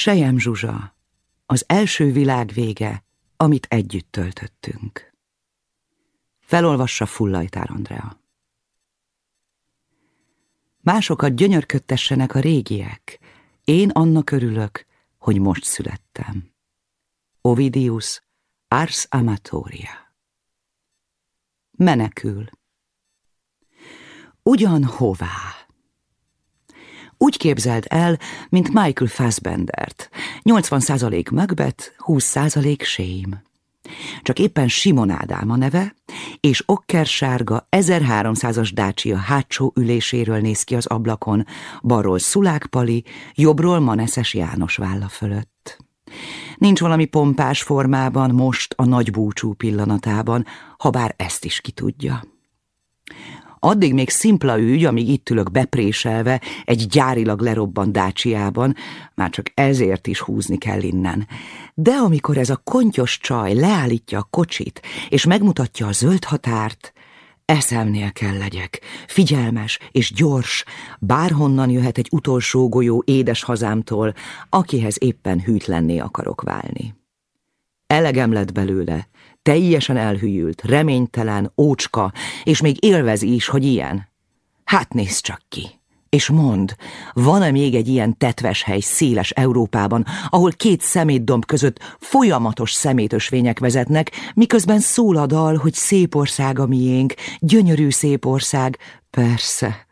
Sejem Zsuzsa, az első világ vége, amit együtt töltöttünk. Felolvassa Fullajtár Andrea. Másokat gyönyörködtessenek a régiek, én annak örülök, hogy most születtem. Ovidius, Ars Amatoria. Menekül. Ugyan hová? Úgy képzeld el, mint Michael Fassbendert. 80% Macbeth, 20% Shame. Csak éppen Simon Ádám a neve, és okkersárga 1300-as Dacia hátsó üléséről néz ki az ablakon, balról Szulák Pali, jobbról Maneszes János válla fölött. Nincs valami pompás formában most a nagy búcsú pillanatában, ha bár ezt is ki tudja. Addig még szimpla ügy, amíg itt ülök bepréselve egy gyárilag lerobbant dácsiában, már csak ezért is húzni kell innen. De amikor ez a kontyos csaj leállítja a kocsit, és megmutatja a zöld határt, eszemnél kell legyek, figyelmes és gyors, bárhonnan jöhet egy utolsó golyó édes hazámtól, akihez éppen hűtlenné akarok válni. Elegem lett belőle, teljesen elhűült, reménytelen, ócska, és még élvezi is, hogy ilyen. Hát nézd csak ki! És mond, van-e még egy ilyen tetves hely széles Európában, ahol két szemétdomb között folyamatos szemétösvények vezetnek, miközben szól a dal, hogy szép ország a miénk, gyönyörű szép ország, persze.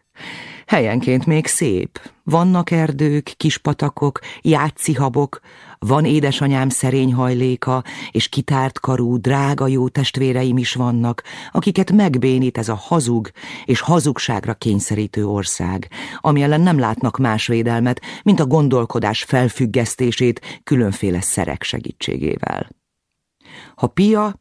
Helyenként még szép. Vannak erdők, kispatakok, játszihabok, van édesanyám szerény hajléka, és kitárt karú, drága jó testvéreim is vannak, akiket megbénít ez a hazug és hazugságra kényszerítő ország, ami ellen nem látnak más védelmet, mint a gondolkodás felfüggesztését különféle szerek segítségével. Ha Pia,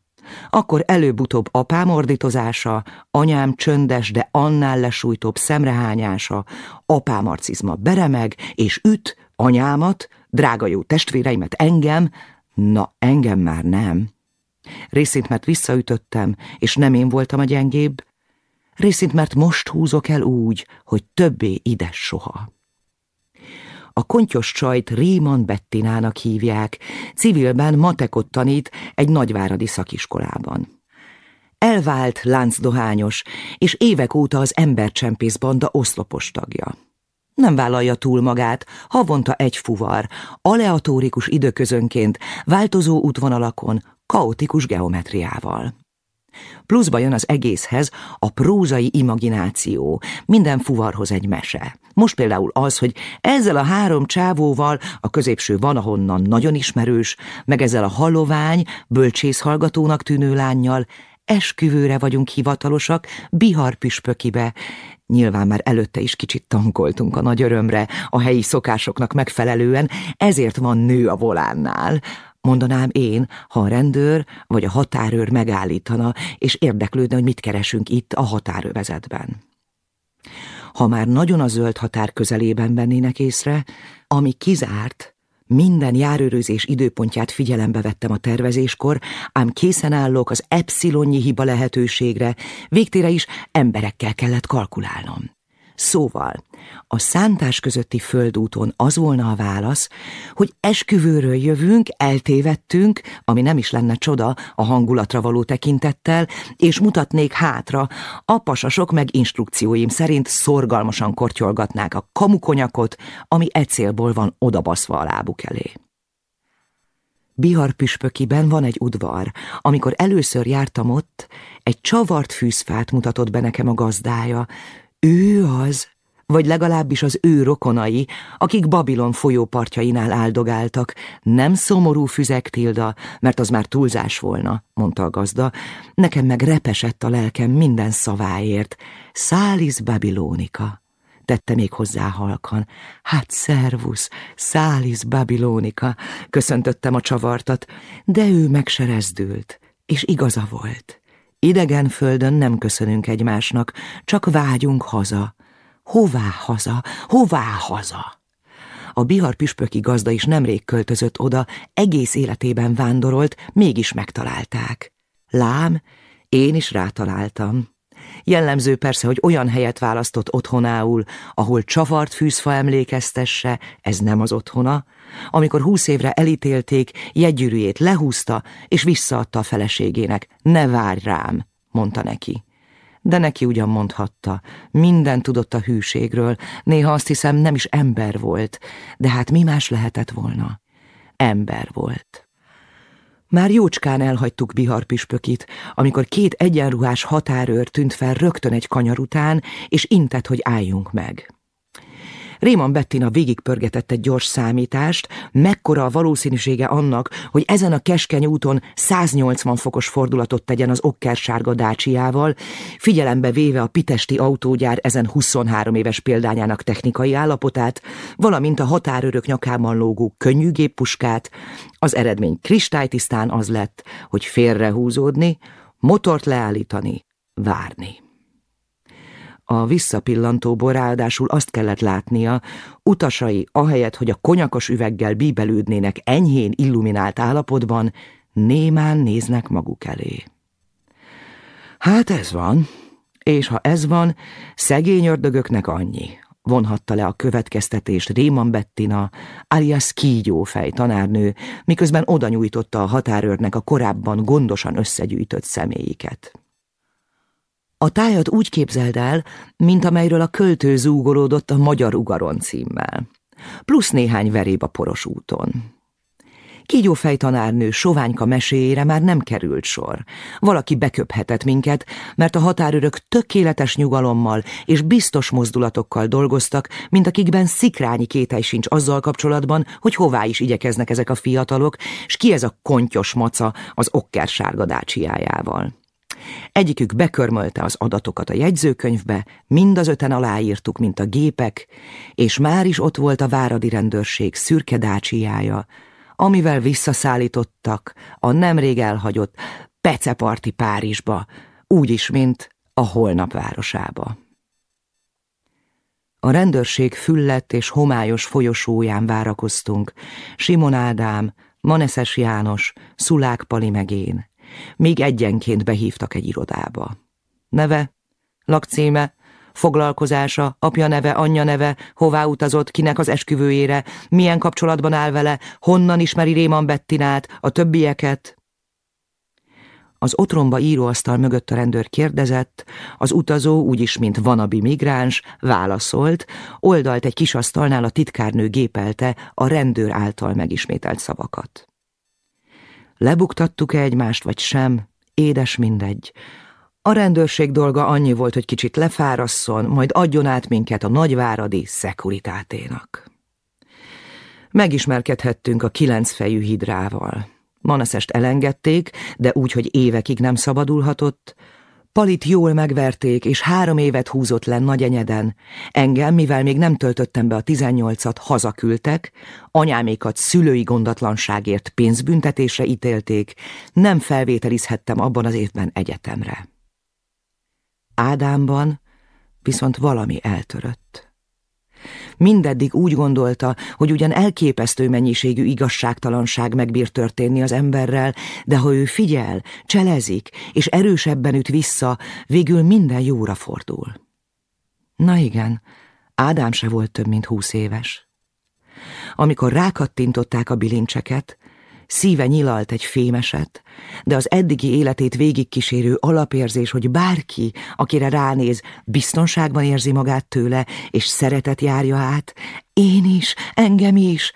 akkor előbb-utóbb apám ordítozása, anyám csöndes, de annál lesújtóbb szemrehányása, apám arcizma beremeg, és üt anyámat, drága jó testvéreimet, engem, na engem már nem. Részint, mert visszaütöttem, és nem én voltam a gyengébb, részint, mert most húzok el úgy, hogy többé ide soha. A kontyos csajt Réman Bettinának hívják, civilben matekot tanít egy nagyváradi szakiskolában. Elvált láncdohányos, és évek óta az embercsempész banda oszlopos tagja. Nem vállalja túl magát, havonta egy fuvar, aleatórikus időközönként, változó útvonalakon, kaotikus geometriával. Pluszba jön az egészhez a prózai imagináció, minden fuvarhoz egy mese. Most például az, hogy ezzel a három csávóval, a középső van ahonnan nagyon ismerős, meg ezzel a halovány, bölcsész hallgatónak tűnő lányjal, esküvőre vagyunk hivatalosak, Bihar püspökibe. Nyilván már előtte is kicsit tankoltunk a nagy örömre, a helyi szokásoknak megfelelően, ezért van nő a volánnál. Mondanám én, ha a rendőr vagy a határőr megállítana, és érdeklődne, hogy mit keresünk itt a határövezetben. Ha már nagyon a zöld határ közelében vennének észre, ami kizárt, minden járőrözés időpontját figyelembe vettem a tervezéskor, ám készen állok az epsilonnyi hiba lehetőségre, végtére is emberekkel kellett kalkulálnom. Szóval, a szántás közötti földúton az volna a válasz, hogy esküvőről jövünk, eltévedtünk, ami nem is lenne csoda a hangulatra való tekintettel, és mutatnék hátra, a pasasok meg instrukcióim szerint szorgalmasan kortyolgatnák a kamukonyakot, ami e célból van odabaszva a lábuk elé. Bihar püspökiben van egy udvar. Amikor először jártam ott, egy csavart fűzfát mutatott be nekem a gazdája, ő az, vagy legalábbis az ő rokonai, akik Babilon folyópartjainál áldogáltak. Nem szomorú füzek, Tilda, mert az már túlzás volna, mondta a gazda. Nekem meg repesett a lelkem minden szaváért. Szális Babilónika. Tette még hozzá halkan. Hát szervusz, Szális Babilónika, köszöntöttem a csavartat, de ő meg se rezdült, és igaza volt. Idegen földön nem köszönünk egymásnak, csak vágyunk haza. Hová haza? Hová haza? A bihar püspöki gazda is nemrég költözött oda, egész életében vándorolt, mégis megtalálták. Lám, én is rátaláltam. Jellemző persze, hogy olyan helyet választott otthonául, ahol csavart fűzfa emlékeztesse, ez nem az otthona. Amikor húsz évre elítélték, jegygyűrűjét lehúzta, és visszaadta a feleségének. Ne várj rám, mondta neki. De neki ugyan mondhatta, minden tudott a hűségről, néha azt hiszem nem is ember volt, de hát mi más lehetett volna? Ember volt. Már jócskán elhagytuk Bihar püspökit, amikor két egyenruhás határőr tűnt fel rögtön egy kanyar után, és intett, hogy álljunk meg. Réman Bettina végigpörgetett egy gyors számítást, mekkora a valószínűsége annak, hogy ezen a keskeny úton 180 fokos fordulatot tegyen az okkersárga dácsiával, figyelembe véve a pitesti autógyár ezen 23 éves példányának technikai állapotát, valamint a határőrök nyakában lógó könnyű géppuskát, az eredmény kristálytisztán az lett, hogy félrehúzódni, motort leállítani, várni. A visszapillantóból ráadásul azt kellett látnia, utasai, ahelyett, hogy a konyakos üveggel bíbelődnének enyhén illuminált állapotban, némán néznek maguk elé. Hát ez van, és ha ez van, szegény ördögöknek annyi, vonhatta le a következtetést Réman Bettina, alias fej tanárnő, miközben oda nyújtotta a határőrnek a korábban gondosan összegyűjtött személyiket. A tájat úgy képzeld el, mint amelyről a költő zúgolódott a Magyar Ugaron címmel. Plusz néhány veréb a poros úton. Kígyófej tanárnő soványka meséjére már nem került sor. Valaki beköphetett minket, mert a határőrök tökéletes nyugalommal és biztos mozdulatokkal dolgoztak, mint akikben szikrányi kételj sincs azzal kapcsolatban, hogy hová is igyekeznek ezek a fiatalok, s ki ez a kontyos maca az okkersárga dácsiájával. Egyikük bekörmölte az adatokat a jegyzőkönyvbe, mind az öten aláírtuk, mint a gépek, és már is ott volt a váradi rendőrség szürke dácsiája, amivel visszaszállítottak a nemrég elhagyott Peceparti Párizsba, úgyis, mint a holnap városába. A rendőrség füllett és homályos folyosóján várakoztunk, Simon Ádám, Maneszes János, Szulák Pali meg én. Még egyenként behívtak egy irodába. Neve, lakcíme, foglalkozása, apja neve, anyja neve, hová utazott, kinek az esküvőjére, milyen kapcsolatban áll vele, honnan ismeri Réman Bettinát, a többieket. Az otromba íróasztal mögött a rendőr kérdezett, az utazó, úgyis mint vanabi migráns, válaszolt, oldalt egy kis asztalnál a titkárnő gépelte a rendőr által megismételt szavakat. Lebuktattuk-e egymást, vagy sem, édes mindegy. A rendőrség dolga annyi volt, hogy kicsit lefárasszon, majd adjon át minket a nagyváradi szekuritáténak. Megismerkedhettünk a kilencfejű hidrával. Manaszest elengedték, de úgy, hogy évekig nem szabadulhatott, Palit jól megverték, és három évet húzott len nagyenyeden. Engem, mivel még nem töltöttem be a tizennyolcat, hazaküldtek, anyámékat szülői gondatlanságért pénzbüntetésre ítélték, nem felvételizhettem abban az évben egyetemre. Ádámban viszont valami eltörött. Mindeddig úgy gondolta, hogy ugyan elképesztő mennyiségű igazságtalanság megbír történni az emberrel, de ha ő figyel, cselezik, és erősebben üt vissza, végül minden jóra fordul. Na igen, Ádám se volt több, mint húsz éves. Amikor rákattintották a bilincseket, Szíve nyilalt egy fémeset, de az eddigi életét végigkísérő alapérzés, hogy bárki, akire ránéz, biztonságban érzi magát tőle, és szeretet járja át, én is, engem is.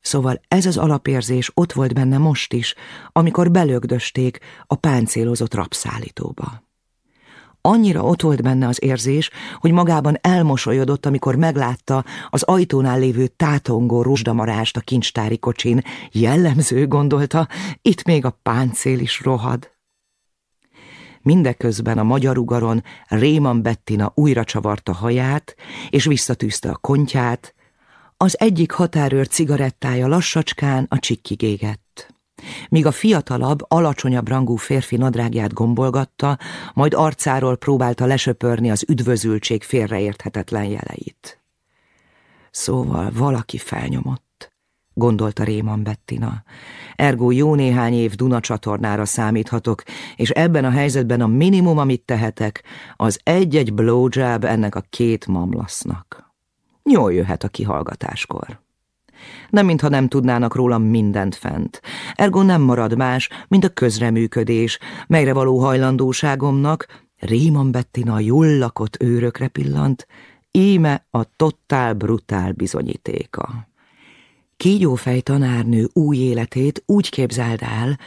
Szóval ez az alapérzés ott volt benne most is, amikor belögdösték a páncélozott rapszállítóba. Annyira ott volt benne az érzés, hogy magában elmosolyodott, amikor meglátta az ajtónál lévő tátongó rozsdamarást a kincstári kocsin. Jellemző, gondolta, itt még a páncél is rohad. Mindeközben a magyar ugaron Réman Bettina újra csavarta haját, és visszatűzte a kontyát, az egyik határőr cigarettája lassacskán a csikkig égett míg a fiatalabb, alacsonyabb rangú férfi nadrágját gombolgatta, majd arcáról próbálta lesöpörni az üdvözültség félreérthetetlen jeleit. Szóval valaki felnyomott. gondolta Réman Bettina. Ergo jó néhány év Duna csatornára számíthatok, és ebben a helyzetben a minimum, amit tehetek, az egy-egy blowjob ennek a két mamlasznak. Jól jöhet a kihallgatáskor. Nem mintha nem tudnának rólam mindent fent. Ergo nem marad más, mint a közreműködés, melyre való hajlandóságomnak Réman Bettina jól lakott őrökre pillant, íme a totál brutál bizonyítéka. Kígyófej tanárnő új életét úgy képzeld el,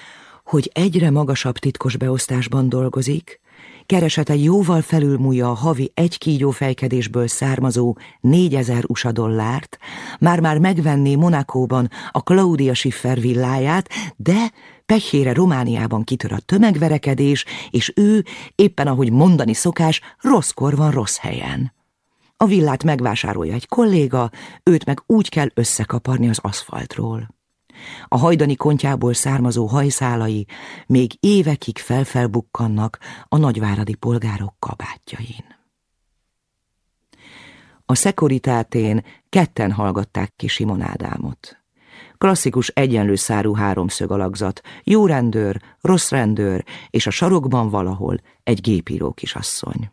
hogy egyre magasabb titkos beosztásban dolgozik, keresete jóval felülmúlja a havi egy kígyófejkedésből származó négyezer USA dollárt, már-már megvenné Monakóban a Claudia Schiffer villáját, de pehére Romániában kitör a tömegverekedés, és ő, éppen ahogy mondani szokás, rosszkor van rossz helyen. A villát megvásárolja egy kolléga, őt meg úgy kell összekaparni az aszfaltról. A hajdani kontjából származó hajszálai még évekig felfelbukkannak a nagyváradi polgárok kabátjain. A szekuritátén ketten hallgatták ki Simon Ádámot. Klasszikus egyenlő szárú háromszög alakzat, jó rendőr, rossz rendőr, és a sarokban valahol egy gépíró kisasszony.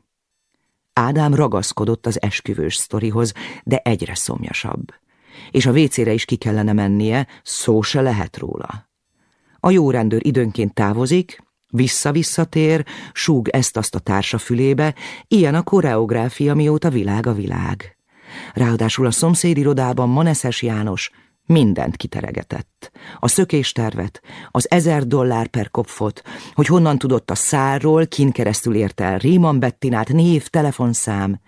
Ádám ragaszkodott az esküvős sztorihoz, de egyre szomjasabb. És a vécére is ki kellene mennie, szó se lehet róla. A jó rendőr időnként távozik, vissza-visszatér, súg ezt-azt a társa fülébe, ilyen a koreográfia, mióta világ a világ. Ráadásul a szomszédirodában Maneszes János Mindent kiteregetett. A szökéstervet, az ezer dollár per kopfot, hogy honnan tudott a szárról, kin keresztül érte el Réman Bettinát, név, telefonszám.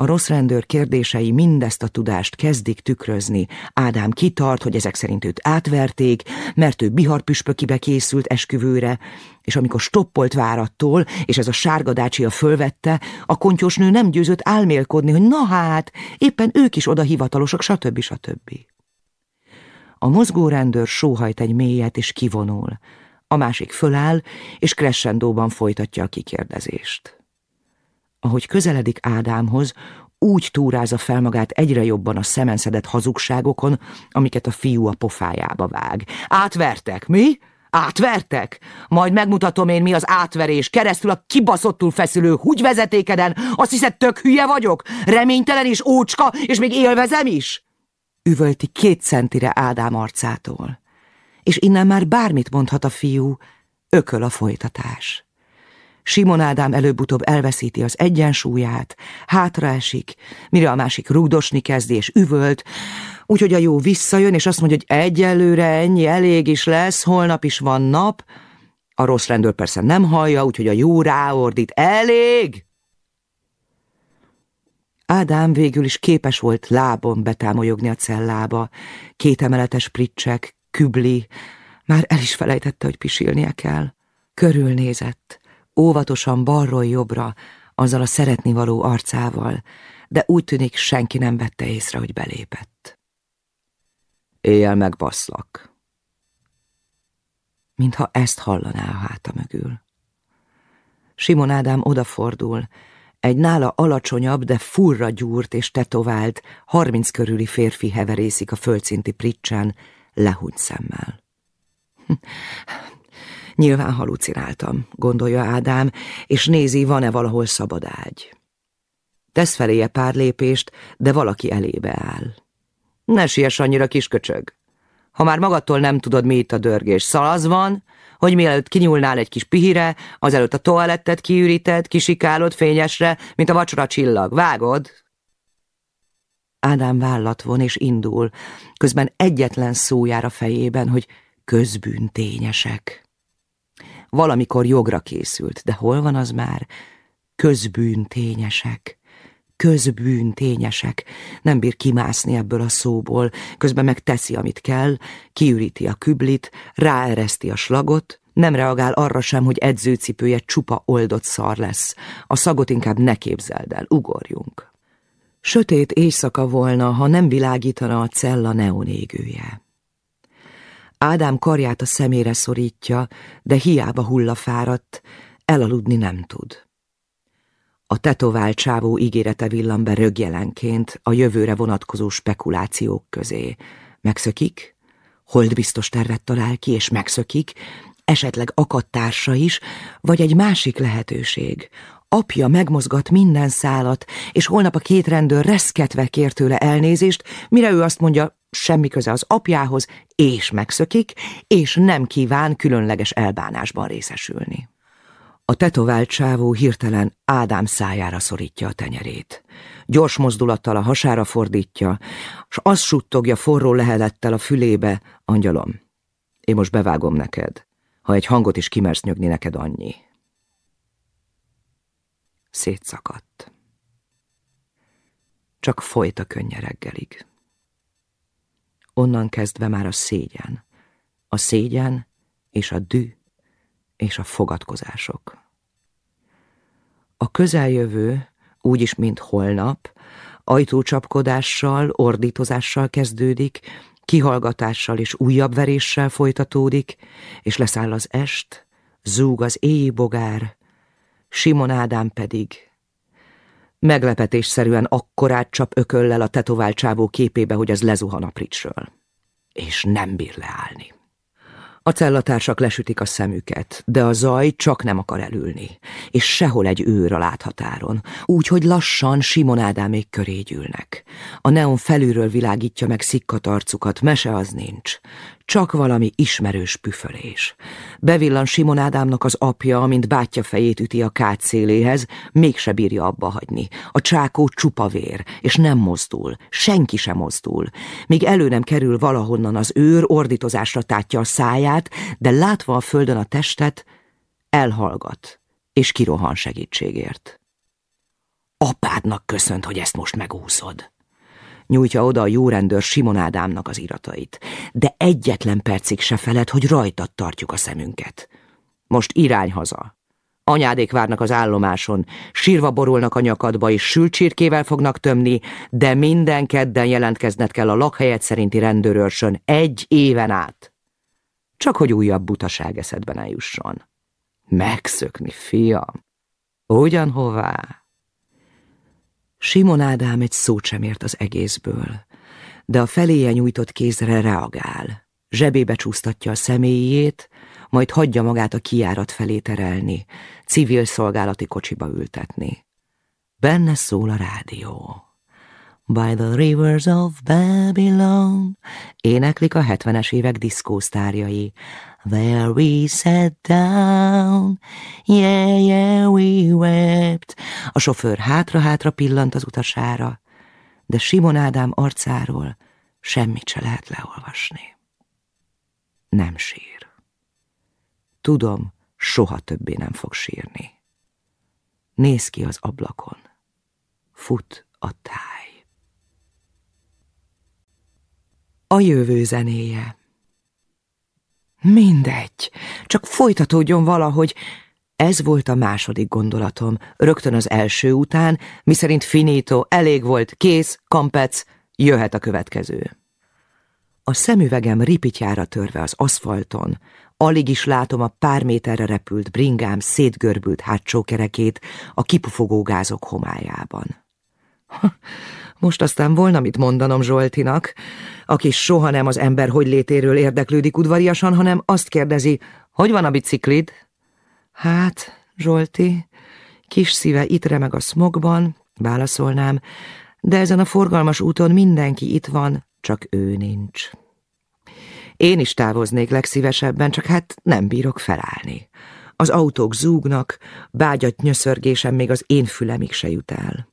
A rossz rendőr kérdései mindezt a tudást kezdik tükrözni. Ádám kitart, hogy ezek szerint őt átverték, mert ő biharpüspökibe készült esküvőre, és amikor stoppolt várattól, és ez a sárgadácsia fölvette, a kontyosnő nem győzött álmélkodni, hogy na hát, éppen ők is oda hivatalosok, stb. stb. A mozgó rendőr sóhajt egy mélyet és kivonul. A másik föláll, és crescendóban folytatja a kikérdezést. Ahogy közeledik Ádámhoz, úgy túrázza fel magát egyre jobban a szemenszedett hazugságokon, amiket a fiú a pofájába vág. Átvertek, mi? Átvertek? Majd megmutatom én, mi az átverés. Keresztül a kibaszottul feszülő húgyvezetékeden. Azt hiszed, tök hülye vagyok? Reménytelen és ócska, és még élvezem is? üvölti két centire Ádám arcától. És innen már bármit mondhat a fiú, ököl a folytatás. Simon Ádám előbb-utóbb elveszíti az egyensúlyát, hátraesik, mire a másik rúdosni kezdi és üvölt, úgyhogy a jó visszajön, és azt mondja, hogy egyelőre ennyi elég is lesz, holnap is van nap. A rossz rendőr persze nem hallja, úgyhogy a jó ráordít, elég! Ádám végül is képes volt lábon betámolyogni a cellába, kétemeletes pricsek, kübli, már el is felejtette, hogy pisilnie kell. Körülnézett, óvatosan balról jobbra, azzal a szeretnivaló arcával, de úgy tűnik senki nem vette észre, hogy belépett. Éjjel megbaszlak. Mintha ezt hallaná a háta mögül. Simon Ádám odafordul, egy nála alacsonyabb, de furra gyúrt és tetovált, harminc körüli férfi heverészik a földszinti pricsán, lehúny szemmel. Nyilván halucináltam, gondolja Ádám, és nézi, van-e valahol szabad ágy. Tesz feléje pár lépést, de valaki elébe áll. Ne siess annyira, kisköcsög. Ha már magadtól nem tudod, mi itt a dörgés, szalaz van, hogy mielőtt kinyúlnál egy kis pihire, azelőtt a toalettet kiüríted, kisikálod fényesre, mint a vacsora csillag. Vágod? Ádám vállat von és indul, közben egyetlen szó jár a fejében, hogy közbűntényesek. Valamikor jogra készült, de hol van az már? Közbűntényesek közbűntényesek. Nem bír kimászni ebből a szóból, közben meg teszi, amit kell, kiüríti a küblit, ráereszti a slagot, nem reagál arra sem, hogy edzőcipője csupa oldott szar lesz. A szagot inkább ne képzeld el, ugorjunk. Sötét éjszaka volna, ha nem világítana a cella neonégője. Ádám karját a szemére szorítja, de hiába hullafáradt, elaludni nem tud. A tetovált csávó ígérete villan be rögjelenként a jövőre vonatkozó spekulációk közé. megszökik, holdbiztos tervet talál ki, és megszökik, esetleg akadt társa is, vagy egy másik lehetőség. Apja megmozgat minden szálat, és holnap a két rendőr reszketve kér tőle elnézést, mire ő azt mondja, semmi köze az apjához, és megszökik, és nem kíván különleges elbánásban részesülni. A tetovált csávó hirtelen Ádám szájára szorítja a tenyerét. Gyors mozdulattal a hasára fordítja, és azt suttogja forró lehelettel a fülébe, angyalom, én most bevágom neked. Ha egy hangot is kimersz nyögni, neked annyi. Szétszakadt. Csak folyt a könnye reggelig. Onnan kezdve már a szégyen. A szégyen és a dű és a fogadkozások. A közeljövő, úgyis, mint holnap, ajtócsapkodással, ordítozással kezdődik, kihallgatással és újabb veréssel folytatódik, és leszáll az est, zúg az éji bogár, Simon Ádám pedig meglepetésszerűen akkorát csap ököllel a tetovált csávó képébe, hogy az lezuhan a pricsről. És nem bír leállni. A cellatársak lesütik a szemüket, de a zaj csak nem akar elülni, és sehol egy őr a láthatáron, úgyhogy lassan Simon Ádámék köré gyűlnek. A neon felülről világítja meg szikkat arcukat, mese az nincs csak valami ismerős püfölés. Bevillan Simon Ádámnak az apja, amint bátyja fejét üti a kád széléhez, mégse bírja abba hagyni. A csákó csupa vér, és nem mozdul, senki sem mozdul. Míg elő nem kerül valahonnan az őr, ordítozásra tátja a száját, de látva a földön a testet, elhallgat, és kirohan segítségért. Apádnak köszönt, hogy ezt most megúszod nyújtja oda a jó rendőr Simon Ádámnak az iratait, de egyetlen percig se feled, hogy rajtad tartjuk a szemünket. Most irány haza. Anyádék várnak az állomáson, sírva borulnak a nyakadba, és sült csirkével fognak tömni, de minden kedden jelentkezned kell a lakhelyet szerinti rendőrőrsön egy éven át. Csak hogy újabb butaság eszedben eljusson. Megszökni, fiam. Ugyanhová? Simon Ádám egy szót sem ért az egészből, de a feléje nyújtott kézre reagál. Zsebébe csúsztatja a személyét, majd hagyja magát a kiárat felé terelni, civil szolgálati kocsiba ültetni. Benne szól a rádió. By the rivers of Babylon éneklik a hetvenes évek diszkósztárjai. There we sat down, yeah, yeah, we wept. A sofőr hátra-hátra pillant az utasára, de Simon Ádám arcáról semmit se lehet leolvasni. Nem sír. Tudom, soha többé nem fog sírni. Néz ki az ablakon. Fut a táj. A jövő zenéje Mindegy, csak folytatódjon valahogy. Ez volt a második gondolatom, rögtön az első után, miszerint finito, elég volt, kész, kampec, jöhet a következő. A szemüvegem ripityára törve az aszfalton, alig is látom a pár méterre repült bringám szétgörbült hátsó kerekét a kipufogó gázok homályában. Most aztán volna mit mondanom Zsoltinak, aki soha nem az ember hogy létéről érdeklődik udvariasan, hanem azt kérdezi, hogy van a biciklid? Hát, Zsolti, kis szíve itt remeg a smogban, válaszolnám, de ezen a forgalmas úton mindenki itt van, csak ő nincs. Én is távoznék legszívesebben, csak hát nem bírok felállni. Az autók zúgnak, bágyat nyöszörgésem még az én fülemig se jut el.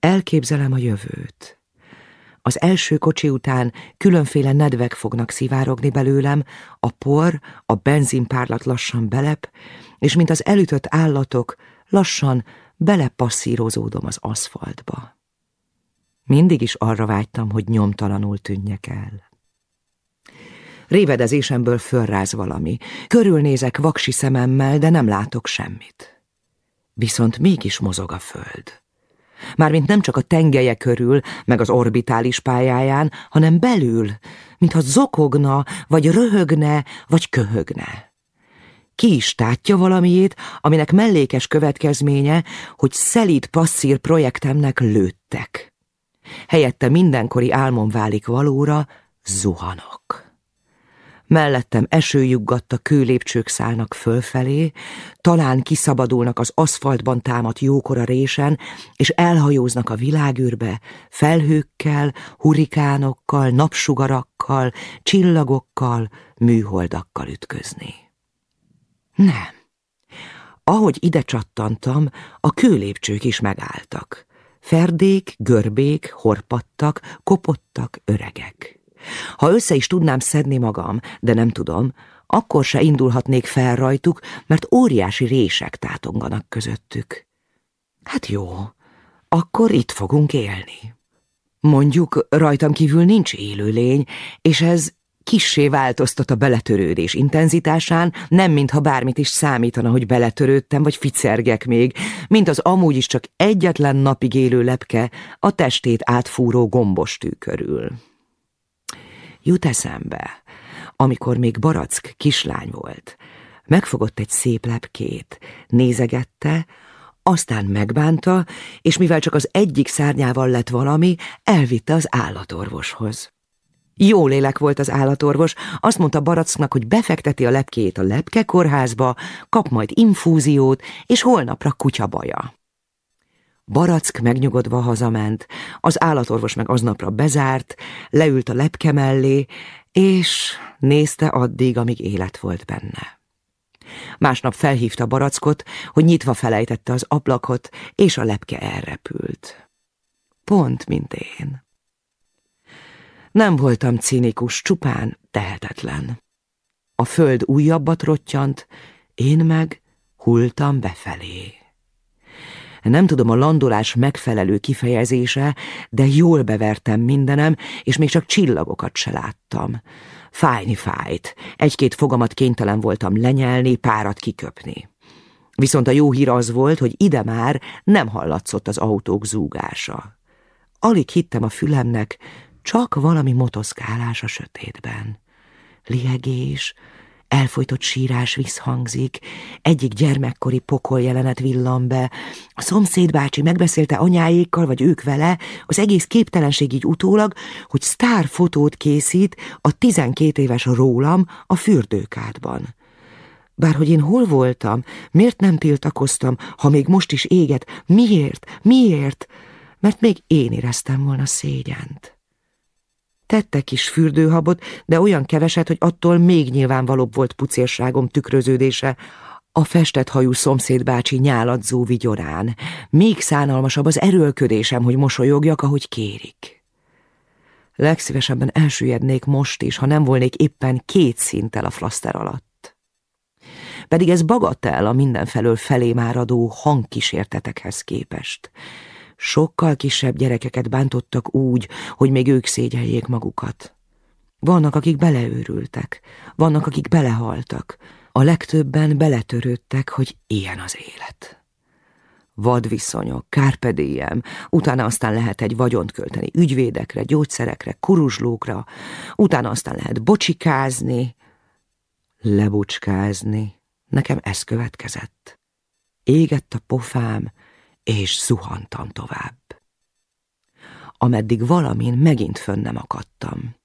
Elképzelem a jövőt. Az első kocsi után különféle nedvek fognak szivárogni belőlem, a por, a benzinpárlat lassan belep, és mint az elütött állatok, lassan belepasszírozódom az aszfaltba. Mindig is arra vágytam, hogy nyomtalanul tűnjek el. Révedezésemből fölráz valami. Körülnézek vaksi szememmel, de nem látok semmit. Viszont mégis mozog a föld. Mármint nem csak a tengelye körül, meg az orbitális pályáján, hanem belül, mintha zokogna, vagy röhögne, vagy köhögne. Ki is tátja valamiét, aminek mellékes következménye, hogy szelíd passzír projektemnek lőttek. Helyette mindenkori álmom válik valóra, Zuhanok. Mellettem esőjuggatta kőlépcsők szállnak fölfelé, talán kiszabadulnak az aszfaltban támadt jókora résen, és elhajóznak a világűrbe, felhőkkel, hurikánokkal, napsugarakkal, csillagokkal, műholdakkal ütközni. Nem. Ahogy ide csattantam, a kőlépcsők is megálltak. Ferdék, görbék, horpattak, kopottak, öregek. Ha össze is tudnám szedni magam, de nem tudom, akkor se indulhatnék fel rajtuk, mert óriási rések tátonganak közöttük. Hát jó, akkor itt fogunk élni. Mondjuk rajtam kívül nincs élőlény, és ez kissé változtat a beletörődés intenzitásán, nem mintha bármit is számítana, hogy beletörődtem, vagy ficergek még, mint az amúgy is csak egyetlen napig élő lepke a testét átfúró gombostű körül. Jut eszembe, amikor még Barack kislány volt. Megfogott egy szép lepkét, nézegette, aztán megbánta, és mivel csak az egyik szárnyával lett valami, elvitte az állatorvoshoz. Jó lélek volt az állatorvos, azt mondta Baracknak, hogy befekteti a lepkét a lepke kórházba, kap majd infúziót, és holnapra kutya baja. Barack megnyugodva hazament, az állatorvos meg aznapra bezárt, leült a lepke mellé, és nézte addig, amíg élet volt benne. Másnap felhívta Barackot, hogy nyitva felejtette az ablakot, és a lepke elrepült. Pont, mint én. Nem voltam cinikus, csupán tehetetlen. A föld újabbat rottyant, én meg hultam befelé. Nem tudom a landolás megfelelő kifejezése, de jól bevertem mindenem, és még csak csillagokat se láttam. Fájni fájt, egy-két fogamat kénytelen voltam lenyelni, párat kiköpni. Viszont a jó hír az volt, hogy ide már nem hallatszott az autók zúgása. Alig hittem a fülemnek, csak valami motoszkálás a sötétben. Liegés, Elfolytott sírás visszhangzik, egyik gyermekkori pokol jelenet villan be. A szomszéd bácsi megbeszélte anyáékkal, vagy ők vele, az egész képtelenség így utólag, hogy sztár fotót készít a tizenkét éves rólam a fürdőkádban. Bárhogy én hol voltam, miért nem tiltakoztam, ha még most is éget, miért, miért? Mert még én éreztem volna szégyent. Tettek is fürdőhabot, de olyan keveset, hogy attól még nyilvánvalóbb volt pucérságom tükröződése, a festett hajú szomszédbácsi nyáladzó vigyorán. Még szánalmasabb az erőlködésem, hogy mosolyogjak, ahogy kérik. Legszívesebben elsüllyednék most is, ha nem volnék éppen két szinttel a flaszter alatt. Pedig ez bagatel a mindenfelől felé máradó hangkísértetekhez képest. Sokkal kisebb gyerekeket bántottak úgy, hogy még ők szégyeljék magukat. Vannak, akik beleőrültek, vannak, akik belehaltak, a legtöbben beletörődtek, hogy ilyen az élet. Vadviszonyok, kárpedélyem, utána aztán lehet egy vagyont költeni ügyvédekre, gyógyszerekre, kuruzslókra, utána aztán lehet bocsikázni, lebucskázni. Nekem ez következett. Égett a pofám, és zuhantam tovább. Ameddig valamin megint fönn nem akadtam.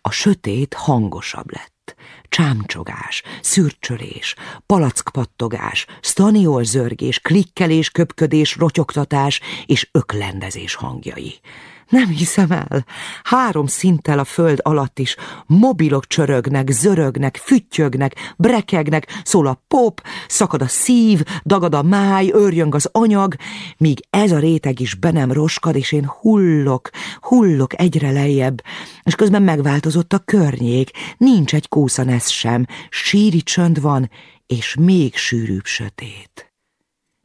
A sötét hangosabb lett. Csámcsogás, szürcsölés, palackpattogás, staniol zörgés, klikkelés, köpködés, rotyogtatás és öklendezés hangjai. Nem hiszem el. Három szinttel a föld alatt is. Mobilok csörögnek, zörögnek, füttyögnek, brekegnek, szól a pop, szakad a szív, dagad a máj, örjöng az anyag, míg ez a réteg is be nem roskad, és én hullok, hullok egyre lejjebb, és közben megváltozott a környék, nincs egy kószanesz sem, síri csönd van, és még sűrűbb sötét.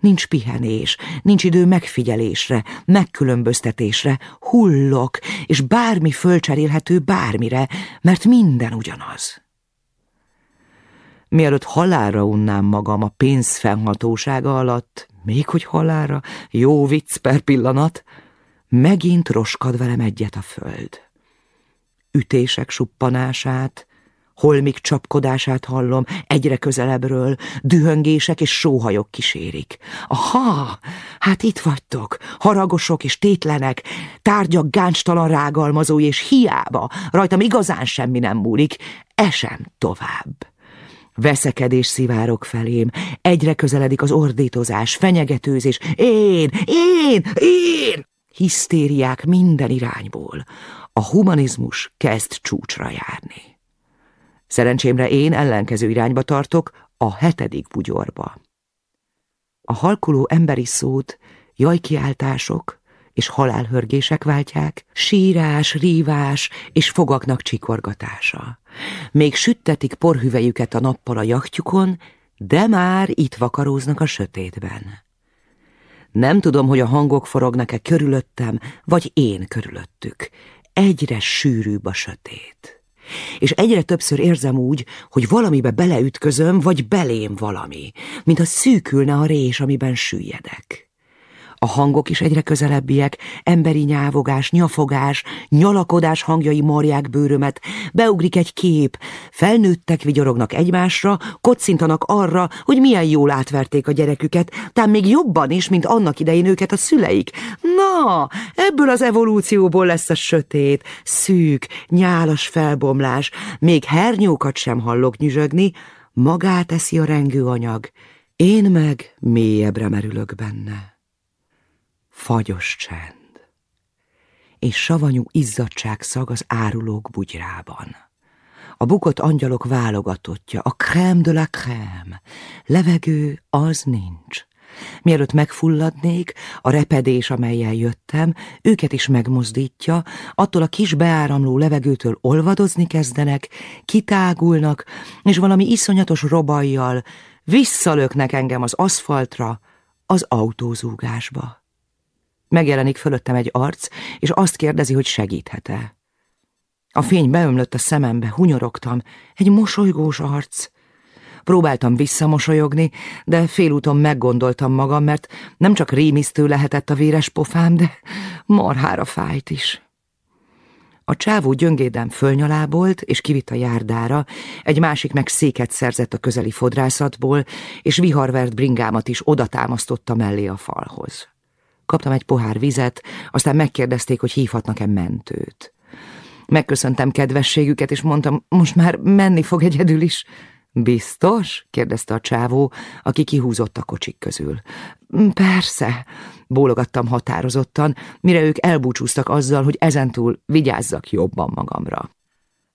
Nincs pihenés, nincs idő megfigyelésre, megkülönböztetésre, hullok, és bármi fölcserélhető bármire, mert minden ugyanaz. Mielőtt halálra unnám magam a pénz fennhatósága alatt, még hogy halálra, jó vicc per pillanat, megint roskad velem egyet a föld. Ütések suppanását, Holmik csapkodását hallom, egyre közelebbről, dühöngések és sóhajok kísérik. Aha, hát itt vagytok, haragosok és tétlenek, tárgyak gáncstalan rágalmazó és hiába, rajtam igazán semmi nem múlik, esem tovább. Veszekedés szivárok felém, egyre közeledik az ordítozás, fenyegetőzés, én, én, én! Hisztériák minden irányból. A humanizmus kezd csúcsra járni. Szerencsémre én ellenkező irányba tartok, a hetedik bugyorba. A halkuló emberi szót jajkiáltások és halálhörgések váltják, sírás, rívás és fogaknak csikorgatása. Még süttetik porhüvelyüket a nappal a jachtjukon, de már itt vakaróznak a sötétben. Nem tudom, hogy a hangok forognak-e körülöttem, vagy én körülöttük. Egyre sűrűbb a sötét és egyre többször érzem úgy, hogy valamibe beleütközöm, vagy belém valami, mint a szűkülne a rés, amiben süllyedek. A hangok is egyre közelebbiek, emberi nyávogás, nyafogás, nyalakodás hangjai marják bőrömet, beugrik egy kép, felnőttek vigyorognak egymásra, kocintanak arra, hogy milyen jól átverték a gyereküket, tám még jobban is, mint annak idején őket a szüleik. Na, ebből az evolúcióból lesz a sötét, szűk, nyálas felbomlás, még hernyókat sem hallok nyüzsögni, magát eszi a rengő anyag, én meg mélyebbre merülök benne fagyos csend, és savanyú izzadság szag az árulók bugyrában. A bukott angyalok válogatottja, a crème de la crème, levegő az nincs. Mielőtt megfulladnék, a repedés, amelyel jöttem, őket is megmozdítja, attól a kis beáramló levegőtől olvadozni kezdenek, kitágulnak, és valami iszonyatos robajjal visszalöknek engem az aszfaltra, az autózúgásba. Megjelenik fölöttem egy arc, és azt kérdezi, hogy segíthet-e. A fény beömlött a szemembe, hunyorogtam. Egy mosolygós arc. Próbáltam visszamosolyogni, de félúton meggondoltam magam, mert nem csak rémisztő lehetett a véres pofám, de marhára fájt is. A csávó gyöngéden fölnyalábolt, és kivitt a járdára, egy másik meg széket szerzett a közeli fodrászatból, és viharvert bringámat is odatámasztotta mellé a falhoz. Kaptam egy pohár vizet, aztán megkérdezték, hogy hívhatnak-e mentőt. Megköszöntem kedvességüket, és mondtam, most már menni fog egyedül is. Biztos? kérdezte a csávó, aki kihúzott a kocsik közül. Persze, bólogattam határozottan, mire ők elbúcsúztak azzal, hogy ezentúl vigyázzak jobban magamra.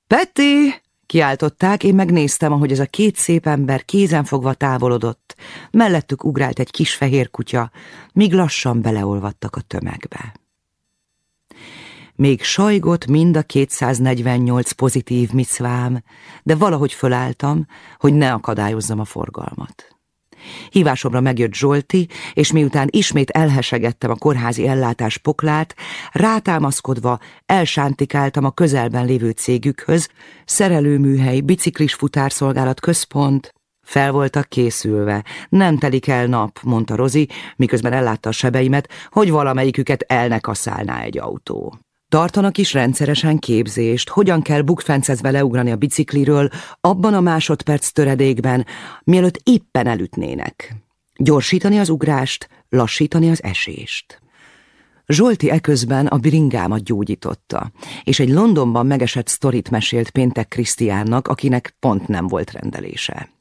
Peti! Kiáltották, én megnéztem, ahogy ez a két szép ember kézenfogva távolodott. Mellettük ugrált egy kis fehér kutya, míg lassan beleolvadtak a tömegbe. Még sajgott mind a 248 pozitív micvám, de valahogy fölálltam, hogy ne akadályozzam a forgalmat. Hívásomra megjött Zsolti, és miután ismét elhesegettem a kórházi ellátás poklát, rátámaszkodva elsántikáltam a közelben lévő cégükhöz, szerelőműhely, biciklis futárszolgálat központ, fel voltak készülve. Nem telik el nap, mondta Rozi, miközben ellátta a sebeimet, hogy valamelyiküket elnekaszálná egy autó. Tartanak is rendszeresen képzést, hogyan kell bukfencezve leugrani a bicikliről, abban a másodperc töredékben, mielőtt éppen elütnének. Gyorsítani az ugrást, lassítani az esést. Zsolti eközben a bringámat gyógyította, és egy Londonban megesett sztorit mesélt péntek Krisztiánnak, akinek pont nem volt rendelése.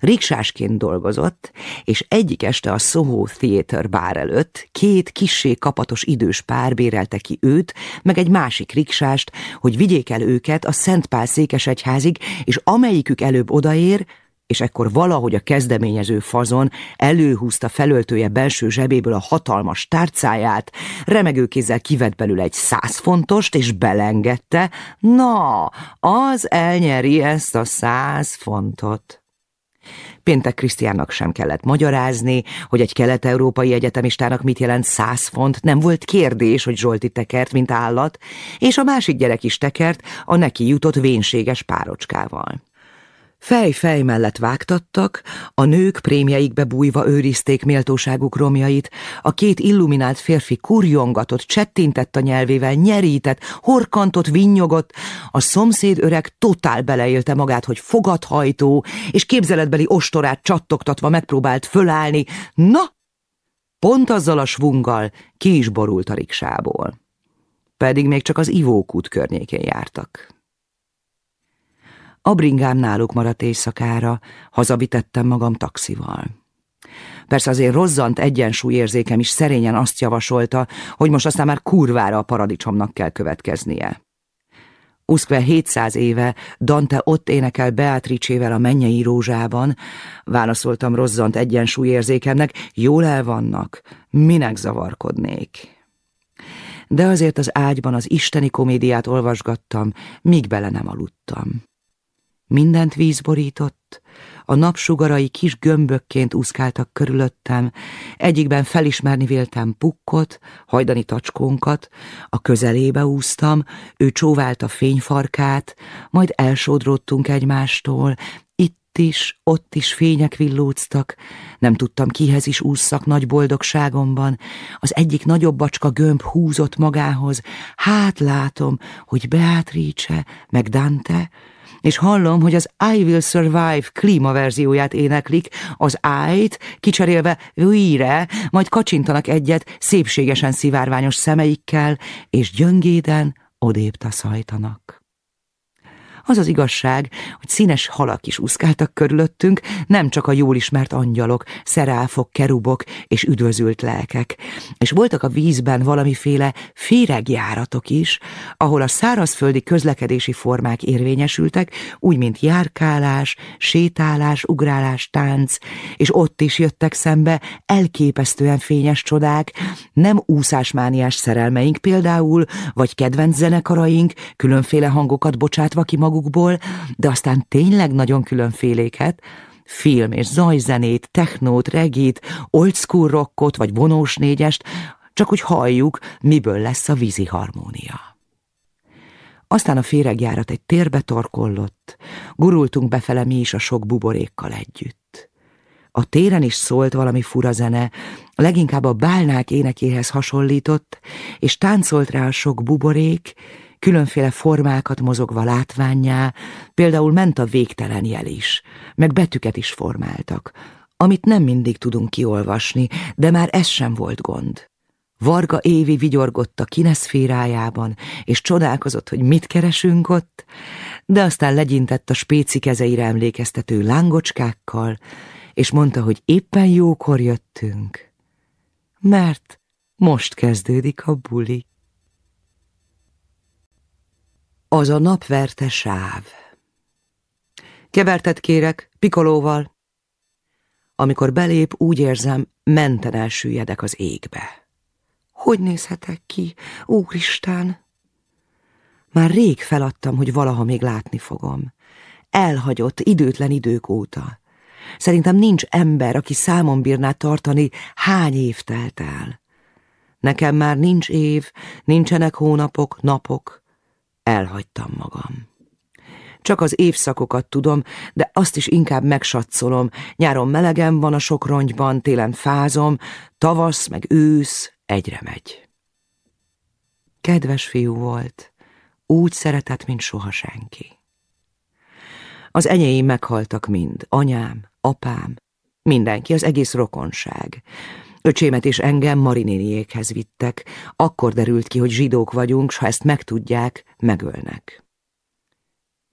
Riksásként dolgozott, és egyik este a Soho Theater bár előtt két kissé kapatos idős pár bérelte ki őt, meg egy másik riksást, hogy vigyék el őket a Szentpál székesegyházig, és amelyikük előbb odaér, és ekkor valahogy a kezdeményező fazon előhúzta felöltője belső zsebéből a hatalmas tárcáját, remegőkézzel kivett belőle egy száz fontost, és belengedte, na, az elnyeri ezt a száz fontot. Péntek Krisztiánnak sem kellett magyarázni, hogy egy kelet-európai egyetemistának mit jelent száz font, nem volt kérdés, hogy Zsolti tekert, mint állat, és a másik gyerek is tekert a neki jutott vénséges párocskával. Fej-fej mellett vágtattak, a nők prémjeikbe bújva őrizték méltóságuk romjait, a két illuminált férfi kurjongatott, csettintett a nyelvével, nyerített, horkantott, vinnyogott, a szomszéd öreg totál beleélte magát, hogy fogadhajtó, és képzeletbeli ostorát csattogtatva megpróbált fölállni. Na! Pont azzal a svunggal ki is borult a riksából. Pedig még csak az ivókút környékén jártak. A bringám náluk maradt éjszakára, hazavitettem magam taxival. Persze azért rozzant egyensúlyérzékem is szerényen azt javasolta, hogy most aztán már kurvára a paradicsomnak kell következnie. Uszkve 700 éve Dante ott énekel Beatrice-vel a mennyei rózsában, válaszoltam rozzant egyensúlyérzékemnek, jól el vannak, minek zavarkodnék. De azért az ágyban az isteni komédiát olvasgattam, míg bele nem aludtam. Mindent víz borított, a napsugarai kis gömbökként úszkáltak körülöttem, egyikben felismerni véltem pukkot, hajdani tacskónkat, a közelébe úsztam, ő csóvált a fényfarkát, majd elsodródtunk egymástól, itt is, ott is fények villóztak, nem tudtam kihez is ússzak nagy boldogságomban, az egyik nagyobb bacska gömb húzott magához, hát látom, hogy Beatrice, meg Dante, és hallom, hogy az I Will Survive klímaverzióját éneklik, az I-t kicserélve we majd kacsintanak egyet szépségesen szivárványos szemeikkel, és gyöngéden odébb taszajtanak. Az az igazság, hogy színes halak is úszkáltak körülöttünk, nem csak a jól ismert angyalok, szeráfok, kerubok és üdvözült lelkek. És voltak a vízben valamiféle féregjáratok is, ahol a szárazföldi közlekedési formák érvényesültek, úgy, mint járkálás, sétálás, ugrálás, tánc, és ott is jöttek szembe elképesztően fényes csodák, nem úszásmániás szerelmeink például, vagy kedvenc zenekaraink, különféle hangokat bocsátva ki maguk magukból, de aztán tényleg nagyon különféléket, film és zajzenét, technót, regit, old school rockot vagy vonós négyest, csak hogy halljuk, miből lesz a vízi harmónia. Aztán a féregjárat egy térbe torkollott, gurultunk befele mi is a sok buborékkal együtt. A téren is szólt valami fura zene, leginkább a bálnák énekéhez hasonlított, és táncolt rá a sok buborék, különféle formákat mozogva látványá, például ment a végtelen jel is, meg betűket is formáltak, amit nem mindig tudunk kiolvasni, de már ez sem volt gond. Varga Évi vigyorgott a kineszférájában, és csodálkozott, hogy mit keresünk ott, de aztán legyintett a spéci kezeire emlékeztető lángocskákkal, és mondta, hogy éppen jókor jöttünk, mert most kezdődik a buli. Az a napverte sáv. Kevertet kérek, pikolóval. Amikor belép, úgy érzem, menten elsüllyedek az égbe. Hogy nézhetek ki, Úristen? Már rég feladtam, hogy valaha még látni fogom. Elhagyott, időtlen idők óta. Szerintem nincs ember, aki számon bírná tartani, hány év telt el. Nekem már nincs év, nincsenek hónapok, napok, Elhagytam magam. Csak az évszakokat tudom, de azt is inkább megsatszolom. Nyáron melegem van a sok rongyban, télen fázom, tavasz meg ősz egyre megy. Kedves fiú volt, úgy szeretett, mint soha senki. Az enyeim meghaltak mind, anyám, apám, mindenki, az egész rokonság. Öcsémet és engem marinéniékhez vittek. Akkor derült ki, hogy zsidók vagyunk, s ha ezt megtudják, megölnek.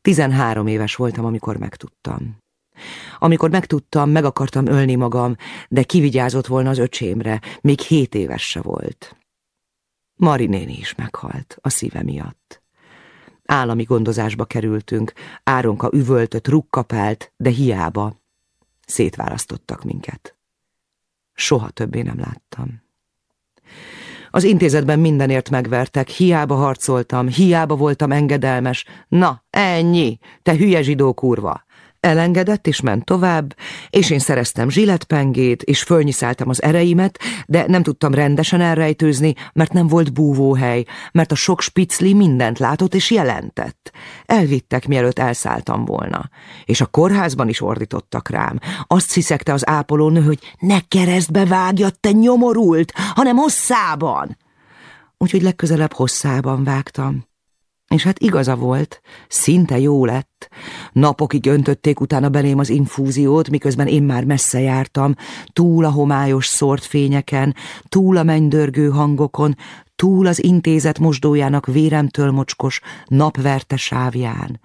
Tizenhárom éves voltam, amikor megtudtam. Amikor megtudtam, meg akartam ölni magam, de kivigyázott volna az öcsémre, még hét éves se volt. Marinéni is meghalt, a szíve miatt. Állami gondozásba kerültünk, Áronka üvöltött, rukkapált, de hiába. Szétválasztottak minket. Soha többé nem láttam. Az intézetben mindenért megvertek, hiába harcoltam, hiába voltam engedelmes. Na, ennyi, te hülye zsidó kurva! Elengedett és ment tovább, és én szereztem zsilletpengét, és fölnyiszáltam az ereimet, de nem tudtam rendesen elrejtőzni, mert nem volt búvóhely, mert a sok spicli mindent látott és jelentett. Elvittek, mielőtt elszálltam volna. És a kórházban is ordítottak rám. Azt hiszekte az ápolónő, hogy ne keresztbe vágjad, te nyomorult, hanem hosszában. Úgyhogy legközelebb hosszában vágtam. És hát igaza volt, szinte jó lett. Napokig öntötték utána belém az infúziót, miközben én már messze jártam, túl a homályos szórt fényeken, túl a mennydörgő hangokon, túl az intézet mosdójának véremtől mocskos, napverte sávján.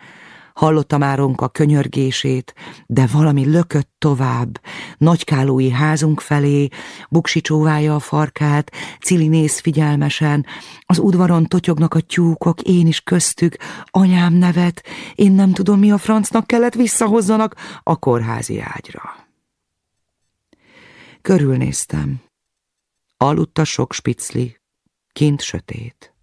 Hallottam Áronka könyörgését, de valami lökött tovább. Nagykálói házunk felé, Buksi csóválja a farkát, Cili néz figyelmesen, az udvaron totyognak a tyúkok, én is köztük, anyám nevet, én nem tudom, mi a francnak kellett visszahozzanak a kórházi ágyra. Körülnéztem. Aludt a sok spicli, kint sötét.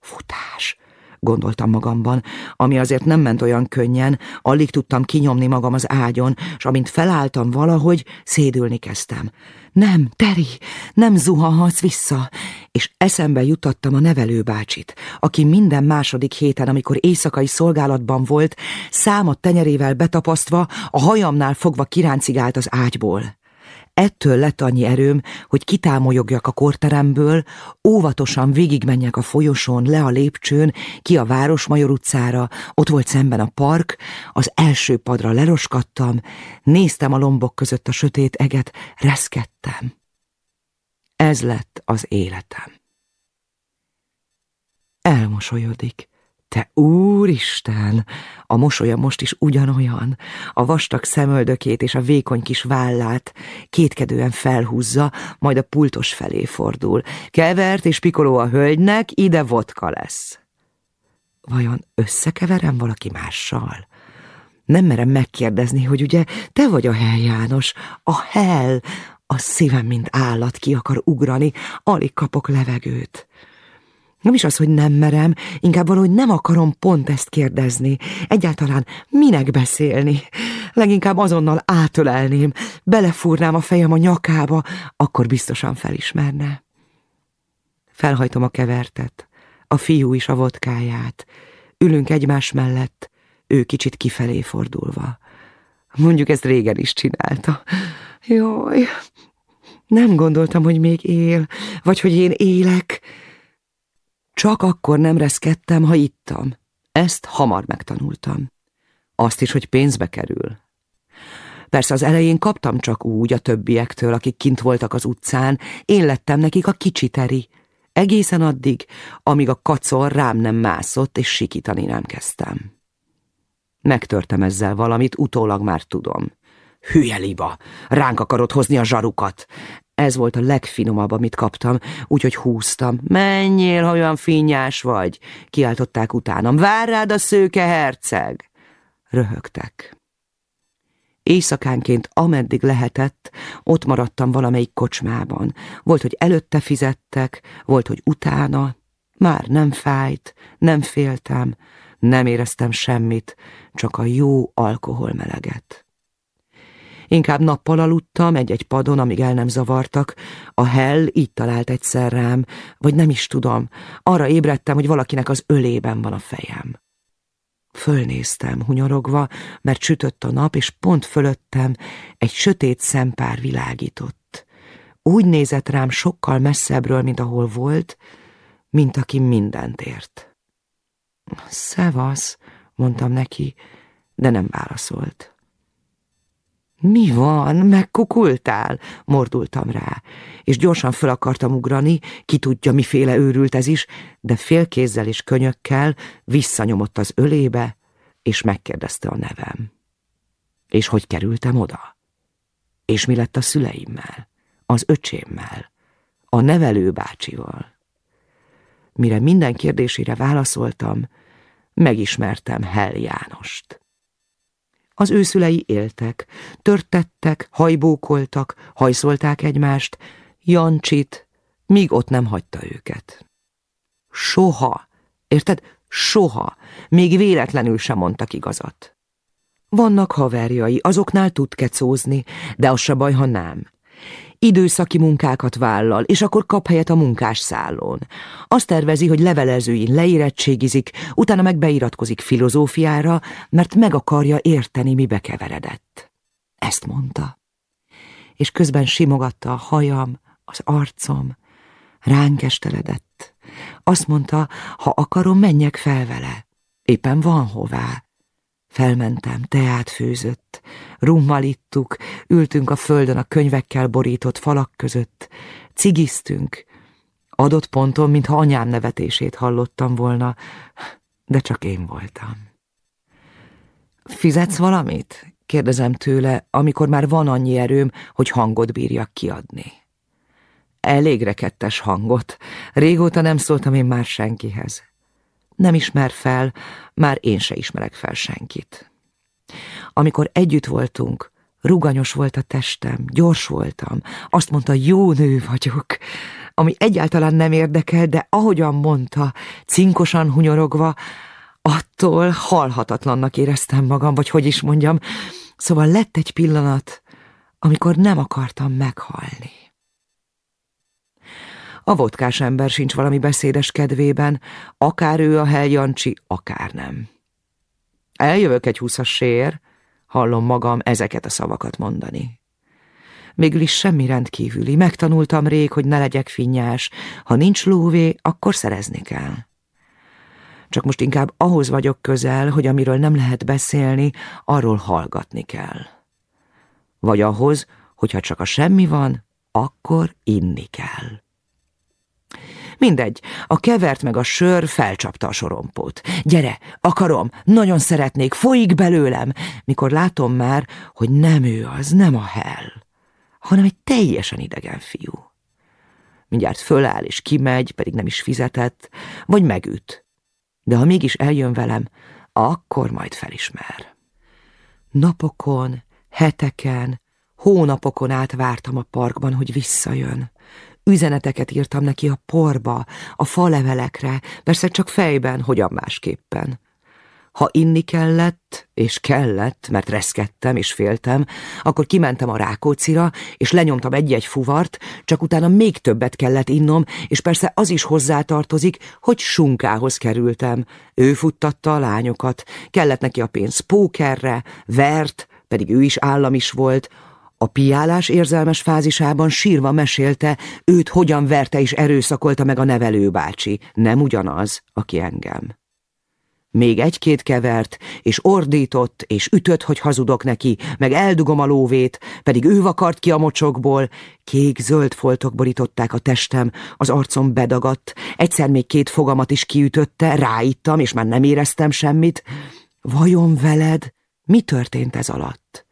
Futás! Gondoltam magamban, ami azért nem ment olyan könnyen, alig tudtam kinyomni magam az ágyon, és amint felálltam valahogy, szédülni kezdtem. Nem, Teri, nem zuhanhatsz vissza, és eszembe jutottam a nevelőbácsit, aki minden második héten, amikor éjszakai szolgálatban volt, számot tenyerével betapasztva, a hajamnál fogva kiráncigált az ágyból. Ettől lett annyi erőm, hogy kitámolyogjak a korteremből, óvatosan végigmenjek a folyosón, le a lépcsőn, ki a Városmajor utcára, ott volt szemben a park, az első padra leroskadtam, néztem a lombok között a sötét eget, reszkedtem. Ez lett az életem. Elmosolyodik. Te úristen! A mosolya most is ugyanolyan. A vastag szemöldökét és a vékony kis vállát kétkedően felhúzza, majd a pultos felé fordul. Kevert és pikoló a hölgynek, ide vodka lesz. Vajon összekeverem valaki mással? Nem merem megkérdezni, hogy ugye te vagy a hell János, a hell, a szívem, mint állat ki akar ugrani, alig kapok levegőt. Nem is az, hogy nem merem, inkább valahogy nem akarom pont ezt kérdezni. Egyáltalán minek beszélni? Leginkább azonnal átölelném, belefúrnám a fejem a nyakába, akkor biztosan felismerne. Felhajtom a kevertet, a fiú is a vodkáját. Ülünk egymás mellett, ő kicsit kifelé fordulva. Mondjuk ezt régen is csinálta. Jaj, nem gondoltam, hogy még él, vagy hogy én élek. Csak akkor nem reszkedtem, ha ittam. Ezt hamar megtanultam. Azt is, hogy pénzbe kerül. Persze az elején kaptam csak úgy a többiektől, akik kint voltak az utcán, én lettem nekik a kicsiteri. Egészen addig, amíg a kacor rám nem mászott, és sikítani nem kezdtem. Megtörtem ezzel valamit, utólag már tudom. Hülye liba, ránk akarod hozni a zsarukat. Ez volt a legfinomabb, amit kaptam, úgyhogy húztam. Menjél, ha olyan finnyás vagy, kiáltották utánam. Vár rád a szőke herceg! Röhögtek. Éjszakánként, ameddig lehetett, ott maradtam valamelyik kocsmában. Volt, hogy előtte fizettek, volt, hogy utána. Már nem fájt, nem féltem, nem éreztem semmit, csak a jó alkoholmeleget. Inkább nappal aludtam, egy-egy padon, amíg el nem zavartak. A hell így talált egyszer rám, vagy nem is tudom. Arra ébredtem, hogy valakinek az ölében van a fejem. Fölnéztem, hunyorogva, mert sütött a nap, és pont fölöttem egy sötét szempár világított. Úgy nézett rám sokkal messzebbről, mint ahol volt, mint aki mindent ért. Szevasz, mondtam neki, de nem válaszolt. Mi van, megkukultál? Mordultam rá, és gyorsan fel akartam ugrani, ki tudja, miféle őrült ez is, de félkézzel és könyökkel visszanyomott az ölébe, és megkérdezte a nevem. És hogy kerültem oda? És mi lett a szüleimmel? Az öcsémmel? A nevelő bácsival? Mire minden kérdésére válaszoltam, megismertem Hel Jánost. Az őszülei éltek, törtettek, hajbókoltak, hajszolták egymást, Jancsit, míg ott nem hagyta őket. Soha, érted? Soha, még véletlenül sem mondtak igazat. Vannak haverjai, azoknál tud kecózni, de az se baj, ha nem. Időszaki munkákat vállal, és akkor kap helyet a munkásszállón. Azt tervezi, hogy levelezőin leérettségizik, utána meg beiratkozik filozófiára, mert meg akarja érteni, mibe keveredett. Ezt mondta. És közben simogatta a hajam, az arcom, ránk esteledett. Azt mondta, ha akarom, menjek fel vele. Éppen van hová. Felmentem, teát főzött, rummal ittuk, ültünk a földön a könyvekkel borított falak között, cigiztünk. Adott ponton, mintha anyám nevetését hallottam volna, de csak én voltam. Fizetsz valamit? kérdezem tőle, amikor már van annyi erőm, hogy hangot bírjak kiadni. Elég rekettes hangot. Régóta nem szóltam én már senkihez. Nem ismer fel, már én se ismerek fel senkit. Amikor együtt voltunk, ruganyos volt a testem, gyors voltam, azt mondta, jó nő vagyok, ami egyáltalán nem érdekel, de ahogyan mondta, cinkosan hunyorogva, attól halhatatlannak éreztem magam, vagy hogy is mondjam, szóval lett egy pillanat, amikor nem akartam meghalni. A vodkás ember sincs valami beszédes kedvében, akár ő a Jancsi, akár nem. Eljövök egy sér, hallom magam ezeket a szavakat mondani. Mégül is semmi rendkívüli, megtanultam rég, hogy ne legyek finnyás, ha nincs lóvé, akkor szerezni kell. Csak most inkább ahhoz vagyok közel, hogy amiről nem lehet beszélni, arról hallgatni kell. Vagy ahhoz, hogyha csak a semmi van, akkor inni kell. Mindegy, a kevert meg a sör felcsapta a sorompót. Gyere, akarom, nagyon szeretnék, folyik belőlem, mikor látom már, hogy nem ő az, nem a hell, hanem egy teljesen idegen fiú. Mindjárt föláll és kimegy, pedig nem is fizetett, vagy megüt. De ha mégis eljön velem, akkor majd felismer. Napokon, heteken, hónapokon át vártam a parkban, hogy visszajön. Üzeneteket írtam neki a porba, a falevelekre, persze csak fejben, hogyan másképpen. Ha inni kellett, és kellett, mert reszkedtem és féltem, akkor kimentem a Rákócira, és lenyomtam egy-egy fuvart, csak utána még többet kellett innom, és persze az is hozzátartozik, hogy sunkához kerültem. Ő futtatta a lányokat, kellett neki a pénz pókerre, vert, pedig ő is állam is volt, a piálás érzelmes fázisában sírva mesélte, őt hogyan verte és erőszakolta meg a nevelőbácsi, nem ugyanaz, aki engem. Még egy-két kevert, és ordított, és ütött, hogy hazudok neki, meg eldugom a lóvét, pedig ő vakart ki a mocsokból. Kék-zöld foltok borították a testem, az arcom bedagadt, egyszer még két fogamat is kiütötte, ráittam, és már nem éreztem semmit. Vajon veled mi történt ez alatt?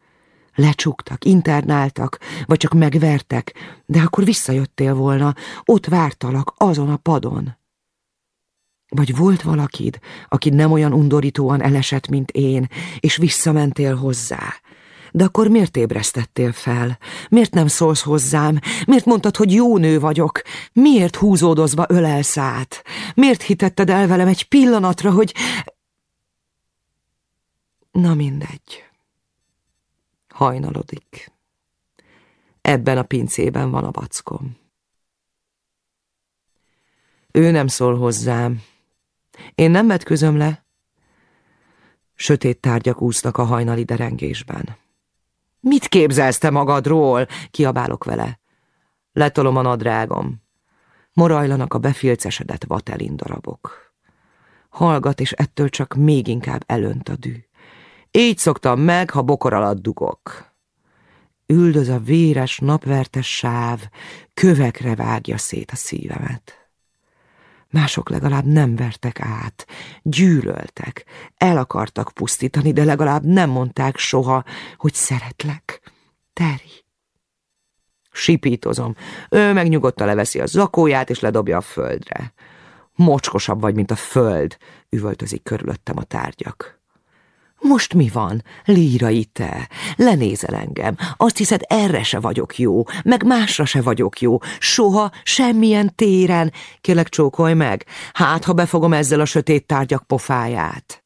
Lecsuktak, internáltak, vagy csak megvertek, de akkor visszajöttél volna, ott vártalak, azon a padon. Vagy volt valakid, aki nem olyan undorítóan elesett, mint én, és visszamentél hozzá. De akkor miért ébresztettél fel? Miért nem szólsz hozzám? Miért mondtad, hogy jó nő vagyok? Miért húzódozva ölelsz át? Miért hitetted el velem egy pillanatra, hogy... Na mindegy hajnalodik. Ebben a pincében van a vackom. Ő nem szól hozzám. Én nem vetközöm le. Sötét tárgyak úsznak a hajnali derengésben. Mit képzelsz te magadról? Kiabálok vele. Letolom a nadrágom. Morajlanak a befilcesedett vatelin darabok. Hallgat, és ettől csak még inkább elönt a dű. Így szoktam meg, ha bokor alatt dugok. Üldöz a véres, napvertes sáv, kövekre vágja szét a szívemet. Mások legalább nem vertek át, gyűlöltek, el akartak pusztítani, de legalább nem mondták soha, hogy szeretlek. Teri. Sipítozom. Ő megnyugodtan leveszi a zakóját, és ledobja a földre. Mocskosabb vagy, mint a föld, üvöltözik körülöttem a tárgyak. Most mi van? Lírai te. Lenézel engem. Azt hiszed, erre se vagyok jó, meg másra se vagyok jó. Soha, semmilyen téren. Kélek csókolj meg. Hát, ha befogom ezzel a sötét tárgyak pofáját.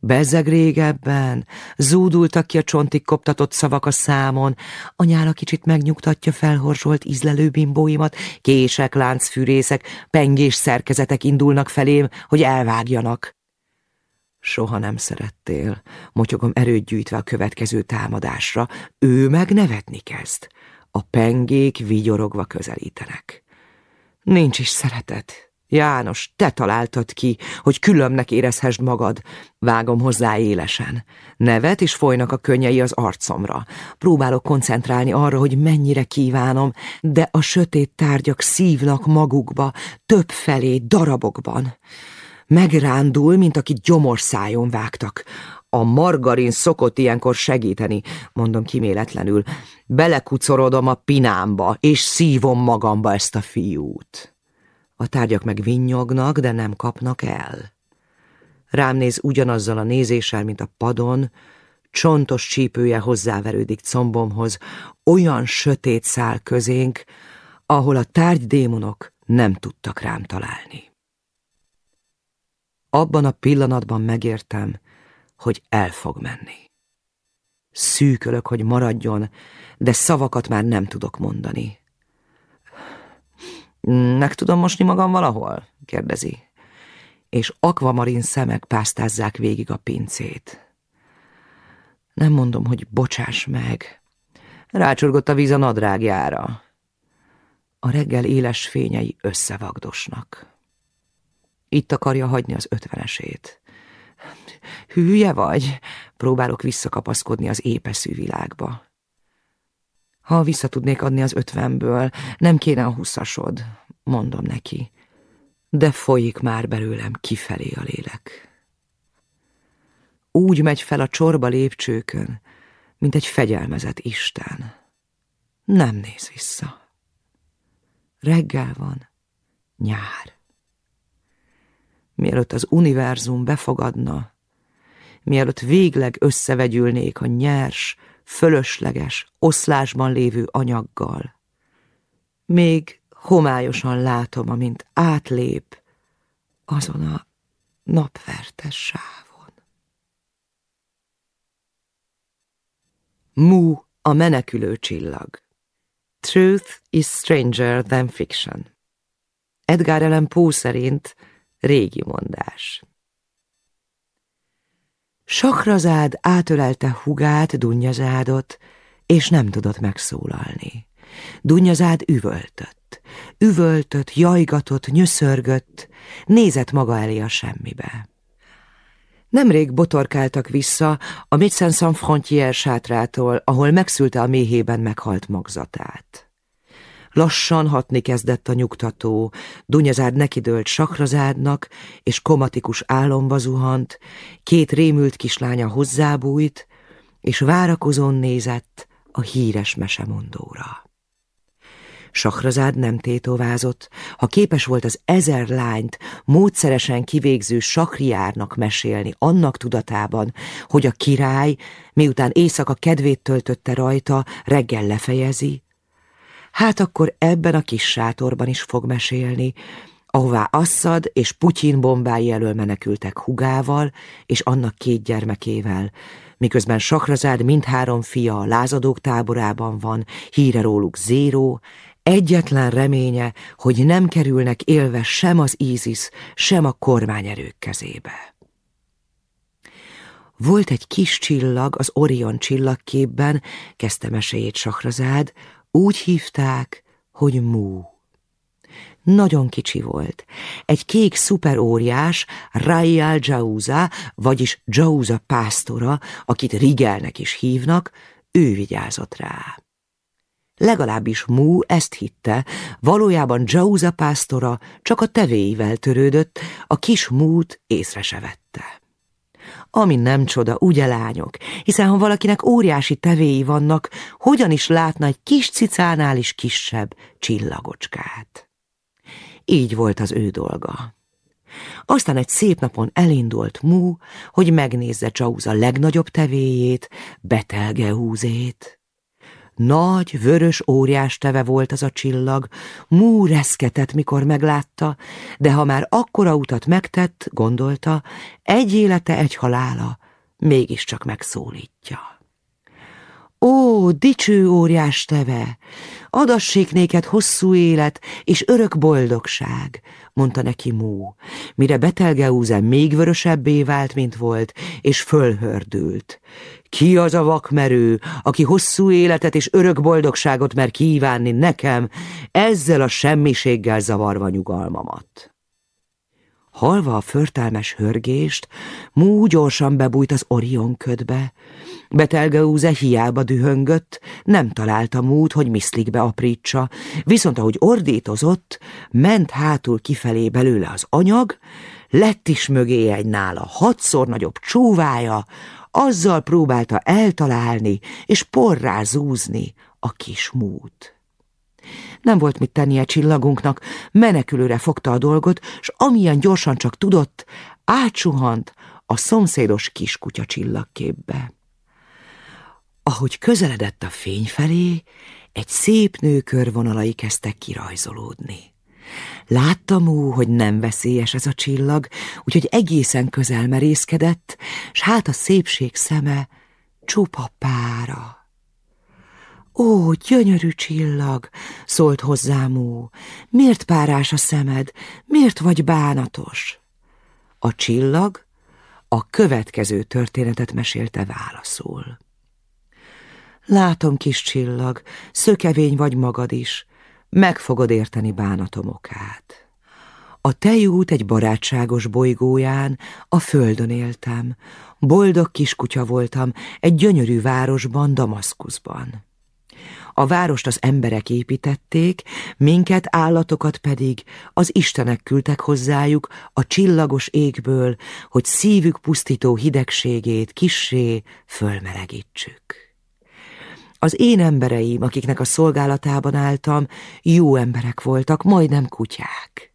Bezzeg régebben, zúdultak ki a csontig koptatott szavak a számon, a nyála kicsit megnyugtatja felhorzsolt ízlelő bimbóimat, kések, láncfűrészek, pengés szerkezetek indulnak felém, hogy elvágjanak. Soha nem szerettél, motyogom erőt gyűjtve a következő támadásra, ő meg nevetni kezd. A pengék vigyorogva közelítenek. Nincs is szeretet, János, te találtad ki, hogy különbnek érezhessd magad. Vágom hozzá élesen. Nevet és folynak a könnyei az arcomra. Próbálok koncentrálni arra, hogy mennyire kívánom, de a sötét tárgyak szívnak magukba, több felé, darabokban. Megrándul, mint akit gyomorszájon vágtak. A margarin szokott ilyenkor segíteni, mondom kiméletlenül. Belekucorodom a pinámba, és szívom magamba ezt a fiút. A tárgyak meg vinnyognak, de nem kapnak el. Rám néz ugyanazzal a nézéssel, mint a padon, csontos csípője hozzáverődik combomhoz, olyan sötét szál közénk, ahol a tárgydémonok nem tudtak rám találni. Abban a pillanatban megértem, hogy el fog menni. Szűkölök, hogy maradjon, de szavakat már nem tudok mondani. Meg tudom mosni magam valahol? kérdezi. És akvamarin szemek pásztázzák végig a pincét. Nem mondom, hogy bocsáss meg. Rácsorgott a víz a nadrágjára. A reggel éles fényei összevagdosnak. Itt akarja hagyni az ötvenesét. Hülye vagy? Próbálok visszakapaszkodni az épeszű világba. Ha vissza tudnék adni az ötvenből, nem kéne a huszasod, mondom neki. De folyik már belőlem kifelé a lélek. Úgy megy fel a csorba lépcsőkön, mint egy fegyelmezett Isten. Nem néz vissza. Reggel van, nyár. Mielőtt az univerzum befogadna, mielőtt végleg összevegyülnék a nyers, fölösleges, oszlásban lévő anyaggal. Még homályosan látom, amint átlép azon a napvertes sávon. Mu a menekülő csillag. Truth is stranger than fiction. Edgar Allan Poe szerint régi mondás. Sakrazád átölelte hugát, Dunnyazádot, és nem tudott megszólalni. Dunyazád üvöltött, üvöltött, jajgatott, nyöszörgött, nézett maga elé a semmibe. Nemrég botorkáltak vissza a Médecins Sans sátrától, ahol megszülte a méhében meghalt magzatát. Lassan hatni kezdett a nyugtató, Dunyazád nekidőlt sakrazádnak, és komatikus álomba zuhant, két rémült kislánya hozzábújt, és várakozón nézett a híres mesemondóra. Sakrazád nem tétovázott, ha képes volt az ezer lányt módszeresen kivégző sakriárnak mesélni annak tudatában, hogy a király, miután éjszaka kedvét töltötte rajta, reggel lefejezi, hát akkor ebben a kis sátorban is fog mesélni, ahová Assad és Putyin bombái elől menekültek hugával és annak két gyermekével, miközben Sakrazád mindhárom fia a lázadók táborában van, híre róluk zéró, egyetlen reménye, hogy nem kerülnek élve sem az ISIS, sem a kormányerők kezébe. Volt egy kis csillag az Orion csillagképben, kezdte meséjét Sakrazád, úgy hívták, hogy Mú. Nagyon kicsi volt. Egy kék szuperóriás, Rayal Jauza, vagyis Jauza pásztora, akit Rigelnek is hívnak, ő vigyázott rá. Legalábbis Mú ezt hitte, valójában Jauza pásztora csak a tevéivel törődött, a kis Mút észre se vette. Ami nem csoda, ugye lányok, hiszen ha valakinek óriási tevéi vannak, hogyan is látna egy kis cicánál is kisebb csillagocskát. Így volt az ő dolga. Aztán egy szép napon elindult Mú, hogy megnézze Csauza legnagyobb tevéjét, Betelgeúzét. Nagy, vörös óriás teve volt az a csillag, Mú reszketett, mikor meglátta, de ha már akkora utat megtett, gondolta, egy élete, egy halála, mégiscsak megszólítja. Ó, dicső óriás teve, adassék néked hosszú élet és örök boldogság, mondta neki Mú, mire Betelgeuse még vörösebbé vált, mint volt, és fölhördült. Ki az a vakmerő, aki hosszú életet és örök boldogságot mer kívánni nekem, ezzel a semmiséggel zavarva nyugalmamat? Halva a förtelmes hörgést, Mú gyorsan bebújt az Orion ködbe. Betelgeúze hiába dühöngött, nem találta Mút, hogy miszlikbe aprítsa, viszont ahogy ordítozott, ment hátul kifelé belőle az anyag, lett is mögé egy nála hatszor nagyobb csúvája, azzal próbálta eltalálni és porrá zúzni a kis mút. Nem volt mit tennie csillagunknak, menekülőre fogta a dolgot, s amilyen gyorsan csak tudott, átsuhant a szomszédos kiskutya csillagképbe. Ahogy közeledett a fény felé, egy szép nő körvonalai kezdtek kirajzolódni. Láttam ú, hogy nem veszélyes ez a csillag, úgyhogy egészen közel merészkedett, s hát a szépség szeme csupa pára. Ó, gyönyörű csillag, szólt hozzám ú, miért párás a szemed, miért vagy bánatos? A csillag a következő történetet mesélte válaszul. Látom, kis csillag, szökevény vagy magad is, meg fogod érteni bánatom okát. A tejút egy barátságos bolygóján, a földön éltem. Boldog kiskutya voltam, egy gyönyörű városban, Damaszkuszban. A várost az emberek építették, minket állatokat pedig az istenek küldtek hozzájuk a csillagos égből, hogy szívük pusztító hidegségét kissé fölmelegítsük. Az én embereim, akiknek a szolgálatában álltam, jó emberek voltak, majdnem kutyák.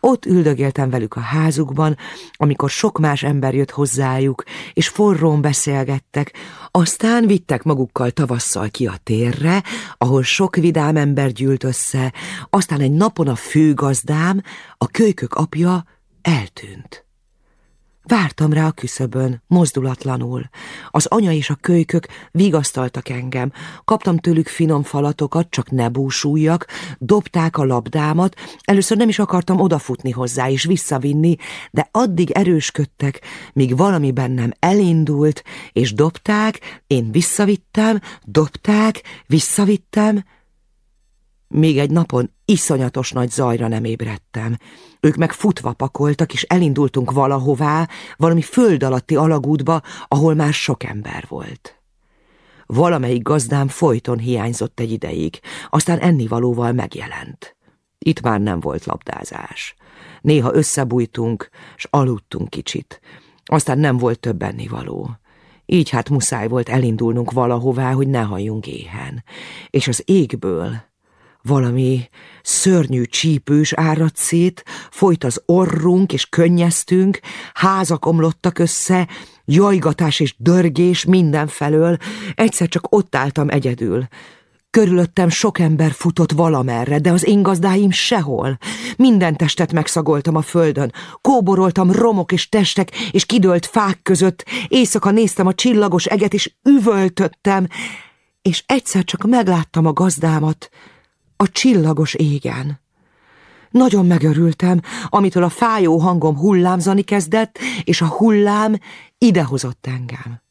Ott üldögéltem velük a házukban, amikor sok más ember jött hozzájuk, és forrón beszélgettek, aztán vittek magukkal tavasszal ki a térre, ahol sok vidám ember gyűlt össze, aztán egy napon a főgazdám, a kölykök apja eltűnt. Vártam rá a küszöbön, mozdulatlanul. Az anya és a kölykök vigasztaltak engem. Kaptam tőlük finom falatokat, csak ne búsuljak, dobták a labdámat, először nem is akartam odafutni hozzá és visszavinni, de addig erősködtek, míg valami bennem elindult, és dobták, én visszavittem, dobták, visszavittem, még egy napon iszonyatos nagy zajra nem ébredtem. Ők meg futva pakoltak, és elindultunk valahová, valami föld alatti alagútba, ahol már sok ember volt. Valamelyik gazdám folyton hiányzott egy ideig, aztán ennivalóval megjelent. Itt már nem volt labdázás. Néha összebújtunk, s aludtunk kicsit. Aztán nem volt több ennivaló. Így hát muszáj volt elindulnunk valahová, hogy ne halljunk éhen. És az égből valami szörnyű csípős áradt szét, folyt az orrunk és könnyeztünk, házak omlottak össze, jajgatás és dörgés mindenfelől, egyszer csak ott álltam egyedül. Körülöttem sok ember futott valamerre, de az én gazdáim sehol. Minden testet megszagoltam a földön, kóboroltam romok és testek és kidőlt fák között, éjszaka néztem a csillagos eget és üvöltöttem, és egyszer csak megláttam a gazdámat, a csillagos égen. Nagyon megörültem, amitől a fájó hangom hullámzani kezdett, és a hullám idehozott engem.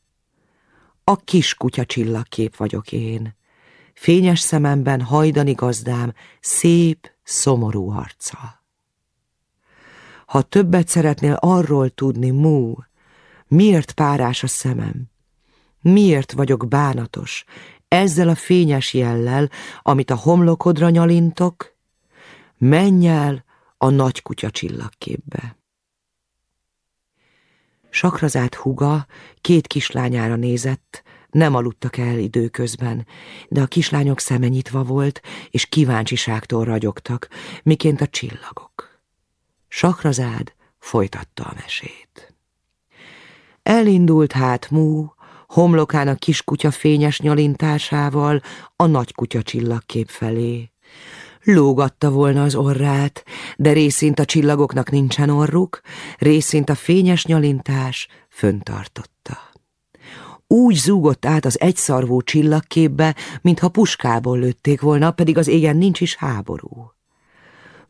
A kis kutya csillagkép vagyok én. Fényes szememben hajdani gazdám szép, szomorú arca. Ha többet szeretnél arról tudni, mú, miért párás a szemem, miért vagyok bánatos, ezzel a fényes jellel, amit a homlokodra nyalintok, menj el a nagy kutya csillagképbe. Sakrazát huga két kislányára nézett, nem aludtak el időközben, de a kislányok szeme nyitva volt, és kíváncsiságtól ragyogtak, miként a csillagok. Sakrazád folytatta a mesét. Elindult hát Mú, homlokán a kiskutya fényes nyalintásával a nagykutya csillagkép felé. Lógatta volna az orrát, de részint a csillagoknak nincsen orruk, részint a fényes nyalintás föntartotta. Úgy zúgott át az egyszarvú csillagképbe, mintha puskából lőtték volna, pedig az égen nincs is háború.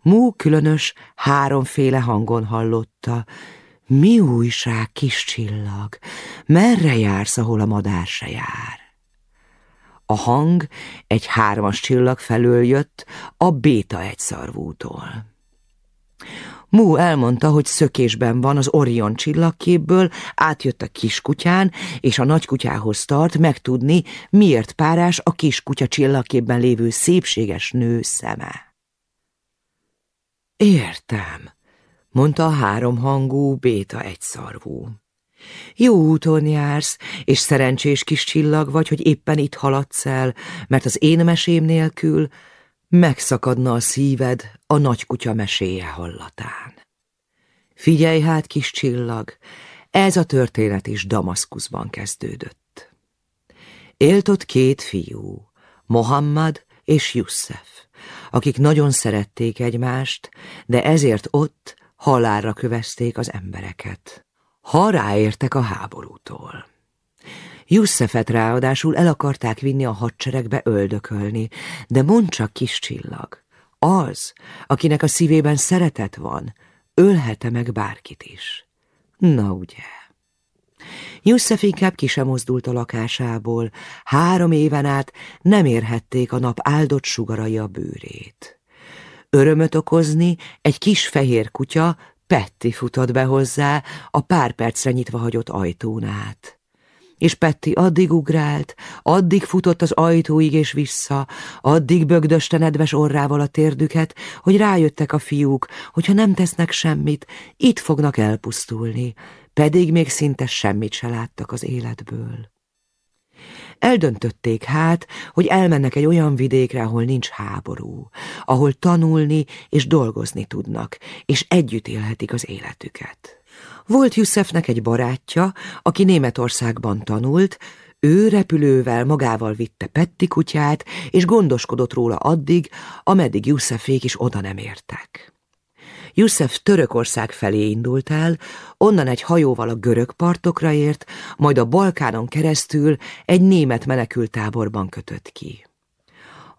Mú különös, háromféle hangon hallotta. Mi újság, kis csillag? Merre jársz, ahol a madár se jár? A hang egy hármas csillag felől jött, a béta egyszarvútól. Mú elmondta, hogy szökésben van az Orion csillagképből, átjött a kiskutyán, és a nagykutyához tart megtudni, miért párás a kiskutya csillagképben lévő szépséges nő szeme. Értem, mondta a háromhangú béta egyszarvú. Jó úton jársz, és szerencsés kis csillag vagy, hogy éppen itt haladsz el, mert az én mesém nélkül megszakadna a szíved a nagykutya meséje hallatán. Figyelj hát, kis csillag, ez a történet is Damaszkuszban kezdődött. Élt ott két fiú, Mohammad és Jussef, akik nagyon szerették egymást, de ezért ott halálra kövezték az embereket, ha ráértek a háborútól. Jusszefet ráadásul el akarták vinni a hadseregbe öldökölni, de mond csak kis csillag. Az, akinek a szívében szeretet van, ölhete meg bárkit is. Na ugye. Jusszef inkább ki sem mozdult a lakásából, három éven át nem érhették a nap áldott sugarai a bőrét. Örömöt okozni egy kis fehér kutya, Petti futott be hozzá, a pár percre nyitva hagyott ajtón át és Petti addig ugrált, addig futott az ajtóig és vissza, addig bögdöste nedves orrával a térdüket, hogy rájöttek a fiúk, hogyha nem tesznek semmit, itt fognak elpusztulni, pedig még szinte semmit se láttak az életből. Eldöntötték hát, hogy elmennek egy olyan vidékre, ahol nincs háború, ahol tanulni és dolgozni tudnak, és együtt élhetik az életüket. Volt Jussefnek egy barátja, aki Németországban tanult, ő repülővel magával vitte Petti kutyát, és gondoskodott róla addig, ameddig Jussefék is oda nem értek. Jussef Törökország felé indult el, onnan egy hajóval a görög partokra ért, majd a Balkánon keresztül egy német menekültáborban kötött ki.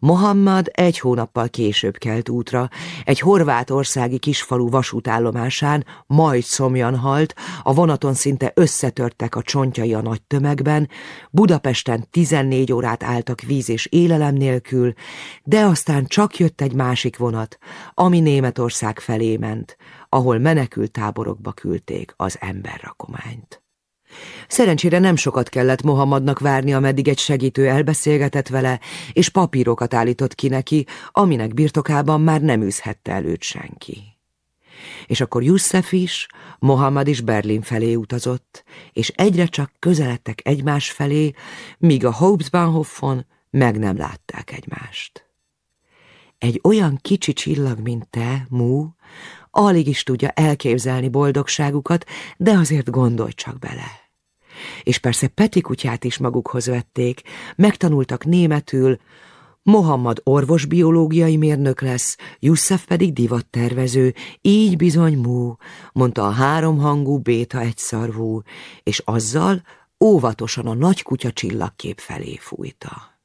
Mohammad egy hónappal később kelt útra, egy horvátországi kisfalu vasútállomásán majd szomjan halt, a vonaton szinte összetörtek a csontjai a nagy tömegben, Budapesten 14 órát álltak víz és élelem nélkül, de aztán csak jött egy másik vonat, ami Németország felé ment, ahol menekült táborokba küldték az emberrakományt. Szerencsére nem sokat kellett Mohamadnak várni, ameddig egy segítő elbeszélgetett vele, és papírokat állított ki neki, aminek birtokában már nem űzhette előtt senki. És akkor Jussef is, Mohamad is Berlin felé utazott, és egyre csak közeledtek egymás felé, míg a Hauptbahnhofon meg nem látták egymást. Egy olyan kicsi csillag, mint te, Mú, alig is tudja elképzelni boldogságukat, de azért gondolj csak bele és persze Peti kutyát is magukhoz vették, megtanultak németül, Mohammad orvosbiológiai mérnök lesz, Jussef pedig divattervező, így bizony mú, mondta a háromhangú béta egyszarvú, és azzal óvatosan a nagy kutya csillagkép felé fújta.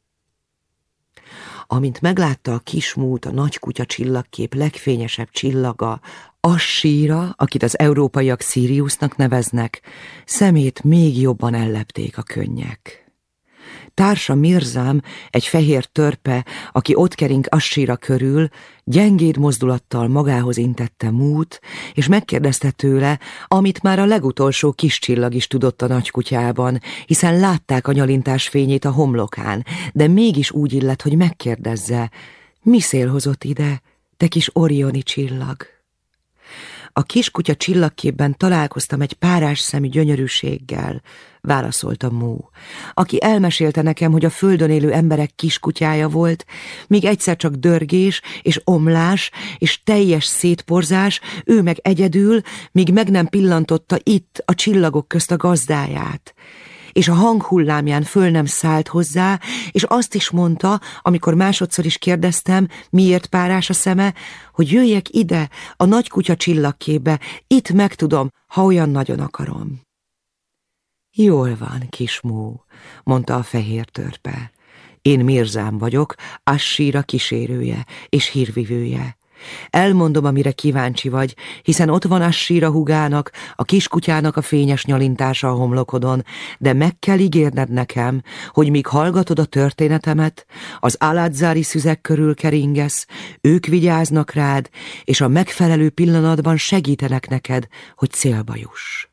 Amint meglátta a kismút a nagy kutya csillagkép legfényesebb csillaga, Assíra, akit az európaiak Siriusnak neveznek, szemét még jobban ellepték a könnyek. Társa Mirzám, egy fehér törpe, aki ott kering Assíra körül, gyengéd mozdulattal magához intette mút, és megkérdezte tőle, amit már a legutolsó kis csillag is tudott a nagykutyában, hiszen látták a nyalintás fényét a homlokán, de mégis úgy illet, hogy megkérdezze, mi szél hozott ide, te kis orioni csillag? A kiskutya csillagképben találkoztam egy párás szemű gyönyörűséggel, válaszolta Mú, aki elmesélte nekem, hogy a földön élő emberek kiskutyája volt, míg egyszer csak dörgés és omlás és teljes szétporzás, ő meg egyedül, míg meg nem pillantotta itt a csillagok közt a gazdáját és a hanghullámján föl nem szállt hozzá, és azt is mondta, amikor másodszor is kérdeztem, miért párás a szeme, hogy jöjjek ide, a nagy kutya csillagkébe, itt megtudom, ha olyan nagyon akarom. Jól van, kismú, mondta a fehér törpe. Én Mirzám vagyok, Assíra kísérője és hírvivője. Elmondom, amire kíváncsi vagy, hiszen ott van Assíra hugának, a kiskutyának a fényes nyalintása a homlokodon, de meg kell ígérned nekem, hogy míg hallgatod a történetemet, az aládzsári szüzek körül keringesz, ők vigyáznak rád, és a megfelelő pillanatban segítenek neked, hogy célba juss.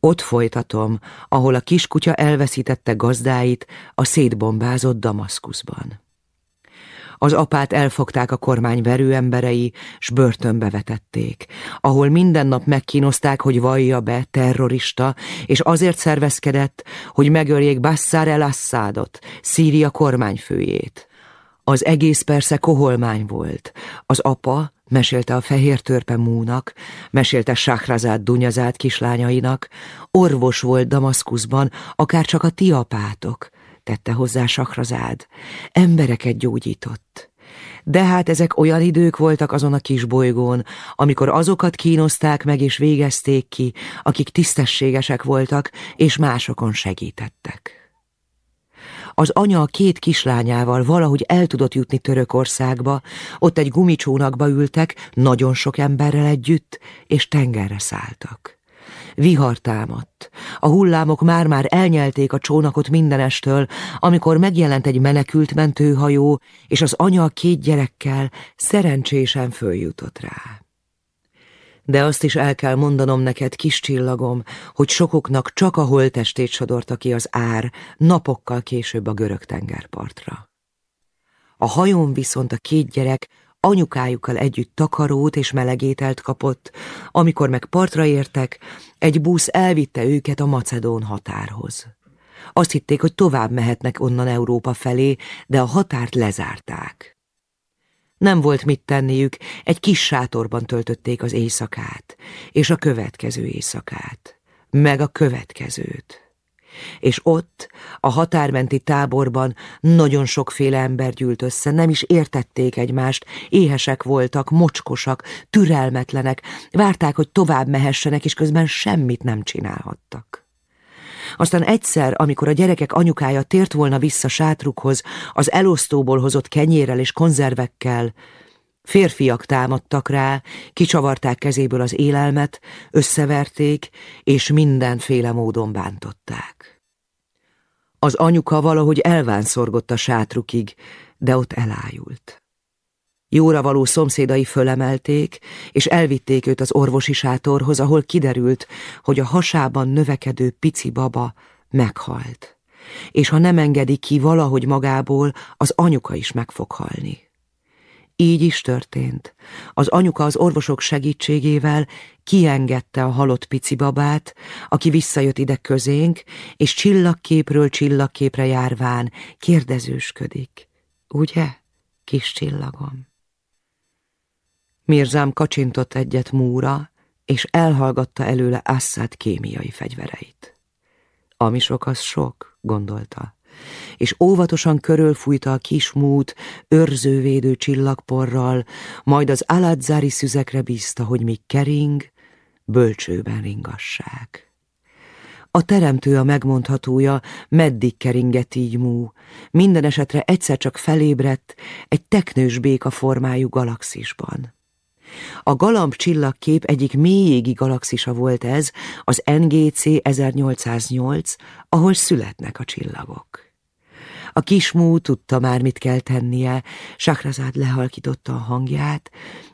Ott folytatom, ahol a kiskutya elveszítette gazdáit a szétbombázott Damaszkuszban. Az apát elfogták a kormány verőemberei, s börtönbe vetették, ahol minden nap megkínozták, hogy vallja be terrorista, és azért szervezkedett, hogy megöljék Bassar el-Assadot, Szíria kormányfőjét. Az egész persze koholmány volt. Az apa, mesélte a fehér törpe múnak, mesélte Sahrazát Dunyazát kislányainak, orvos volt Damaszkuszban, akár csak a ti apátok, tette hozzá Sahrazád, embereket gyógyított. De hát ezek olyan idők voltak azon a kis bolygón, amikor azokat kínozták meg és végezték ki, akik tisztességesek voltak és másokon segítettek. Az anya a két kislányával valahogy el tudott jutni Törökországba, ott egy gumicsónakba ültek, nagyon sok emberrel együtt, és tengerre szálltak. Vihar támadt. A hullámok már-már elnyelték a csónakot mindenestől, amikor megjelent egy menekült mentőhajó, és az anya két gyerekkel szerencsésen följutott rá. De azt is el kell mondanom neked, kis csillagom, hogy sokoknak csak a holtestét sodorta ki az ár napokkal később a görög tengerpartra. A hajón viszont a két gyerek anyukájukkal együtt takarót és melegételt kapott, amikor meg partra értek, egy busz elvitte őket a macedón határhoz. Azt hitték, hogy tovább mehetnek onnan Európa felé, de a határt lezárták. Nem volt mit tenniük, egy kis sátorban töltötték az éjszakát, és a következő éjszakát, meg a következőt. És ott, a határmenti táborban nagyon sokféle ember gyűlt össze, nem is értették egymást, éhesek voltak, mocskosak, türelmetlenek, várták, hogy tovább mehessenek, és közben semmit nem csinálhattak. Aztán egyszer, amikor a gyerekek anyukája tért volna vissza sátrukhoz, az elosztóból hozott kenyérrel és konzervekkel, Férfiak támadtak rá, kicsavarták kezéből az élelmet, összeverték, és mindenféle módon bántották. Az anyuka valahogy elvánszorgott a sátrukig, de ott elájult. Jóra való szomszédai fölemelték, és elvitték őt az orvosi sátorhoz, ahol kiderült, hogy a hasában növekedő pici baba meghalt. És ha nem engedi ki valahogy magából, az anyuka is meg fog halni. Így is történt. Az anyuka az orvosok segítségével kiengedte a halott pici babát, aki visszajött ide közénk, és csillagképről csillagképre járván kérdezősködik. Ugye, kis csillagom? Mirzám kacsintott egyet múra, és elhallgatta előle Assad kémiai fegyvereit. Ami sok, az sok, gondolta, és óvatosan körülfújta a kis mút őrzővédő csillagporral, majd az aladzári szüzekre bízta, hogy míg kering, bölcsőben ringassák. A teremtő a megmondhatója, meddig keringett így mú, minden esetre egyszer csak felébredt egy teknős béka formájú galaxisban. A Galamb csillagkép egyik mélyégi galaxisa volt ez, az NGC 1808, ahol születnek a csillagok. A kismú tudta már, mit kell tennie, Sakrazád lehalkította a hangját,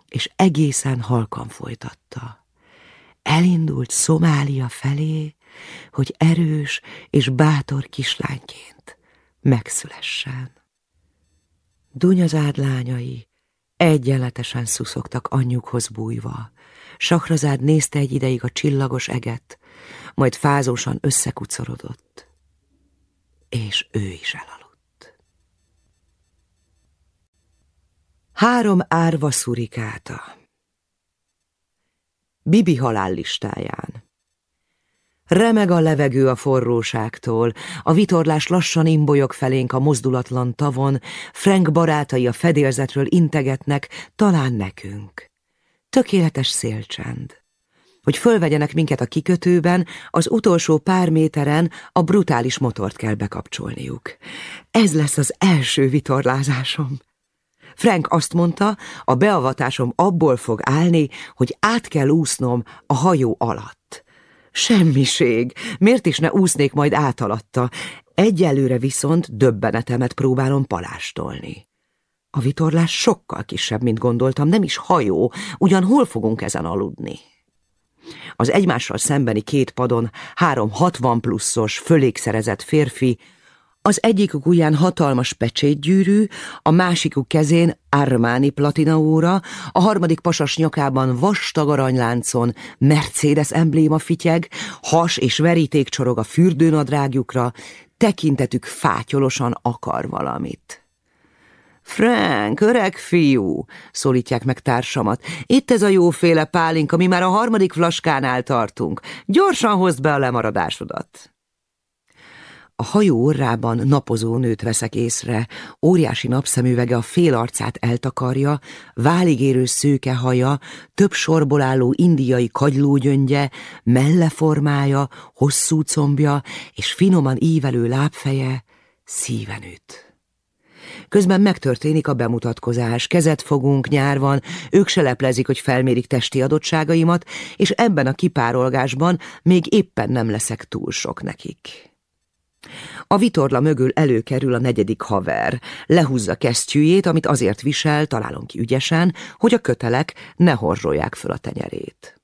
és egészen halkan folytatta. Elindult Szomália felé, hogy erős és bátor kislányként megszülessen. Dunyazád lányai Egyenletesen szuszogtak anyjukhoz bújva. Sakrazád nézte egy ideig a csillagos eget, majd fázósan összekucorodott, és ő is elaludt. Három árva szurikáta Bibi halállistáján Remeg a levegő a forróságtól, a vitorlás lassan imbolyog felénk a mozdulatlan tavon, Frank barátai a fedélzetről integetnek, talán nekünk. Tökéletes szélcsend. Hogy fölvegyenek minket a kikötőben, az utolsó pár méteren a brutális motort kell bekapcsolniuk. Ez lesz az első vitorlázásom. Frank azt mondta, a beavatásom abból fog állni, hogy át kell úsznom a hajó alatt. Semmiség, miért is ne úsznék majd átalatta? Egyelőre viszont döbbenetemet próbálom palástolni. A vitorlás sokkal kisebb, mint gondoltam, nem is hajó, ugyan hol fogunk ezen aludni? Az egymással szembeni két padon három hatvan pluszos, fölékszerezett férfi, az egyikük ujján hatalmas pecsétgyűrű, a másikuk kezén Armani platinaóra, a harmadik pasas nyakában vastag aranyláncon Mercedes embléma fityeg, has és veríték csorog a fürdőnadrágjukra, tekintetük fátyolosan akar valamit. Frank, öreg fiú, szólítják meg társamat. Itt ez a jóféle pálinka, mi már a harmadik flaskánál tartunk. Gyorsan hozd be a lemaradásodat. A hajó orrában napozó nőt veszek észre, óriási napszemüvege a fél arcát eltakarja, váligérő szőke haja, több sorból álló indiai kagylógyöngye, melleformája, hosszú combja és finoman ívelő lábfeje szíven üt. Közben megtörténik a bemutatkozás, kezet fogunk, nyár van, ők se leplezik, hogy felmérik testi adottságaimat, és ebben a kipárolgásban még éppen nem leszek túl sok nekik. A vitorla mögül előkerül a negyedik haver, lehúzza kesztyűjét, amit azért visel, találom ki ügyesen, hogy a kötelek ne horzsolják föl a tenyerét.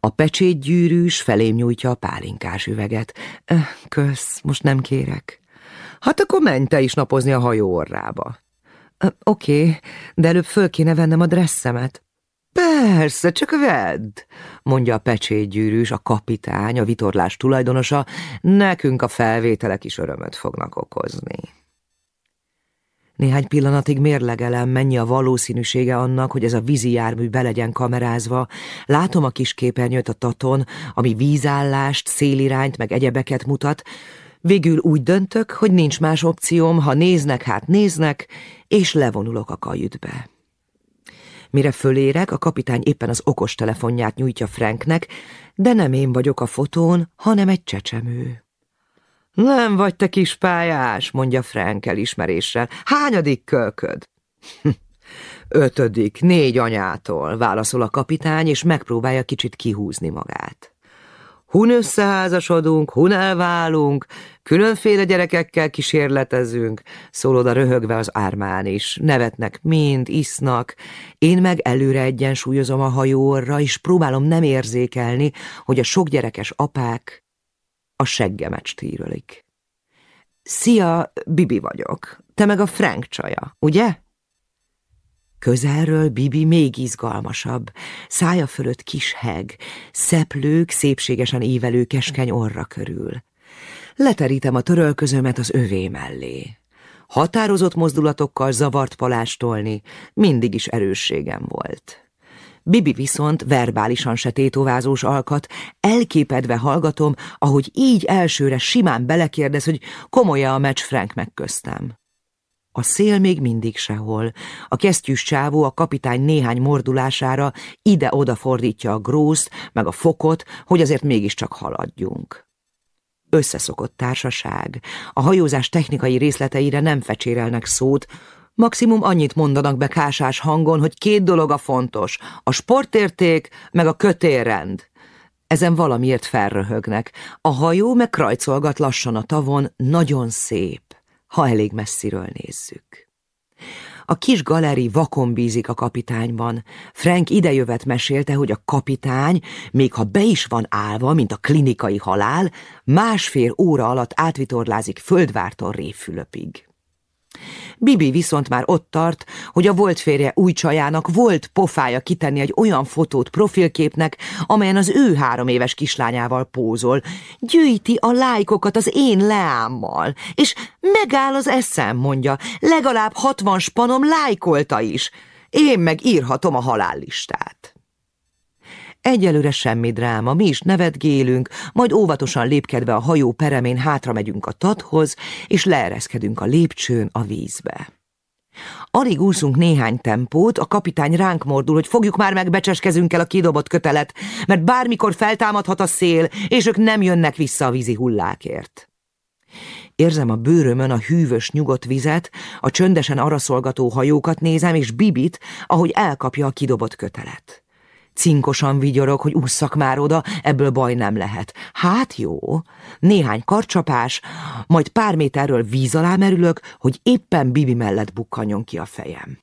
A pecsétgyűrűs felém nyújtja a pálinkás üveget. Kösz, most nem kérek. Hát akkor menj te is napozni a hajó orrába. Oké, okay, de előbb föl kéne vennem a dresszemet. Persze, csak vedd, mondja a pecsétgyűrűs, a kapitány, a vitorlás tulajdonosa, nekünk a felvételek is örömöt fognak okozni. Néhány pillanatig mérlegelem, mennyi a valószínűsége annak, hogy ez a vízi jármű be kamerázva. Látom a kis képernyőt a taton, ami vízállást, szélirányt, meg egyebeket mutat, Végül úgy döntök, hogy nincs más opcióm, ha néznek, hát néznek, és levonulok a kajütbe. Mire fölérek, a kapitány éppen az okos telefonját nyújtja Franknek, de nem én vagyok a fotón, hanem egy csecsemő. Nem vagy te kis pályás, mondja Frank elismeréssel. Hányadik kölköd? Ötödik, négy anyától, válaszol a kapitány, és megpróbálja kicsit kihúzni magát. Hun összeházasodunk, hun elválunk, különféle gyerekekkel kísérletezünk, szól oda röhögve az ármán is. Nevetnek mind, isznak, én meg előre egyensúlyozom a hajóra, és próbálom nem érzékelni, hogy a sok gyerekes apák a seggemet stírölik. Szia, Bibi vagyok. Te meg a Frank csaja, ugye? Közelről Bibi még izgalmasabb, szája fölött kis heg, szeplők szépségesen ívelő keskeny orra körül. Leterítem a törölközömet az övé mellé. Határozott mozdulatokkal zavart palástolni mindig is erősségem volt. Bibi viszont verbálisan se tétovázós alkat, elképedve hallgatom, ahogy így elsőre simán belekérdez, hogy komoly-e a meccs Frank megköztem. A szél még mindig sehol. A kesztyűs csávó a kapitány néhány mordulására ide-oda fordítja a grószt, meg a fokot, hogy azért mégiscsak haladjunk. Összeszokott társaság. A hajózás technikai részleteire nem fecsérelnek szót, maximum annyit mondanak be kásás hangon, hogy két dolog a fontos, a sportérték meg a kötélrend. Ezen valamiért felröhögnek. A hajó meg krajcolgat lassan a tavon, nagyon szép ha elég messziről nézzük. A kis galeri vakon bízik a kapitányban. Frank idejövet mesélte, hogy a kapitány, még ha be is van állva, mint a klinikai halál, másfél óra alatt átvitorlázik földvártól révfülöpig. Bibi viszont már ott tart, hogy a volt férje új csajának volt pofája kitenni egy olyan fotót profilképnek, amelyen az ő három éves kislányával pózol. Gyűjti a lájkokat az én leámmal, és megáll az eszem, mondja, legalább hatvan spanom lájkolta is. Én meg írhatom a halállistát. Egyelőre semmi dráma, mi is nevetgélünk, majd óvatosan lépkedve a hajó peremén hátra megyünk a tathoz, és leereszkedünk a lépcsőn a vízbe. Alig úszunk néhány tempót, a kapitány ránk mordul, hogy fogjuk már meg, becseskezünk el a kidobott kötelet, mert bármikor feltámadhat a szél, és ők nem jönnek vissza a vízi hullákért. Érzem a bőrömön a hűvös, nyugodt vizet, a csöndesen araszolgató hajókat nézem, és Bibit, ahogy elkapja a kidobott kötelet. Cinkosan vigyorog, hogy ússzak már oda, ebből baj nem lehet. Hát jó, néhány karcsapás, majd pár méterről víz alá merülök, hogy éppen Bibi mellett bukkanjon ki a fejem.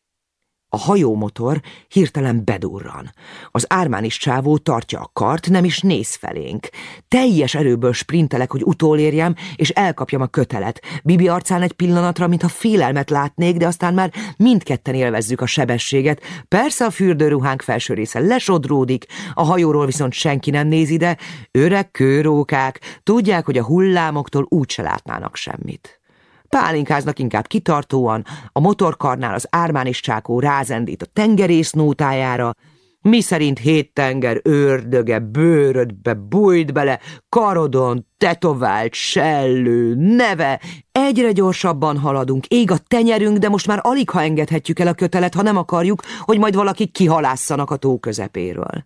A hajómotor hirtelen bedurran. Az ármánis csávó tartja a kart, nem is néz felénk. Teljes erőből sprintelek, hogy utolérjem, és elkapjam a kötelet. Bibi arcán egy pillanatra, mintha félelmet látnék, de aztán már mindketten élvezzük a sebességet. Persze a fürdőruhánk felső része lesodródik, a hajóról viszont senki nem néz ide. Öreg kőrókák, tudják, hogy a hullámoktól úgyse látnának semmit. Pálinkáznak inkább kitartóan, a motorkarnál az ármán és csákó rázendít a tengerész nótájára, mi szerint hét tenger ördöge bőrödbe bújt bele, karodon, tetovált, sellő, neve. Egyre gyorsabban haladunk, ég a tenyerünk, de most már alig ha engedhetjük el a kötelet, ha nem akarjuk, hogy majd valaki kihalásszanak a tó közepéről.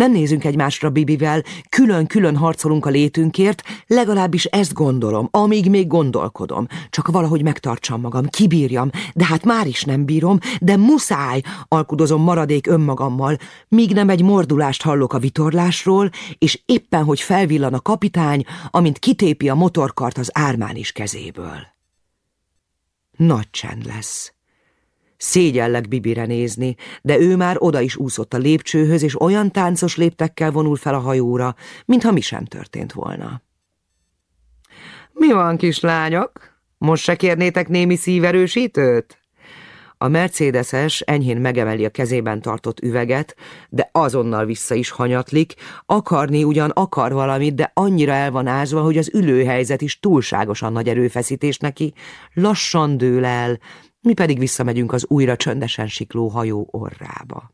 Nem nézünk egymásra Bibivel, külön-külön harcolunk a létünkért, legalábbis ezt gondolom, amíg még gondolkodom. Csak valahogy megtartsam magam, kibírjam, de hát már is nem bírom, de muszáj, alkudozom maradék önmagammal, míg nem egy mordulást hallok a vitorlásról, és éppen, hogy felvillan a kapitány, amint kitépi a motorkart az ármánis kezéből. Nagy csend lesz. Szégyellek Bibire nézni, de ő már oda is úszott a lépcsőhöz, és olyan táncos léptekkel vonul fel a hajóra, mintha mi sem történt volna. Mi van, kislányok? Most se kérnétek némi szíverősítőt? A Mercedeses enyhén megemeli a kezében tartott üveget, de azonnal vissza is hanyatlik, akarni ugyan akar valamit, de annyira el van ázva, hogy az ülőhelyzet is túlságosan nagy erőfeszítés neki, lassan dől el, mi pedig visszamegyünk az újra csöndesen sikló hajó orrába.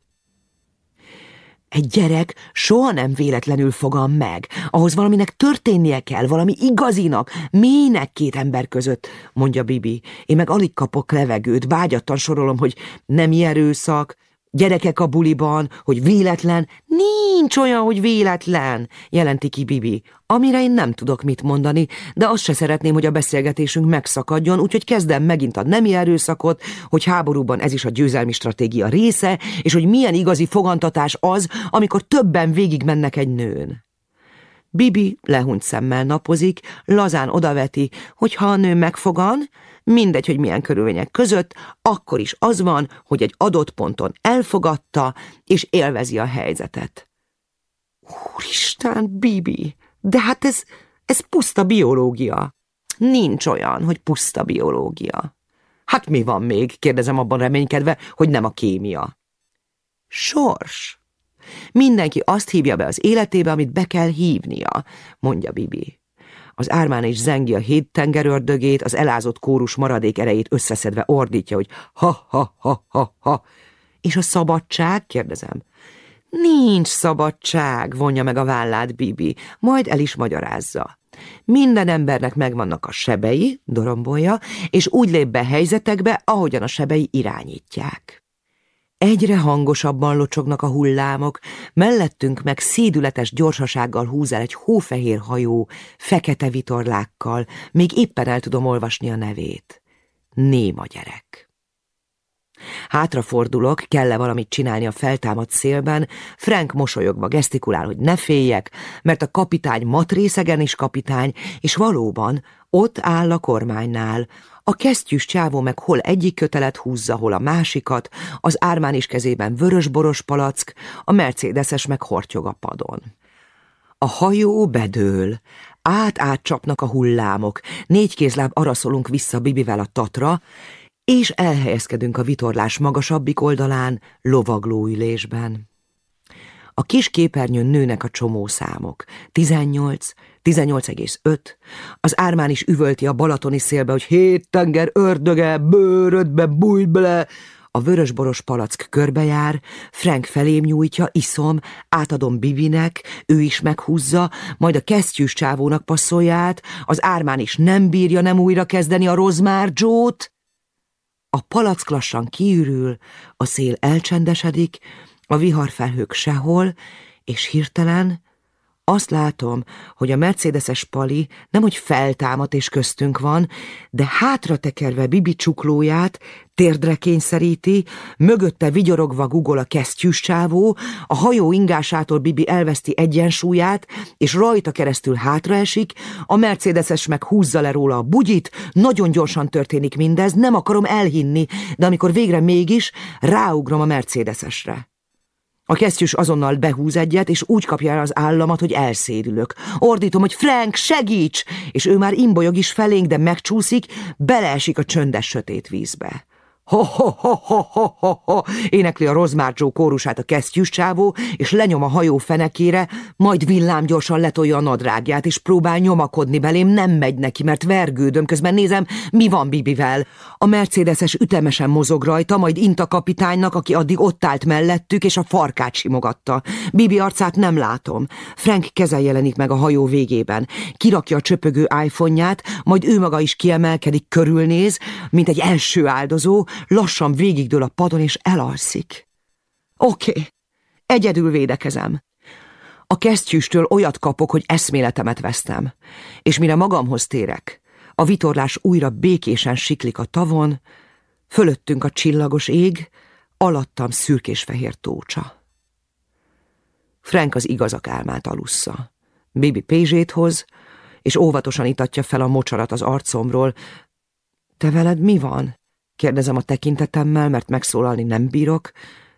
Egy gyerek soha nem véletlenül fogam meg. Ahhoz valaminek történnie kell, valami igazinak, mélynek két ember között, mondja Bibi. Én meg alig kapok levegőt, vágyattan sorolom, hogy nem erőszak, Gyerekek a buliban, hogy véletlen, nincs olyan, hogy véletlen, jelenti ki Bibi, amire én nem tudok mit mondani, de azt se szeretném, hogy a beszélgetésünk megszakadjon, úgyhogy kezdem megint a nemi erőszakot, hogy háborúban ez is a győzelmi stratégia része, és hogy milyen igazi fogantatás az, amikor többen végigmennek egy nőn. Bibi lehunyt szemmel napozik, lazán odaveti, hogy ha a nő megfogan, mindegy, hogy milyen körülmények között, akkor is az van, hogy egy adott ponton elfogadta, és élvezi a helyzetet. Úristen, Bibi, de hát ez, ez puszta biológia. Nincs olyan, hogy puszta biológia. Hát mi van még? kérdezem abban reménykedve, hogy nem a kémia. Sors. Mindenki azt hívja be az életébe, amit be kell hívnia, mondja Bibi. Az ármán és zengi a hét tengerördögét, az elázott kórus maradék erejét összeszedve ordítja, hogy ha-ha-ha-ha-ha. És a szabadság? kérdezem. Nincs szabadság, vonja meg a vállát Bibi, majd el is magyarázza. Minden embernek megvannak a sebei, dorombolja, és úgy lép be helyzetekbe, ahogyan a sebei irányítják. Egyre hangosabban locsognak a hullámok, mellettünk meg szédületes gyorsasággal húz el egy hófehér hajó, fekete vitorlákkal, még éppen el tudom olvasni a nevét. Néma gyerek. Hátrafordulok, kell-e valamit csinálni a feltámadt szélben, Frank mosolyogva gesztikulál, hogy ne féljek, mert a kapitány matrészegen is kapitány, és valóban ott áll a kormánynál, a kesztyűs csávó meg hol egyik kötelet húzza, hol a másikat, az ármán is kezében vörös-boros palack, a mercedeses meg hortyog a padon. A hajó bedől, át-át csapnak a hullámok, négy kézláb araszolunk vissza Bibivel a tatra, és elhelyezkedünk a vitorlás magasabbik oldalán, lovaglóülésben. A kis képernyőn nőnek a csomószámok. 18, 18,5. Az ármán is üvölti a balatoni szélbe, hogy hét tenger ördöge, bőrödbe, bújt bele. A vörösboros palack körbejár, Frank felém nyújtja, iszom, átadom Bibinek, ő is meghúzza, majd a kesztyűs csávónak passzolja át, az ármán is nem bírja nem újra kezdeni a rozmár Joe-t. A palack lassan kiürül, a szél elcsendesedik, a viharfelhők sehol, és hirtelen azt látom, hogy a mercedeses pali nem hogy feltámad és köztünk van, de hátra tekerve Bibi csuklóját, térdre kényszeríti, mögötte vigyorogva gugol a kesztyűs csávó, a hajó ingásától Bibi elveszti egyensúlyát, és rajta keresztül hátraesik, a mercedeses meg húzza le róla a bugyit, nagyon gyorsan történik mindez, nem akarom elhinni, de amikor végre mégis, ráugrom a mercedesesre. A kesztyűs azonnal behúz egyet, és úgy kapja el az államat, hogy elszédülök. Ordítom, hogy Frank, segíts! És ő már imbolyog is felénk, de megcsúszik, beleesik a csöndes sötét vízbe. Ha-ha-ha-ha-ha-ha, énekli a Rozmárcsó kórusát a kesztyűs csávó, és lenyom a hajó fenekére, majd villám gyorsan letolja a nadrágját, és próbál nyomakodni belém, nem megy neki, mert vergődöm, közben nézem, mi van Bibivel. A mercedeses ütemesen mozog rajta, majd int a kapitánynak, aki addig ott állt mellettük, és a farkát simogatta. Bibi arcát nem látom. Frank keze jelenik meg a hajó végében. Kirakja a csöpögő iPhone-ját, majd ő maga is kiemelkedik, körülnéz, mint egy első áldozó, lassan végigdől a padon és elalszik. Oké, okay. egyedül védekezem. A kesztyűstől olyat kapok, hogy eszméletemet vesztem, és mire magamhoz térek, a vitorlás újra békésen siklik a tavon, fölöttünk a csillagos ég, alattam szürkés-fehér tócsa. Frank az igazak álmát alussza. Bibi Pézsét hoz, és óvatosan itatja fel a mocsarat az arcomról. Te veled mi van? Kérdezem a tekintetemmel, mert megszólalni nem bírok,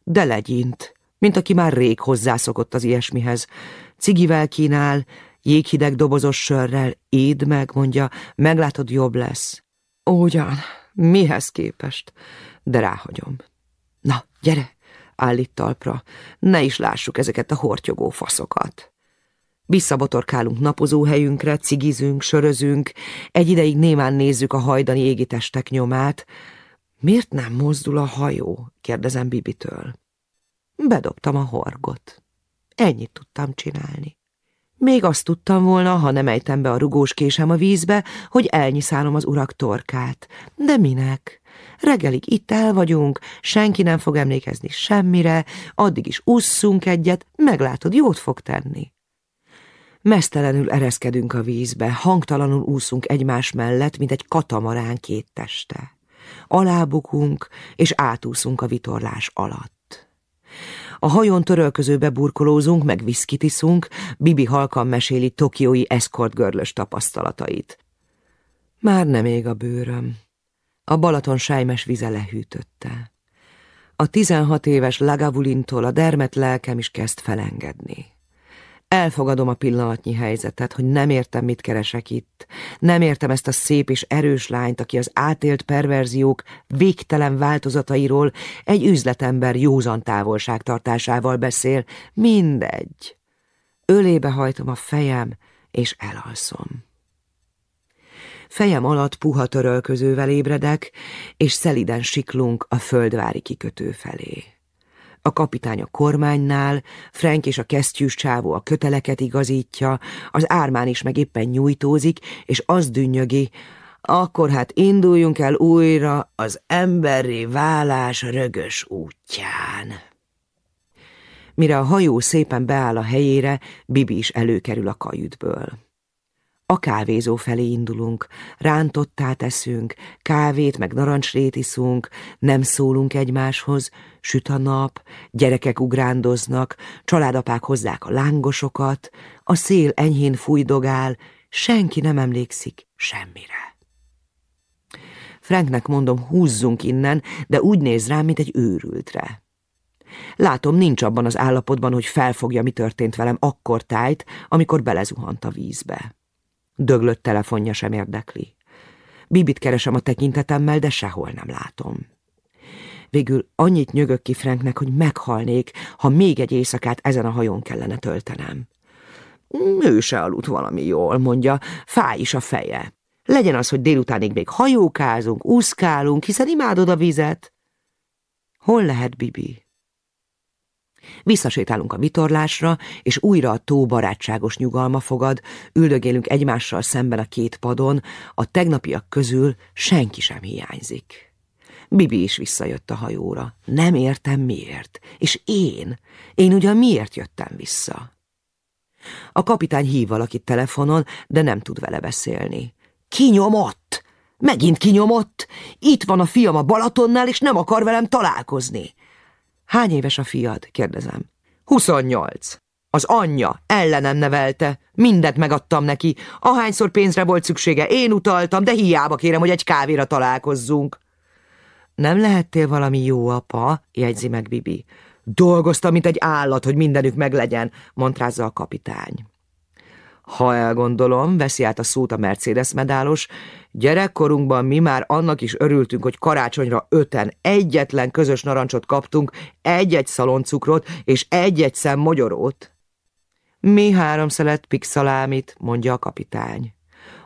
de legyint, mint aki már rég hozzászokott az ilyesmihez. Cigivel kínál, jéghideg dobozos sörrel, éd meg, mondja, meglátod, jobb lesz. Ugyan, mihez képest? De ráhagyom. Na, gyere, állít talpra, ne is lássuk ezeket a hortyogó faszokat. Visszabotorkálunk napozóhelyünkre, cigizünk, sörözünk, egy ideig némán nézzük a hajdani égitestek nyomát, Miért nem mozdul a hajó? kérdezem Bibitől. Bedobtam a horgot. Ennyit tudtam csinálni. Még azt tudtam volna, ha nem ejtem be a rugós késem a vízbe, hogy elnyiszálom az urak torkát. De minek? Reggelig itt el vagyunk, senki nem fog emlékezni semmire, addig is usszunk egyet, meglátod, jót fog tenni. Mesztelenül ereszkedünk a vízbe, hangtalanul úszunk egymás mellett, mint egy katamarán két teste alábukunk és átúszunk a vitorlás alatt. A hajón törölközőbe burkolózunk, meg viszkit iszunk, Bibi halkan meséli tokiói görlös tapasztalatait. Már nem ég a bőröm. A Balaton sájmes vize lehűtötte. A tizenhat éves Lagavulintól a dermet lelkem is kezd felengedni. Elfogadom a pillanatnyi helyzetet, hogy nem értem, mit keresek itt. Nem értem ezt a szép és erős lányt, aki az átélt perverziók végtelen változatairól egy üzletember józan távolságtartásával beszél. Mindegy. Ölébe hajtom a fejem, és elalszom. Fejem alatt puha törölközővel ébredek, és szeliden siklunk a földvári kikötő felé. A kapitány a kormánynál, Frank és a kesztyűs csávó a köteleket igazítja, az ármán is meg éppen nyújtózik, és az dünnyögi, akkor hát induljunk el újra az emberré válás rögös útján. Mire a hajó szépen beáll a helyére, Bibi is előkerül a kajütből. A kávézó felé indulunk, rántottát eszünk, kávét meg narancsrét iszunk, nem szólunk egymáshoz, süt a nap, gyerekek ugrándoznak, családapák hozzák a lángosokat, a szél enyhén fújdogál, senki nem emlékszik semmire. Franknek mondom, húzzunk innen, de úgy néz rám, mint egy őrültre. Látom, nincs abban az állapotban, hogy felfogja, mi történt velem akkor tájt, amikor belezuhant a vízbe. Döglött telefonja sem érdekli. Bibit keresem a tekintetemmel, de sehol nem látom. Végül annyit nyögök ki Franknek, hogy meghalnék, ha még egy éjszakát ezen a hajón kellene töltenem. Ő se aludt valami jól, mondja, fáj is a feje. Legyen az, hogy délutánig még hajókázunk, úszkálunk, hiszen imádod a vizet. Hol lehet Bibi? Visszasétálunk a vitorlásra, és újra a tó barátságos nyugalma fogad, üldögélünk egymással szemben a két padon, a tegnapiak közül senki sem hiányzik. Bibi is visszajött a hajóra. Nem értem miért. És én? Én ugyan miért jöttem vissza? A kapitány hív valakit telefonon, de nem tud vele beszélni. Kinyomott! Megint kinyomott! Itt van a fiam a Balatonnál, és nem akar velem találkozni. Hány éves a fiad? kérdezem. Huszonnyolc. Az anyja ellenem nevelte, mindent megadtam neki. Ahányszor pénzre volt szüksége, én utaltam, de hiába kérem, hogy egy kávéra találkozzunk. Nem lehettél valami jó apa, jegyzi meg Bibi. Dolgoztam, mint egy állat, hogy mindenük meglegyen, montrázza a kapitány. Ha elgondolom, veszi át a szót a Mercedes medálos, gyerekkorunkban mi már annak is örültünk, hogy karácsonyra öten egyetlen közös narancsot kaptunk, egy-egy szaloncukrot és egy-egy szem mogyorót. Mi három szelet pixalámit, mondja a kapitány.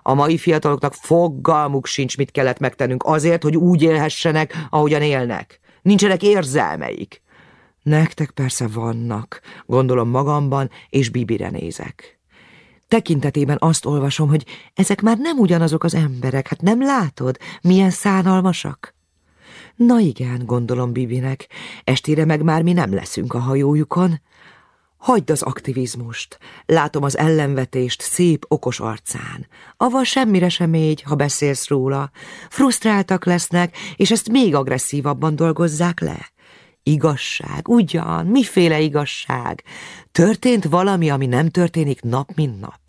A mai fiataloknak fogalmuk sincs, mit kellett megtennünk azért, hogy úgy élhessenek, ahogyan élnek. Nincsenek érzelmeik. Nektek persze vannak, gondolom magamban, és Bibire nézek. Tekintetében azt olvasom, hogy ezek már nem ugyanazok az emberek, hát nem látod, milyen szánalmasak? Na igen, gondolom Bibinek, estére meg már mi nem leszünk a hajójukon. Hagyd az aktivizmust, látom az ellenvetést szép, okos arcán. Ava semmire sem égy, ha beszélsz róla. Frusztráltak lesznek, és ezt még agresszívabban dolgozzák le. Igazság, ugyan, miféle igazság? Történt valami, ami nem történik nap, mint nap?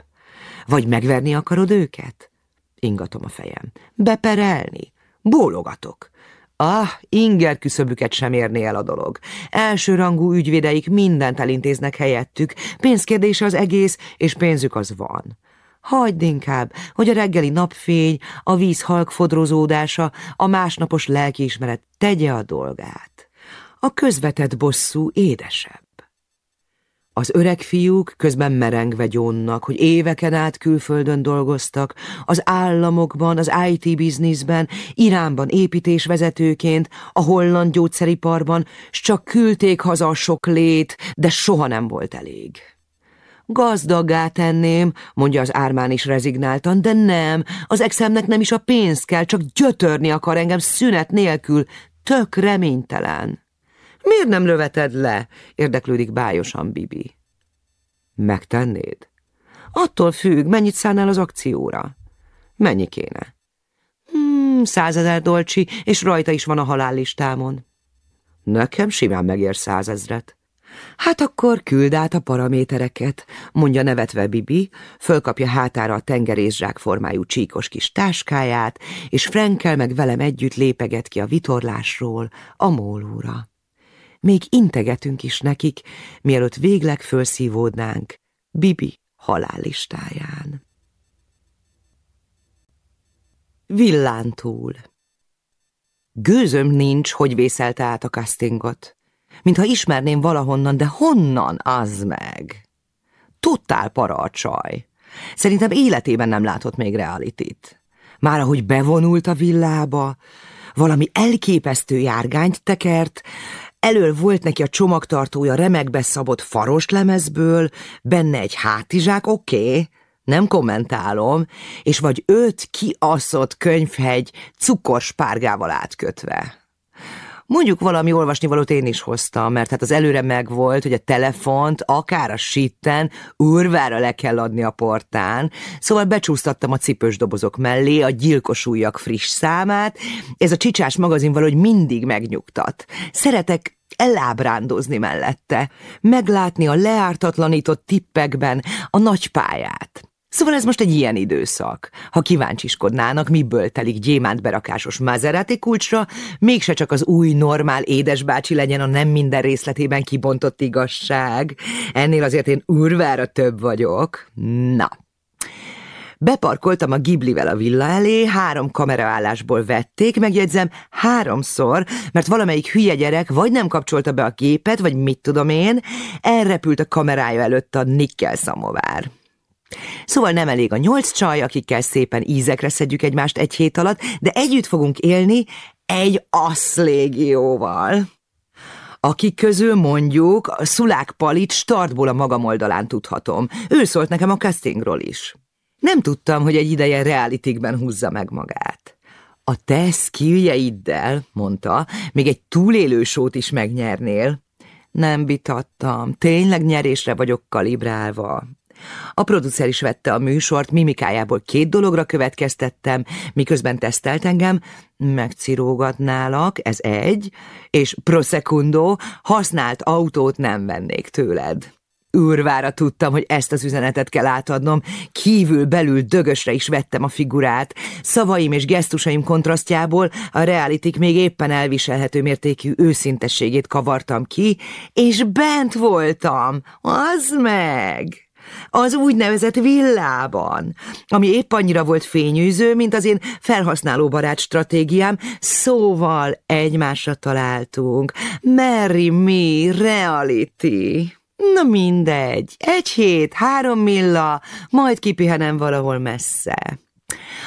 Vagy megverni akarod őket? Ingatom a fejem. Beperelni? Bólogatok. Ah, inger küszöbüket sem érné el a dolog. Elsőrangú ügyvédeik mindent elintéznek helyettük, pénzkérdése az egész, és pénzük az van. Hagyd inkább, hogy a reggeli napfény, a víz halk fodrozódása, a másnapos lelkiismeret tegye a dolgát. A közvetett bosszú édesebb. Az öreg fiúk közben merengve gyónnak, hogy éveken át külföldön dolgoztak, az államokban, az IT bizniszben, Iránban építésvezetőként, a holland gyógyszeriparban, s csak küldték haza a sok lét, de soha nem volt elég. Gazdaggá tenném, mondja az ármán is rezignáltan, de nem, az exemnek nem is a pénz kell, csak gyötörni akar engem szünet nélkül, tök reménytelen. Miért nem löveted le? érdeklődik bájosan Bibi. Megtennéd? Attól függ, mennyit szánnál az akcióra. Mennyi kéne? Hmm, százezer dolcsi, és rajta is van a halállistámon. Nekem simán megér százezret. Hát akkor küld át a paramétereket, mondja nevetve Bibi, fölkapja hátára a tengerészsák formájú csíkos kis táskáját, és Frankel meg velem együtt lépeget ki a vitorlásról a mólóra. Még integetünk is nekik, mielőtt végleg fölszívódnánk Bibi halállistáján. Villántúl Gőzöm nincs, hogy vészelte át a castingot. Mintha ismerném valahonnan, de honnan az meg? Totál para a csaj. Szerintem életében nem látott még realitit. Már ahogy bevonult a villába, valami elképesztő járgányt tekert, Elől volt neki a csomagtartója remekbe szabott faros lemezből, benne egy hátizsák, oké, okay, nem kommentálom, és vagy öt kiaszott könyvhegy cukorspárgával átkötve. Mondjuk valami olvasnivalót én is hoztam, mert hát az előre megvolt, hogy a telefont akár a sitten urvára le kell adni a portán, szóval becsúsztattam a cipős dobozok mellé a gyilkos ujjak friss számát, ez a csicsás magazin valahogy mindig megnyugtat. Szeretek elábrándozni mellette, meglátni a leártatlanított tippekben a nagy pályát. Szóval ez most egy ilyen időszak. Ha kíváncsiskodnának, miből telik gyémántberakásos Maserati kulcsra, mégse csak az új, normál édesbácsi legyen a nem minden részletében kibontott igazság. Ennél azért én urvára több vagyok. Na, Beparkoltam a Giblivel a villa elé, három kameraállásból vették, megjegyzem, háromszor, mert valamelyik hülye gyerek vagy nem kapcsolta be a gépet, vagy mit tudom én, elrepült a kamerája előtt a nikkel szamovár. Szóval nem elég a nyolc csaj, akikkel szépen ízekre szedjük egymást egy hét alatt, de együtt fogunk élni egy asszlégióval. akik közül mondjuk Szulák Palit startból a magam oldalán tudhatom. Ő szólt nekem a castingról is. Nem tudtam, hogy egy ideje realitikben húzza meg magát. A te skilljeiddel, mondta, még egy túlélő sót is megnyernél. Nem vitattam, tényleg nyerésre vagyok kalibrálva. A producer is vette a műsort, mimikájából két dologra következtettem, miközben tesztelt engem, megcirógatnálak, ez egy, és prosecundo, használt autót nem vennék tőled. Őrvára tudtam, hogy ezt az üzenetet kell átadnom, kívül-belül dögösre is vettem a figurát. Szavaim és gesztusaim kontrasztjából a realitik még éppen elviselhető mértékű őszintességét kavartam ki, és bent voltam, az meg! Az úgynevezett villában, ami épp annyira volt fényűző, mint az én felhasználóbarát stratégiám, szóval egymásra találtunk. Merry me reality. Na mindegy, egy hét, három milla, majd kipihenem valahol messze.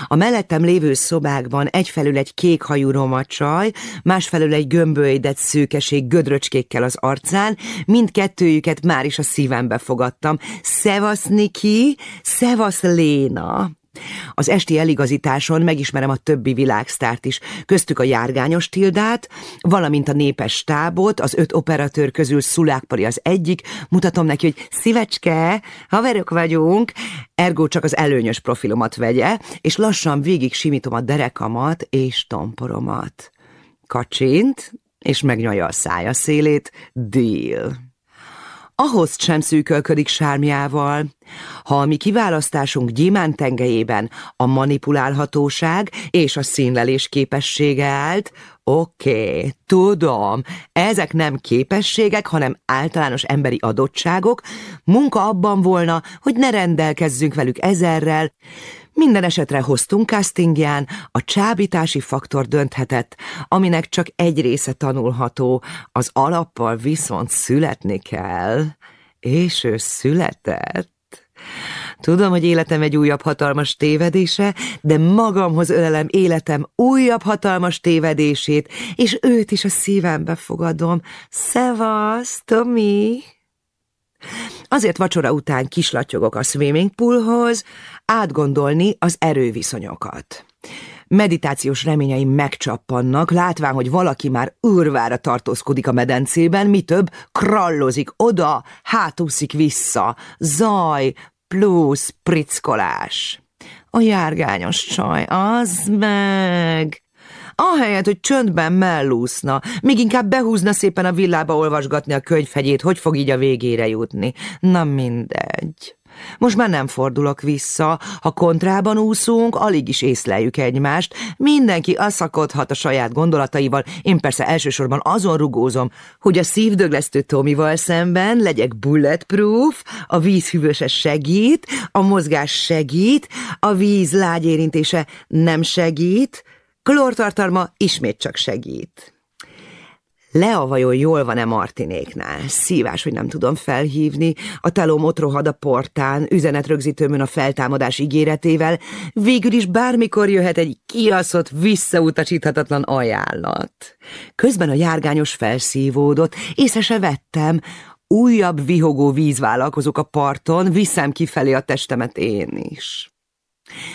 A mellettem lévő szobákban egyfelül egy kékhajú romacsaj, másfelül egy gömbölydett szőkeség gödröcskékkel az arcán, mindkettőjüket már is a szívembe fogadtam. Szevasz, Niki, szevasz, Léna. Az esti eligazításon megismerem a többi világsztárt is, köztük a járgányos Tildát, valamint a népes stábot, az öt operatőr közül Szulákpari az egyik, mutatom neki, hogy szívecske, haverok vagyunk, ergo csak az előnyös profilomat vegye, és lassan végig simítom a derekamat és tomporomat. Kacsint, és megnyalja a szája szélét, deal ahhoz sem szűkölködik sármjával. Ha a mi kiválasztásunk gyémántengelyében a manipulálhatóság és a színlelés képessége állt, oké, okay, tudom, ezek nem képességek, hanem általános emberi adottságok, munka abban volna, hogy ne rendelkezzünk velük ezerrel, minden esetre hoztunk castingján, a csábítási faktor dönthetett, aminek csak egy része tanulható, az alappal viszont születni kell. És ő született. Tudom, hogy életem egy újabb hatalmas tévedése, de magamhoz ölelem életem újabb hatalmas tévedését, és őt is a szívembe fogadom. Szevasz, Tomi! Azért vacsora után kislatyogok a swimmingpoolhoz, átgondolni az erőviszonyokat. Meditációs reményeim megcsappannak, látván, hogy valaki már űrvára tartózkodik a medencében, mi több, krallozik oda, hátúszik vissza, zaj, plusz prickolás. A járgányos csaj, az meg... Ahelyett, hogy csöndben mellúszna, még inkább behúzna szépen a villába olvasgatni a könyvfegyét, hogy fog így a végére jutni. Na mindegy. Most már nem fordulok vissza, ha kontrában úszunk, alig is észleljük egymást, mindenki asszakodhat a saját gondolataival, én persze elsősorban azon rugózom, hogy a szívdöglesztő Tomival szemben legyek bulletproof, a víz hűvöse segít, a mozgás segít, a víz lágy érintése nem segít, klórtartalma ismét csak segít. Lea vajon jól van-e Martinéknál? Szívás, hogy nem tudom felhívni. A telóm ott rohad a portán, üzenetrögzítőmön a feltámadás ígéretével. Végül is bármikor jöhet egy kiaszott, visszautasíthatatlan ajánlat. Közben a járgányos felszívódott, észre se vettem. Újabb vihogó vízvállalkozók a parton, viszem kifelé a testemet én is.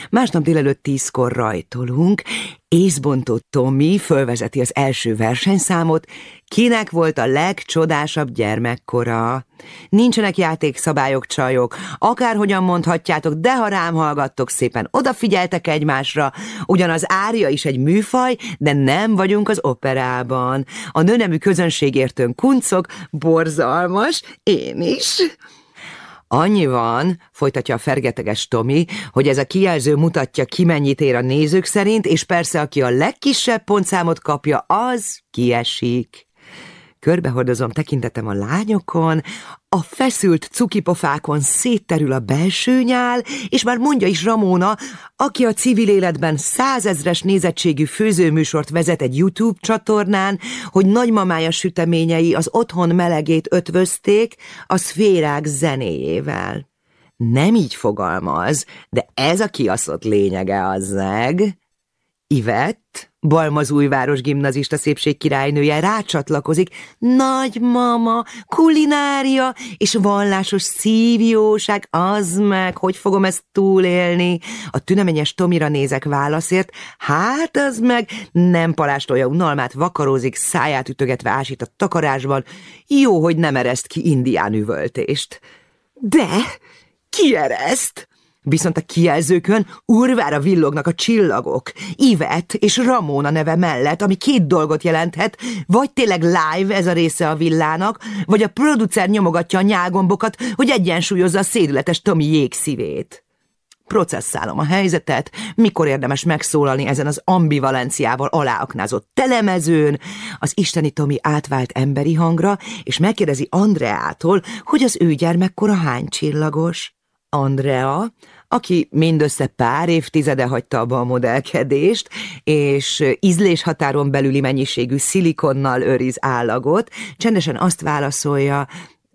Másnap délelőtt tízkor rajtolunk, észbontó Tommy fölvezeti az első versenyszámot, kinek volt a legcsodásabb gyermekkora. Nincsenek játékszabályok, csajok, akárhogyan mondhatjátok, de ha rám hallgattok, szépen odafigyeltek egymásra, ugyanaz ária is egy műfaj, de nem vagyunk az operában. A nőnemű közönségértőn kuncok, borzalmas, én is. Annyi van, folytatja a fergeteges Tomi, hogy ez a kijelző mutatja ki mennyit ér a nézők szerint, és persze aki a legkisebb pontszámot kapja, az kiesik. Körbehordozom tekintetem a lányokon, a feszült cukipofákon szétterül a belső nyál, és már mondja is Ramóna, aki a civil életben százezres nézettségű főzőműsort vezet egy YouTube csatornán, hogy nagymamája süteményei az otthon melegét ötvözték a szférák zenéjével. Nem így fogalmaz, de ez a kiaszott lényege az meg. Ivett, Balmazújváros gimnazista szépségkirálynője rácsatlakozik, nagymama, kulinária és vallásos szívjóság, az meg, hogy fogom ezt túlélni? A tüneményes Tomira nézek válaszért, hát az meg nem palástolja unalmát, vakarózik, száját ütögetve ásít a takarásban, jó, hogy nem ereszt ki indián üvöltést. De ki ereszt? Viszont a kijelzőkön urvára villognak a csillagok, Ivet és Ramona neve mellett, ami két dolgot jelenthet, vagy tényleg live ez a része a villának, vagy a producer nyomogatja a nyálgombokat, hogy egyensúlyozza a szédületes Tomi jégszívét. Processzálom a helyzetet, mikor érdemes megszólalni ezen az ambivalenciával aláaknázott telemezőn, az isteni Tomi átvált emberi hangra, és megkérdezi Andreától, hogy az ő gyermekkora hány csillagos. Andrea, aki mindössze pár évtizede hagyta abba a modellkedést, és ízléshatáron belüli mennyiségű szilikonnal őriz állagot, csendesen azt válaszolja,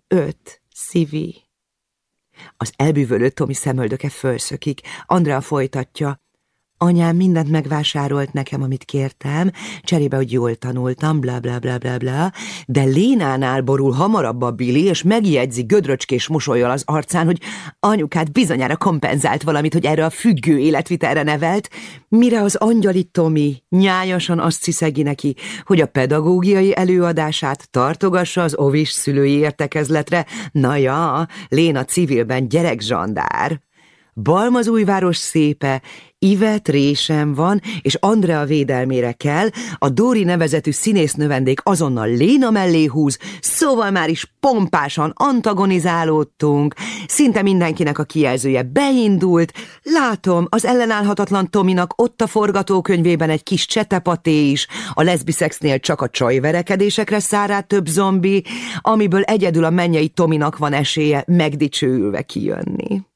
öt, szívi. Az elbűvölő Tomi szemöldöke fölszökik, Andrea folytatja, Anyám mindent megvásárolt nekem, amit kértem, cserébe, hogy jól tanultam, bla bla bla bla bla, de Lénánál borul hamarabb a Billy, és megjegyzi gödröcskés mosolyjal az arcán, hogy anyukát bizonyára kompenzált valamit, hogy erre a függő életvitelre nevelt, mire az angyali Tomi nyájasan azt sziszegi neki, hogy a pedagógiai előadását tartogassa az ovis szülői értekezletre, na ja, Léna civilben gyerekzsandár. Balmazújváros szépe, Ivet résem van, és Andrea védelmére kell, a Dóri nevezetű színész növendék azonnal Léna mellé húz, szóval már is pompásan antagonizálódtunk, szinte mindenkinek a kijelzője beindult, látom, az ellenállhatatlan Tominak ott a forgatókönyvében egy kis csetepaté is, a leszbiszexnél csak a csajverekedésekre szárá több zombi, amiből egyedül a mennyei Tominak van esélye megdicsőülve kijönni.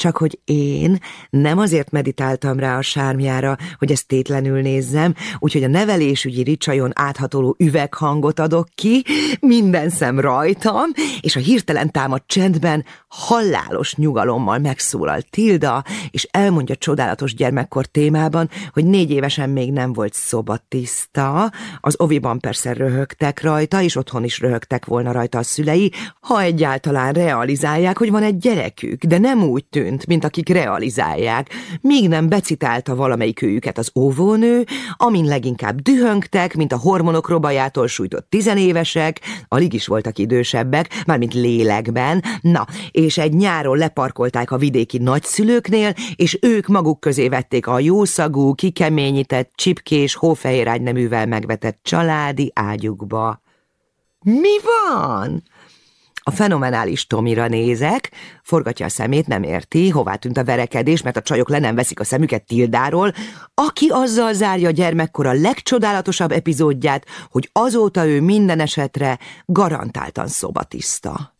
Csak hogy én nem azért meditáltam rá a sármjára, hogy ezt tétlenül nézzem, úgyhogy a nevelésügyi ricsajon áthatoló üveghangot adok ki, minden szem rajtam, és a hirtelen támadt csendben hallálos nyugalommal megszólal Tilda, és elmondja csodálatos gyermekkor témában, hogy négy évesen még nem volt szoba tiszta, az oviban persze röhögtek rajta, és otthon is röhögtek volna rajta a szülei, ha egyáltalán realizálják, hogy van egy gyerekük, de nem úgy tűnt, tűnt, mint akik realizálják, míg nem becitálta valamelyik őjüket az óvónő, amin leginkább dühöngtek, mint a hormonok robajától sújtott tizenévesek, alig is voltak idősebbek, mármint lélekben, na, és egy nyáron leparkolták a vidéki nagyszülőknél, és ők maguk közé vették a jószagú, kikeményített, csipkés, hófehérágy neművel megvetett családi ágyukba. Mi van? A fenomenális Tomira nézek, forgatja a szemét, nem érti, hová tűnt a verekedés, mert a csajok le nem veszik a szemüket Tildáról, aki azzal zárja a gyermekkor a legcsodálatosabb epizódját, hogy azóta ő minden esetre garantáltan szobatiszta.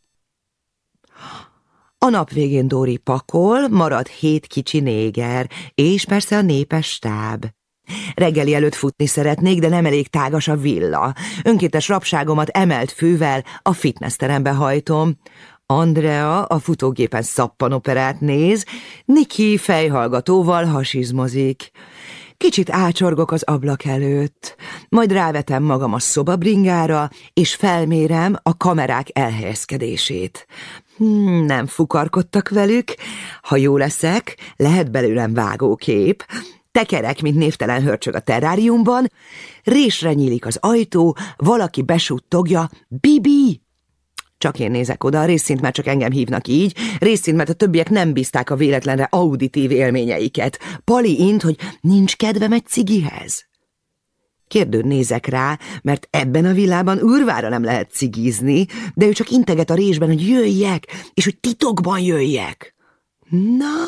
A nap végén Dóri pakol, marad hét kicsi néger, és persze a népes stáb. Reggeli előtt futni szeretnék, de nem elég tágas a villa. Önkétes rapságomat emelt fővel a fitnessterembe hajtom. Andrea a futógépen szappanoperát néz, Niki fejhallgatóval hasizmozik. Kicsit ácsorgok az ablak előtt, majd rávetem magam a szobabringára, és felmérem a kamerák elhelyezkedését. Hmm, nem fukarkodtak velük, ha jó leszek, lehet belőlem vágókép, Tekerek, mint névtelen hörcsög a terráriumban, résre nyílik az ajtó, valaki besuttogja, Bibi! Csak én nézek oda, részint már csak engem hívnak így, részint mert a többiek nem bízták a véletlenre auditív élményeiket. Pali int, hogy nincs kedvem egy cigihez. Kérdőn nézek rá, mert ebben a világban urvára nem lehet cigizni, de ő csak integet a résben, hogy jöjjek, és hogy titokban jöjjek. Na,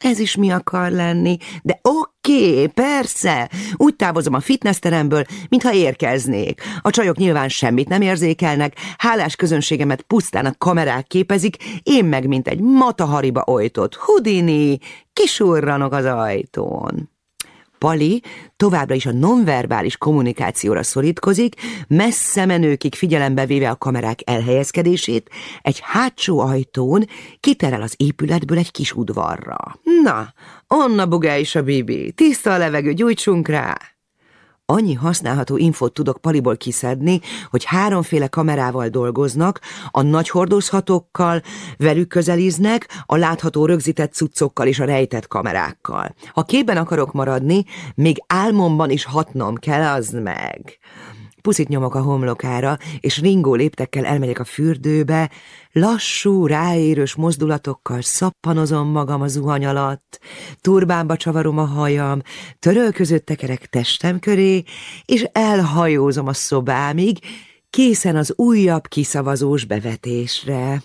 ez is mi akar lenni, de oké, okay, persze, úgy távozom a fitnessteremből, mintha érkeznék. A csajok nyilván semmit nem érzékelnek, hálás közönségemet pusztán a kamerák képezik, én meg mint egy matahariba ojtott Houdini, kisurranok az ajtón. Pali továbbra is a nonverbális kommunikációra szorítkozik, messze menőkig figyelembe véve a kamerák elhelyezkedését, egy hátsó ajtón kiterel az épületből egy kis udvarra. Na, onna bugá is a Bibi, tiszta a levegő, gyújtsunk rá! Annyi használható infót tudok paliból kiszedni, hogy háromféle kamerával dolgoznak, a nagy hordozhatókkal, velük közelíznek, a látható rögzített cuccokkal és a rejtett kamerákkal. Ha képben akarok maradni, még álmomban is hatnom kell, az meg. Puszit nyomok a homlokára, és ringó léptekkel elmegyek a fürdőbe, lassú, ráérős mozdulatokkal szappanozom magam a zuhany alatt, turbámba csavarom a hajam, törölközött tekerek testem köré, és elhajózom a szobámig, készen az újabb kiszavazós bevetésre.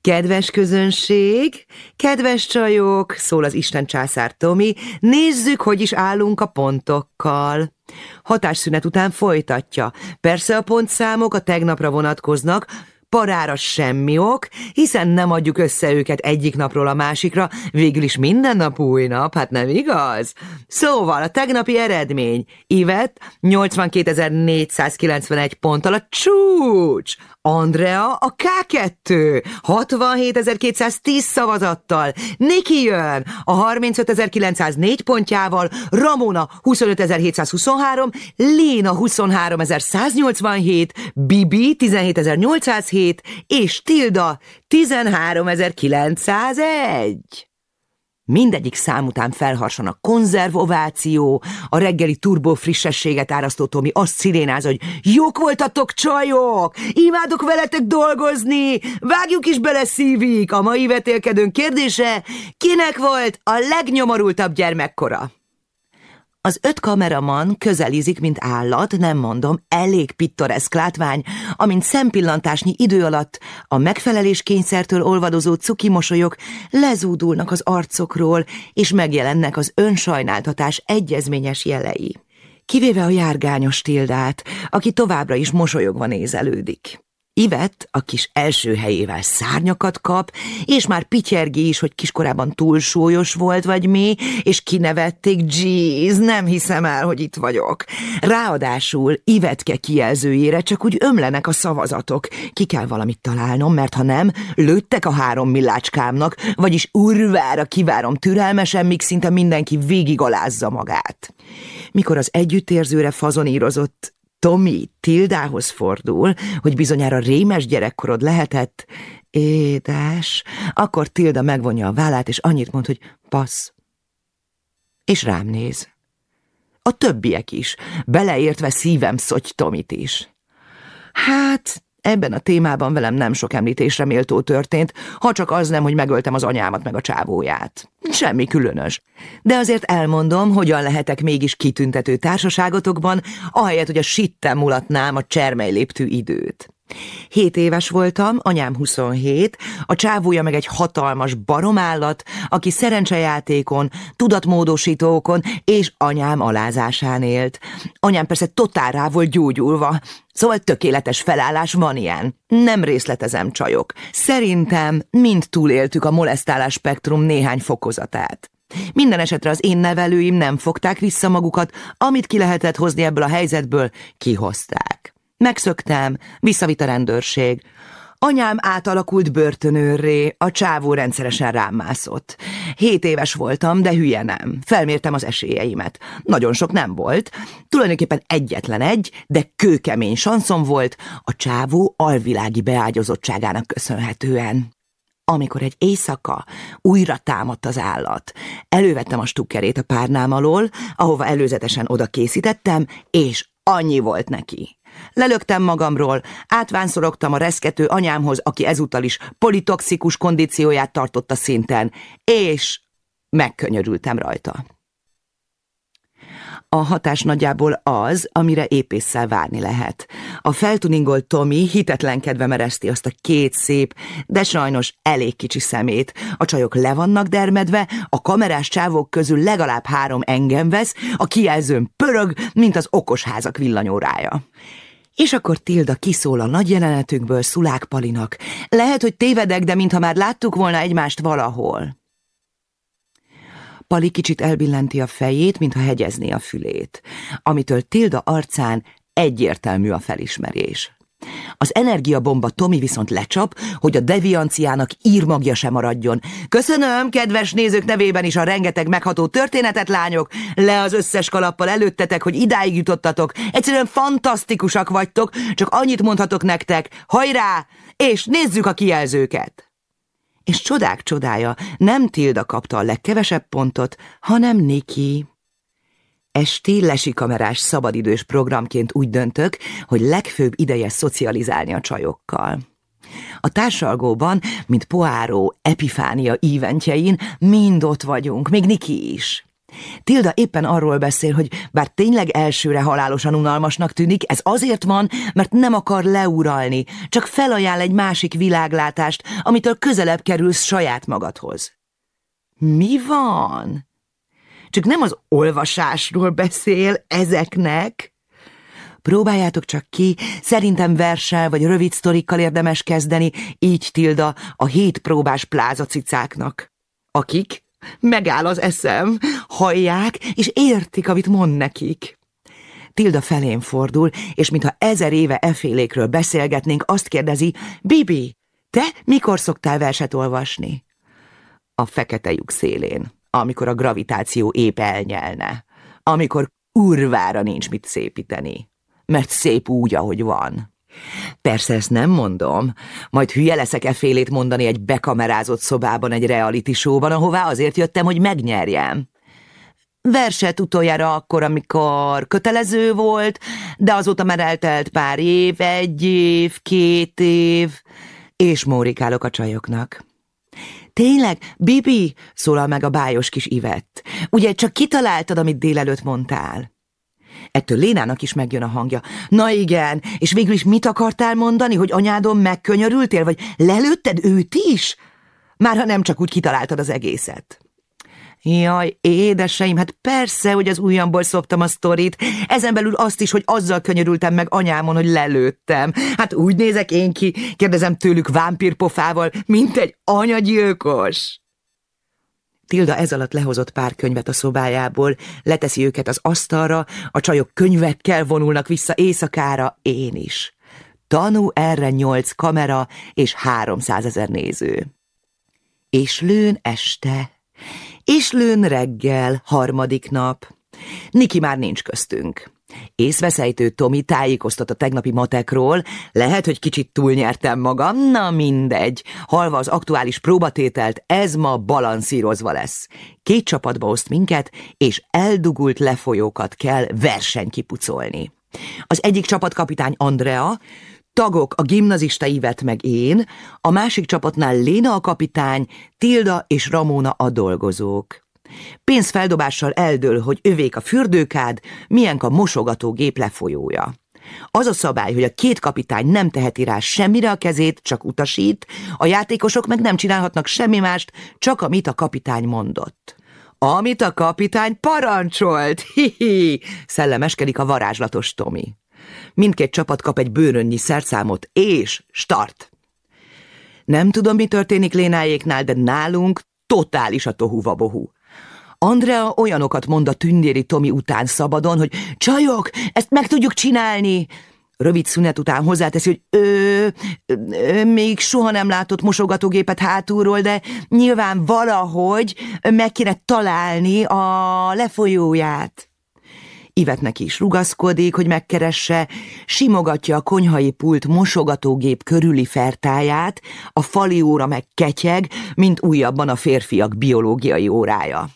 Kedves közönség, kedves csajok, szól az Isten császár Tomi, nézzük, hogy is állunk a pontokkal. Hatásszünet után folytatja. Persze a pontszámok a tegnapra vonatkoznak, Parára semmi ok, hiszen nem adjuk össze őket egyik napról a másikra, végül is minden nap új nap, hát nem igaz? Szóval a tegnapi eredmény, Ivet 82.491 ponttal a csúcs, Andrea a K2 67.210 szavazattal, Niki jön a 35.904 pontjával, Ramona 25.723, Léna 23.187, Bibi 17.807 és Tilda 13.901. Mindegyik szám után felharsan a konzervováció, a reggeli turbó frissességet árasztó Tomi azt szirénáz, hogy jók voltatok csajok, imádok veletek dolgozni, vágjuk is bele szívik. A mai vetélkedőn kérdése, kinek volt a legnyomorultabb gyermekkora? Az öt kameraman közelizik, mint állat, nem mondom, elég pittoreszk látvány, amint szempillantásnyi idő alatt a megfelelés kényszertől olvadozó cuki mosolyok lezúdulnak az arcokról, és megjelennek az önsajnáltatás egyezményes jelei. Kivéve a járgányos Tildát, aki továbbra is mosolyogva nézelődik. Ivet a kis első helyével szárnyakat kap, és már pityergi is, hogy kiskorában túlsúlyos volt, vagy mi, és kinevették, jeez, nem hiszem el, hogy itt vagyok. Ráadásul Ivetke kijelzőjére csak úgy ömlenek a szavazatok. Ki kell valamit találnom, mert ha nem, lőttek a három millácskámnak, vagyis urvára kivárom türelmesen, míg szinte mindenki végigalázza magát. Mikor az együttérzőre fazonírozott Tomi Tildához fordul, hogy bizonyára rémes gyerekkorod lehetett, édes, akkor Tilda megvonja a vállát, és annyit mond, hogy passz. És rám néz. A többiek is, beleértve szívem szoty Tomit is. Hát, Ebben a témában velem nem sok említésre méltó történt, ha csak az nem, hogy megöltem az anyámat meg a csávóját. Semmi különös. De azért elmondom, hogyan lehetek mégis kitüntető társaságotokban, ahelyett, hogy a sitten mulatnám a csermely léptű időt. Hét éves voltam, anyám 27, a csávója meg egy hatalmas baromállat, aki szerencsejátékon, tudatmódosítókon és anyám alázásán élt. Anyám persze totál rá volt gyógyulva, szóval tökéletes felállás van ilyen. Nem részletezem csajok. Szerintem mind túléltük a molesztálás spektrum néhány fokozatát. Minden esetre az én nevelőim nem fogták vissza magukat, amit ki lehetett hozni ebből a helyzetből, kihozták. Megszöktem, visszavitt rendőrség. Anyám átalakult börtönőrré, a csávó rendszeresen rám mászott. Hét éves voltam, de hülye nem. Felmértem az esélyeimet. Nagyon sok nem volt. Tulajdonképpen egyetlen egy, de kőkemény sanszom volt, a csávó alvilági beágyazottságának köszönhetően. Amikor egy éjszaka újra támadt az állat, elővettem a stukkerét a párnám alól, ahova előzetesen oda készítettem, és annyi volt neki. Lelögtem magamról, átvánszorogtam a reszkető anyámhoz, aki ezúttal is politoxikus kondícióját tartotta szinten, és megkönyörültem rajta. A hatás nagyjából az, amire épésszel várni lehet. A feltuningolt Tommy hitetlenkedve mereszti azt a két szép, de sajnos elég kicsi szemét. A csajok le vannak dermedve, a kamerás csávok közül legalább három engem vesz, a kijelzőn pörög, mint az okos házak villanyórája. És akkor Tilda kiszól a nagy jelenetünkből Szulák Palinak. Lehet, hogy tévedek, de mintha már láttuk volna egymást valahol. Pali kicsit elbillenti a fejét, mintha hegyezné a fülét, amitől Tilda arcán egyértelmű a felismerés. Az energiabomba Tomi viszont lecsap, hogy a devianciának írmagja sem maradjon. Köszönöm, kedves nézők nevében is a rengeteg megható történetet, lányok. Le az összes kalappal előttetek, hogy idáig jutottatok. Egyszerűen fantasztikusak vagytok, csak annyit mondhatok nektek. Hajrá! És nézzük a kijelzőket! És csodák csodája, nem Tilda kapta a legkevesebb pontot, hanem Niki. Esti lesikamerás szabadidős programként úgy döntök, hogy legfőbb ideje szocializálni a csajokkal. A társalgóban, mint Poáró Epifánia íventjein mind ott vagyunk, még Niki is. Tilda éppen arról beszél, hogy bár tényleg elsőre halálosan unalmasnak tűnik, ez azért van, mert nem akar leuralni, csak felajánl egy másik világlátást, amitől közelebb kerülsz saját magadhoz. Mi van? Csak nem az olvasásról beszél ezeknek? Próbáljátok csak ki, szerintem versel vagy rövid sztorikkal érdemes kezdeni, így Tilda a hét próbás plázacicáknak. Akik? Megáll az eszem, hallják, és értik, amit mond nekik. Tilda felén fordul, és mintha ezer éve efélékről beszélgetnénk, azt kérdezi, Bibi, te mikor szoktál verset olvasni? A fekete lyuk szélén amikor a gravitáció épp elnyelne, amikor urvára nincs mit szépíteni, mert szép úgy, ahogy van. Persze ezt nem mondom, majd hülye leszek e félét mondani egy bekamerázott szobában egy reality showban, ahová azért jöttem, hogy megnyerjem. Verset utoljára akkor, amikor kötelező volt, de azóta már eltelt pár év, egy év, két év, és mórikálok a csajoknak. Tényleg, Bibi, szólal meg a bájos kis Ivett. Ugye csak kitaláltad, amit délelőtt mondtál? Ettől Lénának is megjön a hangja. Na igen, és végül is mit akartál mondani, hogy anyádon megkönyörültél, vagy lelőtted őt is? Már ha nem csak úgy kitaláltad az egészet. Jaj, édeseim, hát persze, hogy az ujjamból szoptam a sztorit. Ezen belül azt is, hogy azzal könyörültem meg anyámon, hogy lelőttem. Hát úgy nézek én ki, kérdezem tőlük vámpírpofával, mint egy anyagyilkos. Tilda ez alatt lehozott pár könyvet a szobájából, leteszi őket az asztalra, a csajok könyvekkel vonulnak vissza éjszakára, én is. Tanú erre nyolc kamera és háromszázezer néző. És lőn este, és lőn reggel, harmadik nap. Niki már nincs köztünk. Észveszejtő Tomi tájékoztat a tegnapi matekról, lehet, hogy kicsit túlnyertem magam, na mindegy. Halva az aktuális próbatételt, ez ma balanszírozva lesz. Két csapatba oszt minket, és eldugult lefolyókat kell versenykipucolni. Az egyik csapatkapitány Andrea, tagok a gimnazista Ivet meg én, a másik csapatnál Léna a kapitány, Tilda és Ramona a dolgozók. Pénzfeldobással eldől, hogy övék a fürdőkád, milyen a mosogatógép lefolyója. Az a szabály, hogy a két kapitány nem teheti rá semmire a kezét, csak utasít, a játékosok meg nem csinálhatnak semmi mást, csak amit a kapitány mondott. Amit a kapitány parancsolt, hihi, szellemeskedik a varázslatos Tomi. Mindkét csapat kap egy bőrönnyi szerszámot, és start! Nem tudom, mi történik Lénájéknál, de nálunk totális a tohu-vabohu. Andrea olyanokat mond a tündéri Tomi után szabadon, hogy csajok, ezt meg tudjuk csinálni. Rövid szünet után hozzáteszi, hogy ő, ő még soha nem látott mosogatógépet hátulról, de nyilván valahogy meg kéne találni a lefolyóját. Ivetnek is rugaszkodik, hogy megkeresse, simogatja a konyhai pult mosogatógép körüli fertáját, a fali óra meg ketyeg, mint újabban a férfiak biológiai órája.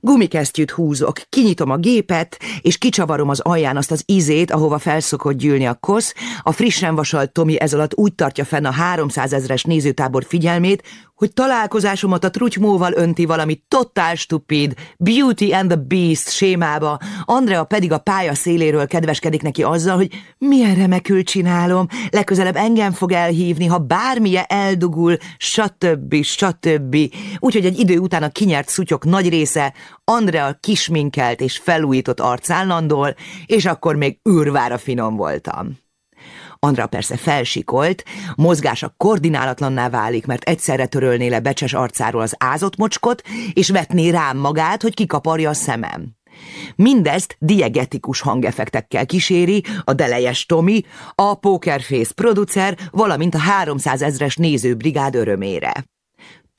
Gumikesztyűt húzok, kinyitom a gépet, és kicsavarom az alján azt az izét, ahova felszokott gyűlni a kosz. A frissen vasalt Tomi ez alatt úgy tartja fenn a 300 ezres nézőtábor figyelmét, hogy találkozásomat a trutymóval önti valami totál stupid, Beauty and the Beast sémába, Andrea pedig a pálya széléről kedveskedik neki azzal, hogy milyen remekül csinálom, legközelebb engem fog elhívni, ha bármilyen eldugul, stb. stb. Úgyhogy egy idő után a kinyert szutyok nagy része Andrea kisminkelt és felújított arcállandól, és akkor még űrvára finom voltam. Andra persze felsikolt, mozgása koordinálatlanná válik, mert egyszerre törölné le becses arcáról az ázott mocskot, és vetné rám magát, hogy kikaparja a szemem. Mindezt diegetikus hangeffektekkel kíséri a Delejes Tomi, a Pokerface producer, valamint a 300 ezres nézőbrigád örömére.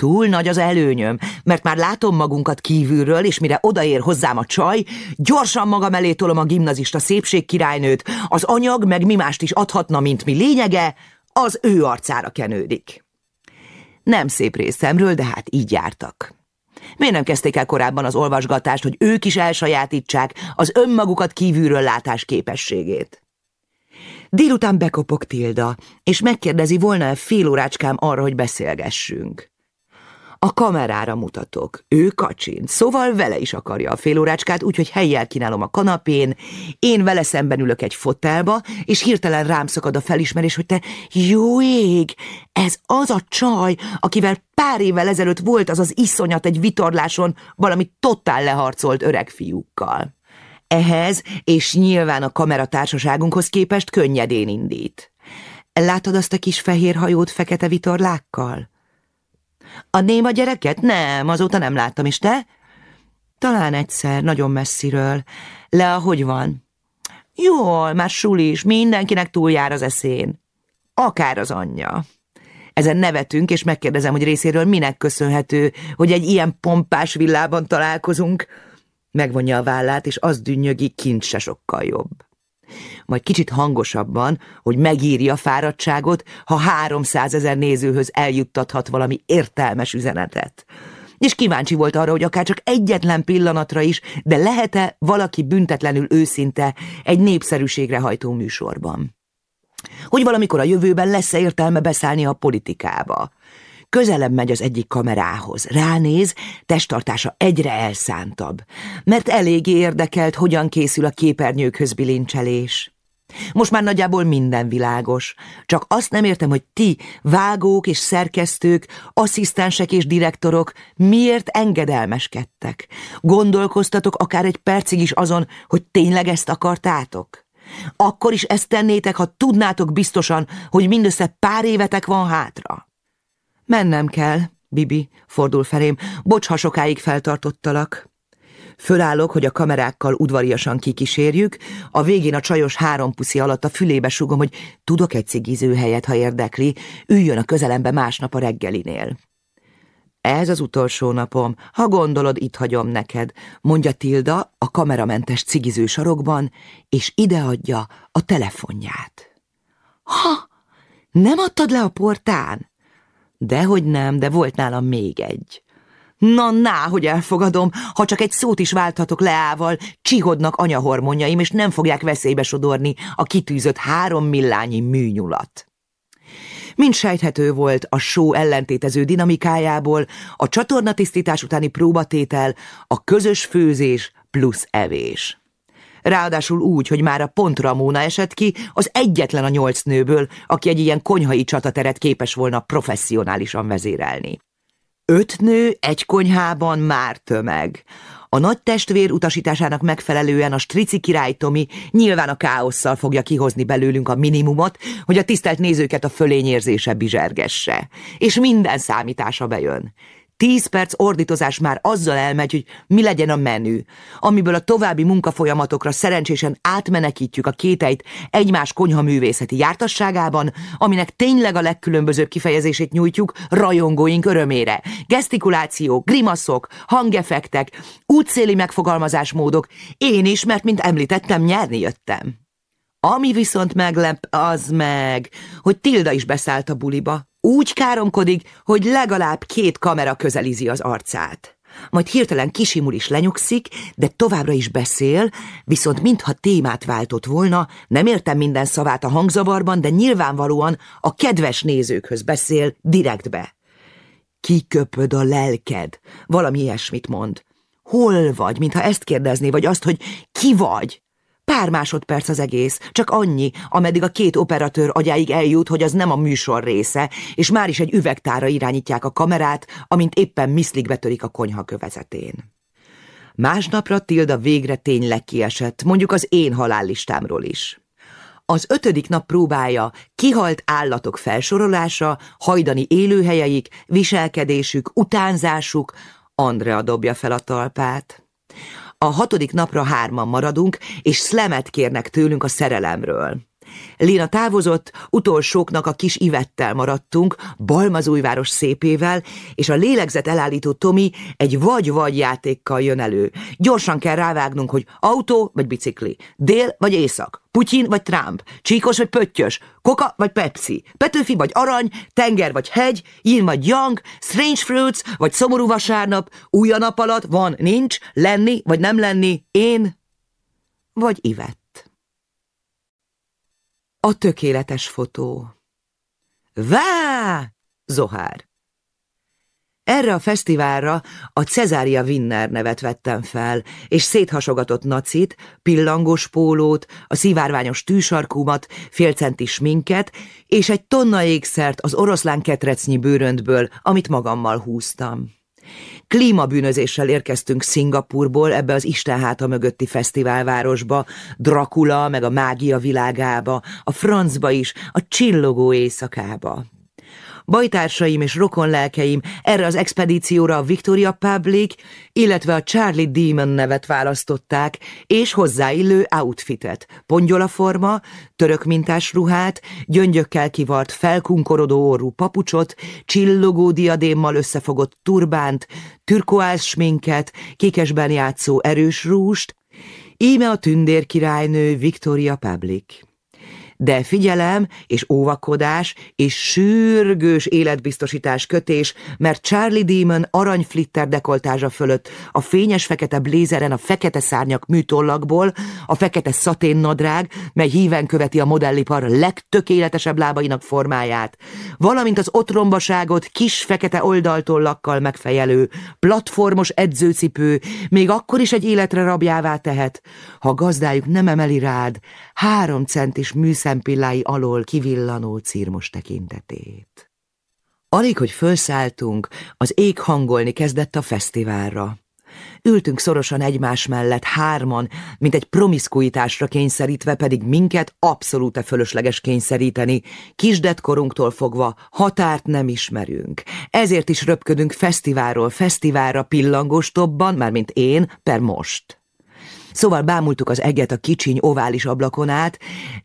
Túl nagy az előnyöm, mert már látom magunkat kívülről, és mire odaér hozzám a csaj, gyorsan magam elé tolom a gimnazista szépségkirálynőt, az anyag meg mi mást is adhatna, mint mi lényege, az ő arcára kenődik. Nem szép részemről, de hát így jártak. Miért nem kezdték el korábban az olvasgatást, hogy ők is elsajátítsák az önmagukat kívülről látás képességét? Délután bekopok Tilda, és megkérdezi, volna-e fél órácskám arra, hogy beszélgessünk. A kamerára mutatok. Ő kacsint, szóval vele is akarja a félórácskát, úgyhogy helyjel kínálom a kanapén, én vele szemben ülök egy fotelba, és hirtelen rám szakad a felismerés, hogy te jó ég, ez az a csaj, akivel pár évvel ezelőtt volt az az iszonyat egy vitorláson, valami totál leharcolt öreg fiúkkal. Ehhez, és nyilván a kameratársaságunkhoz képest könnyedén indít. Látod azt a kis fehér hajót fekete vitorlákkal? A néma gyereket? Nem, azóta nem láttam, is te? Talán egyszer, nagyon messziről. Le, hogy van? Jól, már suli is, mindenkinek túljár az eszén. Akár az anyja. Ezen nevetünk, és megkérdezem, hogy részéről minek köszönhető, hogy egy ilyen pompás villában találkozunk. Megvonja a vállát, és az dünnyögi, kint se sokkal jobb majd kicsit hangosabban, hogy megírja a fáradtságot, ha 300 ezer nézőhöz eljuttathat valami értelmes üzenetet. És kíváncsi volt arra, hogy akár csak egyetlen pillanatra is, de lehet-e valaki büntetlenül őszinte egy népszerűségre hajtó műsorban. Hogy valamikor a jövőben lesz-e értelme beszállni a politikába. Közelebb megy az egyik kamerához, ránéz, testtartása egyre elszántabb, mert eléggé érdekelt, hogyan készül a képernyőkhöz bilincselés. Most már nagyjából minden világos, csak azt nem értem, hogy ti, vágók és szerkesztők, asszisztensek és direktorok miért engedelmeskedtek. Gondolkoztatok akár egy percig is azon, hogy tényleg ezt akartátok? Akkor is ezt tennétek, ha tudnátok biztosan, hogy mindössze pár évetek van hátra. Mennem kell, Bibi, fordul felém, bocs, ha sokáig feltartottalak. Fölállok, hogy a kamerákkal udvariasan kikísérjük, a végén a csajos három puszi alatt a fülébe sugom, hogy tudok egy cigiző helyet, ha érdekli, üljön a közelembe másnap a reggelinél. Ez az utolsó napom, ha gondolod, itt hagyom neked, mondja Tilda a kameramentes cigiző sarokban, és ideadja a telefonját. Ha, nem adtad le a portán? Dehogy nem, de volt nálam még egy. Na, ná, hogy elfogadom, ha csak egy szót is válthatok Leával, csihodnak anyahormonjaim, és nem fogják veszélybe sodorni a kitűzött három millányi műnyulat. Mint sejthető volt a só ellentétező dinamikájából, a csatornatisztítás utáni próbatétel, a közös főzés plusz evés. Ráadásul úgy, hogy már a pont Ramóna esett ki, az egyetlen a nyolc nőből, aki egy ilyen konyhai csatateret képes volna professzionálisan vezérelni. Öt nő egy konyhában már tömeg. A nagy testvér utasításának megfelelően a strici király Tomi nyilván a káosszal fogja kihozni belőlünk a minimumot, hogy a tisztelt nézőket a fölényérzése bizsergesse. És minden számítása bejön. Tíz perc ordítozás már azzal elmegy, hogy mi legyen a menü, amiből a további munkafolyamatokra szerencsésen átmenekítjük a kéteit egymás konyhaművészeti jártasságában, aminek tényleg a legkülönbözőbb kifejezését nyújtjuk rajongóink örömére. Gesztikuláció, grimaszok, hangefektek, útszéli megfogalmazásmódok, én is, mert mint említettem, nyerni jöttem. Ami viszont meglep, az meg, hogy Tilda is beszállt a buliba. Úgy káromkodik, hogy legalább két kamera közelízi az arcát. Majd hirtelen kisimul is lenyugszik, de továbbra is beszél, viszont mintha témát váltott volna, nem értem minden szavát a hangzavarban, de nyilvánvalóan a kedves nézőkhöz beszél direktbe. Kiköpöd a lelked, valami ilyesmit mond. Hol vagy, mintha ezt kérdezné, vagy azt, hogy ki vagy? Pár másodperc az egész, csak annyi, ameddig a két operatőr agyáig eljut, hogy az nem a műsor része, és már is egy üvegtára irányítják a kamerát, amint éppen miszlik betörik a konyha kövezetén. Másnapra Tilda végre tényleg kiesett, mondjuk az én halállistámról is. Az ötödik nap próbája kihalt állatok felsorolása, hajdani élőhelyeik, viselkedésük, utánzásuk, Andrea dobja fel a talpát. A hatodik napra hárman maradunk, és szlemet kérnek tőlünk a szerelemről. Léna távozott, utolsóknak a kis Ivettel maradtunk, Balmazújváros szépével, és a lélegzet elállító Tomi egy vagy-vagy játékkal jön elő. Gyorsan kell rávágnunk, hogy autó vagy bicikli, dél vagy észak, Putyin vagy Trump, csíkos vagy pöttyös, koka vagy Pepsi, Petőfi vagy arany, tenger vagy hegy, yin vagy yang, strange fruits vagy szomorú vasárnap, új a nap alatt, van, nincs, lenni vagy nem lenni, én vagy Ivet. A tökéletes fotó. Vá! Zohár. Erre a fesztiválra a Cezária Winner nevet vettem fel, és széthasogatott nacit, pillangos pólót, a szivárványos tűsarkúmat, félcentis minket, és egy tonna ékszert az oroszlán ketrecnyi bőröntből, amit magammal húztam. Klímabűnözéssel érkeztünk Szingapurból ebbe az Istenháta mögötti fesztiválvárosba, Dracula meg a mágia világába, a francba is, a csillogó éjszakába. Bajtársaim és rokonlelkeim erre az expedícióra a Victoria Public, illetve a Charlie Demon nevet választották, és hozzáillő outfitet, pongyolaforma, török mintás ruhát, gyöngyökkel kivart felkunkorodó orrú papucsot, csillogó diadémmal összefogott turbánt, türkoáz sminket, kékesben játszó erős rúst, íme a tündérkirálynő Victoria Public de figyelem és óvakodás és sürgős életbiztosítás kötés, mert Charlie Demon aranyflitter dekoltázsa fölött a fényes fekete blézeren a fekete szárnyak műtollakból, a fekete szatén nadrág, mely híven követi a modellipar legtökéletesebb lábainak formáját, valamint az otrombaságot kis fekete oldaltollakkal megfejelő, platformos edzőcipő még akkor is egy életre rabjává tehet, ha gazdájuk nem emeli rád három centis műszer szempillái alól kivillanó círmos tekintetét. Alig, hogy felszálltunk, az ég hangolni kezdett a fesztiválra. Ültünk szorosan egymás mellett hárman, mint egy promiszkuitásra kényszerítve, pedig minket abszolút -e fölösleges kényszeríteni. Kisdetkorunktól fogva határt nem ismerünk. Ezért is röpködünk fesztiválról fesztiválra pillangóstobban, mármint én, per most. Szóval bámultuk az eget a kicsiny ovális ablakon át,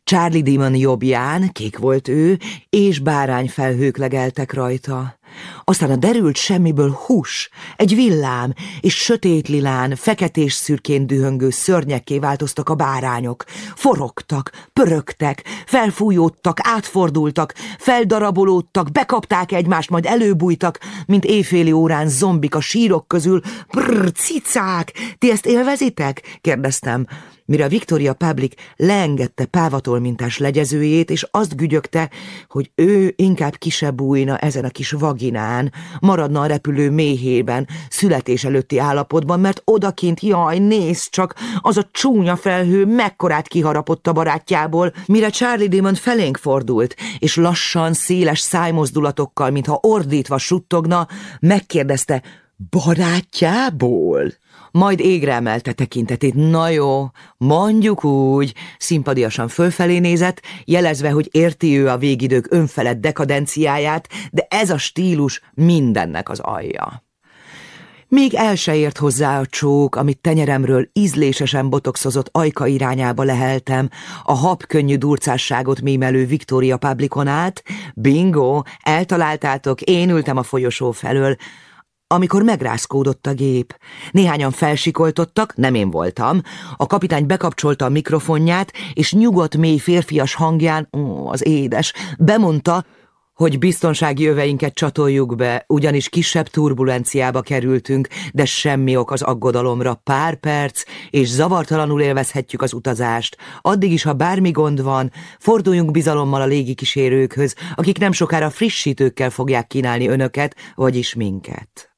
Charlie Demon jobbján, kék volt ő, és bárányfelhők legeltek rajta. Aztán a derült semmiből hús, egy villám, és sötét lilán, feketés szürkén dühöngő szörnyekké változtak a bárányok. Forogtak, pörögtek, felfújódtak, átfordultak, feldarabolódtak, bekapták egymást, majd előbújtak, mint éjféli órán zombik a sírok közül. Brrr, cicák! Ti ezt élvezitek? kérdeztem mire a Victoria Public leengedte pávatolmintás legyezőjét, és azt gügyögte, hogy ő inkább kisebb újna ezen a kis vaginán, maradna a repülő méhében, születés előtti állapotban, mert odakint, jaj, nézd csak, az a csúnya felhő mekkorát kiharapott a barátjából, mire Charlie Damon felénk fordult, és lassan, széles szájmozdulatokkal, mintha ordítva suttogna, megkérdezte, barátjából? majd égre emelte tekintetét. Na jó, mondjuk úgy, szimpadiasan fölfelé nézett, jelezve, hogy érti ő a végidők önfelett dekadenciáját, de ez a stílus mindennek az alja. Még el se ért hozzá a csók, amit tenyeremről ízlésesen botoxozott ajka irányába leheltem, a hab könnyű durcásságot mémelő Victoria Publikon át. Bingo, eltaláltátok, én ültem a folyosó felől, amikor megrázkódott a gép. Néhányan felsikoltottak, nem én voltam. A kapitány bekapcsolta a mikrofonját, és nyugodt, mély férfias hangján, ó, az édes, bemondta, hogy biztonsági jöveinket csatoljuk be, ugyanis kisebb turbulenciába kerültünk, de semmi ok az aggodalomra, pár perc, és zavartalanul élvezhetjük az utazást. Addig is, ha bármi gond van, forduljunk bizalommal a légikísérőkhöz, akik nem sokára frissítőkkel fogják kínálni önöket, vagyis minket.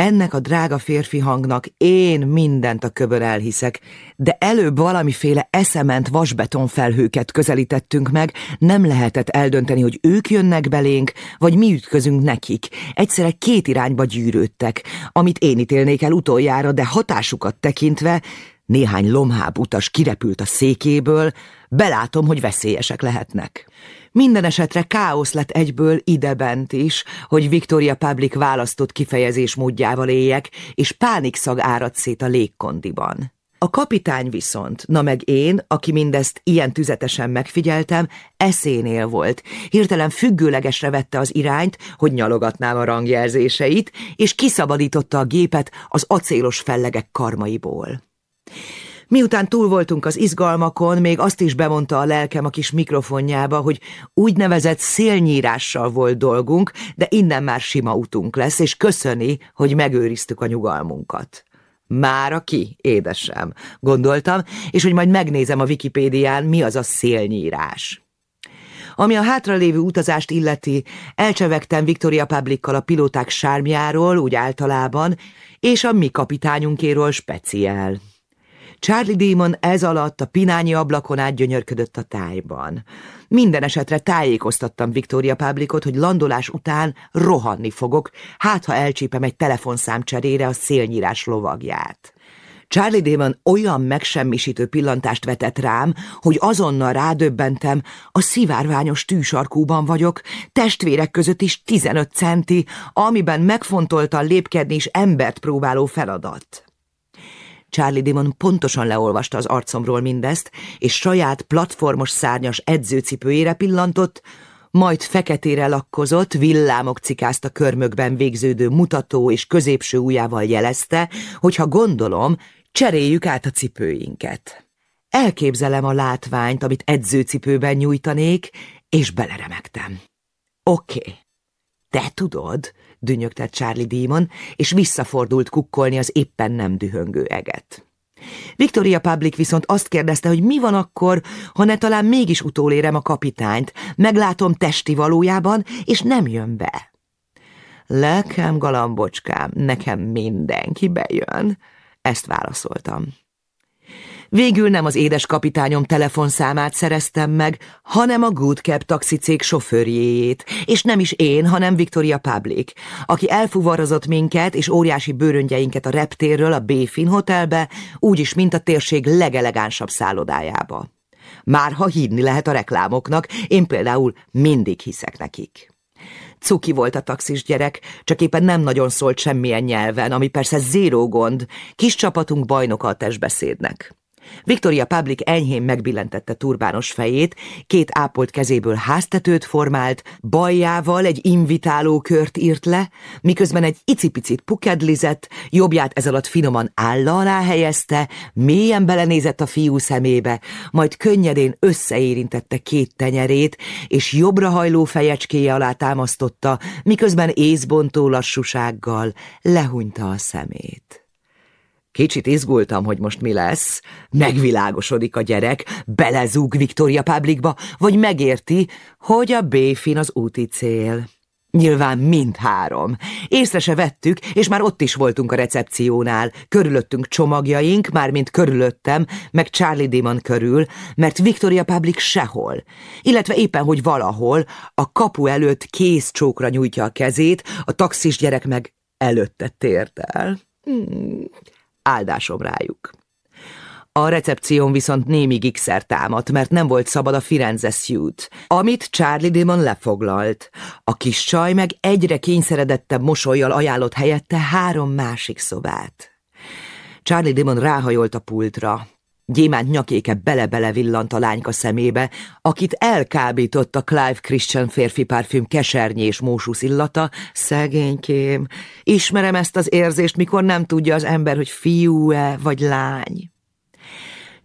Ennek a drága férfi hangnak én mindent a köbön elhiszek, de előbb valamiféle eszement vasbetonfelhőket közelítettünk meg, nem lehetett eldönteni, hogy ők jönnek belénk, vagy mi ütközünk nekik. Egyszerre két irányba gyűrődtek, amit én ítélnék el utoljára, de hatásukat tekintve Néhány lomháb utas kirepült a székéből, belátom, hogy veszélyesek lehetnek. Minden esetre káosz lett egyből idebent is, hogy Victoria Public választott kifejezés módjával éljek, és pánikszag árad szét a légkondiban. A kapitány viszont, na meg én, aki mindezt ilyen tüzetesen megfigyeltem, eszénél volt. Hirtelen függőlegesre vette az irányt, hogy nyalogatnám a rangjelzéseit, és kiszabadította a gépet az acélos fellegek karmaiból. Miután túl voltunk az izgalmakon, még azt is bemondta a lelkem a kis mikrofonjába, hogy úgynevezett szélnyírással volt dolgunk, de innen már sima utunk lesz, és köszöni, hogy megőriztük a nyugalmunkat. Már aki, édesem, gondoltam, és hogy majd megnézem a Wikipédián, mi az a szélnyírás. Ami a hátralévő utazást illeti, elcsevegtem Victoria Publikkal a pilóták sármjáról, úgy általában, és a mi kapitányunkéről speciál. Charlie Demon ez alatt a pinányi ablakon át gyönyörködött a tájban. Minden esetre tájékoztattam Victoria Publicot, hogy landolás után rohanni fogok, hát ha elcsípem egy telefonszám cserére a szélnyírás lovagját. Charlie Damon olyan megsemmisítő pillantást vetett rám, hogy azonnal rádöbbentem, a szivárványos tűsarkúban vagyok, testvérek között is 15 centi, amiben megfontoltan lépkedni is embert próbáló feladat. Charlie Dimon pontosan leolvasta az arcomról mindezt, és saját platformos szárnyas edzőcipőjére pillantott, majd feketére lakkozott, villámok cikázta körmökben végződő mutató és középső ujjával jelezte, hogy ha gondolom, cseréljük át a cipőinket. Elképzelem a látványt, amit edzőcipőben nyújtanék, és beleremegtem. Oké, okay. te tudod, dünnyögtett Charlie Demon, és visszafordult kukkolni az éppen nem dühöngő eget. Victoria Public viszont azt kérdezte, hogy mi van akkor, ha ne talán mégis utólérem a kapitányt, meglátom testi valójában, és nem jön be. Lelkem, galambocskám, nekem mindenki bejön, ezt válaszoltam. Végül nem az édes kapitányom telefonszámát szereztem meg, hanem a Good Cab taxicég sofőrjéjét, és nem is én, hanem Victoria Public, aki elfuvarozott minket és óriási bőröngyeinket a reptérről a Béfin Hotelbe, úgyis, mint a térség legelegánsabb szállodájába. Már ha hívni lehet a reklámoknak, én például mindig hiszek nekik. Cuki volt a taxis gyerek, csak éppen nem nagyon szólt semmilyen nyelven, ami persze zéró gond, kis csapatunk bajnoka a testbeszédnek. Victoria Public enyhén megbillentette turbános fejét, két ápolt kezéből háztetőt formált, bajjával egy invitáló kört írt le, miközben egy icipicit pukedlizett, jobbját ez alatt finoman álla alá helyezte, mélyen belenézett a fiú szemébe, majd könnyedén összeérintette két tenyerét, és jobbra hajló fejecskéje alá támasztotta, miközben észbontó lassúsággal lehunyta a szemét. Kicsit izgultam, hogy most mi lesz. Megvilágosodik a gyerek, belezúg Victoria Publicba, vagy megérti, hogy a Béfin az úti cél. Nyilván mindhárom. Észre se vettük, és már ott is voltunk a recepciónál. Körülöttünk csomagjaink, mármint körülöttem, meg Charlie Dimon körül, mert Victoria Public sehol. Illetve éppen, hogy valahol, a kapu előtt kész csókra nyújtja a kezét, a taxis gyerek meg előtte tért el. Hmm áldásom rájuk. A recepción viszont némi gigszer támadt, mert nem volt szabad a Firenze Suite, amit Charlie Dimon lefoglalt. A kis csaj meg egyre kényszeredettebb mosolyjal ajánlott helyette három másik szobát. Charlie Dimon ráhajolt a pultra. Gyémánt nyakéke bele-bele villant a lányka szemébe, akit elkábított a Clive Christian férfi parfüm kesernyés mósusz illata. Szegénykém, ismerem ezt az érzést, mikor nem tudja az ember, hogy fiú-e vagy lány.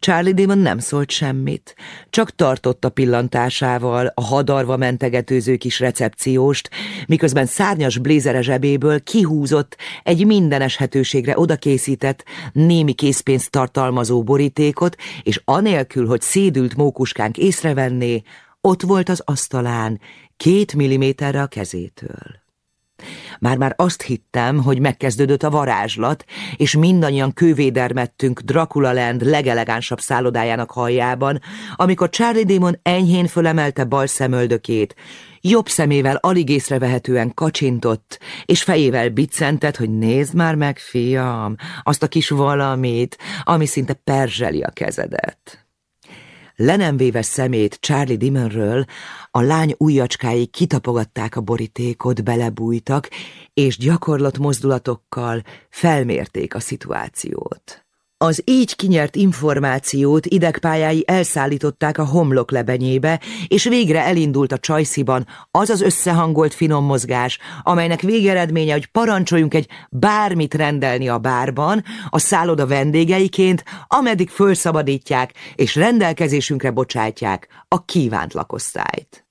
Charlie Damon nem szólt semmit, csak tartotta pillantásával a hadarva mentegetőző kis recepcióst, miközben szárnyas blézere zsebéből kihúzott egy minden eshetőségre odakészített, némi készpénzt tartalmazó borítékot, és anélkül, hogy szédült mókuskánk észrevenné, ott volt az asztalán, két milliméterre a kezétől. Már-már azt hittem, hogy megkezdődött a varázslat, és mindannyian kővédermettünk Dracula Land legelegánsabb szállodájának hajjában, amikor Charlie Demon enyhén fölemelte bal szemöldökét, jobb szemével alig észrevehetően kacsintott, és fejével biccentett, hogy nézd már meg, fiam, azt a kis valamit, ami szinte perzseli a kezedet. Le nem véve szemét Charlie Dimonről, a lány ujjacskái kitapogatták a borítékot, belebújtak, és gyakorlott mozdulatokkal felmérték a szituációt. Az így kinyert információt idegpályái elszállították a homlok lebenyébe, és végre elindult a csajsziban az az összehangolt finom mozgás, amelynek végeredménye, hogy parancsoljunk egy bármit rendelni a bárban, a szálloda vendégeiként, ameddig fölszabadítják és rendelkezésünkre bocsátják a kívánt lakosztályt.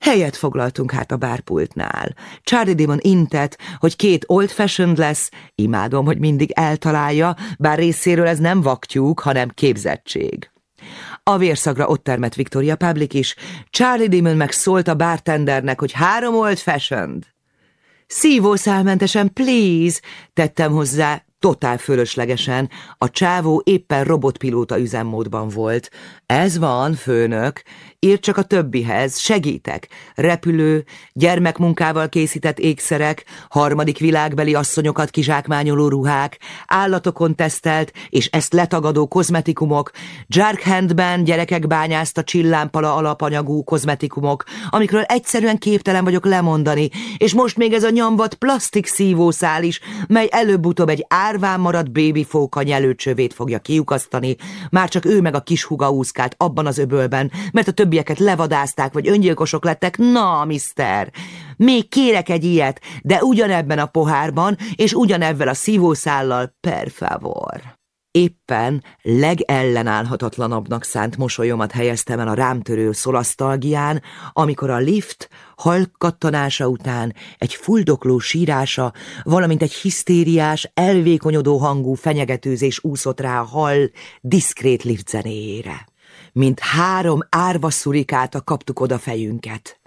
Helyet foglaltunk hát a bárpultnál. Charlie Dimon intett, hogy két old fashioned lesz, imádom, hogy mindig eltalálja, bár részéről ez nem vaktyúk, hanem képzettség. A vérszagra ott termett Victoria Public is, Charlie Dimon meg szólt a bartendernek, hogy három old fashioned. Szívószálmentesen, please, tettem hozzá, totál fölöslegesen, a csávó éppen robotpilóta üzemmódban volt. Ez van, főnök, ír csak a többihez, segítek. Repülő, gyermekmunkával készített ékszerek, harmadik világbeli asszonyokat kizsákmányoló ruhák, állatokon tesztelt és ezt letagadó kozmetikumok, Jarkhandben gyerekek bányázta csillámpala alapanyagú kozmetikumok, amikről egyszerűen képtelen vagyok lemondani, és most még ez a nyomvat plastik szívószál is, mely előbb-utóbb egy árván maradt bébifóka nyelőcsövét fogja kiukasztani, már csak ő meg a kis huga úszkált abban az öbölben, mert a többieket levadázták, vagy öngyilkosok lettek. Na, mister, még kérek egy ilyet, de ugyanebben a pohárban, és ugyanebben a szívószállal, per favor. Éppen legellenállhatatlanabbnak szánt mosolyomat helyeztem el a rámtörő szolasztalgián, amikor a lift halkattanása után egy fuldokló sírása, valamint egy hisztériás, elvékonyodó hangú fenyegetőzés úszott rá a hal diszkrét lift zenéjére. Mint három árva szurikáta kaptuk oda fejünket.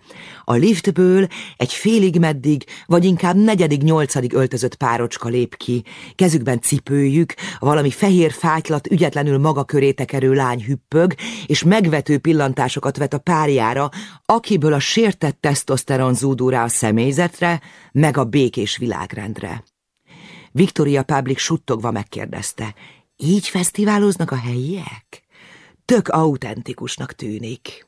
A liftből egy félig meddig, vagy inkább negyedik-nyolcadig öltözött párocska lép ki, kezükben cipőjük, valami fehér fátylat ügyetlenül maga köré tekerő lány hüppög, és megvető pillantásokat vet a párjára, akiből a sértett tesztoszteron zúdul rá a személyzetre, meg a békés világrendre. Victoria Public suttogva megkérdezte, így fesztiváloznak a helyiek? Tök autentikusnak tűnik.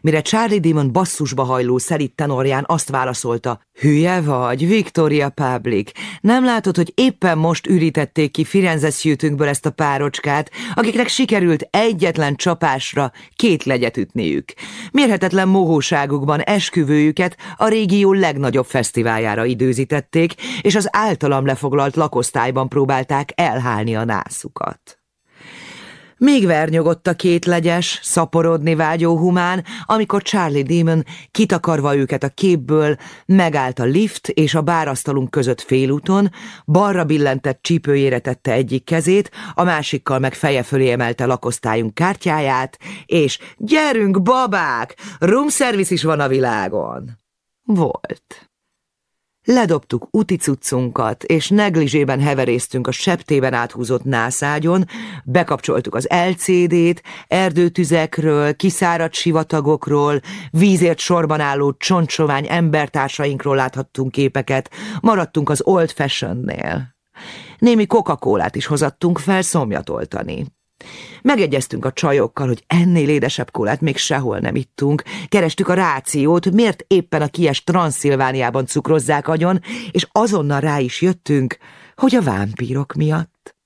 Mire Charlie Demon basszusba hajló szelít tenorján azt válaszolta, hülye vagy, Victoria Public, nem látod, hogy éppen most ürítették ki Firenze szűtünkből ezt a párocskát, akiknek sikerült egyetlen csapásra két legyet ütniük. Mérhetetlen mohóságukban esküvőjüket a régió legnagyobb fesztiváljára időzítették, és az általam lefoglalt lakosztályban próbálták elhálni a nászukat. Még vernyogott a két legyes, szaporodni vágyó humán, amikor Charlie Demon kitakarva őket a képből, megállt a lift és a bárasztalunk között félúton, balra billentett csípőjére tette egyik kezét, a másikkal meg feje fölé emelte lakosztályunk kártyáját, és gyerünk, babák, room service is van a világon. Volt. Ledobtuk uticuccunkat, és neglizsében heveréztünk a septében áthúzott nászágyon, bekapcsoltuk az LCD-t, erdőtüzekről, kiszáradt sivatagokról, vízért sorban álló csontsovány embertársainkról láthattunk képeket, maradtunk az old fashionnél. Némi coca is hozattunk fel szomjatoltani. Megegyeztünk a csajokkal, hogy ennél édesebb kólát még sehol nem ittunk. Kerestük a rációt, miért éppen a kies Transzilvániában cukrozzák agyon, és azonnal rá is jöttünk, hogy a vámpírok miatt.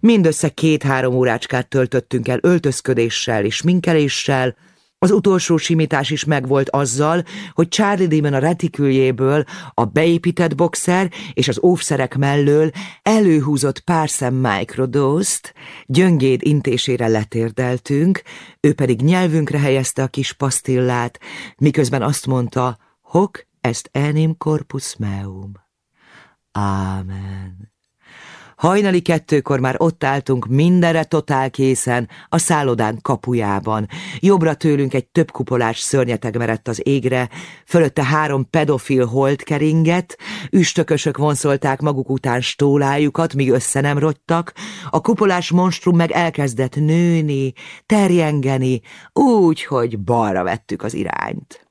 Mindössze két-három órácskát töltöttünk el öltözködéssel és minkeléssel, az utolsó simítás is megvolt azzal, hogy Charlie Demon a retiküljéből a beépített boxer és az óvszerek mellől előhúzott pár szem microdose-t, gyöngéd intésére letérdeltünk, ő pedig nyelvünkre helyezte a kis pasztillát, miközben azt mondta, hoc est enim corpus meum. Ámen. Hajnali kettőkor már ott álltunk mindenre totál készen, a szállodán kapujában. Jobbra tőlünk egy több kupolás szörnyeteg merett az égre, fölötte három pedofil holt keringet, üstökösök vonszolták maguk után stólájukat, míg össze nem rogytak, a kupolás monstrum meg elkezdett nőni, terjengeni, úgy, hogy balra vettük az irányt.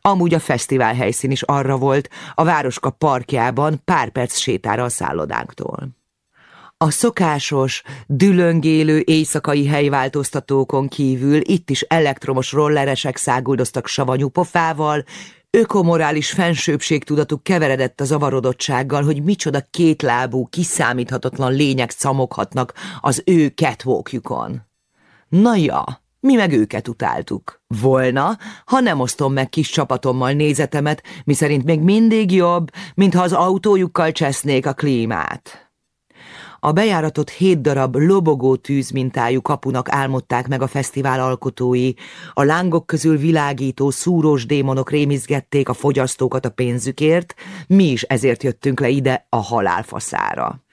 Amúgy a fesztivál helyszín is arra volt, a Városka parkjában pár perc sétára a szállodánktól. A szokásos, dülöngélő éjszakai helyváltoztatókon kívül itt is elektromos rolleresek száguldoztak savanyú pofával, ökomorális fensőbségtudatuk keveredett a zavarodottsággal, hogy micsoda kétlábú, kiszámíthatatlan lények szamoghatnak az ő catwalkjukon. Na ja, mi meg őket utáltuk. Volna, ha nem osztom meg kis csapatommal nézetemet, miszerint még mindig jobb, mintha az autójukkal csesznék a klímát. A bejáratot hét darab lobogó tűz mintájú kapunak álmodták meg a fesztivál alkotói, a lángok közül világító, szúrós démonok rémizgették a fogyasztókat a pénzükért, mi is ezért jöttünk le ide a halálfaszára.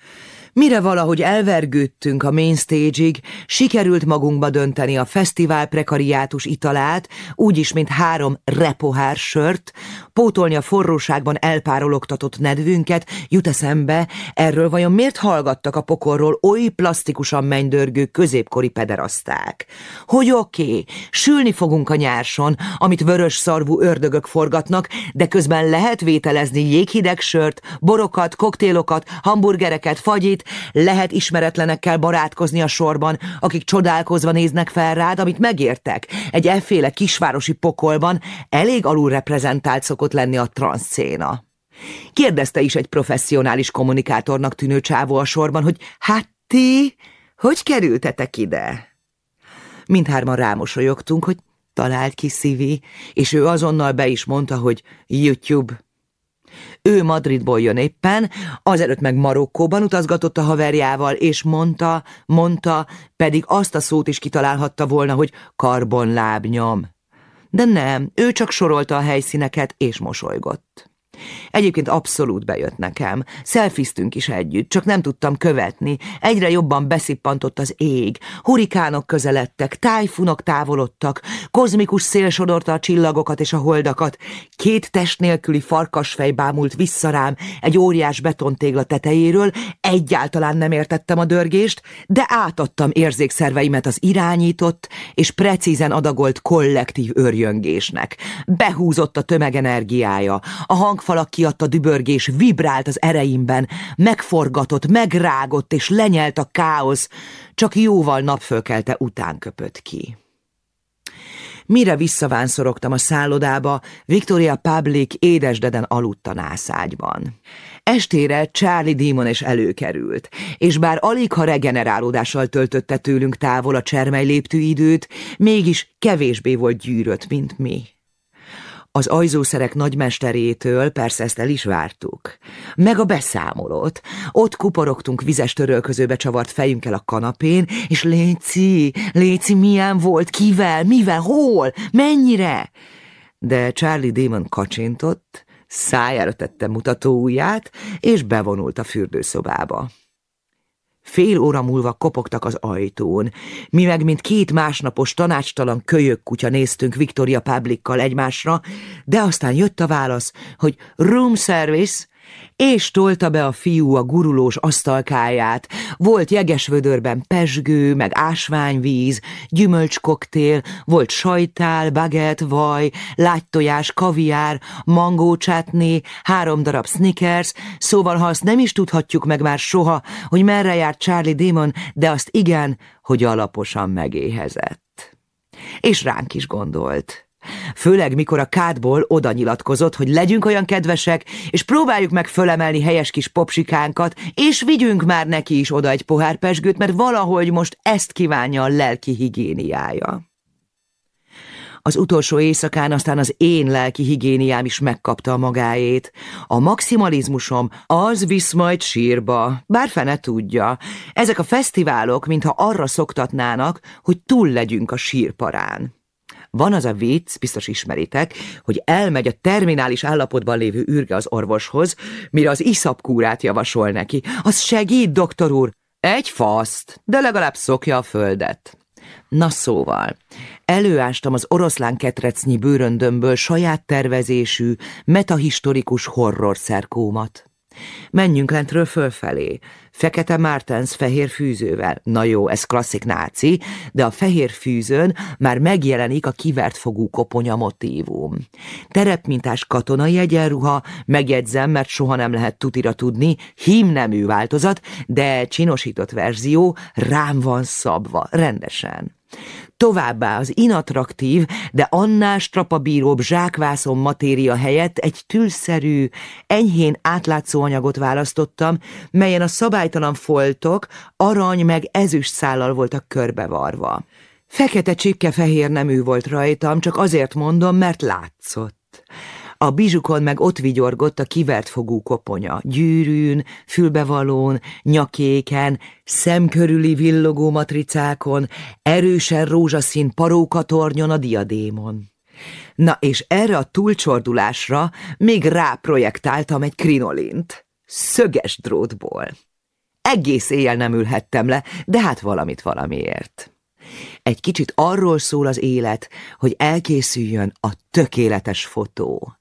Mire valahogy elvergődtünk a main stage-ig, sikerült magunkba dönteni a fesztivál prekariátus italát, úgyis, mint három repohár sört, pótolni a forróságban elpárologtatott nedvünket, jut eszembe, erről vajon miért hallgattak a pokorról oly plastikusan mennydörgő középkori pederaszták? Hogy oké, okay, sülni fogunk a nyárson, amit vörös szarvú ördögök forgatnak, de közben lehet vételezni jéghideg sört, borokat, koktélokat, hamburgereket, fagyit, lehet ismeretlenekkel barátkozni a sorban, akik csodálkozva néznek fel rád, amit megértek. Egy efféle kisvárosi pokolban elég alul reprezentált szokott lenni a transzcéna. Kérdezte is egy professzionális kommunikátornak tűnő csávó a sorban, hogy hát ti, hogy kerültetek ide? Mindhárman rámosolyogtunk, hogy talált ki Szivi, és ő azonnal be is mondta, hogy YouTube. Ő Madridból jön éppen, azelőtt meg Marokkóban utazgatott a haverjával, és mondta, mondta, pedig azt a szót is kitalálhatta volna, hogy karbonlábnyom. De nem, ő csak sorolta a helyszíneket, és mosolygott. Egyébként abszolút bejött nekem. Szelfiztünk is együtt, csak nem tudtam követni. Egyre jobban beszippantott az ég. Hurikánok közeledtek, tájfunok távolodtak, kozmikus szél sodorta a csillagokat és a holdakat. Két test nélküli farkasfej bámult vissza rám egy óriás betontégla tetejéről. Egyáltalán nem értettem a dörgést, de átadtam érzékszerveimet az irányított és precízen adagolt kollektív örjöngésnek. Behúzott a tömegenergiája, a hangfal falak kiadta dübörgés vibrált az ereimben, megforgatott, megrágott és lenyelt a káosz, csak jóval napfölkelte után köpött ki. Mire visszavánszorogtam a szállodába, Victoria Public édesdeden aludt a nászágyban. Estére Charlie Demon is előkerült, és bár alig ha regenerálódással töltötte tőlünk távol a csermely léptű időt, mégis kevésbé volt gyűrött, mint mi. Az ajzószerek nagymesterétől persze ezt el is vártuk. Meg a beszámolót. Ott kuporogtunk vizes törölközőbe csavart fejünkkel a kanapén, és Léci, Léci milyen volt, kivel, mivel, hol, mennyire? De Charlie Damon kacsintott, szájára tette mutatóujját, és bevonult a fürdőszobába. Fél óra múlva kopogtak az ajtón. Mi meg, mint két másnapos tanácstalan kölyök kutya néztünk Victoria Publikkal egymásra, de aztán jött a válasz, hogy room service, és tolta be a fiú a gurulós asztalkáját. Volt jegesvödörben pesgő, meg ásványvíz, gyümölcskoktél, volt sajtál, bagett, vaj, lágytojás, kaviár, mangócsátné, három darab snickers, szóval ha azt nem is tudhatjuk meg már soha, hogy merre járt Charlie Damon, de azt igen, hogy alaposan megéhezett. És ránk is gondolt. Főleg, mikor a kádból oda nyilatkozott, hogy legyünk olyan kedvesek, és próbáljuk meg fölemelni helyes kis popsikánkat, és vigyünk már neki is oda egy pohár pesgőt, mert valahogy most ezt kívánja a lelki higiéniája. Az utolsó éjszakán aztán az én lelki higiéniám is megkapta a magáét. A maximalizmusom az visz majd sírba, bár fene tudja. Ezek a fesztiválok, mintha arra szoktatnának, hogy túl legyünk a sírparán. Van az a vicc, biztos ismeritek, hogy elmegy a terminális állapotban lévő űrge az orvoshoz, mire az iszapkúrát javasol neki. Az segít, doktor úr! Egy faszt, de legalább szokja a földet. Na szóval, előástam az oroszlán ketrecnyi bőröndömből saját tervezésű, metahistorikus horror szerkómat. Menjünk lentről fölfelé. Fekete Martens fehér fűzővel. Na jó, ez klasszik náci, de a fehér fűzőn már megjelenik a kivert fogú koponya motívum. Terepmintás katonai egyenruha, megjegyzem, mert soha nem lehet tutira tudni, hímnemű változat, de csinosított verzió rám van szabva, rendesen. Továbbá az inatraktív, de annál strapabíróbb zsákvászon matéria helyett egy tülszerű, enyhén átlátszó anyagot választottam, melyen a szabálytalan foltok arany meg ezüst szállal voltak körbevarva. Fekete csipke-fehér nemű volt rajtam, csak azért mondom, mert látszott. A bizsukon meg ott vigyorgott a kivert fogú koponya, gyűrűn, fülbevalón, nyakéken, szemkörüli villogó matricákon, erősen rózsaszín parókatornyon a diadémon. Na és erre a túlcsordulásra még ráprojektáltam egy krinolint, szöges drótból. Egész éjjel nem ülhettem le, de hát valamit valamiért. Egy kicsit arról szól az élet, hogy elkészüljön a tökéletes fotó.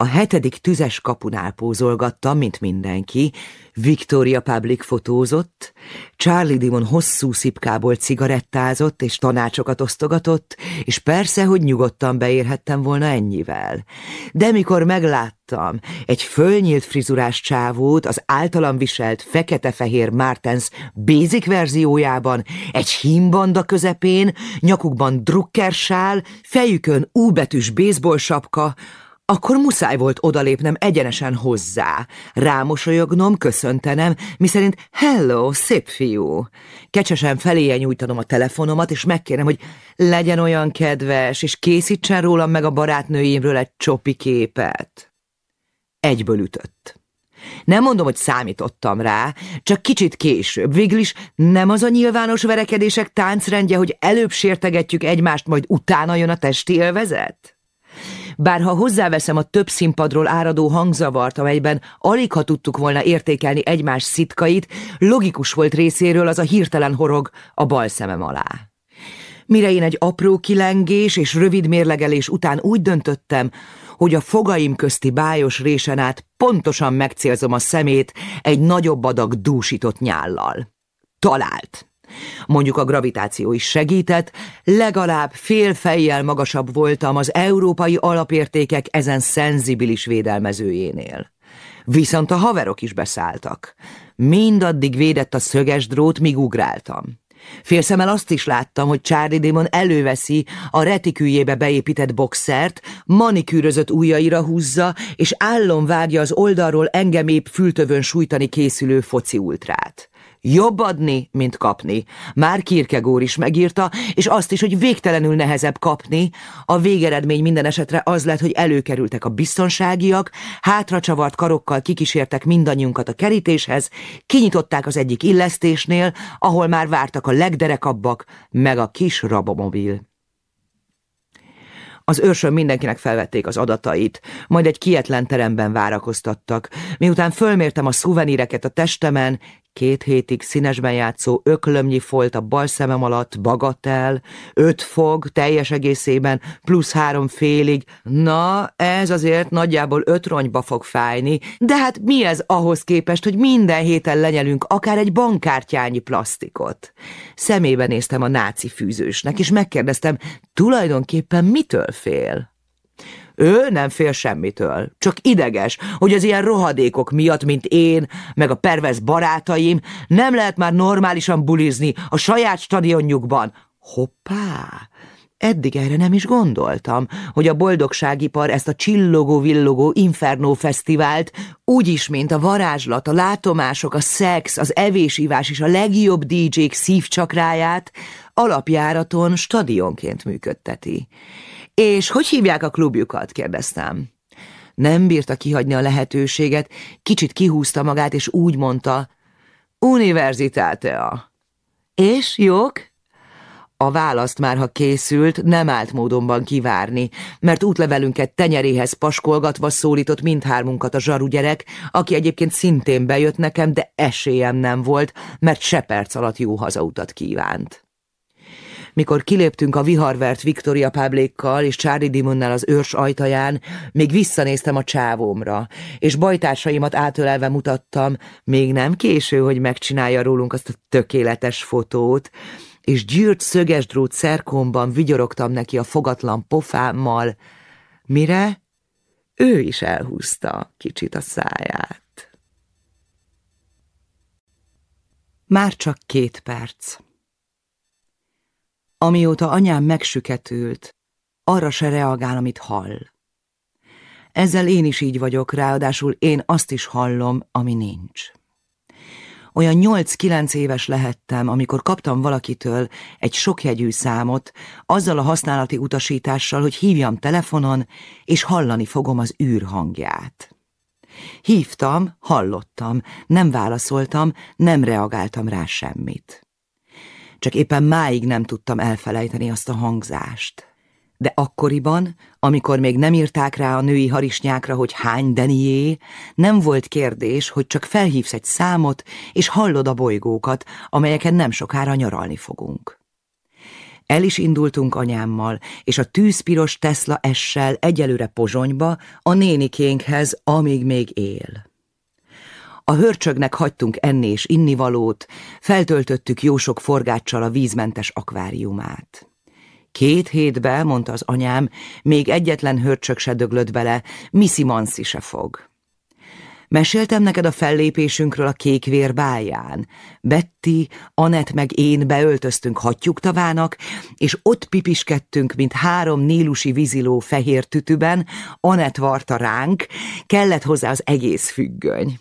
A hetedik tüzes kapunál pózolgattam, mint mindenki, Victoria Public fotózott, Charlie Dimon hosszú szipkából cigarettázott és tanácsokat osztogatott, és persze, hogy nyugodtan beérhettem volna ennyivel. De mikor megláttam egy fölnyílt frizurás csávót az általam viselt fekete-fehér Martens basic verziójában, egy hímbanda közepén, nyakukban drukkersál, fejükön úbetűs baseball sapka, akkor muszáj volt odalépnem egyenesen hozzá, rámosolyognom, köszöntenem, miszerint hello, szép fiú. Kecsesen feléje nyújtanom a telefonomat, és megkérem, hogy legyen olyan kedves, és készítsen rólam meg a barátnőimről egy csopi képet. Egyből ütött. Nem mondom, hogy számítottam rá, csak kicsit később. Végül is nem az a nyilvános verekedések táncrendje, hogy előbb sértegetjük egymást, majd utána jön a testi élvezet? Bár ha hozzáveszem a több színpadról áradó hangzavart, amelyben alig ha tudtuk volna értékelni egymás szitkait, logikus volt részéről az a hirtelen horog a bal szemem alá. Mire én egy apró kilengés és rövid mérlegelés után úgy döntöttem, hogy a fogaim közti bájos résen át pontosan megcélzom a szemét egy nagyobb adag dúsított nyállal. Talált! Mondjuk a gravitáció is segített, legalább fél fejjel magasabb voltam az európai alapértékek ezen szenzibilis védelmezőjénél. Viszont a haverok is beszálltak. Mindaddig védett a szöges drót, míg ugráltam. Félszemmel azt is láttam, hogy Charlie Demon előveszi a retiküljébe beépített boxert, manikűrözött ujjaira húzza, és állom vágja az oldalról engem épp fültövön sújtani készülő foci ultrát. Jobb adni, mint kapni. Már Kierkegaard is megírta, és azt is, hogy végtelenül nehezebb kapni. A végeredmény minden esetre az lett, hogy előkerültek a biztonságiak, hátracsavart karokkal kikísértek mindannyiunkat a kerítéshez, kinyitották az egyik illesztésnél, ahol már vártak a legderekabbak, meg a kis rabomobil. Az őrsön mindenkinek felvették az adatait, majd egy kietlen teremben várakoztattak. Miután fölmértem a szuveníreket a testemen, Két hétig színesben játszó öklömnyi folt a bal szemem alatt, bagatel, öt fog teljes egészében, plusz három félig. Na, ez azért nagyjából öt ronyba fog fájni, de hát mi ez ahhoz képest, hogy minden héten lenyelünk akár egy bankkártyányi plastikot? Szemébe néztem a náci fűzősnek, és megkérdeztem, tulajdonképpen mitől fél? Ő nem fél semmitől, csak ideges, hogy az ilyen rohadékok miatt, mint én, meg a pervez barátaim, nem lehet már normálisan bulizni a saját stadionjukban. Hoppá! Eddig erre nem is gondoltam, hogy a boldogságipar ezt a csillogó-villogó Inferno fesztivált úgyis, mint a varázslat, a látomások, a szex, az evésívás és a legjobb DJ-k szívcsakráját alapjáraton stadionként működteti. És hogy hívják a klubjukat? kérdeztem. Nem bírta kihagyni a lehetőséget, kicsit kihúzta magát, és úgy mondta, Universitátea. És jók? A választ már, ha készült, nem állt módonban kivárni, mert útlevelünket tenyeréhez paskolgatva szólított mindhármunkat a zsaru gyerek, aki egyébként szintén bejött nekem, de esélyem nem volt, mert se perc alatt jó hazautat kívánt. Mikor kiléptünk a viharvert Victoria Páblékkal és Charlie Dimonnal az őrs ajtaján, még visszanéztem a csávómra, és bajtársaimat átölelve mutattam, még nem késő, hogy megcsinálja rólunk azt a tökéletes fotót, és gyűrt szögesdrót szerkomban vigyorogtam neki a fogatlan pofámmal, mire ő is elhúzta kicsit a száját. Már csak két perc. Amióta anyám megsüketült, arra se reagál, amit hall. Ezzel én is így vagyok, ráadásul én azt is hallom, ami nincs. Olyan nyolc-kilenc éves lehettem, amikor kaptam valakitől egy sokjegyű számot, azzal a használati utasítással, hogy hívjam telefonon, és hallani fogom az űr hangját. Hívtam, hallottam, nem válaszoltam, nem reagáltam rá semmit. Csak éppen máig nem tudtam elfelejteni azt a hangzást. De akkoriban, amikor még nem írták rá a női harisnyákra, hogy hány denié, nem volt kérdés, hogy csak felhívsz egy számot, és hallod a bolygókat, amelyeken nem sokára nyaralni fogunk. El is indultunk anyámmal, és a tűzpiros Tesla essel egyelőre Pozsonyba, a nénikénkhez, amíg még él. A hörcsögnek hagytunk enni és innivalót, feltöltöttük jó sok forgáccsal a vízmentes akváriumát. Két hétbe, mondta az anyám, még egyetlen hörcsök se döglött bele, Missy Mansi se fog. Meséltem neked a fellépésünkről a kékvér báján. Betty, Anett meg én beöltöztünk hattyúktavának, és ott pipiskedtünk, mint három nílusi víziló fehér tütüben, Anett varta ránk, kellett hozzá az egész függöny.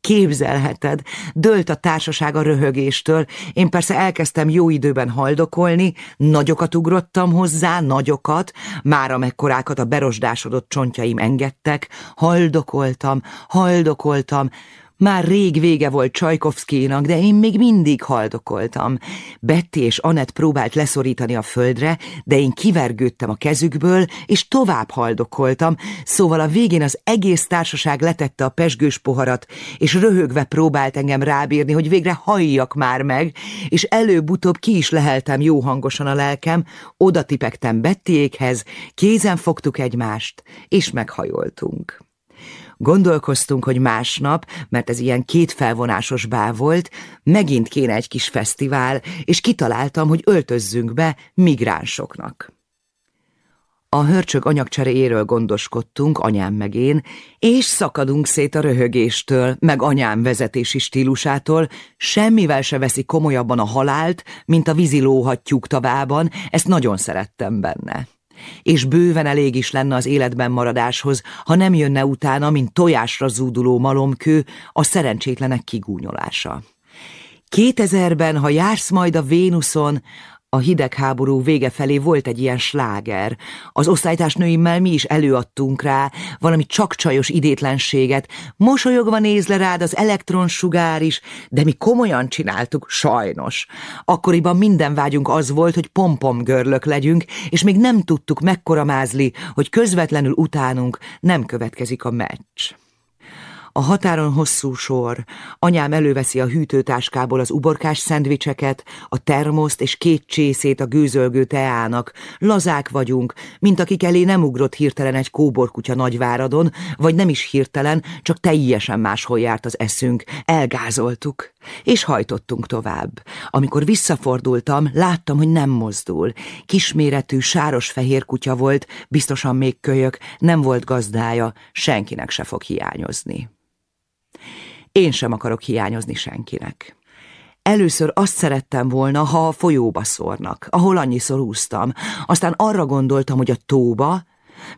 Képzelheted, dölt a társaság a röhögéstől, én persze elkezdtem jó időben haldokolni, nagyokat ugrottam hozzá, nagyokat, már amekkorákat a berosdásodott csontjaim engedtek, haldokoltam, haldokoltam, már rég vége volt Csajkovszkénak, de én még mindig haldokoltam. Betty és Anett próbált leszorítani a földre, de én kivergődtem a kezükből, és tovább haldokoltam, szóval a végén az egész társaság letette a pesgős poharat, és röhögve próbált engem rábírni, hogy végre halljak már meg, és előbb-utóbb ki is leheltem jó hangosan a lelkem, oda tipektem Bettyékhez, kézen fogtuk egymást, és meghajoltunk. Gondolkoztunk, hogy másnap, mert ez ilyen két felvonásos bá volt, megint kéne egy kis fesztivál, és kitaláltam, hogy öltözzünk be migránsoknak. A hörcsög anyagcseréjéről gondoskodtunk, anyám meg én, és szakadunk szét a röhögéstől, meg anyám vezetési stílusától, semmivel se veszi komolyabban a halált, mint a vízilóhattyúk tavában, ezt nagyon szerettem benne és bőven elég is lenne az életben maradáshoz, ha nem jönne utána, mint tojásra zúduló malomkő, a szerencsétlenek kigúnyolása. Kétezerben, ha jársz majd a Vénuszon, a hidegháború vége felé volt egy ilyen sláger. Az osztálytársnőimmel mi is előadtunk rá valami csak csajos idétlenséget. Mosolyogva néz le rád az elektronsugár is, de mi komolyan csináltuk, sajnos. Akkoriban minden vágyunk az volt, hogy pompom görlök legyünk, és még nem tudtuk mekkora mázli, hogy közvetlenül utánunk nem következik a meccs. A határon hosszú sor. Anyám előveszi a hűtőtáskából az uborkás szendvicseket, a termoszt és két csészét a gőzölgő teának. Lazák vagyunk, mint akik elé nem ugrott hirtelen egy kóborkutya nagyváradon, vagy nem is hirtelen, csak teljesen máshol járt az eszünk. Elgázoltuk, és hajtottunk tovább. Amikor visszafordultam, láttam, hogy nem mozdul. Kisméretű, sáros-fehér kutya volt, biztosan még kölyök, nem volt gazdája, senkinek se fog hiányozni. Én sem akarok hiányozni senkinek. Először azt szerettem volna, ha a folyóba szórnak, ahol annyiszor úsztam. Aztán arra gondoltam, hogy a tóba,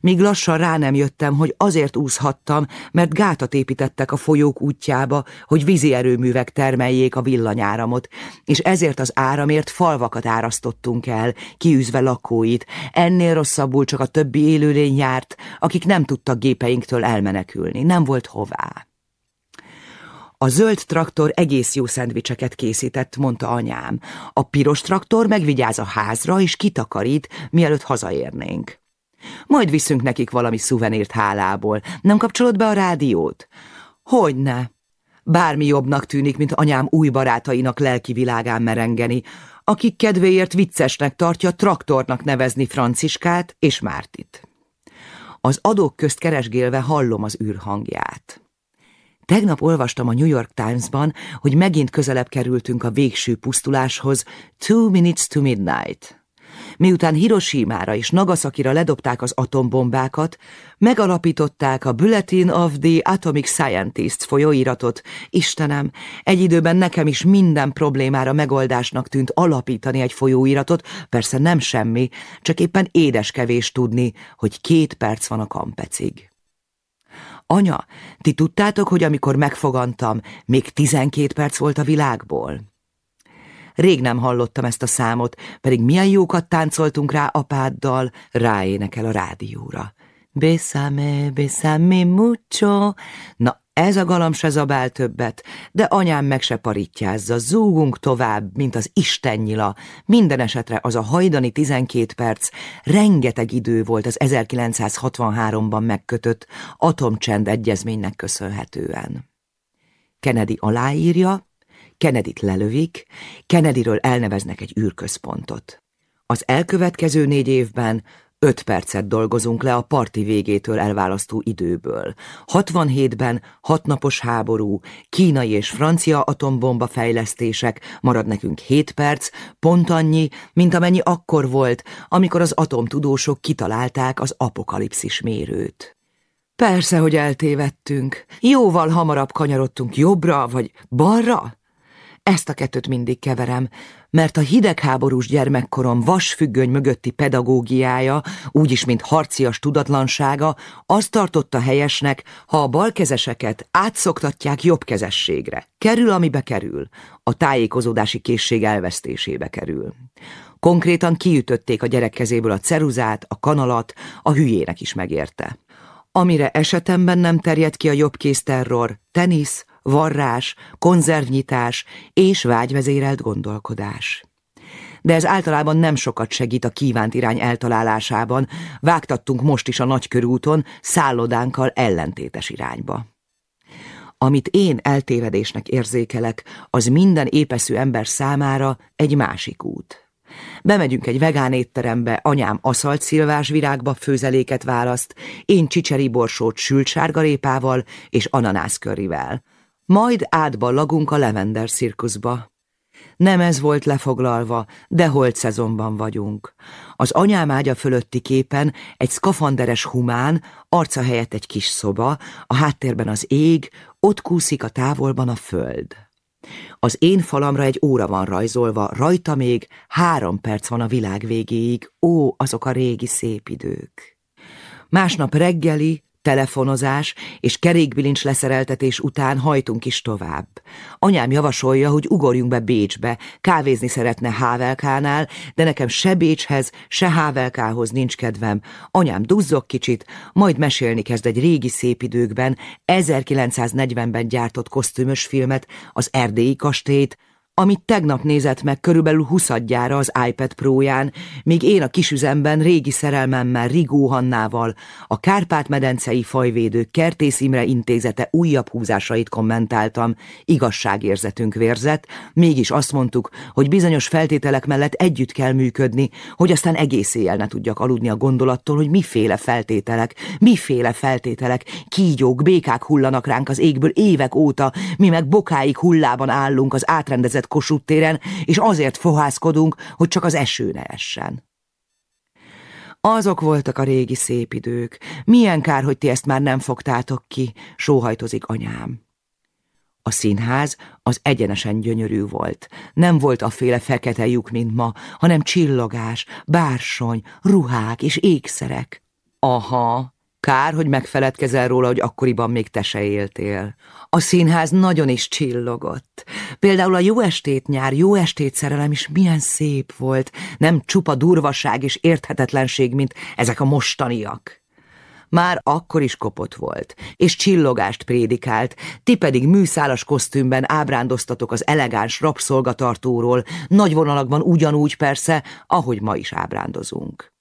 míg lassan rá nem jöttem, hogy azért úszhattam, mert gátat építettek a folyók útjába, hogy vízi erőművek termeljék a villanyáramot, és ezért az áramért falvakat árasztottunk el, kiűzve lakóit. Ennél rosszabbul csak a többi élőlény járt, akik nem tudtak gépeinktől elmenekülni, nem volt hová. A zöld traktor egész jó szendvicseket készített, mondta anyám. A piros traktor megvigyáz a házra, és kitakarít, mielőtt hazaérnénk. Majd viszünk nekik valami szuvenírt hálából. Nem kapcsolod be a rádiót? Hogyne. Bármi jobbnak tűnik, mint anyám új barátainak lelki világán merengeni, akik kedvéért viccesnek tartja traktornak nevezni Franciskát és Mártit. Az adók közt keresgélve hallom az űrhangját. Tegnap olvastam a New York Times-ban, hogy megint közelebb kerültünk a végső pusztuláshoz, Two Minutes to Midnight. Miután Hiroshima-ra és Nagasakira ledobták az atombombákat, megalapították a Bulletin of the Atomic Scientists folyóiratot. Istenem, egy időben nekem is minden problémára megoldásnak tűnt alapítani egy folyóiratot, persze nem semmi, csak éppen édeskevés tudni, hogy két perc van a kampecig. Anya, ti tudtátok, hogy amikor megfogantam, még tizenkét perc volt a világból? Rég nem hallottam ezt a számot, pedig milyen jókat táncoltunk rá apáddal, ráénekel a rádióra. Besame, besame mucho. Na, ez a galam se zabál többet, de anyám meg se parítjázza, zúgunk tovább, mint az istennyila. Minden esetre az a hajdani tizenkét perc rengeteg idő volt az 1963-ban megkötött atomcsend egyezménynek köszönhetően. Kennedy aláírja, Kennedyt lelövik, Kennedyről elneveznek egy űrközpontot. Az elkövetkező négy évben öt percet dolgozunk le a parti végétől elválasztó időből. 67-ben hatnapos háború, kínai és francia atombomba fejlesztések, marad nekünk 7 perc, pont annyi, mint amennyi akkor volt, amikor az atomtudósok kitalálták az apokalipszis mérőt. Persze, hogy eltévedtünk. Jóval hamarabb kanyarodtunk jobbra vagy balra, ezt a kettőt mindig keverem, mert a hidegháborús gyermekkorom vasfüggöny mögötti pedagógiája, úgyis mint harcias tudatlansága, azt tartotta helyesnek, ha a balkezeseket átszoktatják jobbkezességre. Kerül, amibe kerül. A tájékozódási készség elvesztésébe kerül. Konkrétan kiütötték a gyerek kezéből a ceruzát, a kanalat, a hülyének is megérte. Amire esetemben nem terjed ki a jobbkézterror, tenisz, varrás, konzervnyitás és vágyvezérelt gondolkodás. De ez általában nem sokat segít a kívánt irány eltalálásában, vágtattunk most is a nagykörúton szállodánkkal ellentétes irányba. Amit én eltévedésnek érzékelek, az minden épeszű ember számára egy másik út. Bemegyünk egy vegán étterembe, anyám aszalt szilvás virágba főzeléket választ, én csicseri borsót sült sárgarépával és ananászkörrivel. Majd átballagunk a Levender cirkuszba. Nem ez volt lefoglalva, de holt szezonban vagyunk. Az anyám ágya fölötti képen egy szkafanderes humán, arca helyett egy kis szoba, a háttérben az ég, ott kúszik a távolban a föld. Az én falamra egy óra van rajzolva, rajta még három perc van a világ végéig, ó, azok a régi szép idők. Másnap reggeli, telefonozás és kerékbilincs leszereltetés után hajtunk is tovább. Anyám javasolja, hogy ugorjunk be Bécsbe, kávézni szeretne Hávelkánál, de nekem se Bécshez, se Hávelkához nincs kedvem. Anyám duzzog kicsit, majd mesélni kezd egy régi szép időkben, 1940-ben gyártott kosztümös filmet, az erdélyi kastélyt, amit tegnap nézett meg körülbelül huszadjára az iPad Pro-ján, míg én a kisüzemben régi szerelmemmel Rigó Hannával a Kárpát-medencei fajvédő Kertész Imre intézete újabb húzásait kommentáltam, igazságérzetünk vérzett, mégis azt mondtuk, hogy bizonyos feltételek mellett együtt kell működni, hogy aztán egész éjjel ne tudjak aludni a gondolattól, hogy miféle feltételek, miféle feltételek, kígyók, békák hullanak ránk az égből évek óta, mi meg bokáig hullában állunk az átrendezett Kossuth téren, és azért fohászkodunk, hogy csak az eső ne essen. Azok voltak a régi szép idők. Milyen kár, hogy ti ezt már nem fogtátok ki, sóhajtozik anyám. A színház az egyenesen gyönyörű volt. Nem volt a féle fekete lyuk, mint ma, hanem csillogás, bársony, ruhák és ékszerek. Aha, kár, hogy megfeledkezel róla, hogy akkoriban még te se éltél. A színház nagyon is csillogott. Például a Jó estét nyár, Jó estét szerelem is milyen szép volt, nem csupa durvaság és érthetetlenség, mint ezek a mostaniak. Már akkor is kopott volt, és csillogást prédikált, ti pedig műszálas kosztümben ábrándoztatok az elegáns rabszolgatartóról, nagy vonalakban ugyanúgy persze, ahogy ma is ábrándozunk.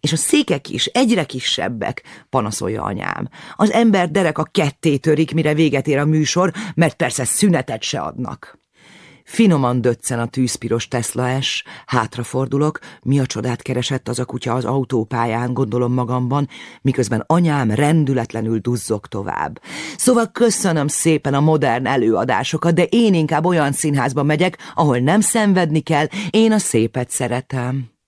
És a székek is egyre kisebbek, panaszolja anyám. Az ember derek a ketté törik, mire véget ér a műsor, mert persze szünetet se adnak. Finoman döccen a tűzpiros Tesla S, hátrafordulok, mi a csodát keresett az a kutya az autópályán, gondolom magamban, miközben anyám rendületlenül duzzog tovább. Szóval köszönöm szépen a modern előadásokat, de én inkább olyan színházba megyek, ahol nem szenvedni kell, én a szépet szeretem.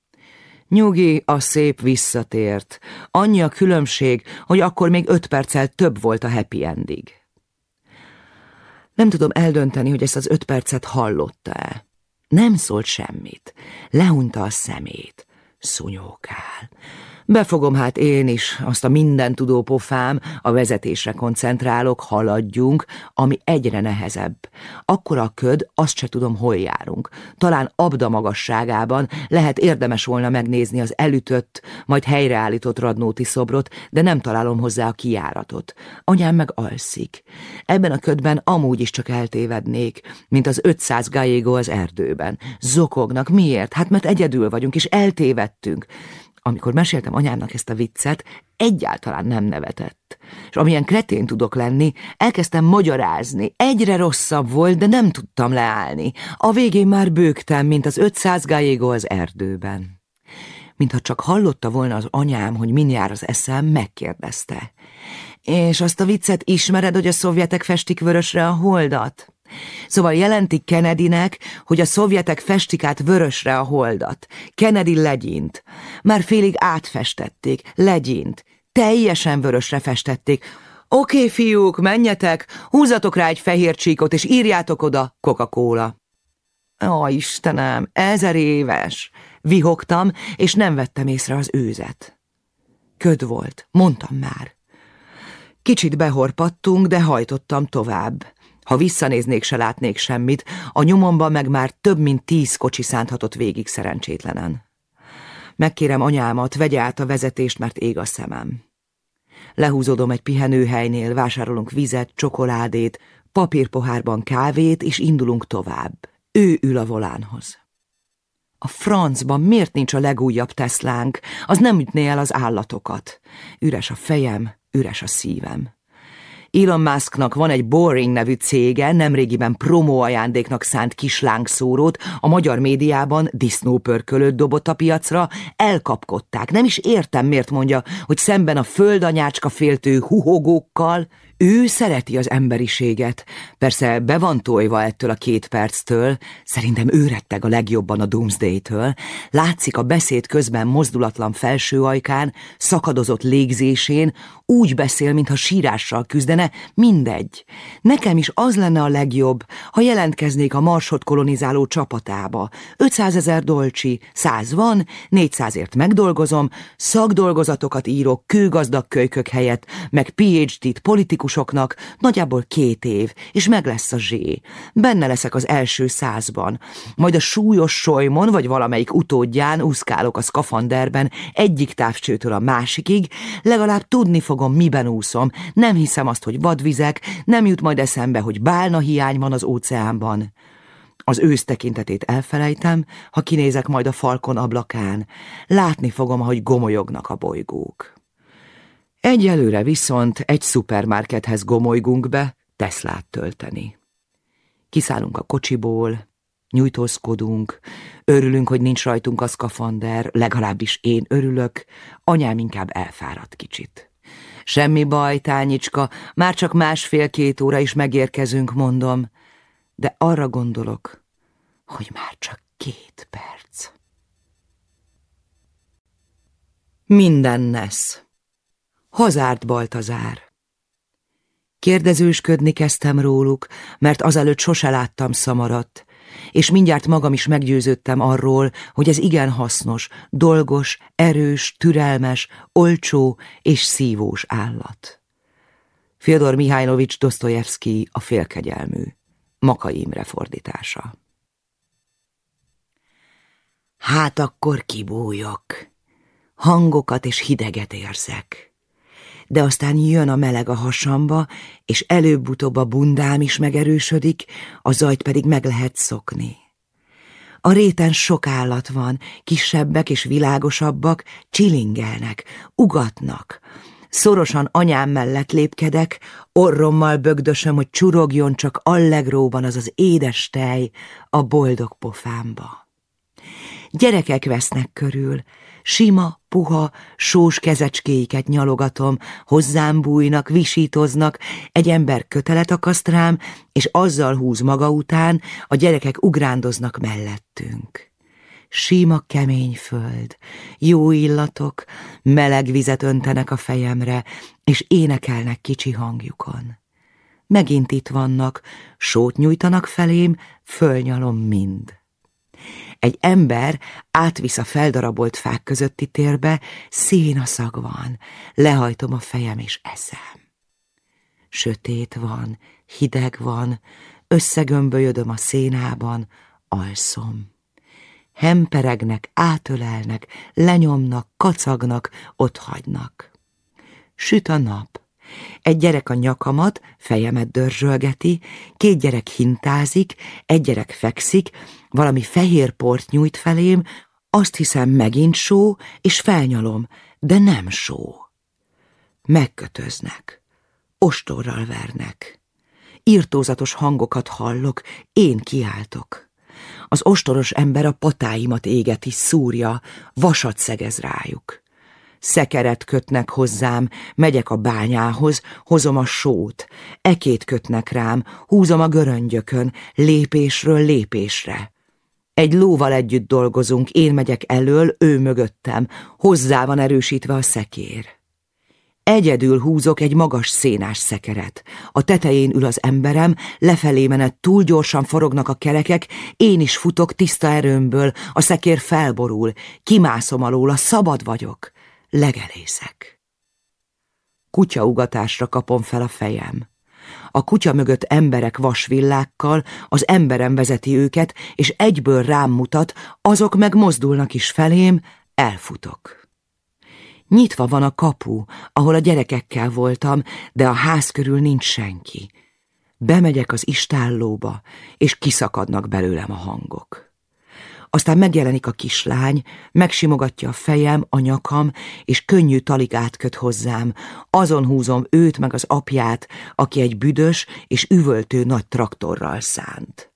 Nyugi, a szép visszatért. Annyi a különbség, hogy akkor még öt perccel több volt a happy endig. Nem tudom eldönteni, hogy ezt az öt percet hallotta-e. Nem szólt semmit. Lehunta a szemét. Szunyókál. Befogom hát én is azt a minden tudó pofám, a vezetésre koncentrálok, haladjunk, ami egyre nehezebb. Akkor a köd, azt se tudom, hol járunk. Talán abda magasságában lehet érdemes volna megnézni az elütött, majd helyreállított radnóti szobrot, de nem találom hozzá a kijáratot. Anyám meg alszik. Ebben a ködben amúgy is csak eltévednék, mint az 500 gallego az erdőben. Zokognak, miért? Hát mert egyedül vagyunk, és eltévedtünk. Amikor meséltem anyámnak ezt a viccet, egyáltalán nem nevetett. És amilyen kretén tudok lenni, elkezdtem magyarázni. Egyre rosszabb volt, de nem tudtam leállni. A végén már bőgtem, mint az 500 gallego az erdőben. Mintha csak hallotta volna az anyám, hogy min jár az eszem, megkérdezte. És azt a viccet ismered, hogy a szovjetek festik vörösre a holdat? Szóval jelentik Kennedynek, hogy a szovjetek festik át vörösre a holdat. Kennedy legyint. Már félig átfestették. Legyint. Teljesen vörösre festették. Oké, fiúk, menjetek, húzatok rá egy fehér csíkot, és írjátok oda Coca-Cola. Ó, Istenem, ezer éves! Vihogtam, és nem vettem észre az őzet. Köd volt, mondtam már. Kicsit behorpattunk, de hajtottam tovább. Ha visszanéznék, se látnék semmit, a nyomomban meg már több mint tíz kocsi szánthatott végig szerencsétlenen. Megkérem anyámat, vegye át a vezetést, mert ég a szemem. Lehúzódom egy pihenőhelynél, vásárolunk vizet, csokoládét, papírpohárban kávét, és indulunk tovább. Ő ül a volánhoz. A francban miért nincs a legújabb Teslánk? Az nem ütné el az állatokat. Üres a fejem, üres a szívem. Elon Musknak van egy Boring nevű cége, nemrégiben promo ajándéknak szánt kis lángszórót, a magyar médiában disznópörkölőt dobott a piacra, elkapkodták. Nem is értem, miért mondja, hogy szemben a földanyácska féltő huhogókkal, ő szereti az emberiséget. Persze be van tojva ettől a két perctől, szerintem ő retteg a legjobban a Doomsday-től. Látszik a beszéd közben mozdulatlan felső ajkán, szakadozott légzésén, úgy beszél, mintha sírással küzdene, mindegy. Nekem is az lenne a legjobb, ha jelentkeznék a marsot kolonizáló csapatába. 500 ezer dolcsi, 100 van, 400ért megdolgozom, szakdolgozatokat írok kőgazdag kölykök helyett, meg PhD-t politikus politikusoknak nagyjából két év, és meg lesz a zsé. Benne leszek az első százban. Majd a súlyos solymon, vagy valamelyik utódján úszkálok a szkafanderben egyik távcsőtől a másikig, legalább tudni fogom, miben úszom. Nem hiszem azt, hogy vadvizek, nem jut majd eszembe, hogy bálna hiány van az óceánban. Az ősz tekintetét elfelejtem, ha kinézek majd a falkon ablakán. Látni fogom, ahogy gomolyognak a bolygók. Egyelőre viszont egy szupermarkethez gomolygunk be Teslát tölteni. Kiszállunk a kocsiból, nyújtózkodunk, örülünk, hogy nincs rajtunk a szkafander, legalábbis én örülök, anyám inkább elfáradt kicsit. Semmi baj, tányicska, már csak másfél-két óra is megérkezünk, mondom, de arra gondolok, hogy már csak két perc. Minden nesz. Hazárt Baltazár. Kérdezősködni kezdtem róluk, mert azelőtt sose láttam szamarat, és mindjárt magam is meggyőződtem arról, hogy ez igen hasznos, dolgos, erős, türelmes, olcsó és szívós állat. Fyodor Mihálylovics Dostoyevsky a félkegyelmű, Makai Imre fordítása. Hát akkor kibújok, hangokat és hideget érzek de aztán jön a meleg a hasamba, és előbb-utóbb a bundám is megerősödik, a zajt pedig meg lehet szokni. A réten sok állat van, kisebbek és világosabbak, csilingelnek, ugatnak. Szorosan anyám mellett lépkedek, orrommal bögdösöm, hogy csurogjon csak allegróban az az édes tej a boldog pofámba. Gyerekek vesznek körül, Sima, puha, sós kezecskéiket nyalogatom, hozzám bújnak, visítoznak, egy ember kötelet akaszt rám, és azzal húz maga után, a gyerekek ugrándoznak mellettünk. Sima kemény föld, jó illatok, meleg vizet öntenek a fejemre, és énekelnek kicsi hangjukon. Megint itt vannak, sót nyújtanak felém, fölnyalom mind. Egy ember átvisz a feldarabolt fák közötti térbe, szénaszag van, lehajtom a fejem és eszem. Sötét van, hideg van, összegömbölyödöm a szénában, alszom. Hemperegnek, átölelnek, lenyomnak, kacagnak, otthagynak. Süt a nap. Egy gyerek a nyakamat, fejemet dörzsölgeti, két gyerek hintázik, egy gyerek fekszik, valami fehér port nyújt felém, azt hiszem megint só, és felnyalom, de nem só. Megkötöznek, ostorral vernek. Írtózatos hangokat hallok, én kiáltok. Az ostoros ember a patáimat égeti, szúrja, vasat szegez rájuk. Szekeret kötnek hozzám, megyek a bányához, hozom a sót, ekét kötnek rám, húzom a göröngyökön, lépésről lépésre. Egy lóval együtt dolgozunk, én megyek elől, ő mögöttem, hozzá van erősítve a szekér. Egyedül húzok egy magas szénás szekeret. A tetején ül az emberem, lefelé menet túl gyorsan forognak a kerekek, én is futok tiszta erőmből, a szekér felborul, kimászom alól, szabad vagyok legelészek. Kutyaugatásra kapom fel a fejem. A kutya mögött emberek vasvillákkal, az emberem vezeti őket, és egyből rám mutat, azok meg mozdulnak is felém, elfutok. Nyitva van a kapu, ahol a gyerekekkel voltam, de a ház körül nincs senki. Bemegyek az istállóba, és kiszakadnak belőlem a hangok. Aztán megjelenik a kislány, megsimogatja a fejem, a nyakam, és könnyű taligát köt hozzám. Azon húzom őt meg az apját, aki egy büdös és üvöltő nagy traktorral szánt.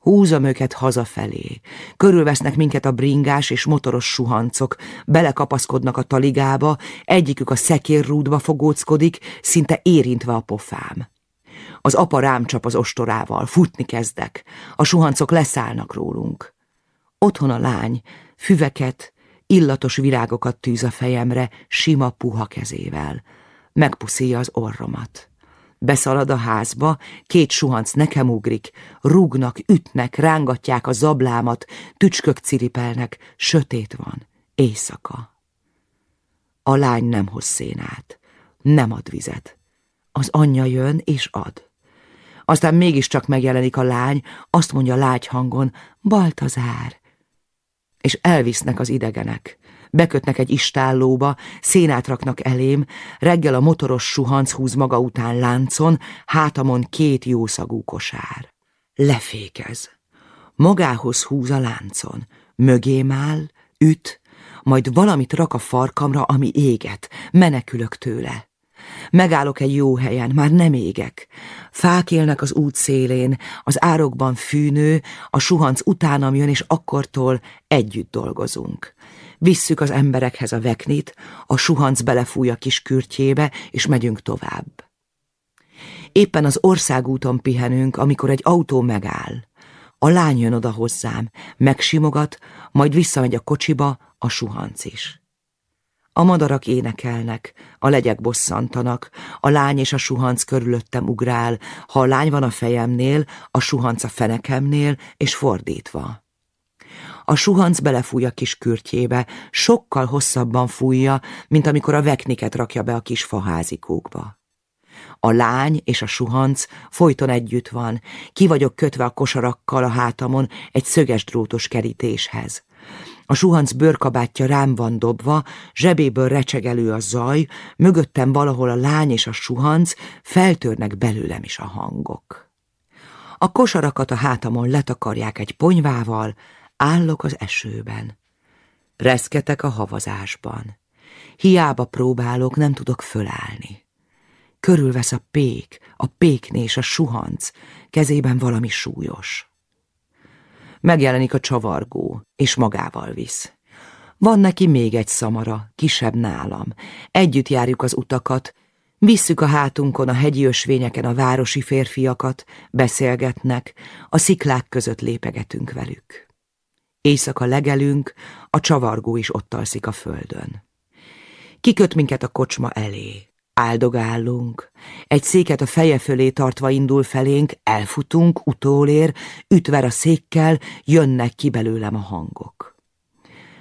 Húzom őket hazafelé. Körülvesznek minket a bringás és motoros suhancok, belekapaszkodnak a taligába, egyikük a szekérrúdba fogóckodik, szinte érintve a pofám. Az apa rám csap az ostorával, futni kezdek. A suhancok leszállnak rólunk. Otthon a lány, füveket, illatos virágokat tűz a fejemre, sima puha kezével. Megpuszíja az orromat. Beszalad a házba, két suhanc nekem ugrik, rúgnak, ütnek, rángatják a zablámat, tücskök ciripelnek, sötét van, éjszaka. A lány nem hoz szénát, nem ad vizet. Az anyja jön és ad. Aztán mégiscsak megjelenik a lány, azt mondja lágy hangon, Baltazár, és elvisznek az idegenek. Bekötnek egy istállóba, szénát raknak elém, reggel a motoros suhanc húz maga után láncon, hátamon két jószagú kosár. Lefékez. Magához húz a láncon, mögém áll, üt, majd valamit rak a farkamra, ami éget, menekülök tőle. Megállok egy jó helyen, már nem égek. Fák élnek az út szélén, az árokban fűnő, a suhanc utánam jön, és akkortól együtt dolgozunk. Visszük az emberekhez a veknit, a suhanc belefúj a kis kürtjébe, és megyünk tovább. Éppen az országúton pihenünk, amikor egy autó megáll. A lány jön oda hozzám, megsimogat, majd visszamegy a kocsiba, a suhanc is. A madarak énekelnek, a legyek bosszantanak, a lány és a suhanc körülöttem ugrál, ha a lány van a fejemnél, a suhanc a fenekemnél, és fordítva. A suhanc belefúj a kis kürtjébe, sokkal hosszabban fújja, mint amikor a vekniket rakja be a kis faházikókba. A lány és a suhanc folyton együtt van, ki vagyok kötve a kosarakkal a hátamon egy szöges drótos kerítéshez. A suhanc bőrkabátja rám van dobva, zsebéből recsegelő a zaj, mögöttem valahol a lány és a suhanc, feltörnek belőlem is a hangok. A kosarakat a hátamon letakarják egy ponyvával, állok az esőben. Reszketek a havazásban. Hiába próbálok, nem tudok fölállni. Körülvesz a pék, a péknés, a suhanc, kezében valami súlyos. Megjelenik a csavargó, és magával visz. Van neki még egy szamara, kisebb nálam. Együtt járjuk az utakat, visszük a hátunkon a hegyi ösvényeken a városi férfiakat, beszélgetnek, a sziklák között lépegetünk velük. Éjszaka legelünk, a csavargó is ott alszik a földön. Kiköt minket a kocsma elé. Áldogálunk, egy széket a feje fölé tartva indul felénk, elfutunk, utólér, ütver a székkel, jönnek ki belőlem a hangok.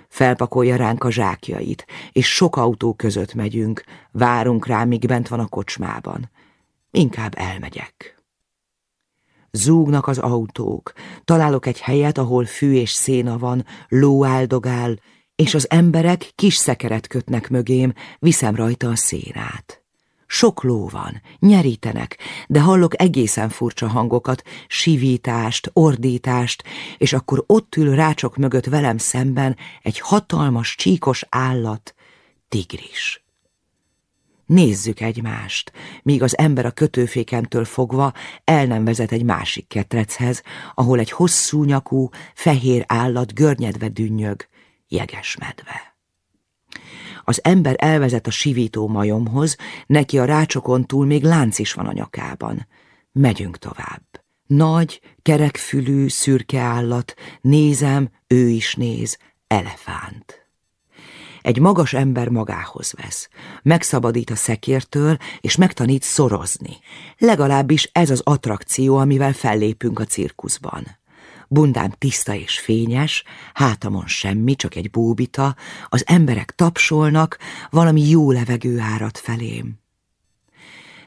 Felpakolja ránk a zsákjait, és sok autó között megyünk, várunk rá, míg bent van a kocsmában. Inkább elmegyek. Zúgnak az autók, találok egy helyet, ahol fű és széna van, ló áldogál, és az emberek kis szekeret kötnek mögém, viszem rajta a szénát. Sok ló van, nyerítenek, de hallok egészen furcsa hangokat, sivítást, ordítást, és akkor ott ül rácsok mögött velem szemben egy hatalmas, csíkos állat, tigris. Nézzük egymást, míg az ember a kötőfékemtől fogva el nem vezet egy másik ketrechez, ahol egy hosszú nyakú, fehér állat görnyedve dünnyög, jeges medve. Az ember elvezet a sivító majomhoz, neki a rácsokon túl még lánc is van a nyakában. Megyünk tovább. Nagy, kerekfülű, szürke állat, nézem, ő is néz, elefánt. Egy magas ember magához vesz, megszabadít a szekértől, és megtanít szorozni. Legalábbis ez az attrakció, amivel fellépünk a cirkuszban. Bundám tiszta és fényes, hátamon semmi, csak egy búbita, az emberek tapsolnak, valami jó levegő árad felém.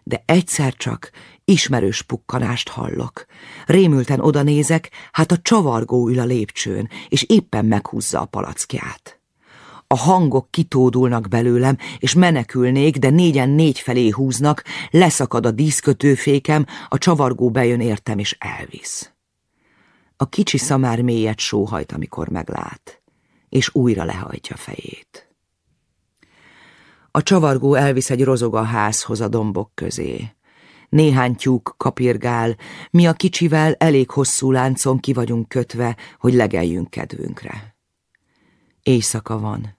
De egyszer csak ismerős pukkanást hallok. Rémülten oda nézek, hát a csavargó ül a lépcsőn, és éppen meghúzza a palackját. A hangok kitódulnak belőlem, és menekülnék, de négyen négy felé húznak, leszakad a díszkötőfékem, a csavargó bejön értem és elvisz. A kicsi szamár mélyet sóhajt, amikor meglát, és újra lehajtja fejét. A csavargó elvisz egy rozog a házhoz a dombok közé. Néhány tyúk kapirgál, mi a kicsivel elég hosszú láncon ki vagyunk kötve, hogy legeljünk kedvünkre. Éjszaka van.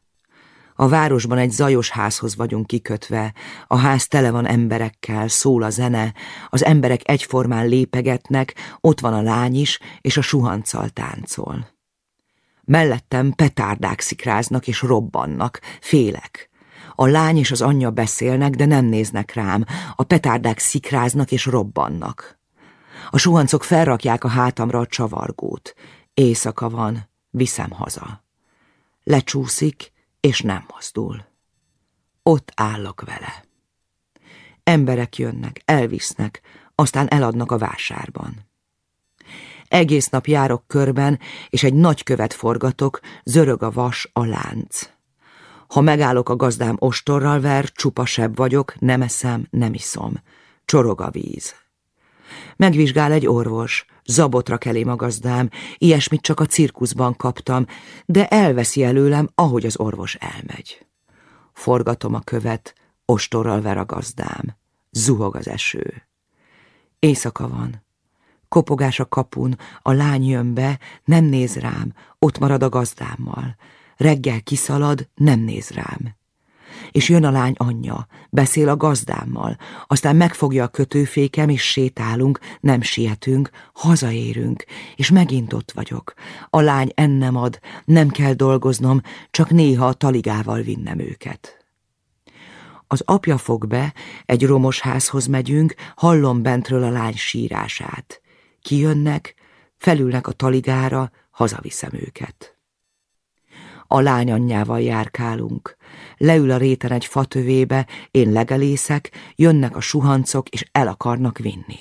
A városban egy zajos házhoz vagyunk kikötve, a ház tele van emberekkel, szól a zene, az emberek egyformán lépegetnek, ott van a lány is, és a suhanccal táncol. Mellettem petárdák szikráznak és robbannak, félek. A lány és az anyja beszélnek, de nem néznek rám, a petárdák szikráznak és robbannak. A suhancok felrakják a hátamra a csavargót. Éjszaka van, viszem haza. Lecsúszik, és nem mozdul. Ott állok vele. Emberek jönnek, elvisznek, aztán eladnak a vásárban. Egész nap járok körben, és egy nagy követ forgatok, zörög a vas, a lánc. Ha megállok a gazdám ostorral ver, csupa sebb vagyok, nem eszem, nem iszom. Csorog a víz. Megvizsgál egy orvos, zabotra kelém a gazdám, ilyesmit csak a cirkuszban kaptam, de elveszi előlem, ahogy az orvos elmegy. Forgatom a követ, ostorral ver a gazdám. Zuhog az eső. Éjszaka van. Kopogás a kapun, a lány jön be, nem néz rám, ott marad a gazdámmal. Reggel kiszalad, nem néz rám és jön a lány anyja, beszél a gazdámmal, aztán megfogja a kötőfékem, és sétálunk, nem sietünk, hazaérünk, és megint ott vagyok. A lány ennem ad, nem kell dolgoznom, csak néha a taligával vinnem őket. Az apja fog be, egy romos házhoz megyünk, hallom bentről a lány sírását. Kijönnek, felülnek a taligára, hazaviszem őket. A lány anyjával járkálunk. Leül a réten egy fatövébe, én legelészek, jönnek a suhancok, és el akarnak vinni.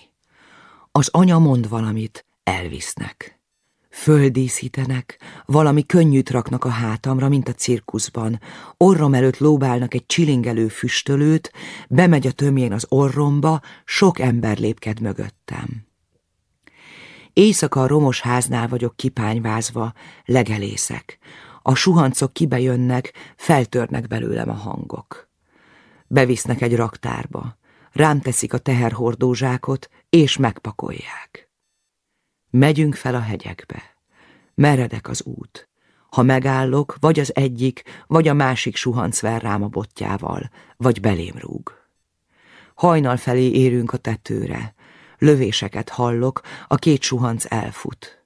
Az anya mond valamit, elvisznek. Földíszítenek, valami könnyűt raknak a hátamra, mint a cirkuszban. Orrom előtt lóbálnak egy csilingelő füstölőt, bemegy a tömjén az orromba, sok ember lépked mögöttem. Éjszaka a romos háznál vagyok kipányvázva, legelészek. A suhancok kibejönnek, feltörnek belőlem a hangok. Bevisznek egy raktárba, rám teszik a teherhordózsákot, és megpakolják. Megyünk fel a hegyekbe. Meredek az út. Ha megállok, vagy az egyik, vagy a másik suhanc ver rám a botjával, vagy belém rúg. Hajnal felé érünk a tetőre. Lövéseket hallok, a két suhanc elfut.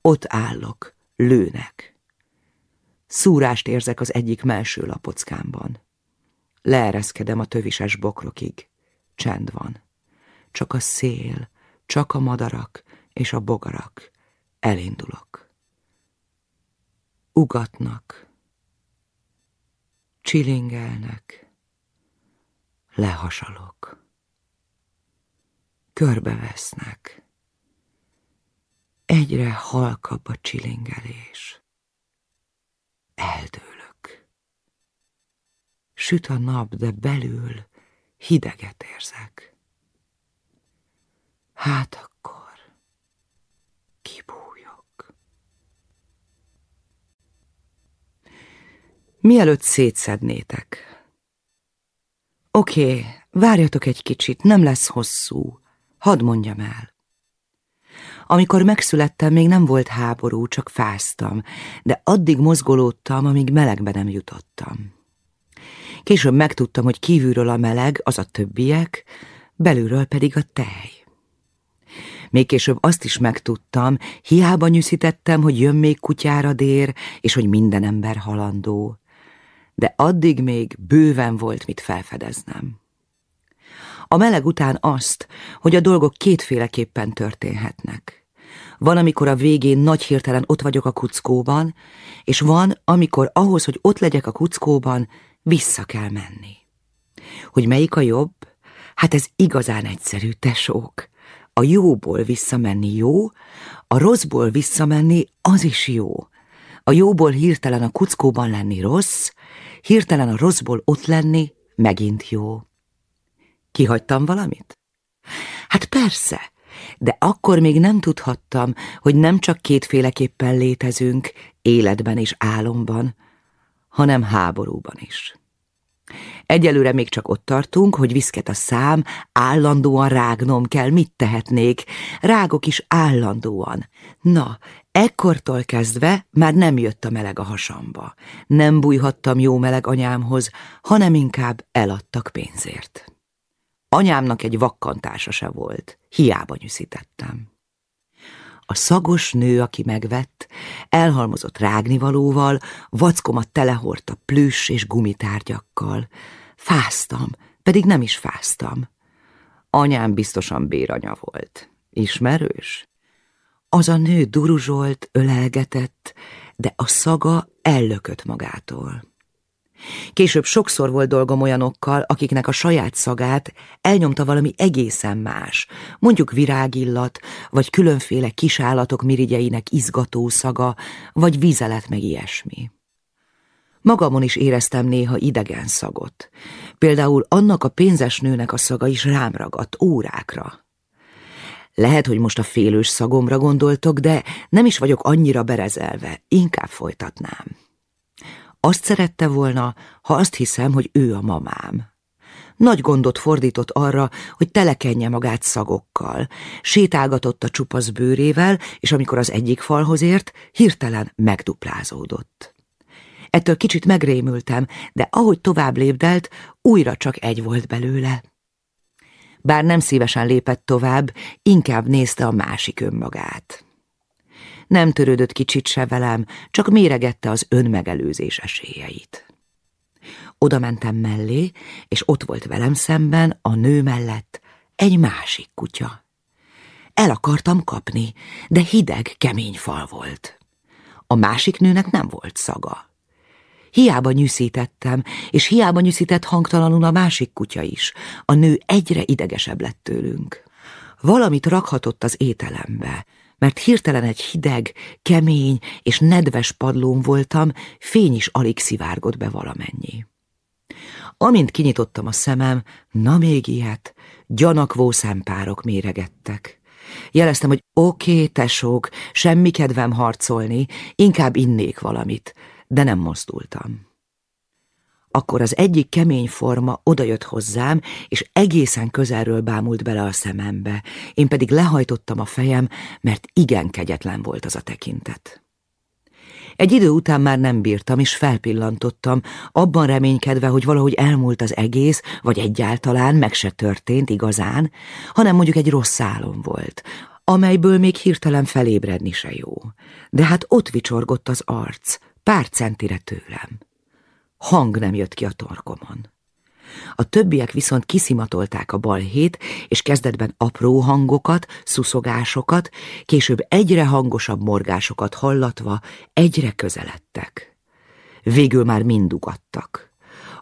Ott állok, lőnek. Szúrást érzek az egyik melső lapockámban. Leereszkedem a tövises bokrokig. Csend van. Csak a szél, csak a madarak és a bogarak. Elindulok. Ugatnak. Csilingelnek. Lehasalok. Körbevesznek. Egyre halkabb a csilingelés. Eldőlök. Süt a nap, de belül hideget érzek. Hát akkor kibújok. Mielőtt szétszednétek. Oké, várjatok egy kicsit, nem lesz hosszú. Hadd mondjam el. Amikor megszülettem, még nem volt háború, csak fáztam, de addig mozgolódtam, amíg melegbe nem jutottam. Később megtudtam, hogy kívülről a meleg, az a többiek, belülről pedig a tej. Még később azt is megtudtam, hiába nyűszítettem, hogy jön még kutyára dér, és hogy minden ember halandó. De addig még bőven volt mit felfedeznem. A meleg után azt, hogy a dolgok kétféleképpen történhetnek. Van, amikor a végén nagy hirtelen ott vagyok a kuckóban, és van, amikor ahhoz, hogy ott legyek a kuckóban, vissza kell menni. Hogy melyik a jobb? Hát ez igazán egyszerű, tesók. A jóból visszamenni jó, a rosszból visszamenni az is jó. A jóból hirtelen a kuckóban lenni rossz, hirtelen a rosszból ott lenni megint jó. Kihagytam valamit? Hát persze, de akkor még nem tudhattam, hogy nem csak kétféleképpen létezünk, életben és álomban, hanem háborúban is. Egyelőre még csak ott tartunk, hogy viszket a szám, állandóan rágnom kell, mit tehetnék, rágok is állandóan. Na, ekkortól kezdve már nem jött a meleg a hasamba. Nem bújhattam jó meleg anyámhoz, hanem inkább eladtak pénzért. Anyámnak egy vakkantása se volt, hiába nyűszítettem. A szagos nő, aki megvett, elhalmozott rágnivalóval, vackomat telehordta plüss és gumitárgyakkal. Fáztam, pedig nem is fáztam. Anyám biztosan béranya volt. Ismerős? Az a nő duruzsolt, ölelgetett, de a szaga ellökött magától. Később sokszor volt dolgom olyanokkal, akiknek a saját szagát elnyomta valami egészen más, mondjuk virágillat, vagy különféle kisállatok mirigyeinek izgató szaga, vagy vízelet meg ilyesmi. Magamon is éreztem néha idegen szagot. Például annak a pénzes nőnek a szaga is rám ragadt órákra. Lehet, hogy most a félős szagomra gondoltok, de nem is vagyok annyira berezelve, inkább folytatnám. Azt szerette volna, ha azt hiszem, hogy ő a mamám. Nagy gondot fordított arra, hogy telekenje magát szagokkal. Sétálgatott a csupasz bőrével, és amikor az egyik falhoz ért, hirtelen megduplázódott. Ettől kicsit megrémültem, de ahogy tovább lépdelt, újra csak egy volt belőle. Bár nem szívesen lépett tovább, inkább nézte a másik önmagát. Nem törődött kicsit se velem, csak méregette az önmegelőzés esélyeit. Oda mentem mellé, és ott volt velem szemben, a nő mellett, egy másik kutya. El akartam kapni, de hideg, kemény fal volt. A másik nőnek nem volt szaga. Hiába nyűszítettem, és hiába nyűszített hangtalanul a másik kutya is. A nő egyre idegesebb lett tőlünk. Valamit rakhatott az ételembe, mert hirtelen egy hideg, kemény és nedves padlón voltam, fény is alig szivárgott be valamennyi. Amint kinyitottam a szemem, na még ilyet, gyanakvó szempárok méregettek. Jeleztem, hogy oké, okay, tesók, semmi kedvem harcolni, inkább innék valamit, de nem mozdultam. Akkor az egyik kemény forma odajött hozzám, és egészen közelről bámult bele a szemembe. Én pedig lehajtottam a fejem, mert igen kegyetlen volt az a tekintet. Egy idő után már nem bírtam, és felpillantottam, abban reménykedve, hogy valahogy elmúlt az egész, vagy egyáltalán meg se történt igazán, hanem mondjuk egy rossz álom volt, amelyből még hirtelen felébredni se jó. De hát ott vicsorgott az arc, pár centire tőlem. Hang nem jött ki a torkomon. A többiek viszont kiszimatolták a balhét, és kezdetben apró hangokat, szuszogásokat, később egyre hangosabb morgásokat hallatva egyre közeledtek. Végül már mind ugattak.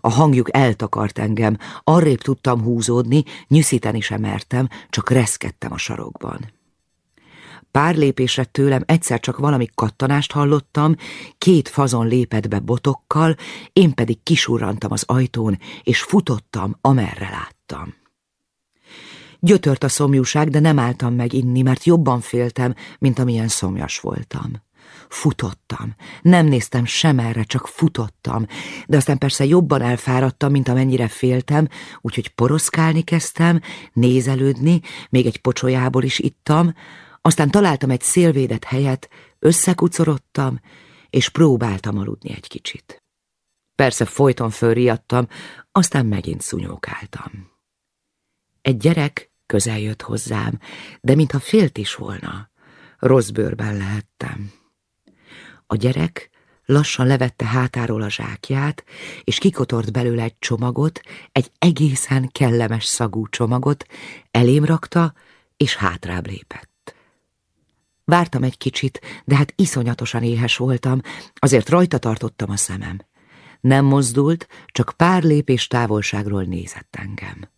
A hangjuk eltakart engem, arrébb tudtam húzódni, nyűszíteni sem mertem, csak reszkedtem a sarokban. Pár lépésre tőlem egyszer csak valami kattanást hallottam, két fazon lépett be botokkal, én pedig kisurrantam az ajtón, és futottam, amerre láttam. Gyötört a szomjúság, de nem álltam meg inni, mert jobban féltem, mint amilyen szomjas voltam. Futottam. Nem néztem sem erre, csak futottam. De aztán persze jobban elfáradtam, mint amennyire féltem, úgyhogy poroszkálni kezdtem, nézelődni, még egy pocsolyából is ittam, aztán találtam egy szélvédett helyet, összekucorodtam, és próbáltam aludni egy kicsit. Persze folyton fölriadtam, aztán megint szunyókáltam. Egy gyerek közel jött hozzám, de mintha félt is volna. Rossz bőrben lehettem. A gyerek lassan levette hátáról a zsákját, és kikotort belőle egy csomagot, egy egészen kellemes szagú csomagot, elém rakta, és hátrább lépett. Vártam egy kicsit, de hát iszonyatosan éhes voltam, azért rajta tartottam a szemem. Nem mozdult, csak pár lépés távolságról nézett engem.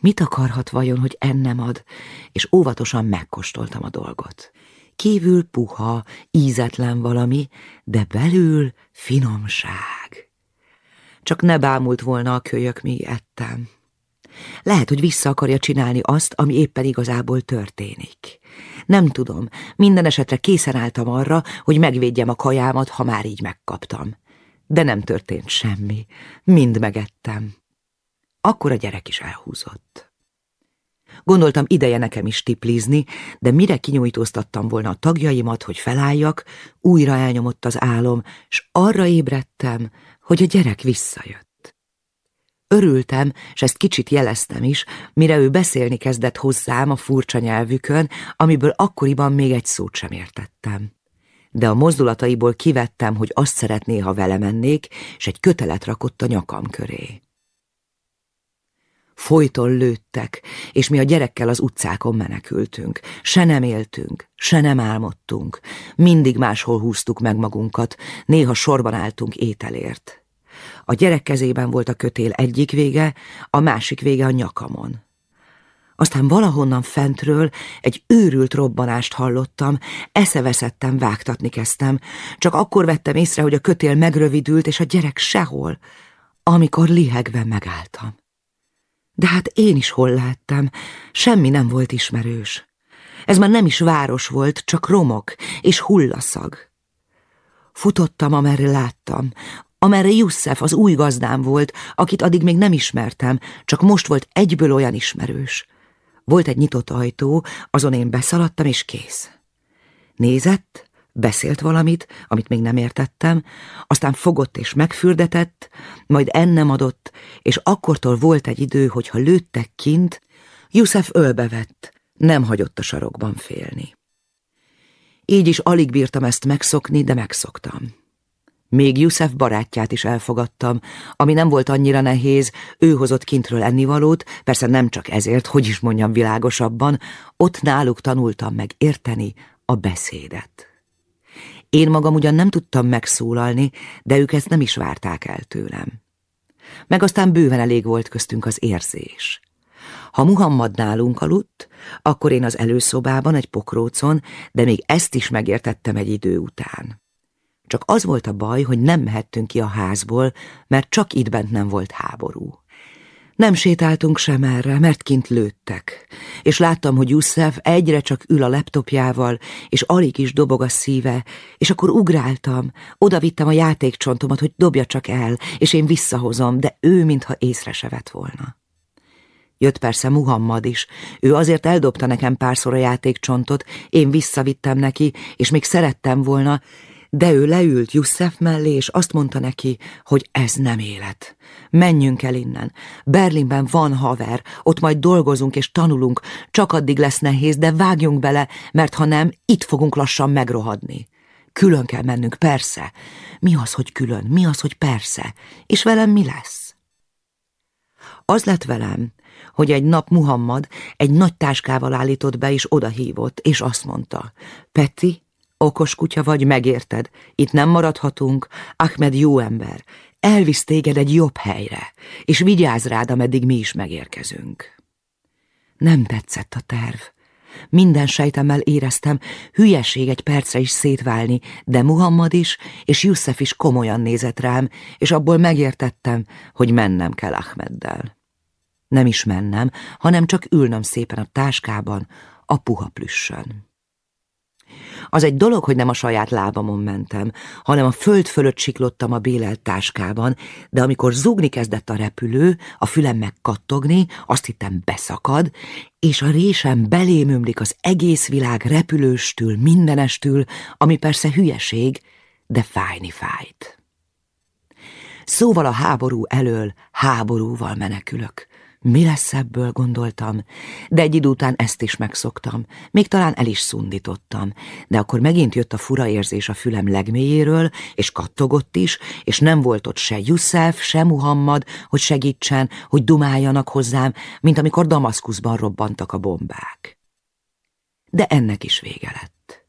Mit akarhat vajon, hogy ennem ad? És óvatosan megkóstoltam a dolgot. Kívül puha, ízetlen valami, de belül finomság. Csak ne bámult volna a kölyök, míg ettem. Lehet, hogy vissza akarja csinálni azt, ami éppen igazából történik. Nem tudom, minden esetre készen álltam arra, hogy megvédjem a kajámat, ha már így megkaptam. De nem történt semmi, mind megettem. Akkor a gyerek is elhúzott. Gondoltam, ideje nekem is tiplizni, de mire kinyújtóztattam volna a tagjaimat, hogy felálljak, újra elnyomott az álom, s arra ébredtem, hogy a gyerek visszajött. Örültem, és ezt kicsit jeleztem is, mire ő beszélni kezdett hozzám a furcsa nyelvükön, amiből akkoriban még egy szót sem értettem. De a mozdulataiból kivettem, hogy azt szeretné, ha vele mennék, és egy kötelet rakott a nyakam köré. Folyton lőttek, és mi a gyerekkel az utcákon menekültünk. Se nem éltünk, se nem álmodtunk. Mindig máshol húztuk meg magunkat, néha sorban álltunk ételért. A gyerek kezében volt a kötél egyik vége, a másik vége a nyakamon. Aztán valahonnan fentről egy őrült robbanást hallottam, eszeveszettem, vágtatni kezdtem, csak akkor vettem észre, hogy a kötél megrövidült, és a gyerek sehol, amikor lihegve megálltam. De hát én is hol láttam, semmi nem volt ismerős. Ez már nem is város volt, csak romok és hullaszag. Futottam, amerre láttam, amerre Jusszef az új gazdám volt, akit addig még nem ismertem, csak most volt egyből olyan ismerős. Volt egy nyitott ajtó, azon én beszaladtam, és kész. Nézett, beszélt valamit, amit még nem értettem, aztán fogott és megfürdetett, majd ennem adott, és akkortól volt egy idő, hogy ha lőttek kint, Jusszef ölbevett, nem hagyott a sarokban félni. Így is alig bírtam ezt megszokni, de megszoktam. Még Yusef barátját is elfogadtam, ami nem volt annyira nehéz, ő hozott kintről ennivalót, persze nem csak ezért, hogy is mondjam világosabban, ott náluk tanultam meg érteni a beszédet. Én magam ugyan nem tudtam megszólalni, de ők ezt nem is várták el tőlem. Meg aztán bőven elég volt köztünk az érzés. Ha Muhammad nálunk aludt, akkor én az előszobában egy pokrócon, de még ezt is megértettem egy idő után. Csak az volt a baj, hogy nem mehettünk ki a házból, mert csak itt bent nem volt háború. Nem sétáltunk sem erre, mert kint lőttek, és láttam, hogy Youssef egyre csak ül a laptopjával, és alig is dobog a szíve, és akkor ugráltam, odavittem a játékcsontomat, hogy dobja csak el, és én visszahozom, de ő mintha észre se vett volna. Jött persze Muhammad is, ő azért eldobta nekem párszor a játékcsontot, én visszavittem neki, és még szerettem volna, de ő leült Jussef mellé, és azt mondta neki, hogy ez nem élet. Menjünk el innen. Berlinben van haver, ott majd dolgozunk és tanulunk, csak addig lesz nehéz, de vágjunk bele, mert ha nem, itt fogunk lassan megrohadni. Külön kell mennünk, persze. Mi az, hogy külön? Mi az, hogy persze? És velem mi lesz? Az lett velem, hogy egy nap Muhammad egy nagy táskával állított be, és odahívott, és azt mondta, Peti, Okos kutya vagy, megérted. Itt nem maradhatunk. Ahmed jó ember. Elvisz téged egy jobb helyre, és vigyázz rád, ameddig mi is megérkezünk. Nem tetszett a terv. Minden sejtemmel éreztem, hülyeség egy percre is szétválni, de Muhammad is, és Jussef is komolyan nézett rám, és abból megértettem, hogy mennem kell Ahmeddel. Nem is mennem, hanem csak ülnöm szépen a táskában, a puha plüssön. Az egy dolog, hogy nem a saját lábamon mentem, hanem a föld fölött siklottam a bélelt táskában, de amikor zúgni kezdett a repülő, a fülem megkattogni, azt hittem beszakad, és a résem belém ömlik az egész világ repülőstül, mindenestül, ami persze hülyeség, de fájni fájt. Szóval a háború elől háborúval menekülök. Mi lesz ebből, gondoltam, de egy idő után ezt is megszoktam, még talán el is szundítottam, de akkor megint jött a fura érzés a fülem legmélyéről, és kattogott is, és nem volt ott se Jussef, se Muhammad, hogy segítsen, hogy dumáljanak hozzám, mint amikor Damaszkuszban robbantak a bombák. De ennek is vége lett.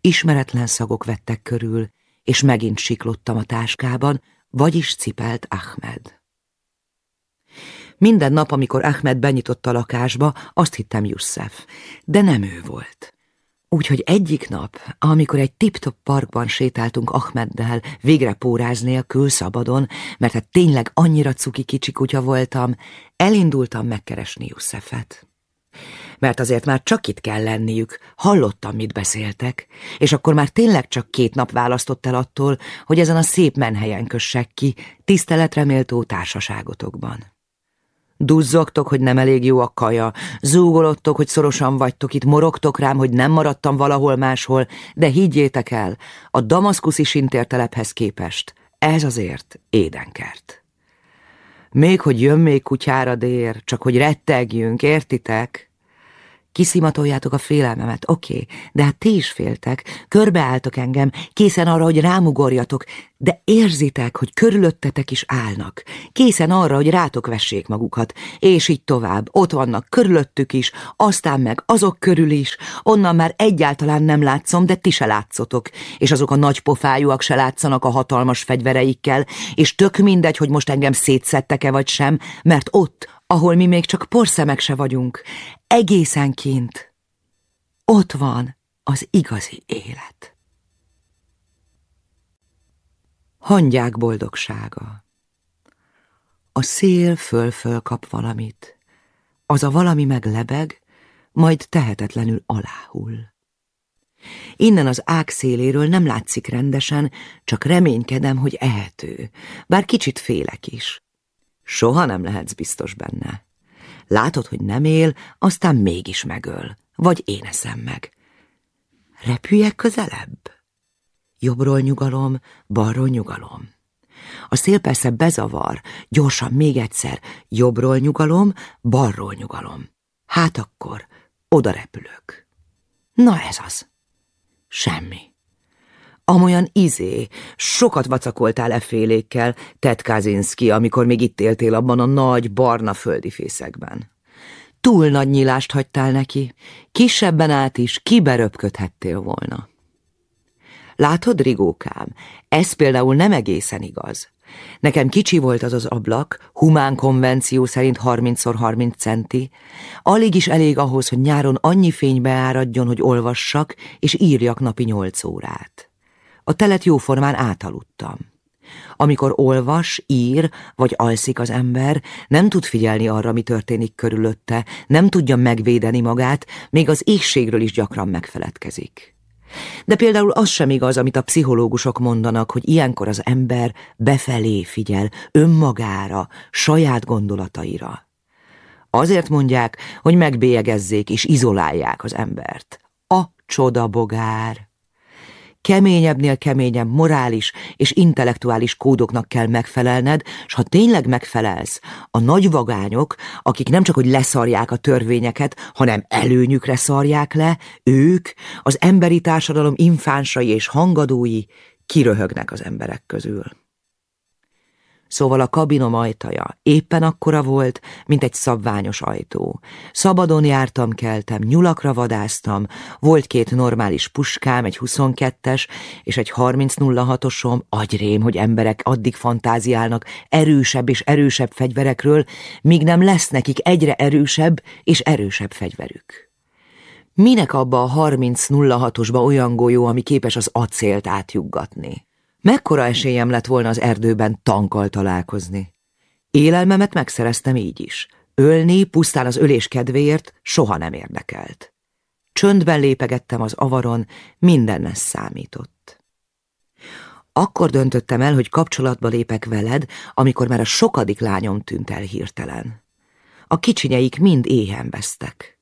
Ismeretlen szagok vettek körül, és megint siklottam a táskában, vagyis cipelt Ahmed. Minden nap, amikor Ahmed benyitott a lakásba, azt hittem Jussef, de nem ő volt. Úgyhogy egyik nap, amikor egy tip-top parkban sétáltunk Ahmeddel, végre póráz nélkül, szabadon, mert hát tényleg annyira cuki kicsi kutya voltam, elindultam megkeresni Jussefet. Mert azért már csak itt kell lenniük, hallottam, mit beszéltek, és akkor már tényleg csak két nap választott el attól, hogy ezen a szép menhelyen kössek ki, tiszteletreméltó társaságotokban. Duzzogtok, hogy nem elég jó a kaja, zúgolottok, hogy szorosan vagytok, itt morogtok rám, hogy nem maradtam valahol máshol, de higgyétek el, a damaszkuszi sintértelephez képest ez azért édenkert. Még hogy jön még kutyára dér, csak hogy rettegjünk, értitek? Kiszimatoljátok a félelmemet, oké, okay, de hát ti is féltek, körbeálltok engem, készen arra, hogy rámugorjatok, de érzitek, hogy körülöttetek is állnak, készen arra, hogy rátok vessék magukat, és így tovább, ott vannak körülöttük is, aztán meg azok körül is, onnan már egyáltalán nem látszom, de ti se látszotok, és azok a nagy pofájúak se látszanak a hatalmas fegyvereikkel, és tök mindegy, hogy most engem szétszettek-e vagy sem, mert ott, ahol mi még csak porszemek se vagyunk, egészen kint. Ott van az igazi élet. Hangyák boldogsága. A szél föl-föl kap valamit, az a valami meg lebeg, majd tehetetlenül aláhull. Innen az ág széléről nem látszik rendesen, csak reménykedem, hogy ehető, bár kicsit félek is. Soha nem lehetsz biztos benne. Látod, hogy nem él, aztán mégis megöl. Vagy én eszem meg. Repüljek közelebb? Jobbról nyugalom, balról nyugalom. A szél persze bezavar, gyorsan még egyszer, jobbról nyugalom, balról nyugalom. Hát akkor oda repülök. Na ez az. Semmi. Amolyan izé, sokat vacakoltál e félékkel, Ted Kaczynski, amikor még itt éltél abban a nagy, barna földi fészekben. Túl nagy nyilást hagytál neki, kisebben át is kiberöpködhettél volna. Látod, Rigókám, ez például nem egészen igaz. Nekem kicsi volt az az ablak, humán konvenció szerint 30x30 centi, alig is elég ahhoz, hogy nyáron annyi fénybe áradjon, hogy olvassak, és írjak napi nyolc órát. A telet jóformán átaludtam. Amikor olvas, ír, vagy alszik az ember, nem tud figyelni arra, mi történik körülötte, nem tudja megvédeni magát, még az égségről is gyakran megfeledkezik. De például az sem igaz, amit a pszichológusok mondanak, hogy ilyenkor az ember befelé figyel, önmagára, saját gondolataira. Azért mondják, hogy megbélyegezzék és izolálják az embert. A csodabogár! Keményebbnél keményebb morális és intellektuális kódoknak kell megfelelned, és ha tényleg megfelelsz, a nagy vagányok, akik nem csak hogy leszarják a törvényeket, hanem előnyükre szarják le, ők, az emberi társadalom infánsai és hangadói kiröhögnek az emberek közül. Szóval a kabinom ajtaja éppen akkora volt, mint egy szabványos ajtó. Szabadon jártam, keltem, nyulakra vadáztam, volt két normális puskám, egy 22-es és egy 30-06-osom, agyrém, hogy emberek addig fantáziálnak erősebb és erősebb fegyverekről, míg nem lesz nekik egyre erősebb és erősebb fegyverük. Minek abba a 30-06-osba olyan golyó, ami képes az acélt átjuggatni? Mekkora esélyem lett volna az erdőben tankkal találkozni? Élelmemet megszereztem így is. Ölni, pusztán az ölés kedvéért soha nem érdekelt. Csöndben lépegettem az avaron, mindennes számított. Akkor döntöttem el, hogy kapcsolatba lépek veled, amikor már a sokadik lányom tűnt el hirtelen. A kicsinyeik mind éhen vesztek.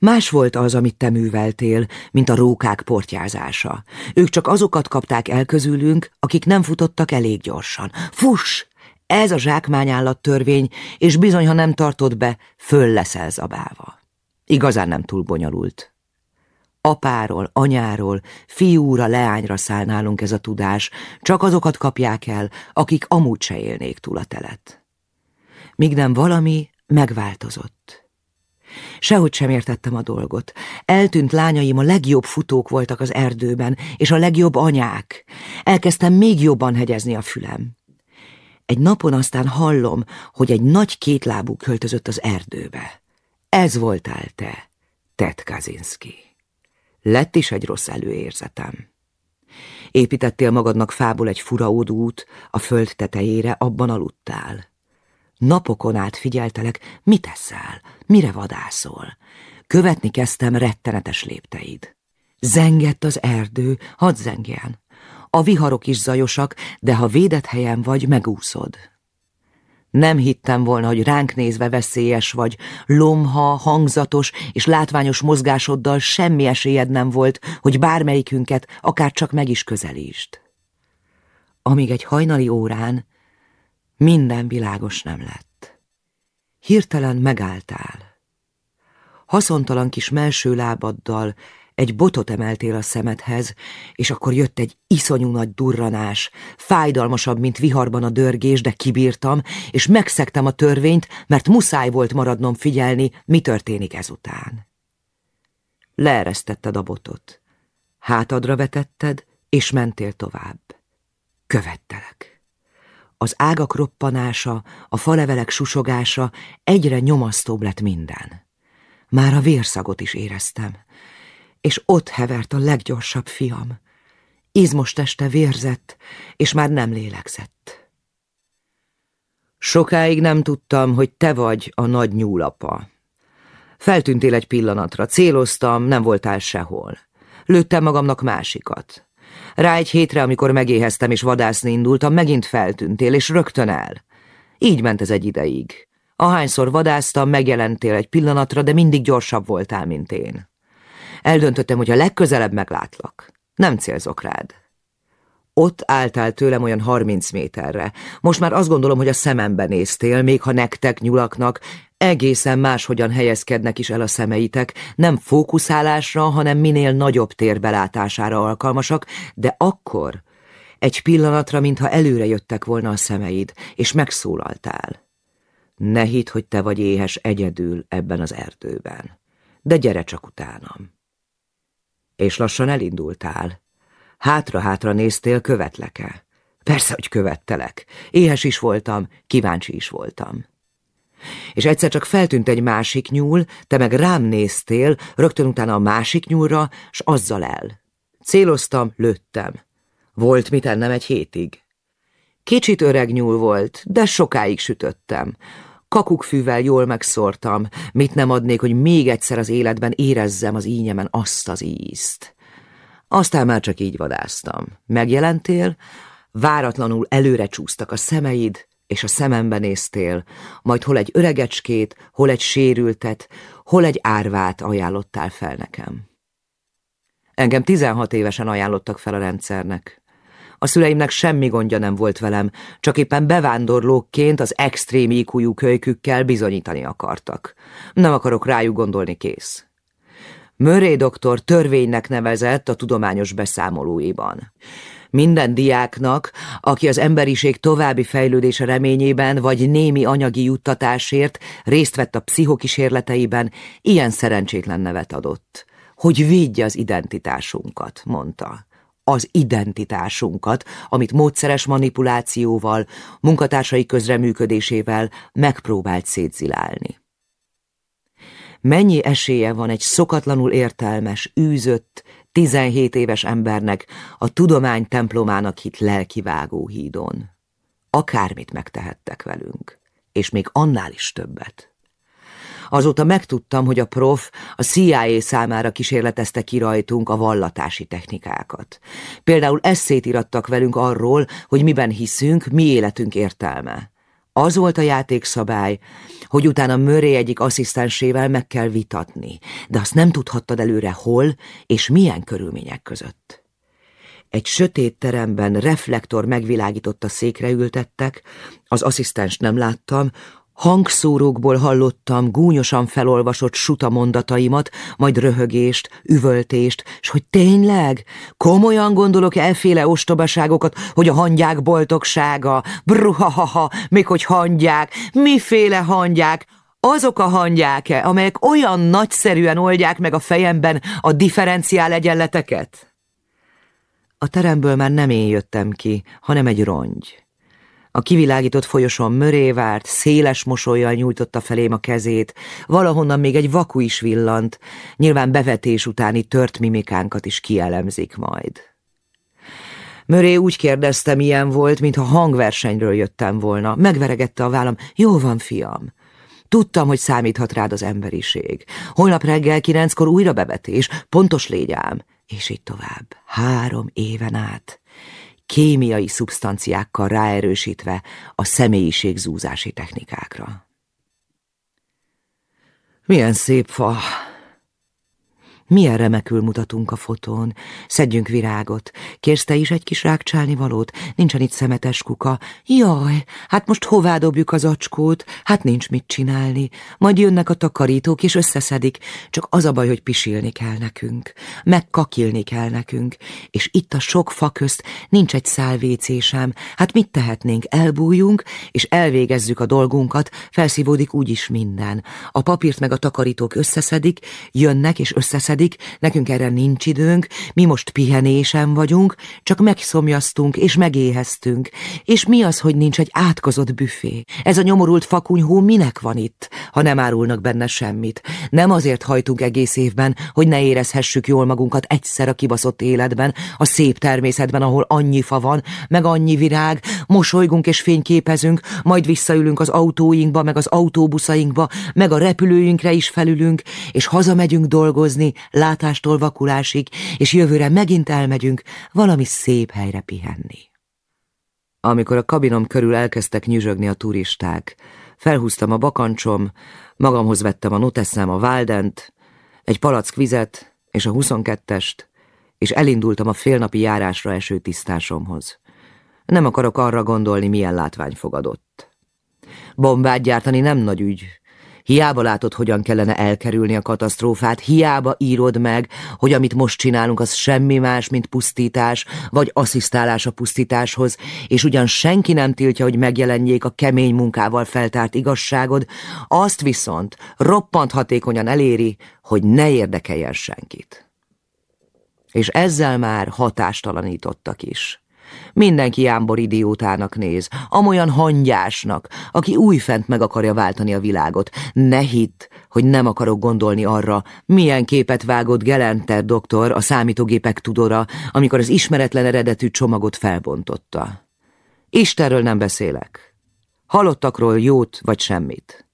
Más volt az, amit te műveltél, mint a rókák portyázása. Ők csak azokat kapták el közülünk, akik nem futottak elég gyorsan. Fuss! Ez a zsákmányállat törvény, és bizony, ha nem tartod be, föl leszel zabálva. Igazán nem túl bonyolult. Apáról, anyáról, fiúra, leányra száll nálunk ez a tudás, csak azokat kapják el, akik amúgy se élnék túl a telet. Míg nem valami megváltozott. Sehogy sem értettem a dolgot. Eltűnt lányaim a legjobb futók voltak az erdőben, és a legjobb anyák. Elkezdtem még jobban hegyezni a fülem. Egy napon aztán hallom, hogy egy nagy kétlábú költözött az erdőbe. Ez voltál te, Ted Kaczynski. Lett is egy rossz előérzetem. Építettél magadnak fából egy furaódút, a föld tetejére, abban aludtál. Napokon át figyeltelek, mit teszel, mire vadászol. Követni kezdtem rettenetes lépteid. Zengett az erdő, hadd zengjen. A viharok is zajosak, de ha védett helyen vagy, megúszod. Nem hittem volna, hogy ránk nézve veszélyes vagy, lomha, hangzatos és látványos mozgásoddal semmi esélyed nem volt, hogy bármelyikünket akár csak meg is közelítsd. Amíg egy hajnali órán minden világos nem lett. Hirtelen megálltál. Haszontalan kis melső lábaddal egy botot emeltél a szemedhez, és akkor jött egy iszonyú nagy durranás, fájdalmasabb, mint viharban a dörgés, de kibírtam, és megszektem a törvényt, mert muszáj volt maradnom figyelni, mi történik ezután. Leeresztetted a botot. Hátadra vetetted, és mentél tovább. Követtelek. Az ágak roppanása, a falevelek susogása, egyre nyomasztóbb lett minden. Már a vérszagot is éreztem, és ott hevert a leggyorsabb fiam. Izmos teste vérzett, és már nem lélegzett. Sokáig nem tudtam, hogy te vagy a nagy nyúlapa. Feltűntél egy pillanatra, céloztam, nem voltál sehol. Lőttem magamnak másikat. Rá egy hétre, amikor megéheztem és vadászni indultam, megint feltűntél, és rögtön el. Így ment ez egy ideig. Ahányszor vadáztam, megjelentél egy pillanatra, de mindig gyorsabb voltál, mint én. Eldöntöttem, hogy a legközelebb meglátlak. Nem célzok rád. Ott álltál tőlem olyan harminc méterre. Most már azt gondolom, hogy a szemembe néztél, még ha nektek, nyulaknak, egészen máshogyan helyezkednek is el a szemeitek, nem fókuszálásra, hanem minél nagyobb térbelátására alkalmasak, de akkor egy pillanatra, mintha előre jöttek volna a szemeid, és megszólaltál. Ne hidd, hogy te vagy éhes egyedül ebben az erdőben, de gyere csak utánam. És lassan elindultál. Hátra-hátra néztél, követleke. Persze, hogy követtelek. Éhes is voltam, kíváncsi is voltam. És egyszer csak feltűnt egy másik nyúl, te meg rám néztél, rögtön utána a másik nyúlra, s azzal el. Céloztam, lőttem. Volt mit ennem egy hétig. Kicsit öreg nyúl volt, de sokáig sütöttem. Kakukkfűvel jól megszórtam, mit nem adnék, hogy még egyszer az életben érezzem az ínyemen azt az ízt. Aztán már csak így vadáztam. Megjelentél, váratlanul előre csúsztak a szemeid, és a szemembe néztél, majd hol egy öregecskét, hol egy sérültet, hol egy árvát ajánlottál fel nekem. Engem 16 évesen ajánlottak fel a rendszernek. A szüleimnek semmi gondja nem volt velem, csak éppen bevándorlókként az extrém íkújú kölykükkel bizonyítani akartak. Nem akarok rájuk gondolni, kész. Murray doktor törvénynek nevezett a tudományos beszámolóiban. Minden diáknak, aki az emberiség további fejlődése reményében vagy némi anyagi juttatásért részt vett a pszichokísérleteiben, ilyen szerencsétlen nevet adott. Hogy védje az identitásunkat, mondta az identitásunkat, amit módszeres manipulációval, munkatársai közreműködésével megpróbált szétzilálni. Mennyi esélye van egy szokatlanul értelmes, űzött, 17 éves embernek a tudomány templomának hit lelkivágó hídon. Akármit megtehettek velünk, és még annál is többet. Azóta megtudtam, hogy a prof a CIA számára kísérletezte ki rajtunk a vallatási technikákat. Például eszét irattak velünk arról, hogy miben hiszünk, mi életünk értelme. Az volt a játékszabály, hogy utána Murray egyik asszisztensével meg kell vitatni, de azt nem tudhattad előre hol és milyen körülmények között. Egy sötét teremben reflektor megvilágította székre ültettek, az asszisztens nem láttam, Hangszórókból hallottam gúnyosan felolvasott suta mondataimat, majd röhögést, üvöltést, s hogy tényleg? Komolyan gondolok elféle ostobaságokat, hogy a hangyák boltoksága, bruhahaha, még hogy hangyák, miféle hangyák, azok a hangyák-e, amelyek olyan nagyszerűen oldják meg a fejemben a differenciál egyenleteket? A teremből már nem én jöttem ki, hanem egy rongy. A kivilágított folyosón möré várt, széles mosolyjal nyújtotta felém a kezét, valahonnan még egy vaku is villant, nyilván bevetés utáni tört mimikánkat is kielemzik majd. Möré úgy kérdezte, milyen volt, mintha hangversenyről jöttem volna. Megveregette a vállam. Jó van, fiam. Tudtam, hogy számíthat rád az emberiség. Holnap reggel kilenckor újra bevetés, pontos légy ám. És így tovább. Három éven át kémiai szubstanciákkal ráerősítve a személyiségzúzási technikákra. Milyen szép fa! Milyen remekül mutatunk a fotón. Szedjünk virágot. Kérsz te is egy kis rákcsálni valót? Nincsen itt szemetes kuka. Jaj, hát most hová dobjuk az acskót? Hát nincs mit csinálni. Majd jönnek a takarítók és összeszedik. Csak az a baj, hogy pisilni kell nekünk. Megkakilni kell nekünk. És itt a sok fa közt nincs egy szál sem. Hát mit tehetnénk? Elbújjunk, és elvégezzük a dolgunkat, felszívódik úgyis minden. A papírt meg a takarítók összeszedik, jönnek és összeszedik, közeledik, nekünk erre nincs időnk, mi most pihenésen vagyunk, csak megszomjaztunk és megéheztünk. És mi az, hogy nincs egy átkozott büfé? Ez a nyomorult fakunyhó minek van itt, ha nem árulnak benne semmit? Nem azért hajtunk egész évben, hogy ne érezhessük jól magunkat egyszer a kibaszott életben, a szép természetben, ahol annyi fa van, meg annyi virág, mosolygunk és fényképezünk, majd visszaülünk az autóinkba, meg az autóbuszainkba, meg a repülőinkre is felülünk, és hazamegyünk dolgozni, látástól vakulásig, és jövőre megint elmegyünk valami szép helyre pihenni. Amikor a kabinom körül elkezdtek nyüzsögni a turisták, felhúztam a bakancsom, magamhoz vettem a noteszem, a váldent, egy palack vizet és a huszonkettest, és elindultam a félnapi járásra eső tisztásomhoz. Nem akarok arra gondolni, milyen látvány fogadott. Bombát gyártani nem nagy ügy, Hiába látod, hogyan kellene elkerülni a katasztrófát, hiába írod meg, hogy amit most csinálunk, az semmi más, mint pusztítás, vagy asszisztálás a pusztításhoz, és ugyan senki nem tiltja, hogy megjelenjék a kemény munkával feltárt igazságod, azt viszont roppant hatékonyan eléri, hogy ne érdekeljen senkit. És ezzel már hatástalanítottak is. Mindenki jámbor idiótának néz, amolyan hangyásnak, aki újfent meg akarja váltani a világot. Ne hidd, hogy nem akarok gondolni arra, milyen képet vágott Gelenter doktor a számítógépek tudora, amikor az ismeretlen eredetű csomagot felbontotta. Istenről nem beszélek. Halottakról jót vagy semmit.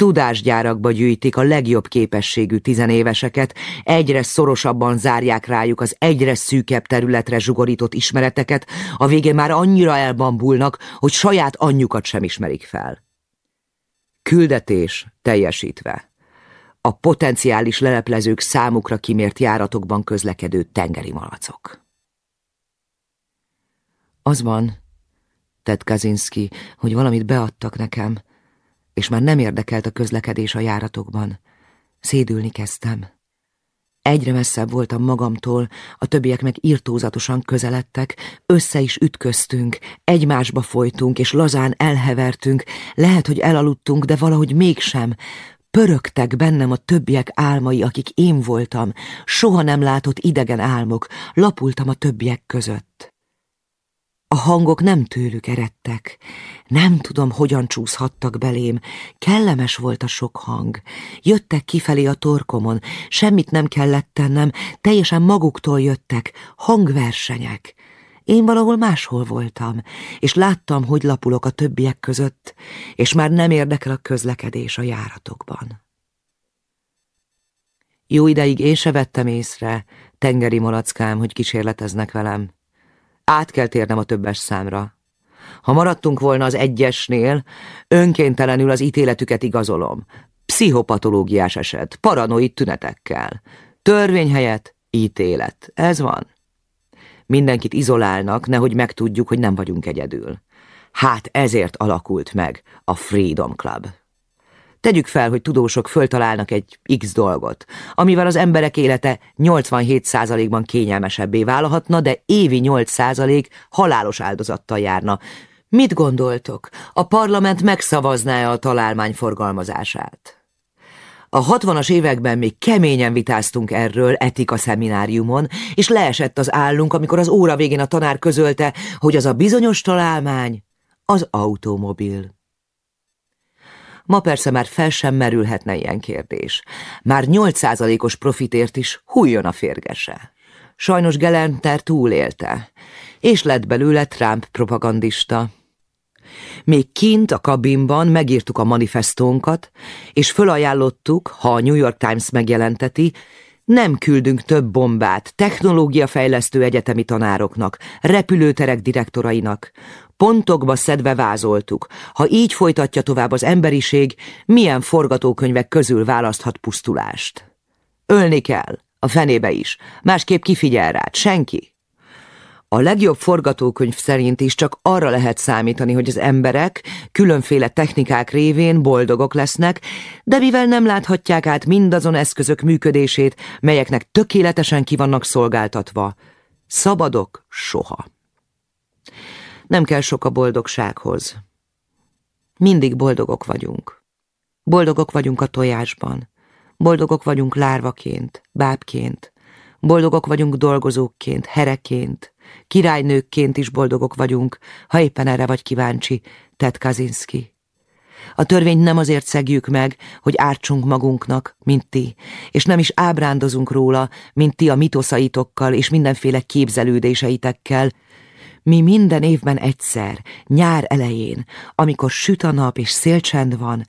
Tudásgyárakba gyűjtik a legjobb képességű tizenéveseket, egyre szorosabban zárják rájuk az egyre szűkebb területre zsugorított ismereteket, a végén már annyira elbambulnak, hogy saját anyjukat sem ismerik fel. Küldetés teljesítve. A potenciális leleplezők számukra kimért járatokban közlekedő tengeri malacok. Az van, tett Kazinski, hogy valamit beadtak nekem, és már nem érdekelt a közlekedés a járatokban. Szédülni kezdtem. Egyre messzebb voltam magamtól, a többiek meg írtózatosan közeledtek, össze is ütköztünk, egymásba folytunk, és lazán elhevertünk, lehet, hogy elaludtunk, de valahogy mégsem. Pörögtek bennem a többiek álmai, akik én voltam, soha nem látott idegen álmok, lapultam a többiek között. A hangok nem tőlük eredtek. Nem tudom, hogyan csúszhattak belém. Kellemes volt a sok hang. Jöttek kifelé a torkomon. Semmit nem kellett tennem. Teljesen maguktól jöttek. Hangversenyek. Én valahol máshol voltam, és láttam, hogy lapulok a többiek között, és már nem érdekel a közlekedés a járatokban. Jó ideig én se vettem észre, tengeri malackám, hogy kísérleteznek velem. Át kell térnem a többes számra. Ha maradtunk volna az egyesnél, önkéntelenül az ítéletüket igazolom. Pszichopatológiás eset, paranoid tünetekkel. Törvény helyett ítélet. Ez van. Mindenkit izolálnak, nehogy megtudjuk, hogy nem vagyunk egyedül. Hát ezért alakult meg a Freedom Club. Tegyük fel, hogy tudósok föltalálnak egy X dolgot, amivel az emberek élete 87%-ban kényelmesebbé válhatna, de évi 8% halálos áldozattal járna. Mit gondoltok? A parlament megszavazná-e a találmány forgalmazását? A hatvanas években még keményen vitáztunk erről etika szemináriumon, és leesett az állunk, amikor az óra végén a tanár közölte, hogy az a bizonyos találmány az automobil. Ma persze már fel sem merülhetne ilyen kérdés. Már 8%-os profitért is hújjon a férgese. Sajnos Gelenter túlélte, és lett belőle Trump propagandista. Még kint a kabinban megírtuk a manifestónkat, és fölajánlottuk, ha a New York Times megjelenteti, nem küldünk több bombát technológiafejlesztő egyetemi tanároknak, repülőterek direktorainak. Pontokba szedve vázoltuk. Ha így folytatja tovább az emberiség, milyen forgatókönyvek közül választhat pusztulást? Ölni kell, a fenébe is, másképp kifigyel rád, senki. A legjobb forgatókönyv szerint is csak arra lehet számítani, hogy az emberek különféle technikák révén boldogok lesznek, de mivel nem láthatják át mindazon eszközök működését, melyeknek tökéletesen kivannak szolgáltatva, szabadok soha. Nem kell sok a boldogsághoz. Mindig boldogok vagyunk. Boldogok vagyunk a tojásban. Boldogok vagyunk lárvaként, bábként. Boldogok vagyunk dolgozókként, hereként. Királynőkként is boldogok vagyunk, ha éppen erre vagy kíváncsi, Ted Kaczynski. A törvényt nem azért szegjük meg, hogy ártsunk magunknak, mint ti, és nem is ábrándozunk róla, mint ti a mitoszaitokkal és mindenféle képzelődéseitekkel, mi minden évben egyszer, nyár elején, amikor süt a nap és szélcsend van,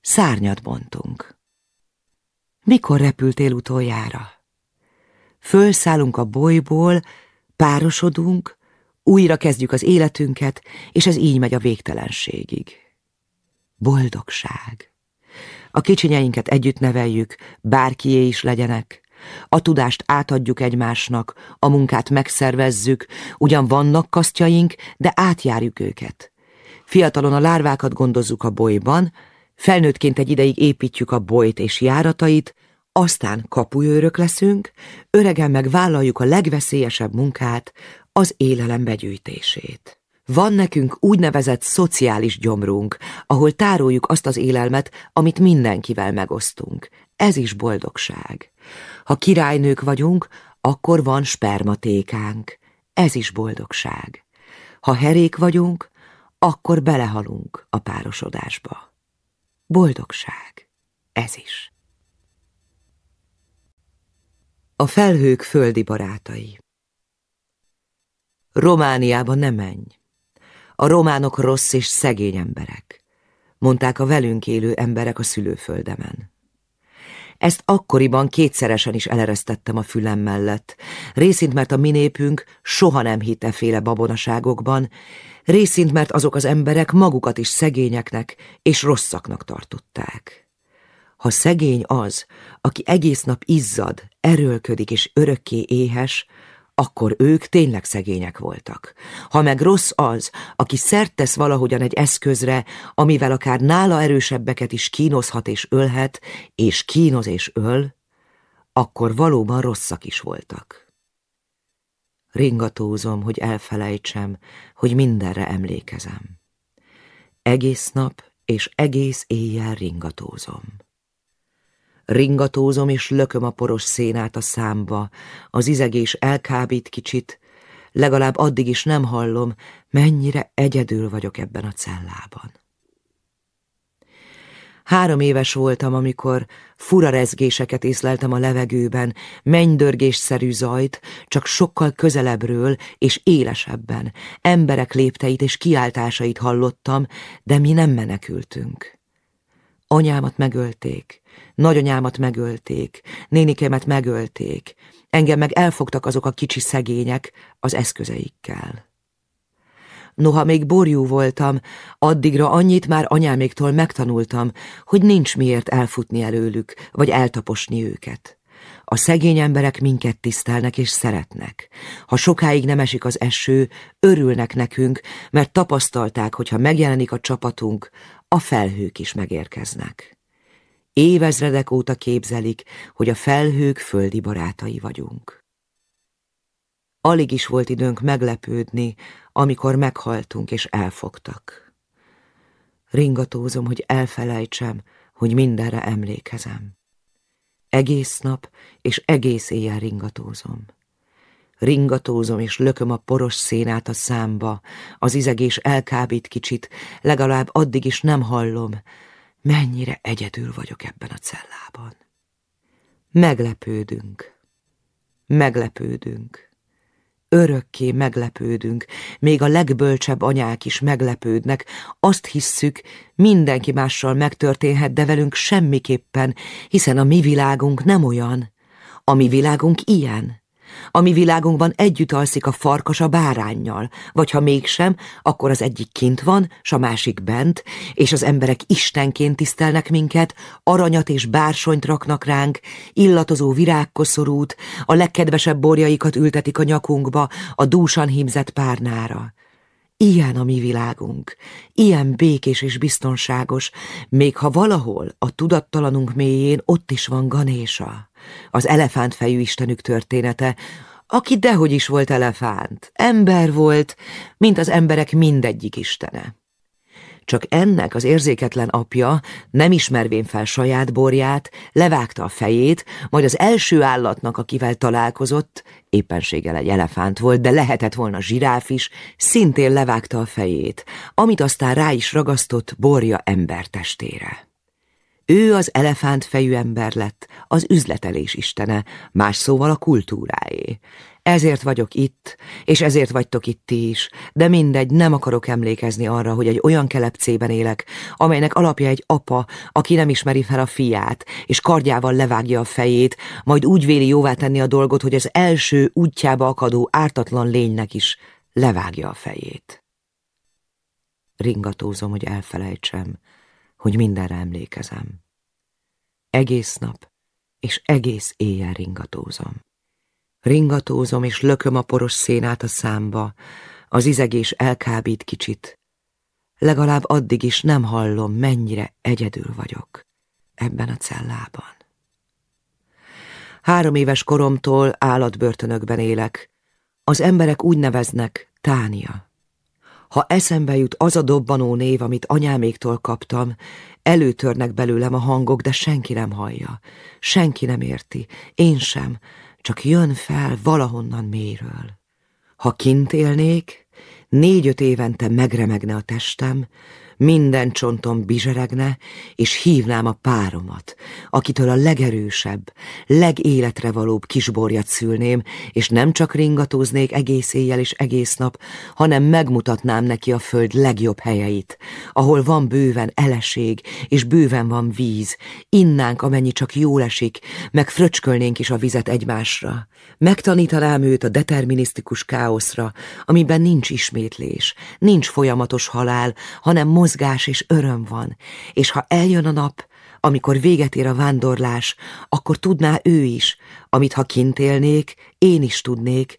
szárnyat bontunk. Mikor repültél utoljára? Fölszállunk a bolyból, párosodunk, újra kezdjük az életünket, és ez így megy a végtelenségig. Boldogság. A kicsinyeinket együtt neveljük, bárkié is legyenek, a tudást átadjuk egymásnak, a munkát megszervezzük, ugyan vannak kasztjaink, de átjárjuk őket. Fiatalon a lárvákat gondozzuk a bolyban, felnőttként egy ideig építjük a bolyt és járatait, aztán kapuőrök leszünk, öregen meg vállaljuk a legveszélyesebb munkát, az élelem begyűjtését. Van nekünk úgynevezett szociális gyomrunk, ahol tároljuk azt az élelmet, amit mindenkivel megosztunk. Ez is boldogság. Ha királynők vagyunk, akkor van spermatékánk. ez is boldogság. Ha herék vagyunk, akkor belehalunk a párosodásba. Boldogság, ez is. A felhők földi barátai Romániába ne menj. A románok rossz és szegény emberek, mondták a velünk élő emberek a szülőföldemen. Ezt akkoriban kétszeresen is eleresztettem a fülem mellett, részint mert a minépünk soha nem hitte féle babonaságokban, részint mert azok az emberek magukat is szegényeknek és rosszaknak tartották. Ha szegény az, aki egész nap izzad, erőlködik és örökké éhes, akkor ők tényleg szegények voltak. Ha meg rossz az, aki szert tesz valahogyan egy eszközre, amivel akár nála erősebbeket is kínozhat és ölhet, és kínoz és öl, akkor valóban rosszak is voltak. Ringatózom, hogy elfelejtsem, hogy mindenre emlékezem. Egész nap és egész éjjel ringatózom. Ringatózom és lököm a poros szénát a számba, az izegés elkábít kicsit, legalább addig is nem hallom, mennyire egyedül vagyok ebben a cellában. Három éves voltam, amikor fura rezgéseket észleltem a levegőben, mennydörgésszerű zajt, csak sokkal közelebbről és élesebben. Emberek lépteit és kiáltásait hallottam, de mi nem menekültünk. Anyámat megölték, Nagyanyámat megölték, nénikémet megölték, engem meg elfogtak azok a kicsi szegények az eszközeikkel. Noha még borjú voltam, addigra annyit már anyáméktól megtanultam, hogy nincs miért elfutni előlük, vagy eltaposni őket. A szegény emberek minket tisztelnek és szeretnek. Ha sokáig nem esik az eső, örülnek nekünk, mert tapasztalták, hogy ha megjelenik a csapatunk, a felhők is megérkeznek. Évezredek óta képzelik, hogy a felhők földi barátai vagyunk. Alig is volt időnk meglepődni, amikor meghaltunk és elfogtak. Ringatózom, hogy elfelejtsem, hogy mindenre emlékezem. Egész nap és egész éjjel ringatózom. Ringatózom és lököm a poros szénát a számba, az izegés elkábít kicsit, legalább addig is nem hallom, Mennyire egyedül vagyok ebben a cellában. Meglepődünk. Meglepődünk. Örökké meglepődünk, még a legbölcsebb anyák is meglepődnek, azt hisszük, mindenki mással megtörténhet, de velünk semmiképpen, hiszen a mi világunk nem olyan. A mi világunk ilyen. A mi világunkban együtt alszik a farkas a bárányjal, vagy ha mégsem, akkor az egyik kint van, s a másik bent, és az emberek istenként tisztelnek minket, aranyat és bársonyt raknak ránk, illatozó virágkoszorút, a legkedvesebb borjaikat ültetik a nyakunkba, a dúsan hímzett párnára. Ilyen a mi világunk, ilyen békés és biztonságos, még ha valahol a tudattalanunk mélyén ott is van Ganésa, az elefántfejű istenük története, aki dehogy is volt elefánt, ember volt, mint az emberek mindegyik istene. Csak ennek az érzéketlen apja, nem ismervén fel saját borját, levágta a fejét, majd az első állatnak, akivel találkozott, éppenséggel egy elefánt volt, de lehetett volna zsiráf is, szintén levágta a fejét, amit aztán rá is ragasztott borja embertestére. Ő az elefánt fejű ember lett, az üzletelés istene, más szóval a kultúráé. Ezért vagyok itt, és ezért vagytok itt ti is, de mindegy, nem akarok emlékezni arra, hogy egy olyan kelepcében élek, amelynek alapja egy apa, aki nem ismeri fel a fiát, és kardjával levágja a fejét, majd úgy véli jóvá tenni a dolgot, hogy az első útjába akadó ártatlan lénynek is levágja a fejét. Ringatózom, hogy elfelejtsem, hogy mindenre emlékezem. Egész nap és egész éjjel ringatózom. Ringatózom és lököm a poros szénát a számba, az izegés elkábít kicsit. Legalább addig is nem hallom, mennyire egyedül vagyok ebben a cellában. Három éves koromtól állatbörtönökben élek. Az emberek úgy neveznek Tánia. Ha eszembe jut az a dobbanó név, amit anyáméktól kaptam, előtörnek belőlem a hangok, de senki nem hallja, senki nem érti, én sem, csak jön fel valahonnan méről. Ha kint élnék, négy-öt évente megremegne a testem, minden csontom bizseregne, és hívnám a páromat, akitől a legerősebb, legéletre valóbb kisborjat szülném, és nem csak ringatóznék egész éjjel és egész nap, hanem megmutatnám neki a föld legjobb helyeit, ahol van bőven eleség, és bőven van víz, innánk, amennyi csak jól esik, meg fröcskölnénk is a vizet egymásra. Megtanítanám őt a determinisztikus káoszra, amiben nincs ismétlés, nincs folyamatos halál, hanem mozgás és öröm van, és ha eljön a nap, amikor véget ér a vándorlás, akkor tudná ő is, amit ha kint élnék, én is tudnék,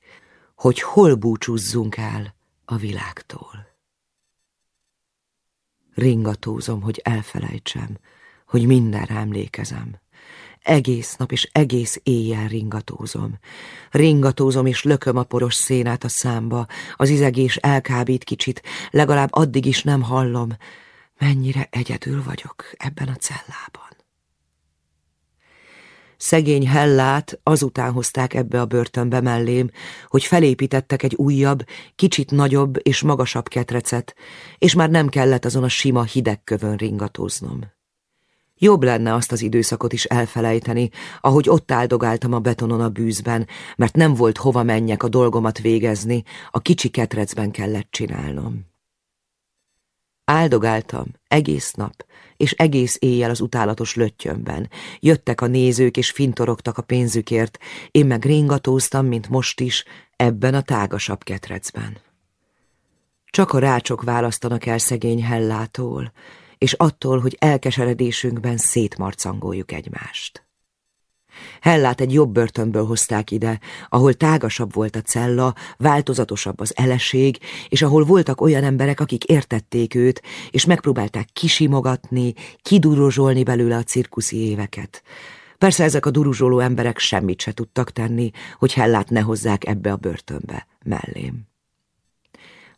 hogy hol búcsúzzunk el a világtól. Ringatózom, hogy elfelejtsem, hogy mindenre emlékezem. Egész nap és egész éjjel ringatózom. Ringatózom és lököm a poros szénát a számba, az izegés elkábít kicsit, legalább addig is nem hallom, mennyire egyedül vagyok ebben a cellában. Szegény Hellát azután hozták ebbe a börtönbe mellém, hogy felépítettek egy újabb, kicsit nagyobb és magasabb ketrecet, és már nem kellett azon a sima hideg kövön ringatóznom. Jobb lenne azt az időszakot is elfelejteni, ahogy ott áldogáltam a betonon a bűzben, mert nem volt hova menjek a dolgomat végezni, a kicsi ketrecben kellett csinálnom. Áldogáltam egész nap, és egész éjjel az utálatos löttyömben. Jöttek a nézők, és fintorogtak a pénzükért, én meg ringatóztam, mint most is, ebben a tágasabb ketrecben. Csak a rácsok választanak el szegény hellától, és attól, hogy elkeseredésünkben szétmarcangoljuk egymást. Hellát egy jobb börtönből hozták ide, ahol tágasabb volt a cella, változatosabb az eleség, és ahol voltak olyan emberek, akik értették őt, és megpróbálták kisimogatni, kiduruzsolni belőle a cirkuszi éveket. Persze ezek a duruzsoló emberek semmit se tudtak tenni, hogy Hellát ne hozzák ebbe a börtönbe mellém.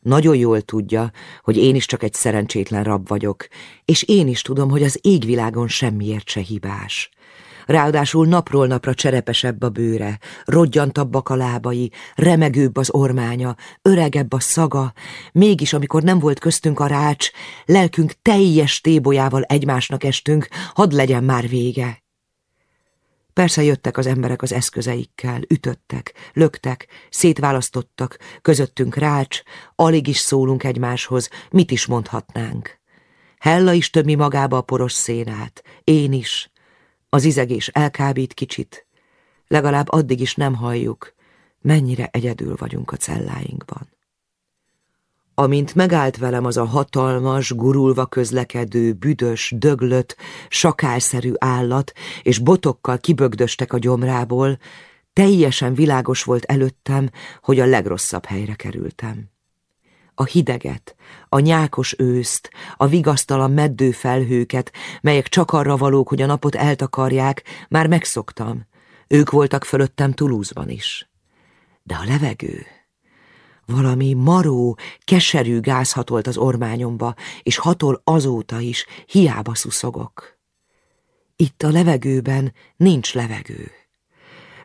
Nagyon jól tudja, hogy én is csak egy szerencsétlen rab vagyok, és én is tudom, hogy az égvilágon semmiért se hibás. Ráadásul napról napra cserepesebb a bőre, rodgyantabbak a lábai, remegőbb az ormánya, öregebb a szaga, mégis amikor nem volt köztünk a rács, lelkünk teljes tébolyával egymásnak estünk, hadd legyen már vége. Persze jöttek az emberek az eszközeikkel, ütöttek, löktek, szétválasztottak, közöttünk rács, alig is szólunk egymáshoz, mit is mondhatnánk. Hella is többi magába a poros szénát, én is. Az izegés elkábít kicsit, legalább addig is nem halljuk, mennyire egyedül vagyunk a celláinkban. Amint megállt velem az a hatalmas, gurulva közlekedő, büdös, döglött, sakálszerű állat, és botokkal kibögdöstek a gyomrából, teljesen világos volt előttem, hogy a legrosszabb helyre kerültem. A hideget, a nyákos őszt, a vigasztalan meddő felhőket, melyek csak arra valók, hogy a napot eltakarják, már megszoktam. Ők voltak fölöttem Toulouse-ban is. De a levegő... Valami maró, keserű gáz hatolt az ormányomba, és hatol azóta is, hiába szuszogok. Itt a levegőben nincs levegő.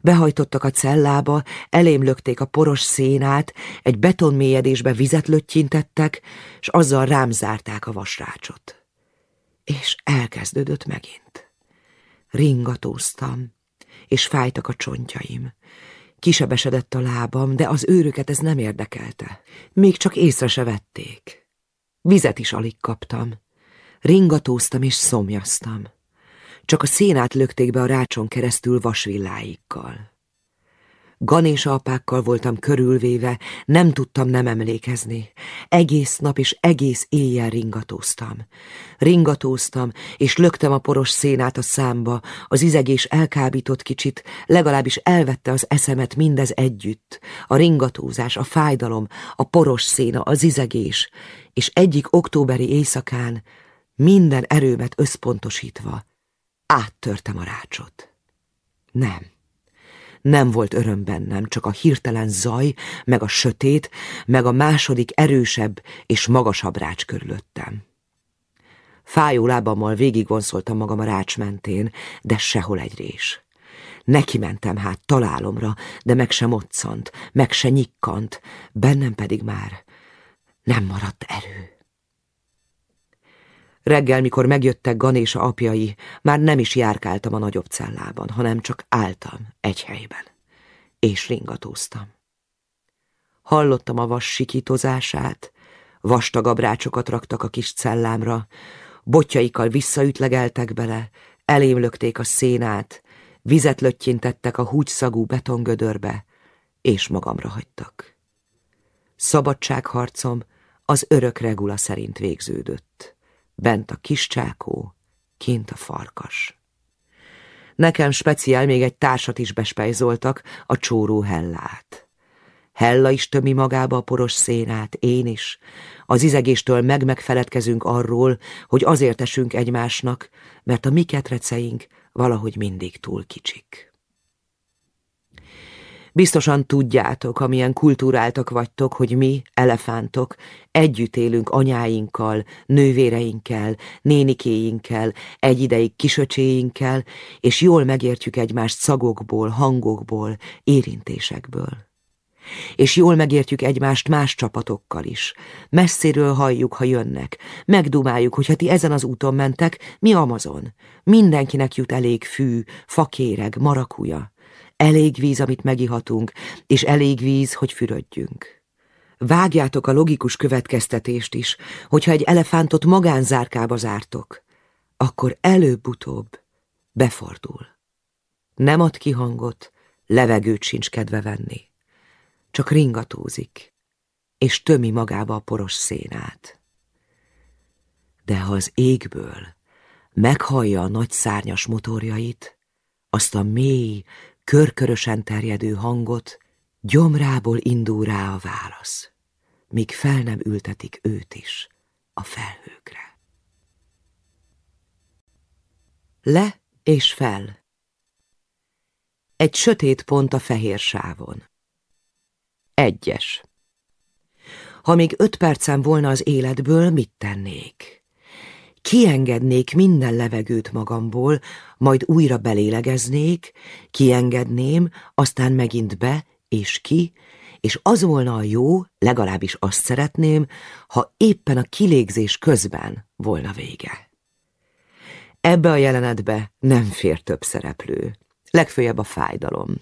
Behajtottak a cellába, elém lökték a poros szénát, egy betonmélyedésbe vizet löttyintettek, és azzal rám zárták a vasrácsot. És elkezdődött megint. Ringatóztam, és fájtak a csontjaim. Kisebesedett a lábam, de az őröket ez nem érdekelte. Még csak észre se vették. Vizet is alig kaptam. Ringatóztam és szomjaztam. Csak a szénát lökték be a rácson keresztül vasvilláikkal. Ganés apákkal voltam körülvéve, nem tudtam nem emlékezni. Egész nap és egész éjjel ringatóztam. Ringatóztam, és löktem a poros szénát a számba, az izegés elkábított kicsit, legalábbis elvette az eszemet mindez együtt. A ringatózás, a fájdalom, a poros széna, az izegés, és egyik októberi éjszakán minden erőmet összpontosítva áttörtem a rácsot. Nem. Nem volt öröm bennem, csak a hirtelen zaj, meg a sötét, meg a második erősebb és magasabb rács körülöttem. Fájó lábammal végigvonszoltam magam a rács mentén, de sehol egy rés. Neki mentem hát találomra, de meg sem moccant, meg se nyikkant, bennem pedig már nem maradt erő. Reggel, mikor megjöttek Ganésa apjai, már nem is járkáltam a nagyobb cellában, hanem csak álltam egy helyben, és ringatóztam. Hallottam a vas sikítozását, vastagabb rácsokat raktak a kis cellámra, botjaikkal visszaütlegeltek bele, elém lökték a szénát, vizet löttyintettek a húgyszagú betongödörbe, és magamra hagytak. Szabadságharcom az örök regula szerint végződött. Bent a kis csákó, kint a farkas. Nekem speciál még egy társat is bespejzoltak, a csóró Hellát. Hella is tömi magába a poros szénát, én is. Az izegéstől meg-megfeledkezünk arról, hogy azért esünk egymásnak, mert a mi ketreceink valahogy mindig túl kicsik. Biztosan tudjátok, amilyen kultúráltak vagytok, hogy mi, elefántok, együtt élünk anyáinkkal, nővéreinkkel, nénikéinkkel, egy ideig kisöcséinkkel, és jól megértjük egymást szagokból, hangokból, érintésekből. És jól megértjük egymást más csapatokkal is. Messziről halljuk, ha jönnek. Megdumáljuk, hogy ha ti ezen az úton mentek, mi Amazon. Mindenkinek jut elég fű, fakéreg, marakuja. Elég víz, amit megihatunk, és elég víz, hogy fürödjünk. Vágjátok a logikus következtetést is, hogyha egy elefántot magánzárkába zártok, akkor előbb-utóbb befordul. Nem ad ki hangot, levegőt sincs kedve venni. Csak ringatózik, és tömi magába a poros szénát. De ha az égből meghallja a nagy szárnyas motorjait, azt a mély, körkörösen terjedő hangot, gyomrából indul rá a válasz, míg fel nem ültetik őt is a felhőkre. Le és fel. Egy sötét pont a fehér sávon. Egyes. Ha még öt percem volna az életből, mit tennék? Kiengednék minden levegőt magamból, majd újra belélegeznék, kiengedném, aztán megint be és ki, és az volna a jó, legalábbis azt szeretném, ha éppen a kilégzés közben volna vége. Ebbe a jelenetbe nem fér több szereplő, legfőjebb a fájdalom.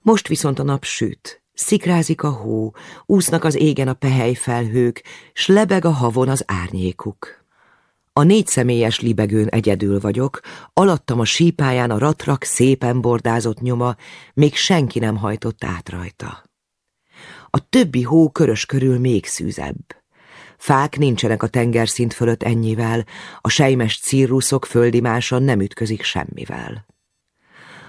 Most viszont a nap süt, szikrázik a hó, úsznak az égen a pehelyfelhők, s lebeg a havon az árnyékuk. A négy személyes libegőn egyedül vagyok, alattam a sípáján a ratrak szépen bordázott nyoma, még senki nem hajtott át rajta. A többi hó körös körül még szűzebb. Fák nincsenek a tengerszint fölött ennyivel, a sejmes cirruszok földimáson nem ütközik semmivel.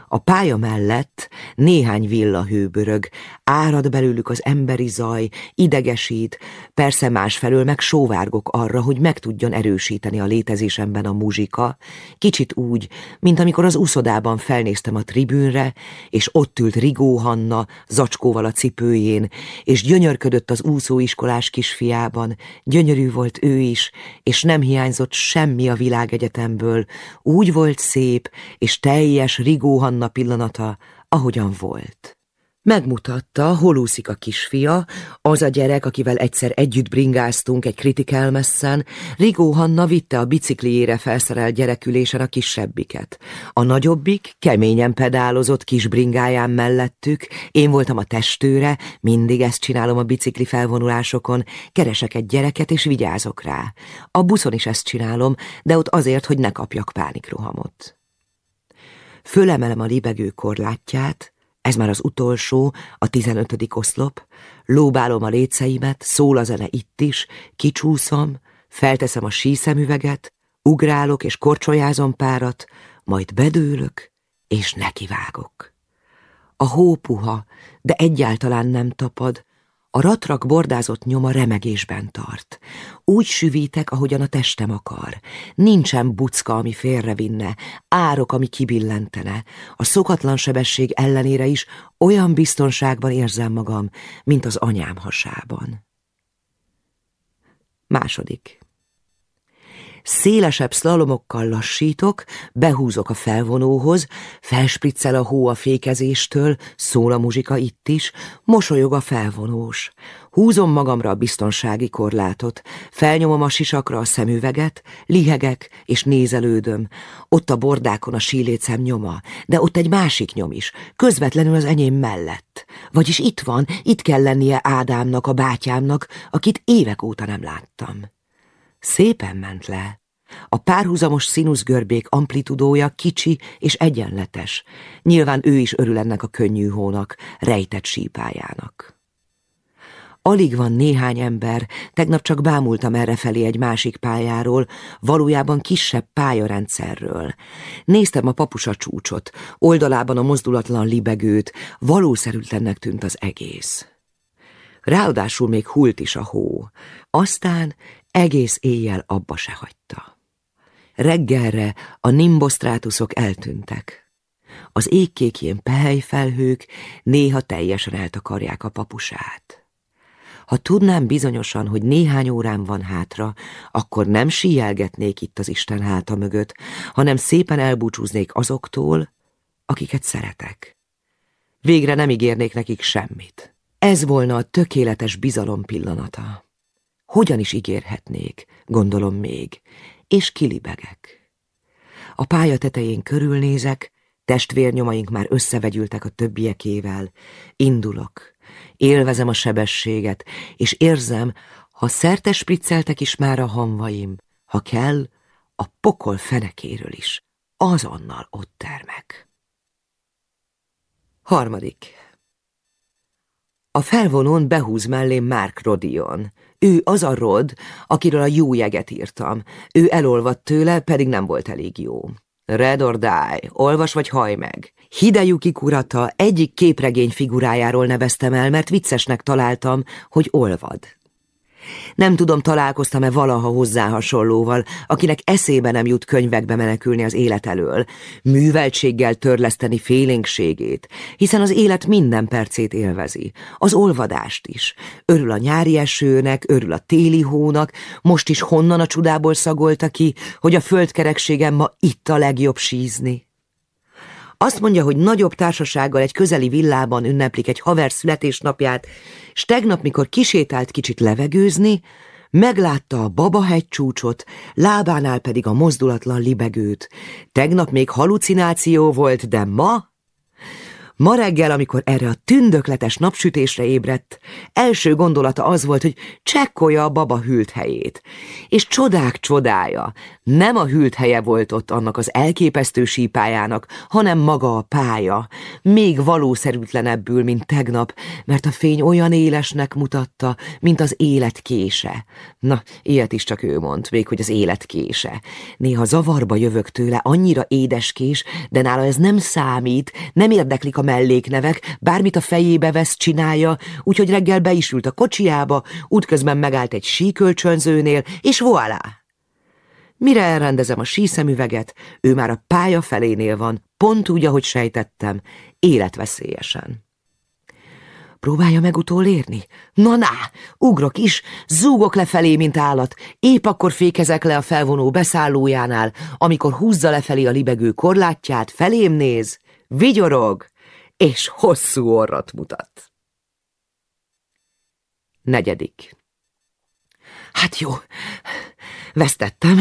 A pálya mellett néhány villa hőbörög, árad belőlük az emberi zaj, idegesít, persze másfelől meg sóvárgok arra, hogy meg tudjon erősíteni a létezésemben a muzsika, kicsit úgy, mint amikor az úszodában felnéztem a tribűnre, és ott ült Rigó Hanna zacskóval a cipőjén, és gyönyörködött az úszóiskolás kisfiában, gyönyörű volt ő is, és nem hiányzott semmi a világegyetemből, úgy volt szép, és teljes Rigó Hanna Anna pillanata, ahogyan volt. Megmutatta, hol úszik a kisfia, az a gyerek, akivel egyszer együtt bringáztunk egy kritikál messzen, Rigó Hanna vitte a bicikliére felszerelt gyerekülésen a kisebbiket. A nagyobbik keményen pedálozott kis bringáján mellettük, én voltam a testőre, mindig ezt csinálom a bicikli felvonulásokon, keresek egy gyereket és vigyázok rá. A buszon is ezt csinálom, de ott azért, hogy ne kapjak pánikrohamot. Fölemelem a libegő korlátját, ez már az utolsó, a tizenötödik oszlop, lóbálom a léceimet, szól a zene itt is, kicsúszom, felteszem a síszemüveget, ugrálok és korcsolyázom párat, majd bedőlök és nekivágok. A hó puha, de egyáltalán nem tapad, a ratrak bordázott nyoma remegésben tart. Úgy süvítek, ahogyan a testem akar. Nincsen bucka, ami félrevinne, árok, ami kibillentene. A szokatlan sebesség ellenére is olyan biztonságban érzem magam, mint az anyám hasában. Második. Szélesebb szlalomokkal lassítok, behúzok a felvonóhoz, felspriccel a hó a fékezéstől, szól a muzsika itt is, mosolyog a felvonós. Húzom magamra a biztonsági korlátot, felnyomom a sisakra a szemüveget, lihegek és nézelődöm. Ott a bordákon a sílécem nyoma, de ott egy másik nyom is, közvetlenül az enyém mellett. Vagyis itt van, itt kell lennie Ádámnak, a bátyámnak, akit évek óta nem láttam. Szépen ment le. A párhuzamos színuszgörbék amplitudója kicsi és egyenletes. Nyilván ő is örül ennek a könnyű hónak, rejtett sípájának. Alig van néhány ember, tegnap csak bámultam errefelé egy másik pályáról, valójában kisebb pályarendszerről. Néztem a papusa csúcsot, oldalában a mozdulatlan libegőt, valószerűtlennek tűnt az egész. Ráadásul még hult is a hó, aztán egész éjjel abba se hagyta. Reggelre a nimbosztrátuszok eltűntek. Az égkékjén pehelyfelhők néha teljesen eltakarják a papusát. Ha tudnám bizonyosan, hogy néhány órám van hátra, akkor nem síjelgetnék itt az Isten háta mögött, hanem szépen elbúcsúznék azoktól, akiket szeretek. Végre nem ígérnék nekik semmit. Ez volna a tökéletes bizalom pillanata. Hogyan is ígérhetnék, gondolom még, és kilibegek. A pálya tetején körülnézek, testvérnyomaink már összevegyültek a többiekével. Indulok, élvezem a sebességet, és érzem, ha szerte spricceltek is már a hamvaim, ha kell, a pokol fenekéről is, azonnal ott termek. Harmadik. A felvonón behúz mellém Mark Rodion. Ő az a Rod, akiről a jó jeget írtam. Ő elolvadt tőle, pedig nem volt elég jó. Red or die, olvas vagy haj meg. Hideyuki Kurata egyik képregény figurájáról neveztem el, mert viccesnek találtam, hogy olvad. Nem tudom, találkoztam-e valaha hozzá hasonlóval, akinek eszébe nem jut könyvekbe menekülni az élet elől, műveltséggel törleszteni félénkségét, hiszen az élet minden percét élvezi, az olvadást is. Örül a nyári esőnek, örül a téli hónak, most is honnan a csudából szagolta ki, hogy a földkerekségem ma itt a legjobb sízni. Azt mondja, hogy nagyobb társasággal egy közeli villában ünneplik egy haver születésnapját, s tegnap, mikor kisétált kicsit levegőzni, meglátta a babahegy csúcsot, lábánál pedig a mozdulatlan libegőt. Tegnap még halucináció volt, de ma Ma reggel, amikor erre a tündökletes napsütésre ébredt, első gondolata az volt, hogy csekkolja a baba hűlt helyét. És csodák csodája, nem a hűlt helye volt ott annak az elképesztő sípájának, hanem maga a pálya, még valószerűtlenebbül, mint tegnap, mert a fény olyan élesnek mutatta, mint az élet kése. Na, ilyet is csak ő mond, még hogy az élet kése. Néha zavarba jövök tőle, annyira édeskés, de nála ez nem számít, nem érdeklik a melléknevek, bármit a fejébe vesz, csinálja, úgyhogy reggel be is ült a kocsiába, útközben megállt egy síkölcsönzőnél, és voilá! Mire elrendezem a síszemüveget, ő már a pálya felénél van, pont úgy, ahogy sejtettem, életveszélyesen. Próbálja meg utolérni? Na, na, ugrok is, zúgok lefelé, mint állat. Épp akkor fékezek le a felvonó beszállójánál, amikor húzza lefelé a libegő korlátját, felém néz, vigyorog, és hosszú orrat mutat. Negyedik. Hát jó, vesztettem,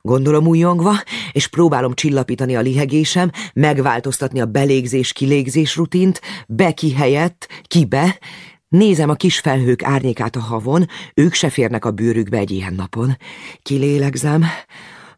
gondolom újongva, és próbálom csillapítani a lihegésem, megváltoztatni a belégzés-kilégzés rutint, be-ki helyett, ki-be, Nézem a kis felhők árnyékát a havon, ők se férnek a bőrükbe egy ilyen napon. Kilélegzem,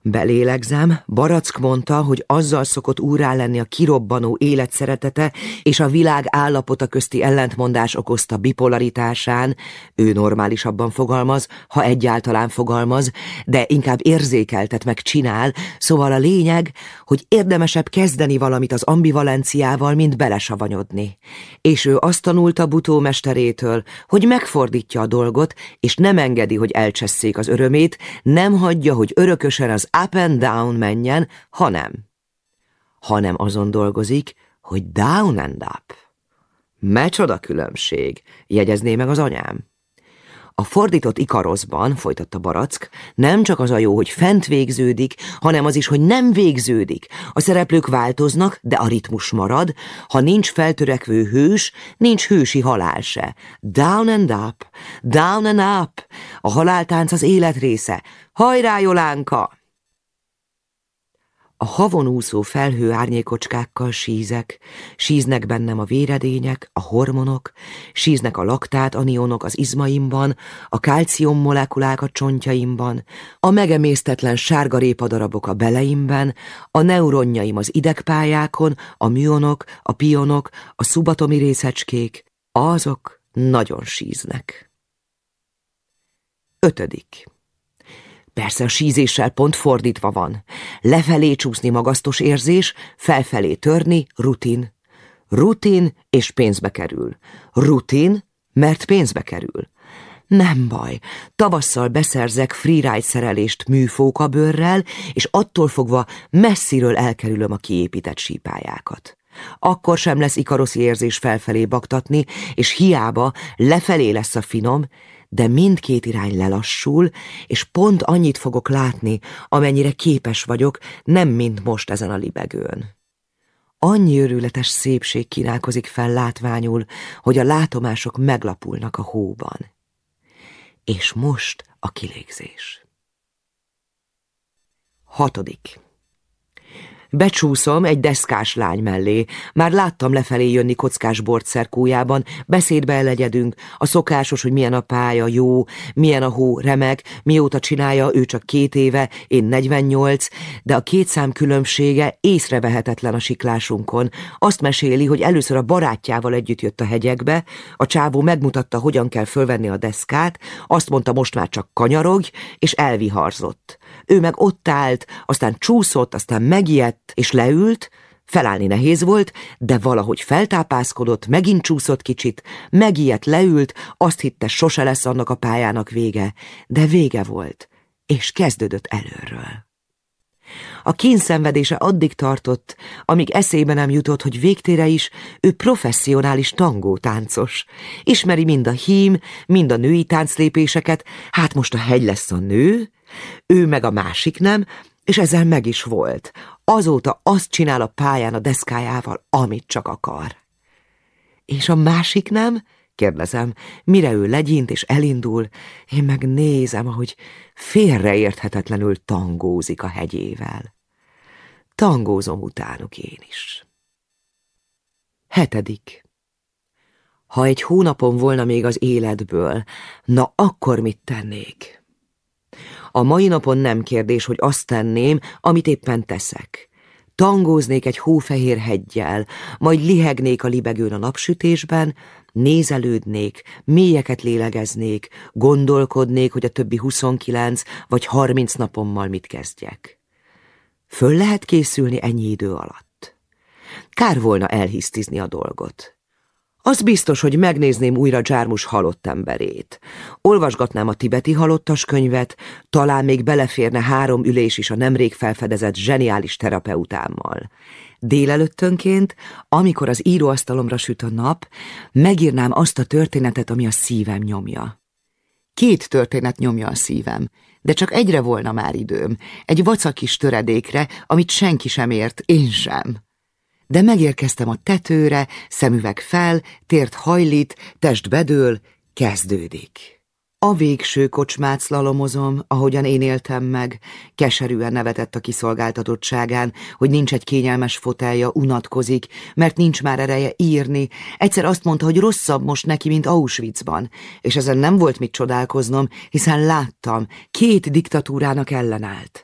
Belélegzem, Barack mondta, hogy azzal szokott úrá lenni a kirobbanó élet szeretete és a világ állapota közti ellentmondás okozta bipolaritásán, ő normálisabban fogalmaz, ha egyáltalán fogalmaz, de inkább érzékeltet meg csinál, szóval a lényeg, hogy érdemesebb kezdeni valamit az ambivalenciával, mint belesavanyodni. És ő azt tanulta butómesterétől, hogy megfordítja a dolgot, és nem engedi, hogy elcsesszék az örömét, nem hagyja, hogy örökösen az up and down menjen, hanem, hanem azon dolgozik, hogy down and up. Mecsoda különbség, jegyezné meg az anyám. A fordított Ikaroszban, folytatta Barack, nem csak az a jó, hogy fent végződik, hanem az is, hogy nem végződik. A szereplők változnak, de a ritmus marad. Ha nincs feltörekvő hős, nincs hősi halál se. Down and up, down and up. A haláltánc az élet része. Hajrá, Jolánka! A havon úszó felhő árnyékocskákkal sízek, síznek bennem a véredények, a hormonok, síznek a laktát anionok az izmaimban, a kálcium molekulák a csontjaimban, a megemésztetlen sárga répadarabok a beleimben, a neuronjaim az idegpályákon, a műonok, a pionok, a szubatomi részecskék, azok nagyon síznek. Ötödik. Persze a sízéssel pont fordítva van. Lefelé csúszni magasztos érzés, felfelé törni rutin. Rutin és pénzbe kerül. Rutin, mert pénzbe kerül. Nem baj, tavasszal beszerzek freeride szerelést műfókabőrrel, és attól fogva messziről elkerülöm a kiépített sípályákat. Akkor sem lesz ikaroszi érzés felfelé baktatni, és hiába lefelé lesz a finom, de mindkét irány lelassul, és pont annyit fogok látni, amennyire képes vagyok, nem mint most ezen a libegőn. Annyi őrületes szépség kínálkozik fel látványul, hogy a látomások meglapulnak a hóban. És most a kilégzés. Hatodik. Becsúszom egy deszkás lány mellé. Már láttam lefelé jönni kockás bort szerkójában, beszédbe elegyedünk, a szokásos, hogy milyen a pálya, jó, milyen a hó, remek, mióta csinálja, ő csak két éve, én 48, de a két szám különbsége észrevehetetlen a siklásunkon. Azt meséli, hogy először a barátjával együtt jött a hegyekbe, a csávó megmutatta, hogyan kell fölvenni a deszkát, azt mondta, most már csak kanyarogj, és elviharzott. Ő meg ott állt, aztán csúszott, aztán megijedt, és leült, Felállni nehéz volt, de valahogy feltápászkodott, megint csúszott kicsit, megijedt, leült, azt hitte, sose lesz annak a pályának vége, de vége volt, és kezdődött előről. A kínszenvedése addig tartott, amíg eszébe nem jutott, hogy végtére is ő professzionális tangótáncos. Ismeri mind a hím, mind a női tánclépéseket, hát most a hegy lesz a nő, ő meg a másik nem, és ezzel meg is volt. Azóta azt csinál a pályán a deszkájával, amit csak akar. És a másik nem? Kérdezem, mire ő legyint és elindul, én meg nézem, ahogy félreérthetetlenül tangózik a hegyével. Tangózom utánuk én is. Hetedik. Ha egy hónapon volna még az életből, na akkor mit tennék? A mai napon nem kérdés, hogy azt tenném, amit éppen teszek. Tangóznék egy hófehér heggyel, majd lihegnék a libegőn a napsütésben, nézelődnék, mélyeket lélegeznék, gondolkodnék, hogy a többi 29 vagy 30 napommal mit kezdjek. Föl lehet készülni ennyi idő alatt. Kár volna elhisztizni a dolgot. Az biztos, hogy megnézném újra Dzsármus halott emberét. Olvasgatnám a tibeti halottas könyvet, talán még beleférne három ülés is a nemrég felfedezett zseniális terapeutámmal. Délelőttönként, amikor az íróasztalomra süt a nap, megírnám azt a történetet, ami a szívem nyomja. Két történet nyomja a szívem, de csak egyre volna már időm, egy vacakis töredékre, amit senki sem ért, én sem de megérkeztem a tetőre, szemüveg fel, tért hajlít, test bedől, kezdődik. A végső kocsmát szlalomozom, ahogyan én éltem meg. Keserűen nevetett a kiszolgáltatottságán, hogy nincs egy kényelmes fotelja, unatkozik, mert nincs már ereje írni. Egyszer azt mondta, hogy rosszabb most neki, mint Auschwitzban, és ezen nem volt mit csodálkoznom, hiszen láttam, két diktatúrának ellenállt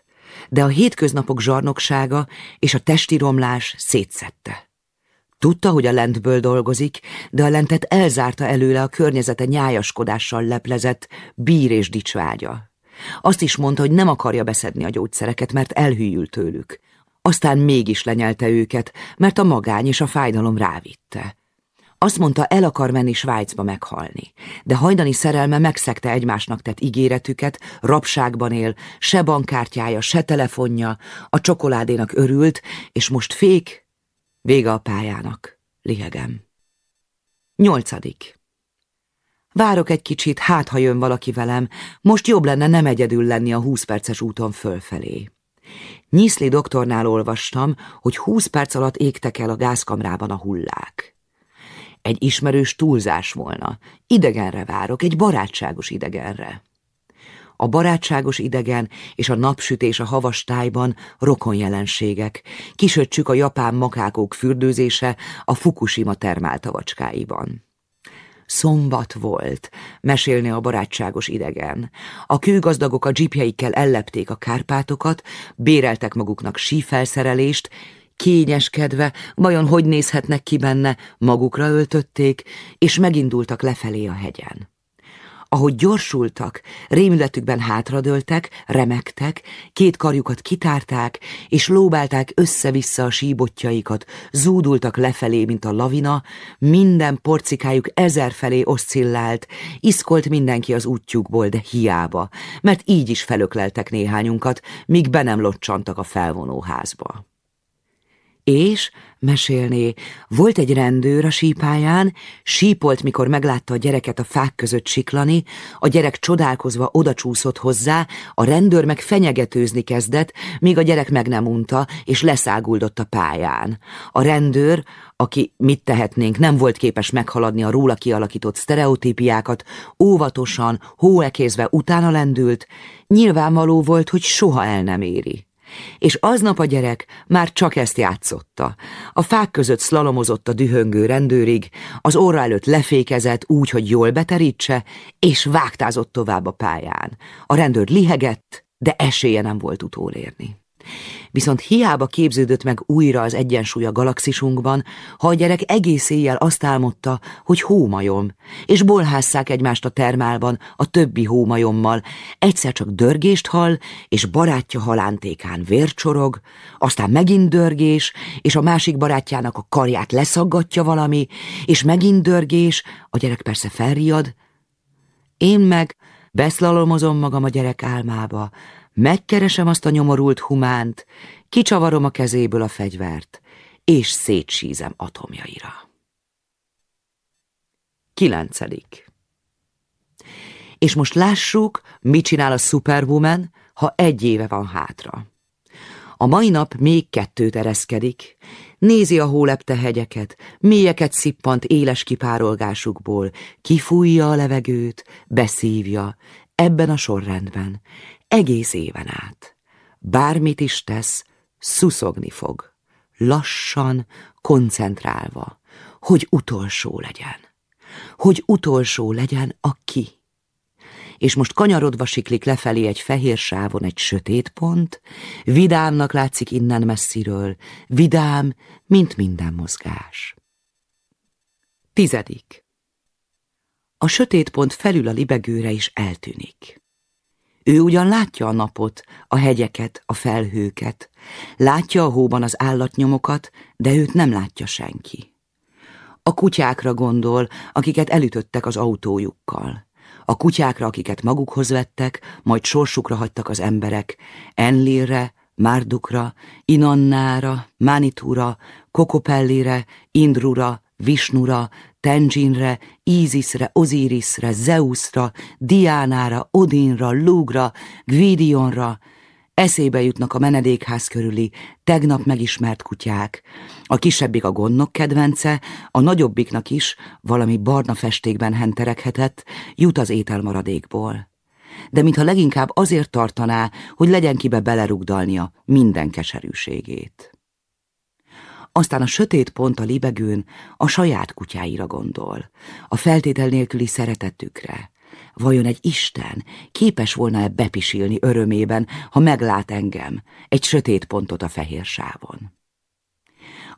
de a hétköznapok zsarnoksága és a testi romlás szétszette. Tudta, hogy a lentből dolgozik, de a lentet elzárta előle a környezete nyájaskodással leplezett bír és dicsvágya. Azt is mondta, hogy nem akarja beszedni a gyógyszereket, mert elhűült tőlük. Aztán mégis lenyelte őket, mert a magány és a fájdalom rávitte. Azt mondta, el akar menni Svájcba meghalni, de hajdani szerelme megszegte egymásnak tett ígéretüket, rabságban él, se bankkártyája, se telefonja, a csokoládénak örült, és most fék, vége a pályának, lihegem. Nyolcadik. Várok egy kicsit, hát ha jön valaki velem, most jobb lenne nem egyedül lenni a húsz perces úton fölfelé. Nyiszli doktornál olvastam, hogy húsz perc alatt égtek el a gázkamrában a hullák. Egy ismerős túlzás volna. Idegenre várok, egy barátságos idegenre. A barátságos idegen és a napsütés a havas tájban rokon jelenségek. Kisöccsük a japán makákók fürdőzése a Fukushima termáltavacskáiban. Szombat volt, mesélni a barátságos idegen. A kőgazdagok a dzsipjeikkel ellepték a Kárpátokat, béreltek maguknak sífelszerelést, kényeskedve, vajon hogy nézhetnek ki benne, magukra öltötték, és megindultak lefelé a hegyen. Ahogy gyorsultak, rémületükben hátradőltek, remektek, két karjukat kitárták, és lóbálták össze-vissza a síbotjaikat, zúdultak lefelé, mint a lavina, minden porcikájuk ezerfelé oszcillált, iszkolt mindenki az útjukból, de hiába, mert így is felökleltek néhányunkat, míg be nem locsantak a felvonóházba. És, mesélné, volt egy rendőr a sípáján, sípolt, mikor meglátta a gyereket a fák között siklani, a gyerek csodálkozva odacsúszott hozzá, a rendőr meg fenyegetőzni kezdett, míg a gyerek meg nem unta, és leszáguldott a pályán. A rendőr, aki mit tehetnénk, nem volt képes meghaladni a róla kialakított sztereotípiákat, óvatosan, hóekézve utána lendült, nyilvánvaló volt, hogy soha el nem éri. És aznap a gyerek már csak ezt játszotta. A fák között szlalomozott a dühöngő rendőrig, az óra előtt lefékezett úgy, hogy jól beterítse, és vágtázott tovább a pályán. A rendőr lihegett, de esélye nem volt utolérni. Viszont hiába képződött meg újra az egyensúly a galaxisunkban, ha a gyerek egész éjjel azt álmodta, hogy hómajom, és bolhásszák egymást a termálban a többi hómajommal, egyszer csak dörgést hall, és barátja halántékán vércsorog, aztán megint dörgés, és a másik barátjának a karját leszaggatja valami, és megint dörgés, a gyerek persze felriad, én meg beszlalomozom magam a gyerek álmába, Megkeresem azt a nyomorult humánt, kicsavarom a kezéből a fegyvert, és szétsízem atomjaira. Kilencedik. És most lássuk, mit csinál a Superwoman, ha egy éve van hátra. A mai nap még kettőt ereszkedik, nézi a hólepte hegyeket, mélyeket szippant éles kipárolgásukból, kifújja a levegőt, beszívja, ebben a sorrendben, egész éven át. Bármit is tesz, szuszogni fog, lassan, koncentrálva, hogy utolsó legyen. Hogy utolsó legyen a ki. És most kanyarodva siklik lefelé egy fehér sávon egy sötét pont, vidámnak látszik innen messziről, vidám, mint minden mozgás. Tizedik. A sötét pont felül a libegőre is eltűnik. Ő ugyan látja a napot, a hegyeket, a felhőket, látja a hóban az állatnyomokat, de őt nem látja senki. A kutyákra gondol, akiket elütöttek az autójukkal. A kutyákra, akiket magukhoz vettek, majd sorsukra hagytak az emberek, Enlilre, Márdukra, Inannára, Manitura, Kokopellire, Indrura, Visnura, Tenjinre, Ízisre, Ozirisre, Zeusra, Diánára, Odinra, Lugra, Gvidionra, eszébe jutnak a menedékház körüli, tegnap megismert kutyák. A kisebbik a gondnok kedvence, a nagyobbiknak is, valami barna festékben henterekhetett, jut az ételmaradékból. De mintha leginkább azért tartaná, hogy legyen kibe belerugdalnia minden keserűségét. Aztán a sötét pont a libegőn a saját kutyáira gondol, a feltétel nélküli szeretetükre. Vajon egy Isten képes volna-e bepisilni örömében, ha meglát engem, egy sötét pontot a fehér sávon?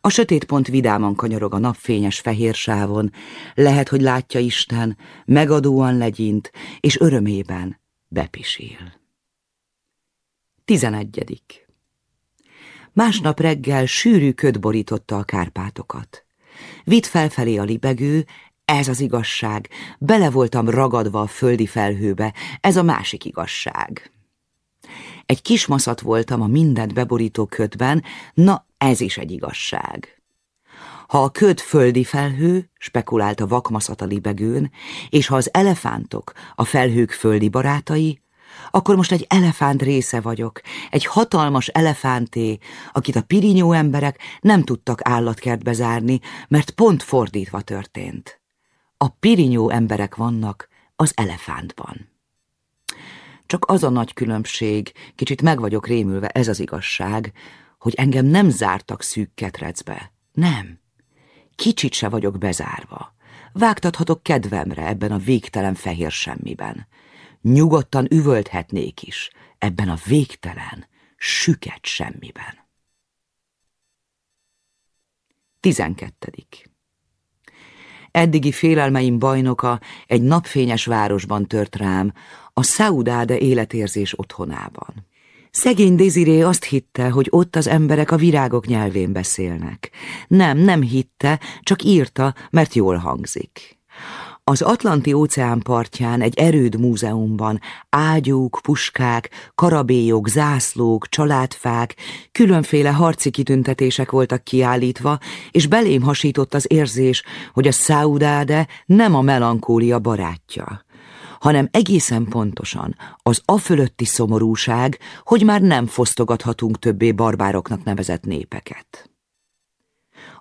A sötét pont vidáman kanyarog a napfényes fehér sávon, lehet, hogy látja Isten, megadóan legyint, és örömében bepisil. Tizenegyedik. Másnap reggel sűrű köd borította a Kárpátokat. Vitt felfelé a libegő, ez az igazság, bele voltam ragadva a földi felhőbe, ez a másik igazság. Egy kis maszat voltam a mindent beborító ködben, na ez is egy igazság. Ha a köd földi felhő, spekulált a vakmaszat a libegőn, és ha az elefántok a felhők földi barátai, akkor most egy elefánt része vagyok, egy hatalmas elefánté, akit a pirinyó emberek nem tudtak állatkertbe zárni, mert pont fordítva történt. A pirinyó emberek vannak az elefántban. Csak az a nagy különbség, kicsit meg vagyok rémülve, ez az igazság, hogy engem nem zártak szűk ketrecbe. Nem. Kicsit se vagyok bezárva. Vágtathatok kedvemre ebben a végtelen fehér semmiben. Nyugodtan üvölthetnék is ebben a végtelen, süket semmiben. Tizenkettedik. Eddigi félelmeim bajnoka egy napfényes városban tört rám, a Saudáde életérzés otthonában. Szegény Deziré azt hitte, hogy ott az emberek a virágok nyelvén beszélnek. Nem, nem hitte, csak írta, mert jól hangzik. Az Atlanti óceán partján egy erőd múzeumban ágyúk, puskák, karabélyok, zászlók, családfák, különféle harci kitüntetések voltak kiállítva, és belém hasított az érzés, hogy a Saudáde nem a melankólia barátja hanem egészen pontosan az afölötti szomorúság, hogy már nem fosztogathatunk többé barbároknak nevezett népeket.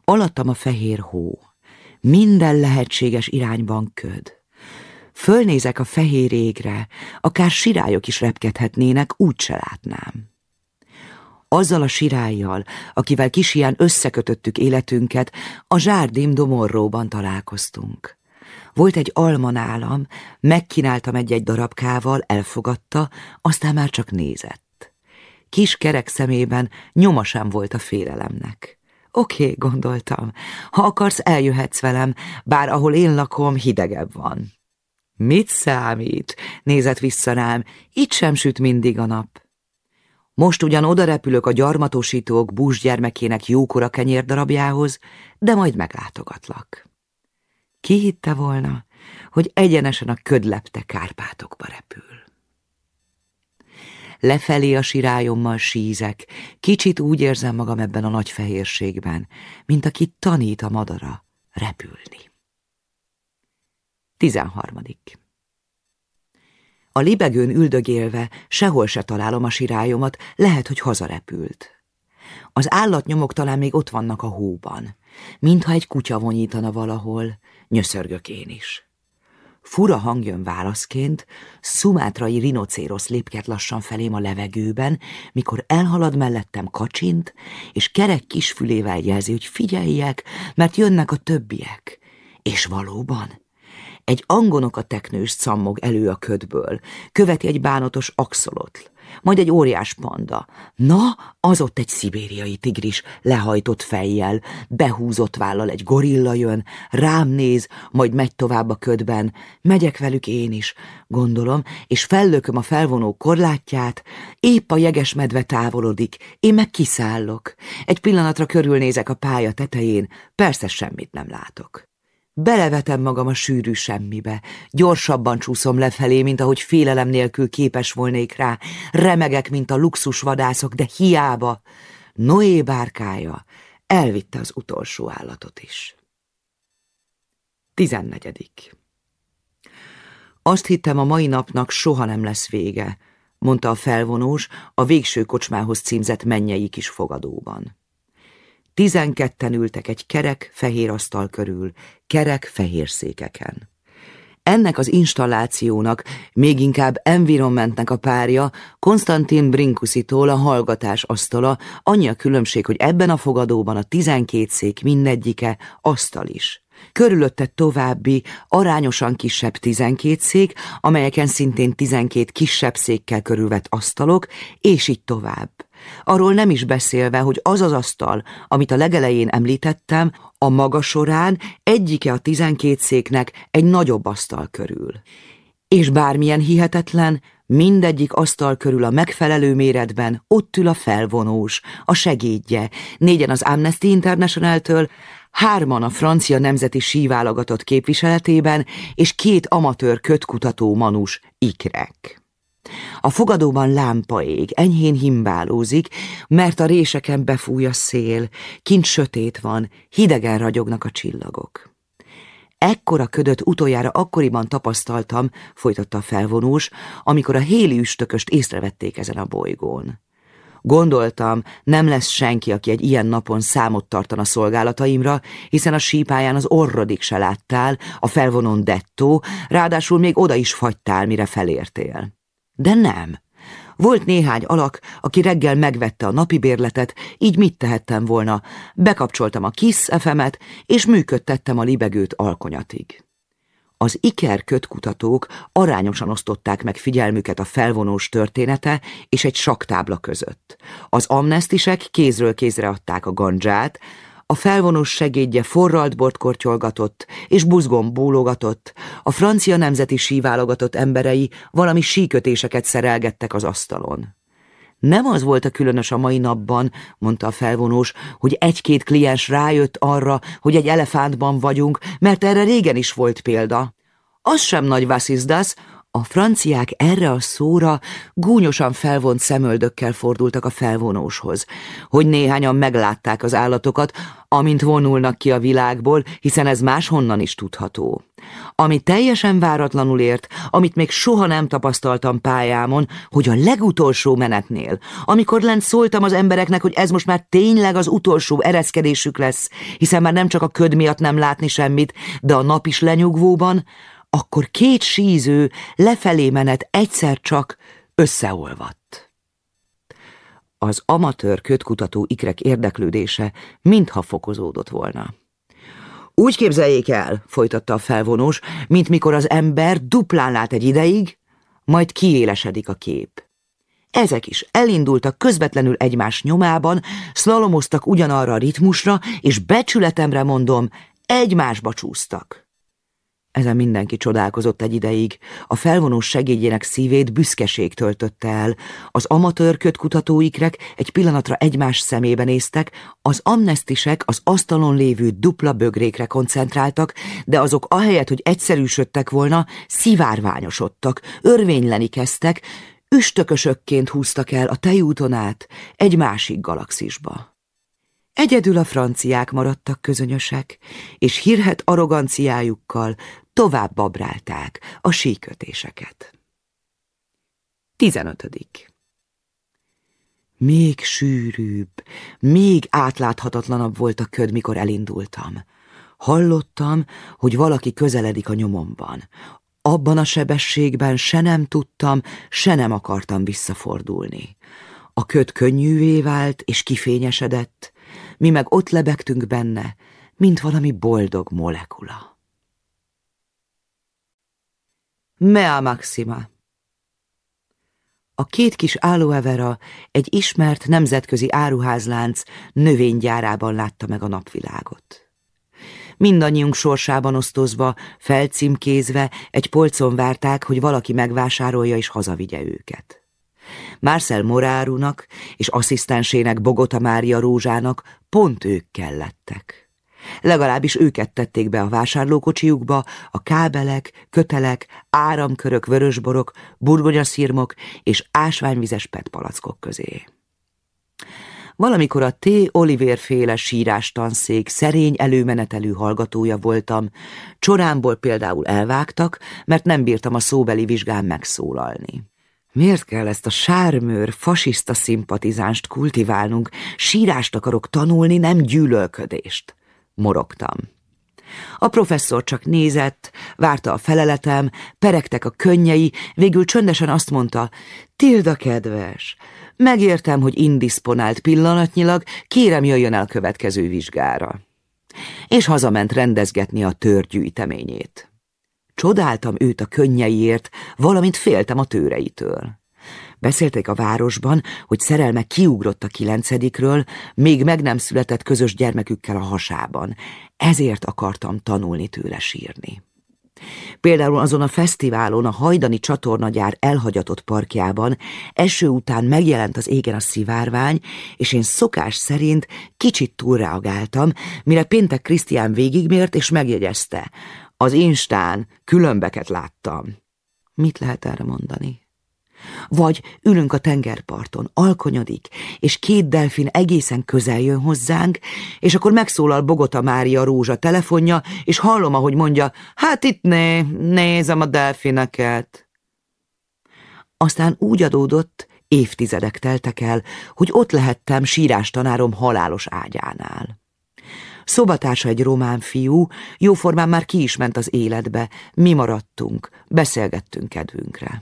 Alattam a fehér hó, minden lehetséges irányban köd. Fölnézek a fehér égre, akár sirályok is repkedhetnének, úgy se látnám. Azzal a sirályjal, akivel kis ilyen összekötöttük életünket, a zsárdim domorróban találkoztunk. Volt egy alma nálam, megkínáltam egy-egy darabkával, elfogadta, aztán már csak nézett. Kis kerek szemében nyoma sem volt a félelemnek. Oké, okay, gondoltam, ha akarsz, eljöhetsz velem, bár ahol én lakom, hidegebb van. Mit számít? Nézett vissza rám, itt sem süt mindig a nap. Most ugyan oda repülök a gyarmatosítók búsgyermekének jókora kenyérdarabjához, de majd meglátogatlak. Ki hitte volna, hogy egyenesen a ködlepte Kárpátokba repül? Lefelé a sirályommal sízek, kicsit úgy érzem magam ebben a nagy fehérségben, mint aki tanít a madara repülni. 13. A libegőn üldögélve sehol se találom a sirályomat, lehet, hogy hazarepült. Az állatnyomok talán még ott vannak a hóban, mintha egy kutya vonyítana valahol, nyöszörgök én is. Fura hang jön válaszként, szumátrai rinocérosz lépket lassan felém a levegőben, mikor elhalad mellettem kacsint, és kerek kisfülével jelzi, hogy figyeljek, mert jönnek a többiek. És valóban, egy angonoka teknős cammog elő a ködből, követi egy bánatos axolotl, majd egy óriás panda. Na, az ott egy szibériai tigris, lehajtott fejjel, behúzott vállal egy gorilla jön, rám néz, majd megy tovább a ködben. Megyek velük én is, gondolom, és fellököm a felvonó korlátját, épp a jeges medve távolodik, én meg kiszállok. Egy pillanatra körülnézek a pálya tetején, persze semmit nem látok. Belevetem magam a sűrű semmibe, gyorsabban csúszom lefelé, mint ahogy félelem nélkül képes volnék rá, remegek, mint a luxusvadászok, de hiába. Noé bárkája elvitte az utolsó állatot is. Tizennegyedik. Azt hittem, a mai napnak soha nem lesz vége, mondta a felvonós a végső kocsmához címzett mennyei kis fogadóban. Tizenketten ültek egy kerek fehér asztal körül, kerek fehér székeken. Ennek az installációnak, még inkább environmentnek a párja, Konstantin Brinkusitól a hallgatás asztala, annyi a különbség, hogy ebben a fogadóban a tizenkét szék mindegyike asztal is. Körülötte további, arányosan kisebb tizenkét szék, amelyeken szintén tizenkét kisebb székkel körülvett asztalok, és így tovább. Arról nem is beszélve, hogy az az asztal, amit a legelején említettem, a maga során egyike a tizenkét széknek egy nagyobb asztal körül. És bármilyen hihetetlen, mindegyik asztal körül a megfelelő méretben ott ül a felvonós, a segédje, négyen az Amnesty International-től, hárman a francia nemzeti síválogatott képviseletében, és két amatőr kötkutató manus ikrek. A fogadóban lámpa ég, enyhén himbálózik, mert a réseken befúj a szél, kint sötét van, hidegen ragyognak a csillagok. Ekkora ködöt utoljára akkoriban tapasztaltam, folytatta a felvonós, amikor a héli üstököst észrevették ezen a bolygón. Gondoltam, nem lesz senki, aki egy ilyen napon számot tartana szolgálataimra, hiszen a sípáján az orrodik se láttál, a felvonon dettó, ráadásul még oda is fagytál, mire felértél. De nem. Volt néhány alak, aki reggel megvette a napi bérletet, így mit tehettem volna? Bekapcsoltam a KISS FM-et, és működtettem a libegőt alkonyatig. Az Iker kötkutatók arányosan osztották meg figyelmüket a felvonós története és egy saktábla között. Az amnestisek kézről kézre adták a gandzsát, a felvonós segédje forralt bort kortyolgatott, és buzgón bólogatott, a francia nemzeti síválogatott emberei valami síkötéseket szerelgettek az asztalon. Nem az volt a különös a mai napban, mondta a felvonós, hogy egy-két kliens rájött arra, hogy egy elefántban vagyunk, mert erre régen is volt példa. Az sem nagy vasszizdasz, a franciák erre a szóra gúnyosan felvont szemöldökkel fordultak a felvonóshoz, hogy néhányan meglátták az állatokat, amint vonulnak ki a világból, hiszen ez máshonnan is tudható. Ami teljesen váratlanul ért, amit még soha nem tapasztaltam pályámon, hogy a legutolsó menetnél, amikor lent szóltam az embereknek, hogy ez most már tényleg az utolsó ereszkedésük lesz, hiszen már nem csak a köd miatt nem látni semmit, de a nap is lenyugvóban, akkor két síző lefelé menet egyszer csak összeolvadt. Az amatőr kötkutató ikrek érdeklődése mintha fokozódott volna. Úgy képzeljék el, folytatta a felvonós, mint mikor az ember duplán lát egy ideig, majd kiélesedik a kép. Ezek is elindultak közvetlenül egymás nyomában, szlalomoztak ugyanarra a ritmusra, és becsületemre mondom, egymásba csúsztak. Ezen mindenki csodálkozott egy ideig. A felvonós segédjének szívét büszkeség töltötte el. Az amatőr kötkutatóikrek egy pillanatra egymás szemébe néztek, az amnestisek az asztalon lévő dupla bögrékre koncentráltak, de azok ahelyett, hogy egyszerűsödtek volna, szivárványosodtak, örvényleni kezdtek, üstökösökként húztak el a tejúton át egy másik galaxisba. Egyedül a franciák maradtak közönösek, és hírhet arroganciájukkal tovább babrálták a síkötéseket. 15. Még sűrűbb, még átláthatatlanabb volt a köd, mikor elindultam. Hallottam, hogy valaki közeledik a nyomomban. Abban a sebességben se nem tudtam, se nem akartam visszafordulni. A köd könnyűvé vált és kifényesedett, mi meg ott lebegtünk benne, mint valami boldog molekula. Mea Maxima A két kis aloe egy ismert nemzetközi áruházlánc növénygyárában látta meg a napvilágot. Mindannyiunk sorsában osztozva, felcímkézve, egy polcon várták, hogy valaki megvásárolja és hazavigye őket. Marcel Morárunak és asszisztensének Bogota Mária Rózsának pont ők kellettek. Legalábbis őket tették be a vásárlókocsiukba, a kábelek, kötelek, áramkörök, vörösborok, burgonyaszírmok és ásványvizes petpalackok közé. Valamikor a T. Oliver féle tanszék szerény előmenetelű hallgatója voltam, csorámból például elvágtak, mert nem bírtam a szóbeli vizsgán megszólalni. Miért kell ezt a sármőr, fasiszta szimpatizánst kultiválnunk? Sírást akarok tanulni, nem gyűlölködést. Morogtam. A professzor csak nézett, várta a feleletem, peregtek a könnyei, végül csöndesen azt mondta, Tilda kedves, megértem, hogy indisponált pillanatnyilag, kérem jöjjön el következő vizsgára. És hazament rendezgetni a törgyűjteményét. Csodáltam őt a könnyeiért, valamint féltem a tőreitől. Beszélték a városban, hogy szerelme kiugrott a kilencedikről, még meg nem született közös gyermekükkel a hasában. Ezért akartam tanulni tőle sírni. Például azon a fesztiválon a hajdani csatornagyár elhagyatott parkjában eső után megjelent az égen a szivárvány, és én szokás szerint kicsit túlreagáltam, mire péntek Krisztián végigmért és megjegyezte. Az Instán különbeket láttam. Mit lehet erre mondani? Vagy ülünk a tengerparton, alkonyodik, és két delfin egészen közel jön hozzánk, és akkor megszólal Bogota Mária Rózsa telefonja, és hallom, ahogy mondja, hát itt né, nézem a delfineket. Aztán úgy adódott, évtizedek teltek el, hogy ott lehettem sírástanárom halálos ágyánál. Szobatársa egy román fiú, jóformán már ki is ment az életbe, mi maradtunk, beszélgettünk kedvünkre.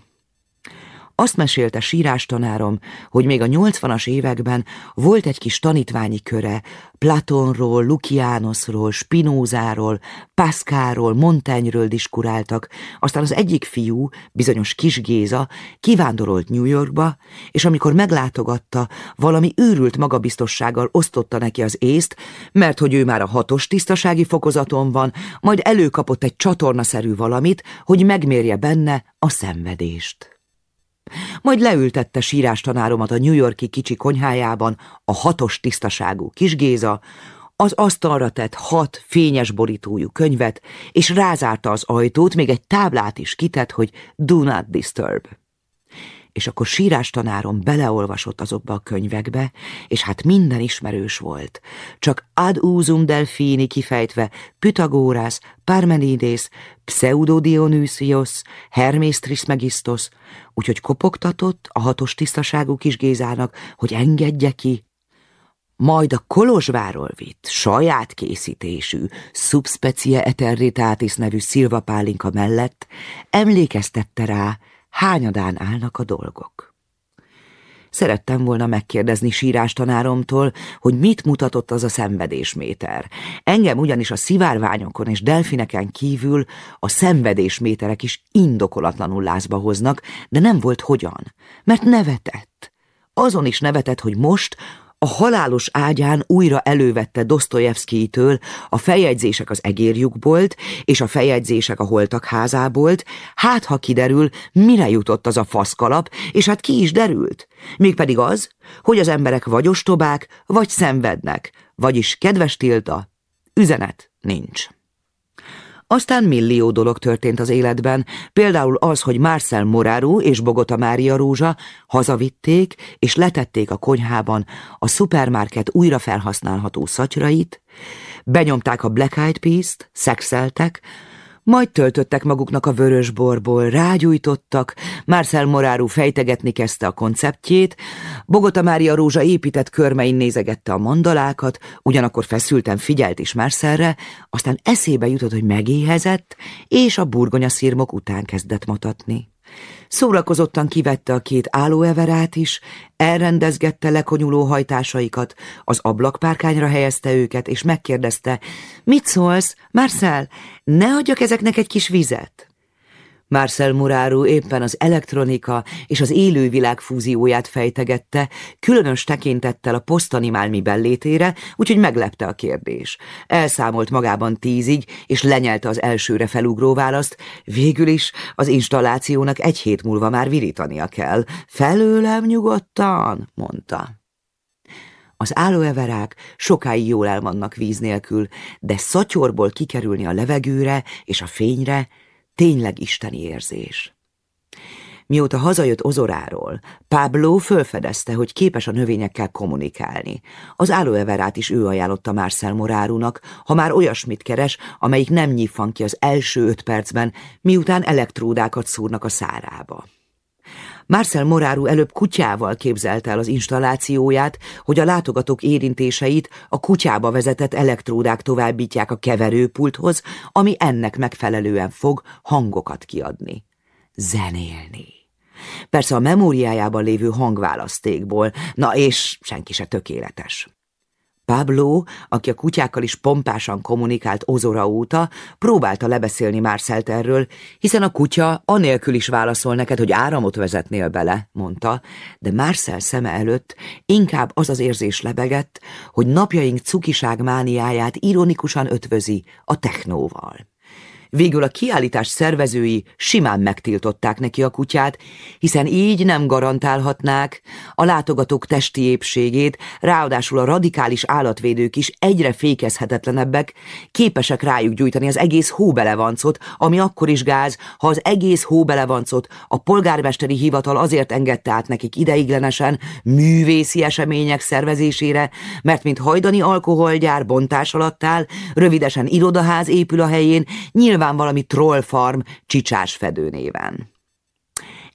Azt mesélte sírástanárom, hogy még a nyolcvanas években volt egy kis tanítványi köre, Platonról, Lukiánoszról, Spinózáról, Pascalról, Montaigneről diskuráltak, aztán az egyik fiú, bizonyos kis Géza, kivándorolt New Yorkba, és amikor meglátogatta, valami őrült magabiztossággal osztotta neki az észt, mert hogy ő már a hatos tisztasági fokozaton van, majd előkapott egy csatornaszerű valamit, hogy megmérje benne a szenvedést. Majd leültette sírástanáromat a New Yorki kicsi konyhájában a hatos tisztaságú kis Géza, az asztalra tett hat fényes borítójú könyvet, és rázárta az ajtót, még egy táblát is kitett, hogy do not disturb és akkor sírás tanárom beleolvasott azokba a könyvekbe, és hát minden ismerős volt. Csak ad usum delfini kifejtve Pythagoras, Parmenides, Pseudodionysios, Hermes Trismegistos, úgyhogy kopogtatott a hatos tisztaságú kis Gézának, hogy engedje ki, majd a Kolozsváról vitt, saját készítésű, Subspecie Eternitatis nevű szilvapálinka mellett emlékeztette rá, hányadán állnak a dolgok. Szerettem volna megkérdezni sírás tanáromtól, hogy mit mutatott az a szenvedésméter. Engem ugyanis a szivárványokon és delfineken kívül a szenvedésméterek is indokolatlanul lázba hoznak, de nem volt hogyan, mert nevetett. Azon is nevetett, hogy most a halálos ágyán újra elővette Dostoyevskijtől a feljegyzések az egérjukbolt és a feljegyzések a holtak házábolt, hát ha kiderül, mire jutott az a faszkalap, és hát ki is derült. Mégpedig az, hogy az emberek vagy ostobák, vagy szenvednek, vagyis kedves Tilta, üzenet nincs. Aztán millió dolog történt az életben, például az, hogy Marcel Moráru és Bogota Mária Rózsa hazavitték és letették a konyhában a szupermarket újra felhasználható szatyrait, benyomták a Black Eyed Peas-t, szexeltek, majd töltöttek maguknak a vörös borból, rágyújtottak, Marcel Moráru fejtegetni kezdte a konceptjét, Bogota Mária Rózsa épített körmein nézegette a mandalákat, ugyanakkor feszülten figyelt is Marcelre, aztán eszébe jutott, hogy megéhezett, és a burgonya szirmok után kezdett matatni. Szórakozottan kivette a két állóeverát is, elrendezgette lekonyuló hajtásaikat, az ablakpárkányra helyezte őket, és megkérdezte, mit szólsz, Marcel, ne adjak ezeknek egy kis vizet? Marcel Muráru éppen az elektronika és az élővilág fúzióját fejtegette, különös tekintettel a posztanimálmi bellétére, úgyhogy meglepte a kérdés. Elszámolt magában tízig, és lenyelte az elsőre felugró választ, végül is az installációnak egy hét múlva már virítania kell. Felőlem nyugodtan, mondta. Az állóeverák sokáig jól elvannak víz nélkül, de szatyorból kikerülni a levegőre és a fényre tényleg isteni érzés. Mióta hazajött Ozoráról, Pablo fölfedezte, hogy képes a növényekkel kommunikálni. Az állóeverát is ő ajánlotta Marcel Morárunak, ha már olyasmit keres, amelyik nem nyífan ki az első öt percben, miután elektródákat szúrnak a szárába. Marcel Moráru előbb kutyával képzelte el az installációját, hogy a látogatók érintéseit a kutyába vezetett elektródák továbbítják a keverőpulthoz, ami ennek megfelelően fog hangokat kiadni. Zenélni. Persze a memóriájában lévő hangválasztékból, na és senki se tökéletes. Pablo, aki a kutyákkal is pompásan kommunikált Ozora óta, próbálta lebeszélni Marcelt erről, hiszen a kutya anélkül is válaszol neked, hogy áramot vezetnél bele, mondta, de Marcel szeme előtt inkább az az érzés lebegett, hogy napjaink cukiság mániáját ironikusan ötvözi a technóval. Végül a kiállítás szervezői simán megtiltották neki a kutyát, hiszen így nem garantálhatnák a látogatók testi épségét, ráadásul a radikális állatvédők is egyre fékezhetetlenebbek, képesek rájuk gyújtani az egész hóbelevancot, ami akkor is gáz, ha az egész hóbelevancot a polgármesteri hivatal azért engedte át nekik ideiglenesen művészi események szervezésére, mert mint hajdani alkoholgyár bontás alatt áll, rövidesen irodaház épül a helyén, nyilván valami trollfarm csicsás fedőnéven.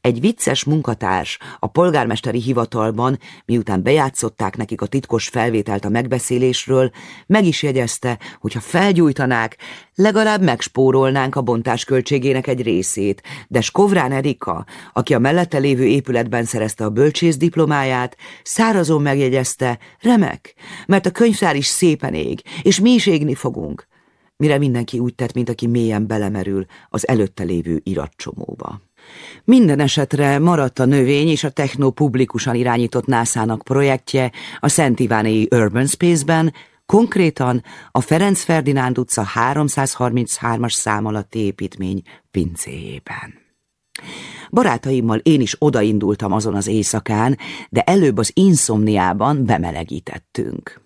Egy vicces munkatárs a polgármesteri hivatalban, miután bejátszották nekik a titkos felvételt a megbeszélésről, meg is jegyezte, hogy ha felgyújtanák, legalább megspórolnánk a bontás költségének egy részét, de Skovrán Erika, aki a mellette lévő épületben szerezte a bölcsész diplomáját, szárazon megjegyezte, remek, mert a könyvtár is szépen ég, és mi is égni fogunk mire mindenki úgy tett, mint aki mélyen belemerül az előtte lévő iratcsomóba. Minden esetre maradt a növény és a techno publikusan irányított NASA-nak projektje a Szent Ivánéi Urban Space-ben, konkrétan a Ferenc Ferdinánd utca 333-as szám alatti építmény pincéjében. Barátaimmal én is odaindultam azon az éjszakán, de előbb az inszomniában bemelegítettünk.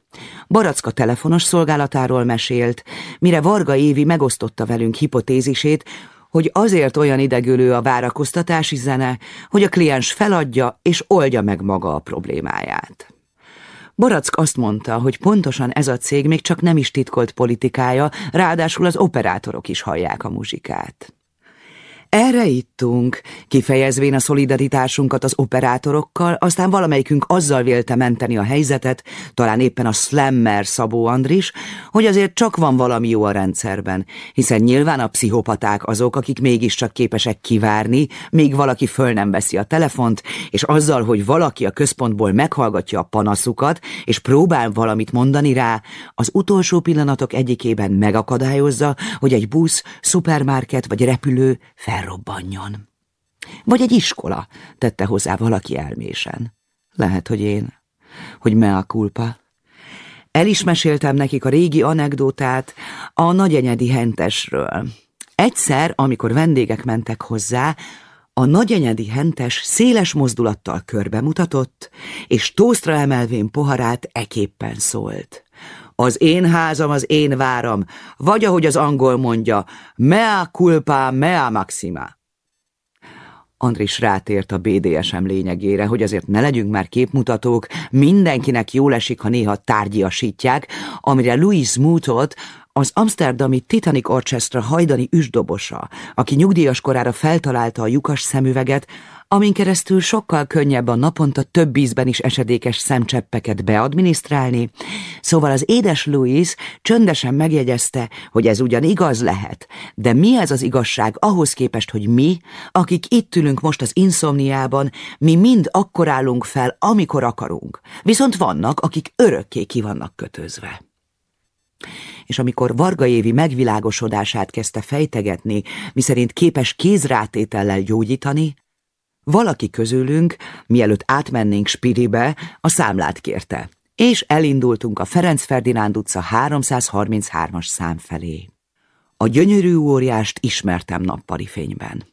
Baracka telefonos szolgálatáról mesélt, mire Varga Évi megosztotta velünk hipotézisét, hogy azért olyan idegülő a várakoztatási zene, hogy a kliens feladja és oldja meg maga a problémáját. Barack azt mondta, hogy pontosan ez a cég még csak nem is titkolt politikája, ráadásul az operátorok is hallják a muzsikát. Erre ittunk, kifejezvén a szolidaritásunkat az operátorokkal, aztán valamelyikünk azzal vélte menteni a helyzetet, talán éppen a slammer Szabó Andris, hogy azért csak van valami jó a rendszerben, hiszen nyilván a pszichopaták azok, akik mégiscsak képesek kivárni, míg valaki föl nem veszi a telefont, és azzal, hogy valaki a központból meghallgatja a panaszukat, és próbál valamit mondani rá, az utolsó pillanatok egyikében megakadályozza, hogy egy busz, szupermarket vagy repülő fel felrobbanjon. Vagy egy iskola, tette hozzá valaki elmésen. Lehet, hogy én, hogy mea culpa. El is meséltem nekik a régi anekdótát a nagyenyedi hentesről. Egyszer, amikor vendégek mentek hozzá, a nagyenyedi hentes széles mozdulattal körbe mutatott, és tóztra emelvén poharát eképpen szólt. Az én házam, az én váram, vagy ahogy az angol mondja, mea culpa, mea maxima. Andris rátért a BDSM lényegére, hogy azért ne legyünk már képmutatók, mindenkinek jól esik, ha néha tárgyiasítják, amire Louis Mutot, az Amsterdami Titanic Orchestra hajdani üsdobosa, aki nyugdíjas korára feltalálta a lyukas szemüveget, amin keresztül sokkal könnyebb a naponta több ízben is esedékes szemcseppeket beadminisztrálni, szóval az édes Louis csöndesen megjegyezte, hogy ez ugyan igaz lehet, de mi ez az igazság ahhoz képest, hogy mi, akik itt ülünk most az inszomniában, mi mind akkor állunk fel, amikor akarunk, viszont vannak, akik örökké ki vannak kötözve. És amikor Varga Évi megvilágosodását kezdte fejtegetni, miszerint képes kézrátétellel gyógyítani, valaki közülünk, mielőtt átmennénk Spiribe, a számlát kérte, és elindultunk a Ferenc Ferdinánd utca 333-as szám felé. A gyönyörű óriást ismertem nappali fényben.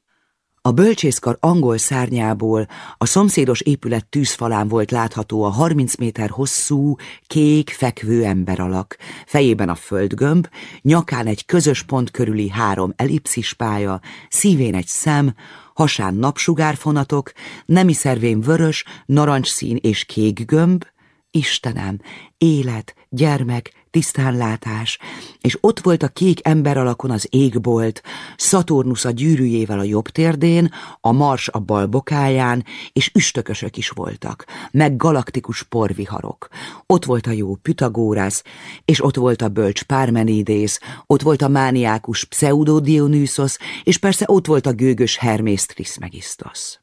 A bölcsészkar angol szárnyából a szomszédos épület tűzfalán volt látható a 30 méter hosszú, kék, fekvő ember alak, fejében a földgömb, nyakán egy közös pont körüli három ellipszis pálya, szívén egy szem, hasán napsugárfonatok, nemi szervén vörös, narancsszín és kék gömb, Istenem, élet, gyermek, tisztánlátás, és ott volt a kék ember alakon az égbolt, Szaturnusz a gyűrűjével a jobb térdén, a Mars a bal bokáján, és üstökösök is voltak, meg galaktikus porviharok. Ott volt a jó Pythagórász, és ott volt a bölcs Pármenidész, ott volt a mániákus Pseudo Dionysos, és persze ott volt a gőgös Hermész Trismegistos.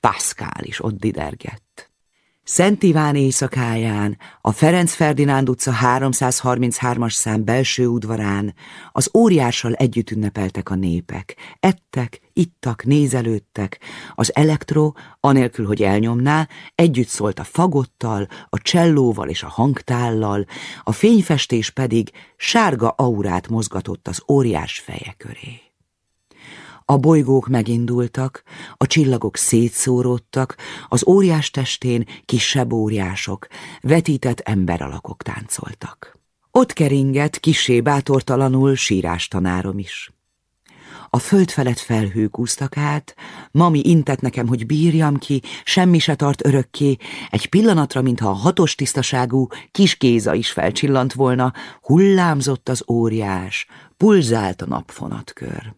Pascal is ott didergett. Szent Iván éjszakáján, a Ferenc Ferdinánd utca 333-as szám belső udvarán az óriással együtt ünnepeltek a népek. Ettek, ittak, nézelődtek. Az elektro, anélkül, hogy elnyomná, együtt szólt a fagottal, a csellóval és a hangtállal, a fényfestés pedig sárga aurát mozgatott az óriás feje köré. A bolygók megindultak, a csillagok szétszóródtak, az óriás testén kisebb óriások, vetített emberalakok táncoltak. Ott keringett kisé bátortalanul sírás tanárom is. A föld felett felhők úsztak át, mami intett nekem, hogy bírjam ki, semmi se tart örökké, egy pillanatra, mintha a hatos tisztaságú kis kéza is felcsillant volna, hullámzott az óriás, pulzált a napfonatkör.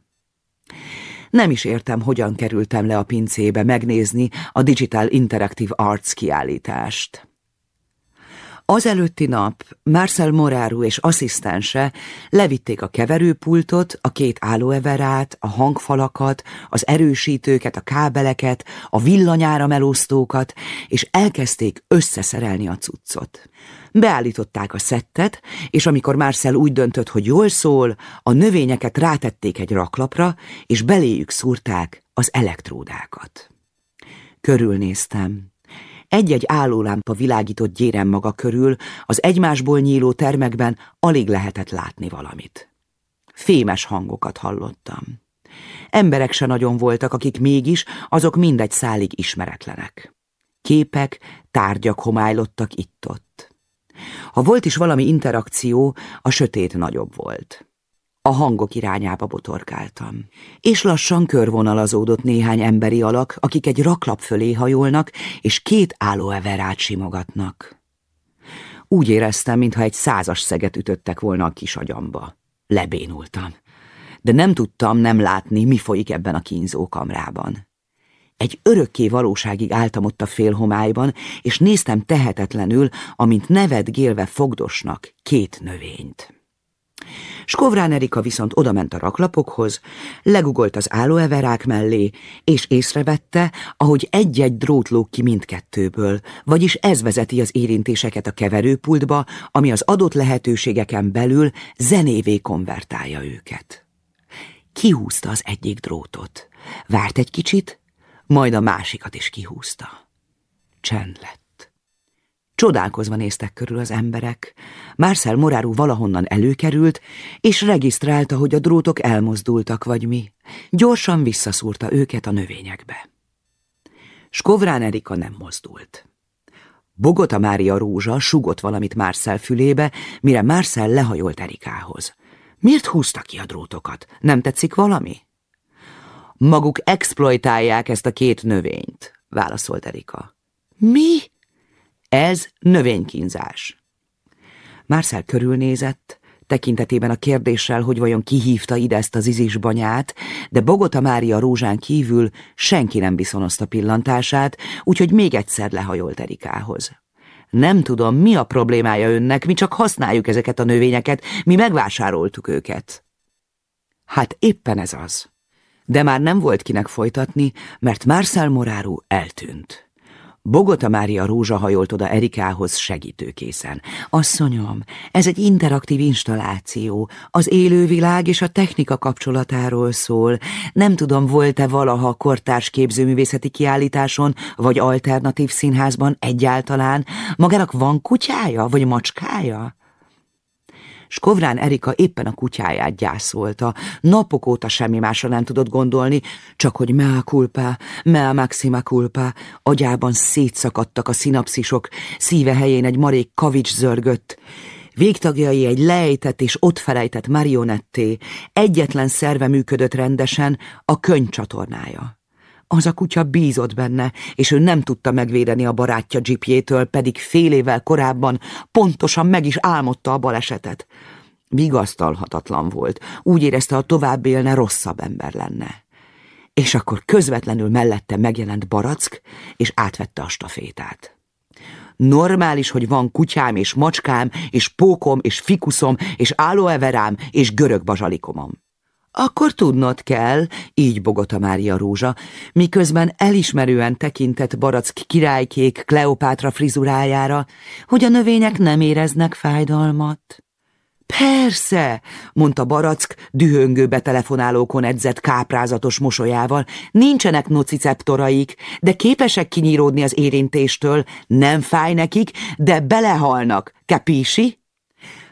Nem is értem, hogyan kerültem le a pincébe megnézni a Digital Interactive Arts kiállítást. Az előtti nap Marcel Moráru és asszisztense levitték a keverőpultot, a két állóeverát, a hangfalakat, az erősítőket, a kábeleket, a villanyára melóztókat, és elkezdték összeszerelni a cuccot. Beállították a szettet, és amikor Marcel úgy döntött, hogy jól szól, a növényeket rátették egy raklapra, és beléjük szúrták az elektródákat. Körülnéztem. Egy-egy állólámpa világított gyérem maga körül, az egymásból nyíló termekben alig lehetett látni valamit. Fémes hangokat hallottam. Emberek se nagyon voltak, akik mégis, azok mindegy szálig ismeretlenek. Képek, tárgyak homálylottak itt-ott. Ha volt is valami interakció, a sötét nagyobb volt. A hangok irányába botorkáltam. És lassan körvonalazódott néhány emberi alak, akik egy raklap fölé hajolnak, és két állóeverát simogatnak. Úgy éreztem, mintha egy százas szeget ütöttek volna a kis agyamba. Lebénultam. De nem tudtam nem látni, mi folyik ebben a kínzó kamrában. Egy örökké valóságig álltam ott a félhomályban, és néztem tehetetlenül, amint nevetgélve fogdosnak két növényt. Skovrán Erika viszont odament a raklapokhoz, legugolt az állóeverák mellé, és észrevette, ahogy egy-egy drót lóg ki mindkettőből, vagyis ez vezeti az érintéseket a keverőpultba, ami az adott lehetőségeken belül zenévé konvertálja őket. Kihúzta az egyik drótot, várt egy kicsit, majd a másikat is kihúzta. Csend lett. Csodálkozva néztek körül az emberek. Marcel Moráru valahonnan előkerült, és regisztrálta, hogy a drótok elmozdultak, vagy mi. Gyorsan visszaszúrta őket a növényekbe. Skovrán Erika nem mozdult. Bogota Mária Rózsa sugott valamit Marcel fülébe, mire Marcel lehajolt Erikához. Miért húzta ki a drótokat? Nem tetszik valami? Maguk exploitálják ezt a két növényt, válaszolt Erika. Mi? Ez növénykínzás. Marcel körülnézett, tekintetében a kérdéssel, hogy vajon kihívta ide ezt az izisbanyát, de Bogota Mária rózsán kívül senki nem viszonozta pillantását, úgyhogy még egyszer lehajolt Erikához. Nem tudom, mi a problémája önnek, mi csak használjuk ezeket a növényeket, mi megvásároltuk őket. Hát éppen ez az de már nem volt kinek folytatni, mert Marcel Moráru eltűnt. Bogota Mária Rózsa hajolt oda Erikához segítőkészen. Asszonyom, ez egy interaktív installáció. Az élővilág és a technika kapcsolatáról szól. Nem tudom, volt-e valaha kortárs képzőművészeti kiállításon, vagy alternatív színházban egyáltalán? Magának van kutyája, vagy macskája? S Kovrán Erika éppen a kutyáját gyászolta. Napok óta semmi másra nem tudott gondolni, csak hogy mea culpa, mea maxima culpa, agyában szétszakadtak a szinapszisok, szíve helyén egy marék kavics zörgött. Végtagjai egy lejtett és ott felejtett marionetté, egyetlen szerve működött rendesen, a könycsatornája. Az a kutya bízott benne, és ő nem tudta megvédeni a barátja dzsipjétől, pedig fél évvel korábban pontosan meg is álmodta a balesetet. Vigasztalhatatlan volt, úgy érezte, ha tovább élne, rosszabb ember lenne. És akkor közvetlenül mellette megjelent Barack, és átvette a stafétát. Normális, hogy van kutyám és macskám, és pókom, és fikuszom, és állóeverám, és görög bazsalikomom. Akkor tudnod kell, így bogota Mária Rózsa, miközben elismerően tekintett Barack királykék Kleopátra frizurájára, hogy a növények nem éreznek fájdalmat. Persze, mondta Barack dühöngő betelefonálókon edzett káprázatos mosolyával. Nincsenek nociceptoraik, de képesek kinyíródni az érintéstől. Nem fáj nekik, de belehalnak. Kapisi?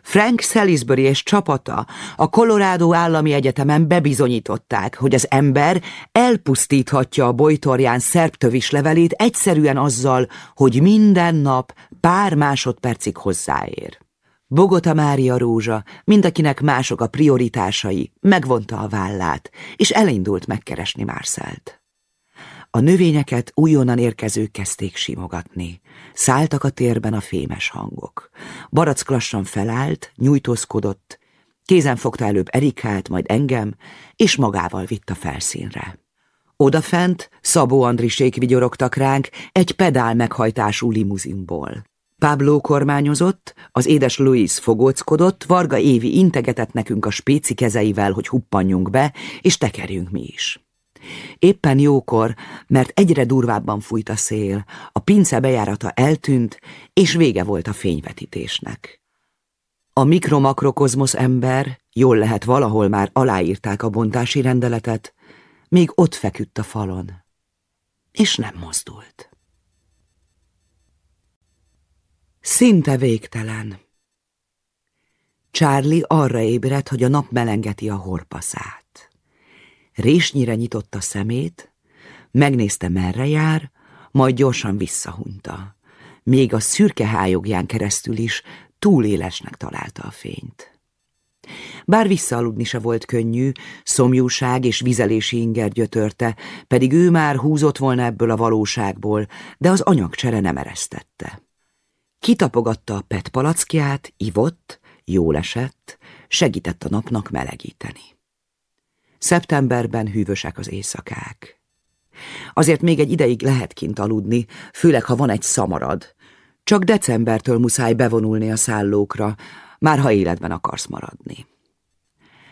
Frank Salisbury és csapata a Colorado Állami Egyetemen bebizonyították, hogy az ember elpusztíthatja a bojtorján szerptövis levelét egyszerűen azzal, hogy minden nap pár másodpercig hozzáér. Bogota Mária Rózsa, mindakinek mások a prioritásai, megvonta a vállát, és elindult megkeresni Márszelt. A növényeket újonnan érkezők kezdték simogatni. Szálltak a térben a fémes hangok. Barack lassan felállt, nyújtózkodott, kézen fogta előbb Erikát, majd engem, és magával vitt a felszínre. Odafent Szabó Andrisék vigyorogtak ránk egy pedál meghajtású limuzinból. Pablo kormányozott, az édes Louis fogóckodott, Varga Évi integetett nekünk a spéci kezeivel, hogy huppanjunk be, és tekerjünk mi is. Éppen jókor, mert egyre durvábban fújt a szél, a pince bejárata eltűnt, és vége volt a fényvetítésnek. A mikromakrokozmosz ember, jól lehet valahol már aláírták a bontási rendeletet, még ott feküdt a falon, és nem mozdult. Szinte végtelen. Charlie arra ébredt, hogy a nap melengeti a horpaszát. Résnyire nyitotta szemét, megnézte merre jár, majd gyorsan visszahunyta. Még a szürke hájogján keresztül is túl élesnek találta a fényt. Bár visszaaludni se volt könnyű, szomjúság és vizelési inger gyötörte, pedig ő már húzott volna ebből a valóságból, de az anyagcsere nem eresztette. Kitapogatta a PET palackját, ivott, jól esett, segített a napnak melegíteni. Szeptemberben hűvösek az éjszakák. Azért még egy ideig lehet kint aludni, főleg ha van egy szamarad. Csak decembertől muszáj bevonulni a szállókra, már ha életben akarsz maradni.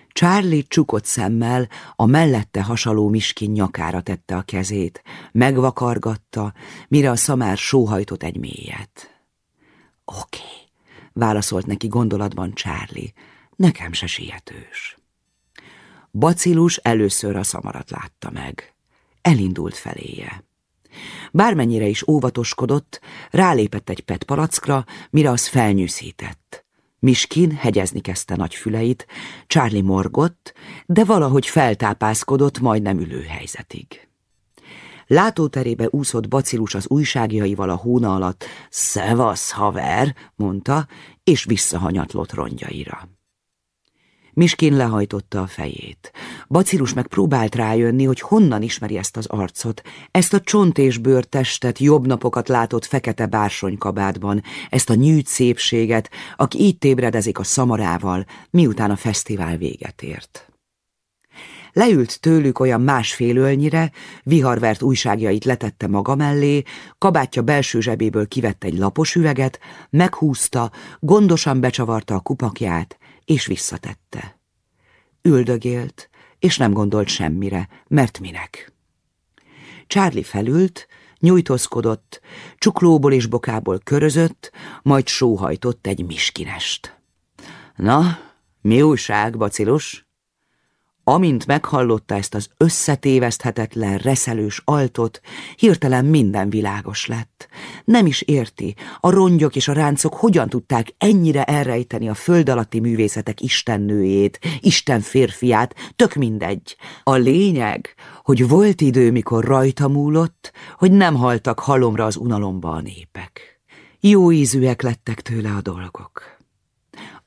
Charlie csukott szemmel a mellette hasaló miskin nyakára tette a kezét, megvakargatta, mire a szamár sóhajtott egy mélyet. Oké, válaszolt neki gondolatban Charlie, nekem se sietős. Bacillus először a szamarat látta meg. Elindult feléje. Bármennyire is óvatoskodott, rálépett egy petpalackra, mire az felnyűszített. Miskin hegyezni kezdte nagy füleit, Charlie morgott, de valahogy feltápászkodott majdnem ülő helyzetig. Látóterébe úszott bacilus az újságjaival a hóna alatt. Szevasz, haver, mondta, és visszahanyatlott rongyjaira. Miskin lehajtotta a fejét. Bacilus megpróbált rájönni, hogy honnan ismeri ezt az arcot, ezt a csont és bőr testet jobb napokat látott fekete bársonykabátban, ezt a nyűjt szépséget, aki így tébredezik a szamarával, miután a fesztivál véget ért. Leült tőlük olyan másfél ölnyire, viharvert újságjait letette maga mellé, kabátja belső zsebéből kivett egy lapos üveget, meghúzta, gondosan becsavarta a kupakját, és visszatette. Üldögélt, és nem gondolt semmire, mert minek. Charlie felült, nyújtózkodott, csuklóból és bokából körözött, majd sóhajtott egy miskinest. Na, mi újság, bacilus? Amint meghallotta ezt az összetéveszthetetlen, reszelős altot, hirtelen minden világos lett. Nem is érti, a rongyok és a ráncok hogyan tudták ennyire elrejteni a föld alatti művészetek istennőjét, Isten férfiát, tök mindegy. A lényeg, hogy volt idő, mikor rajta múlott, hogy nem haltak halomra az unalomba a népek. Jó ízűek lettek tőle a dolgok.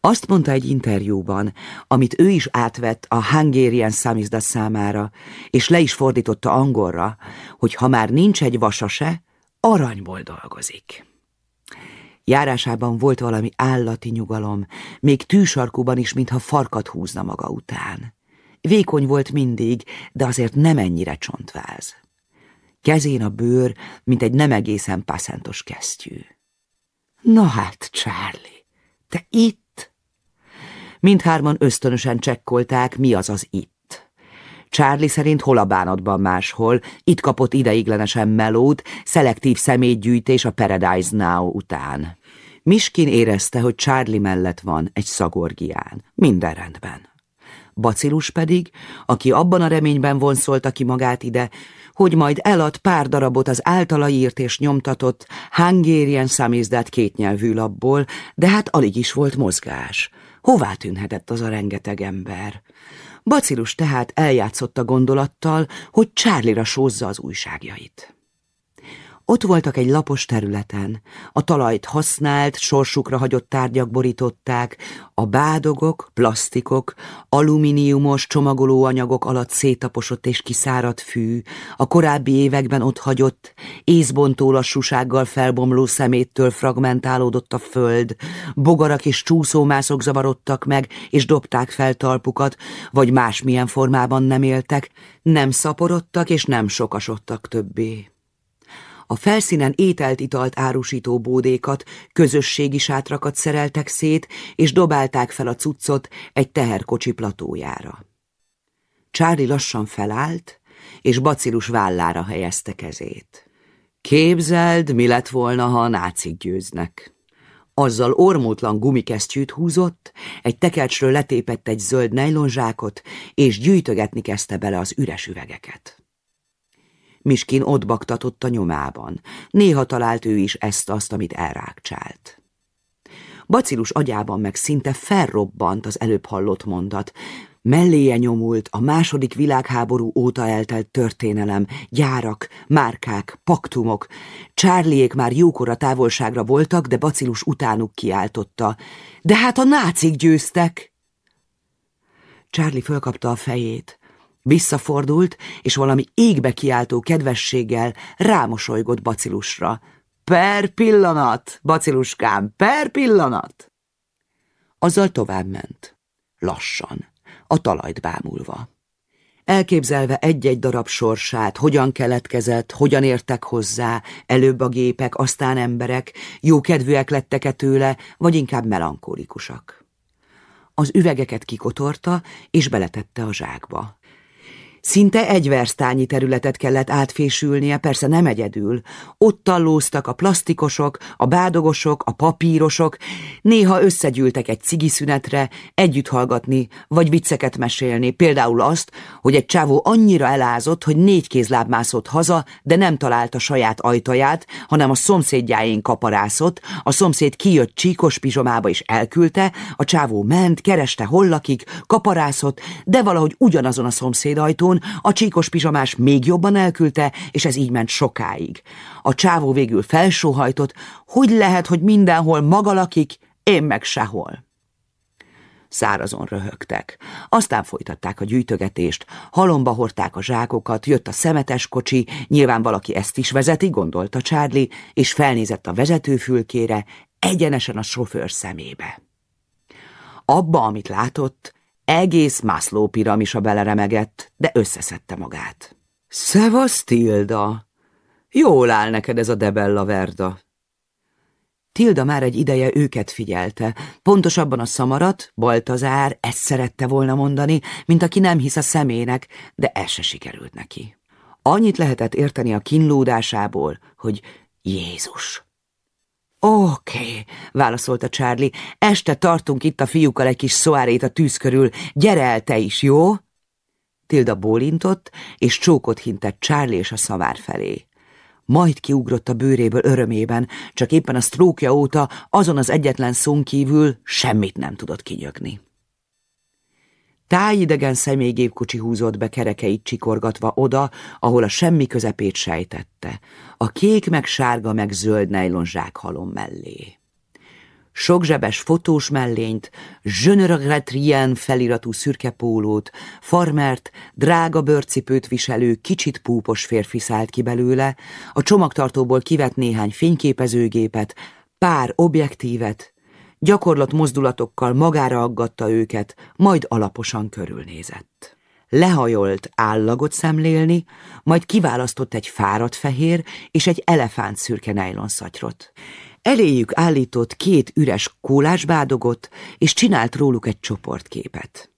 Azt mondta egy interjúban, amit ő is átvett a Hungarian Samizdat számára, és le is fordította angolra, hogy ha már nincs egy vasa se, aranyból dolgozik. Járásában volt valami állati nyugalom, még tűsarkúban is, mintha farkat húzna maga után. Vékony volt mindig, de azért nem ennyire csontváz. Kezén a bőr, mint egy nem egészen passzentos kesztyű. Na hát, Charlie, te itt Mindhárman ösztönösen csekkolták, mi az az itt. Charlie szerint hol a bánatban máshol, itt kapott ideiglenesen melót, szelektív személygyűjtés a Paradise Now után. Miskin érezte, hogy Charlie mellett van egy szagorgián. Minden rendben. Bacilus pedig, aki abban a reményben vonszolta ki magát ide, hogy majd elad pár darabot az általa írt és nyomtatott Hungarian számizdat kétnyelvű labból, de hát alig is volt mozgás. Hová tűnhetett az a rengeteg ember? Bacilus tehát eljátszott a gondolattal, hogy Csárlira sózza az újságjait. Ott voltak egy lapos területen, a talajt használt, sorsukra hagyott tárgyak borították, a bádogok, plastikok, alumíniumos csomagolóanyagok alatt szétaposott és kiszáradt fű, a korábbi években ott hagyott, észbontó lassúsággal felbomló szeméttől fragmentálódott a föld, bogarak és csúszómászok zavarodtak meg, és dobták fel talpukat, vagy másmilyen formában nem éltek, nem szaporodtak és nem sokasodtak többé. A felszínen ételt-italt árusító bódékat, közösségi sátrakat szereltek szét, és dobálták fel a cuccot egy teherkocsi platójára. Csári lassan felállt, és bacilus vállára helyezte kezét. Képzeld, mi lett volna, ha a nácik győznek. Azzal ormótlan gumikesztyűt húzott, egy tekercsről letépett egy zöld nejlonzsákot, és gyűjtögetni kezdte bele az üres üvegeket. Miskin ott baktatott a nyomában. Néha talált ő is ezt-azt, amit elrákcsált. Bacilus agyában meg szinte felrobbant az előbb hallott mondat. Melléje nyomult a második világháború óta eltelt történelem, gyárak, márkák, paktumok. Csárliék már jókora távolságra voltak, de Bacilus utánuk kiáltotta. De hát a nácik győztek! Charlie fölkapta a fejét. Visszafordult, és valami égbe kiáltó kedvességgel rámosolygott bacilusra. Per pillanat, baciluskám, per pillanat! Azzal továbbment, lassan, a talajt bámulva. Elképzelve egy-egy darab sorsát, hogyan keletkezett, hogyan értek hozzá, előbb a gépek, aztán emberek, jókedvűek lettek-e tőle, vagy inkább melankolikusak. Az üvegeket kikotorta, és beletette a zsákba. Szinte egy versztányi területet kellett átfésülnie, persze nem egyedül. Ott tallóztak a plastikosok, a bádogosok, a papírosok, néha összegyűltek egy cigiszünetre, együtt hallgatni, vagy vicceket mesélni, például azt, hogy egy csávó annyira elázott, hogy négy kézláb mászott haza, de nem találta saját ajtaját, hanem a szomszédjáén kaparászott, a szomszéd kijött csíkos pizsomába és elküldte, a csávó ment, kereste hol lakik, kaparászott, de valahogy ugyanazon a szomszéd ajtón ajtón, a csíkos pizsamás még jobban elküldte, és ez így ment sokáig. A csávó végül felsóhajtott, hogy lehet, hogy mindenhol maga lakik, én meg sehol. Szárazon röhögtek. Aztán folytatták a gyűjtögetést, halomba hordták a zsákokat, jött a szemetes kocsi, nyilván valaki ezt is vezeti, gondolta Charlie, és felnézett a vezetőfülkére, egyenesen a sofőr szemébe. Abba, amit látott, egész Mászló piramisa beleremegett, de összeszedte magát. Szevasz, Tilda! Jól áll neked ez a debella verda. Tilda már egy ideje őket figyelte, pontosabban a szamarat, Baltazár ezt szerette volna mondani, mint aki nem hisz a szemének, de ez se sikerült neki. Annyit lehetett érteni a kínlódásából, hogy Jézus. Oké, okay, válaszolta Charlie, este tartunk itt a fiúkkal egy kis szoárét a tűz körül, gyere el te is, jó? Tilda bólintott, és csókot hintett Charlie és a szavár felé. Majd kiugrott a bőréből örömében, csak éppen a sztrókja óta azon az egyetlen szón kívül semmit nem tudott kinyögni. Tájidegen személygépkocsi húzott be kerekeit csikorgatva oda, ahol a semmi közepét sejtette, a kék meg sárga meg zöld nejlonzsák halom mellé. Sokzsebes fotós mellényt, Je ne regrette rien feliratú szürke pólót, farmert, drága bőrcipőt viselő, kicsit púpos férfi szállt ki belőle, a csomagtartóból kivett néhány fényképezőgépet, pár objektívet, Gyakorlat mozdulatokkal magára aggatta őket, majd alaposan körülnézett. Lehajolt állagot szemlélni, majd kiválasztott egy fáradt fehér és egy elefánt szürke nejlonszatyrot. Eléjük állított két üres kólásbádogot, és csinált róluk egy csoportképet.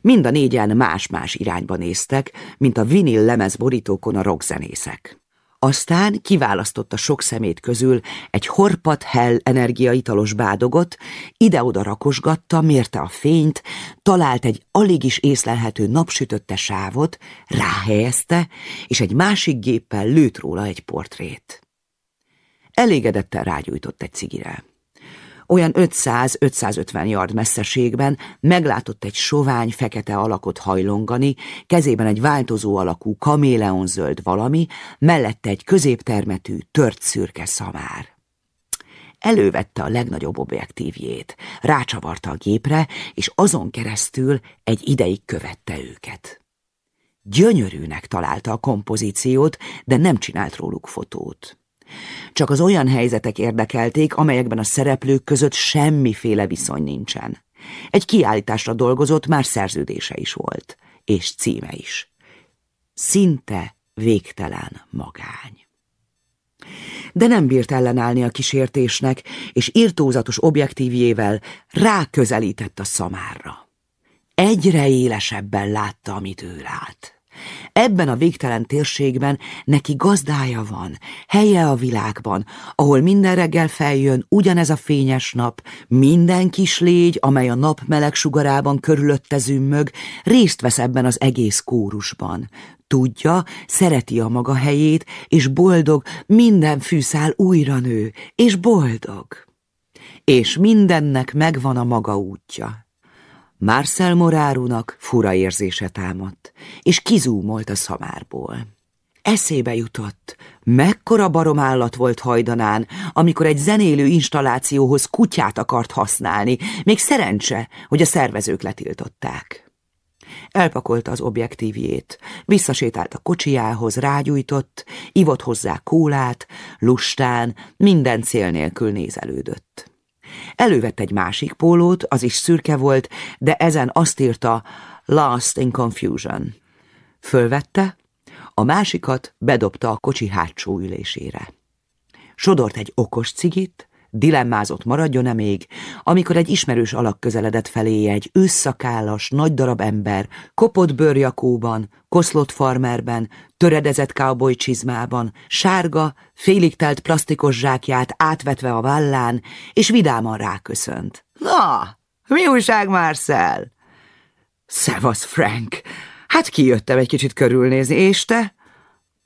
Mind a négyen más-más irányba néztek, mint a vinil lemez borítókon a rockzenészek. Aztán kiválasztotta sok szemét közül egy horpat hell energiaitalos bádogot, ide-oda rakosgatta, mérte a fényt, talált egy alig is észlelhető napsütötte sávot, ráhelyezte, és egy másik géppel lőtt róla egy portrét. Elégedetten rágyújtott egy cigire olyan 500-550 yard messzeségben meglátott egy sovány, fekete alakot hajlongani, kezében egy változó alakú kaméleonzöld valami, mellette egy középtermetű, tört szürke szamár. Elővette a legnagyobb objektívjét, rácsavarta a gépre, és azon keresztül egy ideig követte őket. Gyönyörűnek találta a kompozíciót, de nem csinált róluk fotót. Csak az olyan helyzetek érdekelték, amelyekben a szereplők között semmiféle viszony nincsen. Egy kiállításra dolgozott, már szerződése is volt, és címe is. Szinte végtelen magány. De nem bírt ellenállni a kísértésnek, és írtózatos objektívjével ráközelített a szamárra. Egyre élesebben látta, amit ő lát. Ebben a végtelen térségben neki gazdája van, helye a világban, ahol minden reggel feljön ugyanez a fényes nap, minden kis légy, amely a nap meleg sugarában körülötte zümmög, részt vesz ebben az egész kórusban. Tudja, szereti a maga helyét, és boldog, minden fűszál újra nő, és boldog. És mindennek megvan a maga útja. Marcel Morárunak fura érzése támadt, és kizúmolt a szamárból. Eszébe jutott, mekkora baromállat volt hajdanán, amikor egy zenélő installációhoz kutyát akart használni, még szerencse, hogy a szervezők letiltották. Elpakolta az objektívjét, visszasétált a kocsijához, rágyújtott, ivott hozzá kólát, lustán, minden cél nélkül nézelődött. Elővett egy másik pólót, az is szürke volt, de ezen azt írta Last in Confusion. Fölvette, a másikat bedobta a kocsi hátsó ülésére. Sodort egy okos cigit, dilemmázott maradjon-e még, amikor egy ismerős alak közeledett feléje egy ősszakállas, nagy darab ember, kopott bőrjakóban, koszlott farmerben, töredezett cowboy csizmában, sárga, félig telt plastikos zsákját átvetve a vállán, és vidáman ráköszönt. Na, mi újság, Marcel? Szevasz, Frank! Hát kijöttem egy kicsit körülnézni, és te?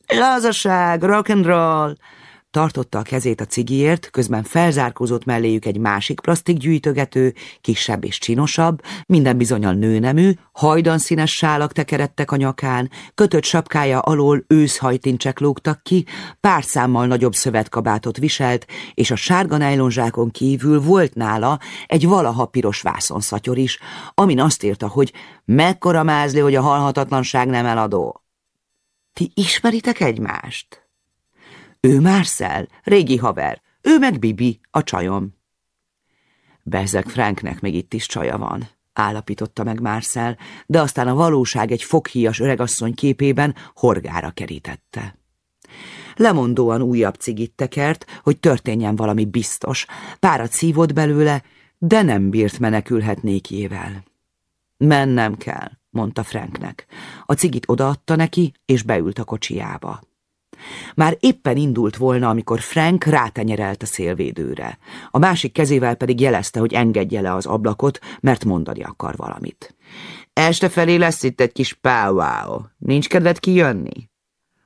Lazaság, rock and roll, Tartotta a kezét a cigiért, közben felzárkózott melléjük egy másik plastikgyűjtögető, kisebb és csinosabb, minden bizonyal nőnemű, hajdanszínes sálak tekerettek a nyakán, kötött sapkája alól őszhajtincsek lógtak ki, pár számmal nagyobb szövetkabátot viselt, és a sárga nejlonzsákon kívül volt nála egy valaha piros vászonszatyor is, amin azt írta, hogy mekkora mázli, hogy a halhatatlanság nem eladó. Ti ismeritek egymást? Ő Marcel, régi haver, ő meg Bibi, a csajom. Bezek Franknek még itt is csaja van, állapította meg Marcel, de aztán a valóság egy foghíjas öregasszony képében horgára kerítette. Lemondóan újabb cigit tekert, hogy történjen valami biztos, párat szívott belőle, de nem bírt menekülhetnékjével. Mennem kell, mondta Franknek. A cigit odaadta neki, és beült a kocsijába. Már éppen indult volna, amikor Frank rátenyerelt a szélvédőre. A másik kezével pedig jelezte, hogy engedje le az ablakot, mert mondani akar valamit. Este felé lesz itt egy kis powwow. Nincs kedved kijönni?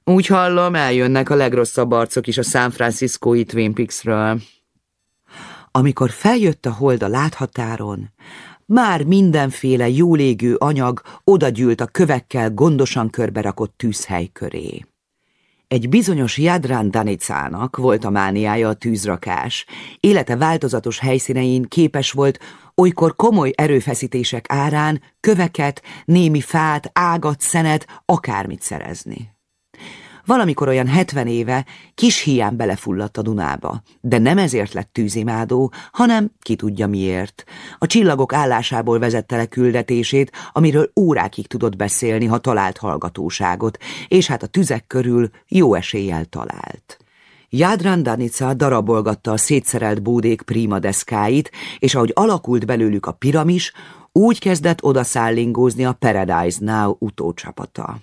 Úgy hallom, eljönnek a legrosszabb arcok is a San Francisco-i Twin Peaks-ről. Amikor feljött a hold a láthatáron, már mindenféle jólégű anyag odagyűlt a kövekkel gondosan körberakott tűzhely köré. Egy bizonyos Jadrán Danicának volt a mániája a tűzrakás. Élete változatos helyszínein képes volt olykor komoly erőfeszítések árán köveket, némi fát, ágat, szenet, akármit szerezni. Valamikor olyan hetven éve kis hián belefulladt a Dunába, de nem ezért lett tűzimádó, hanem ki tudja miért. A csillagok állásából vezette le küldetését, amiről órákig tudott beszélni, ha talált hallgatóságot, és hát a tüzek körül jó eséllyel talált. Jádrán Danica darabolgatta a szétszerelt bódék prima deszkáit, és ahogy alakult belőlük a piramis, úgy kezdett odaszállingózni a Paradise Now utócsapata.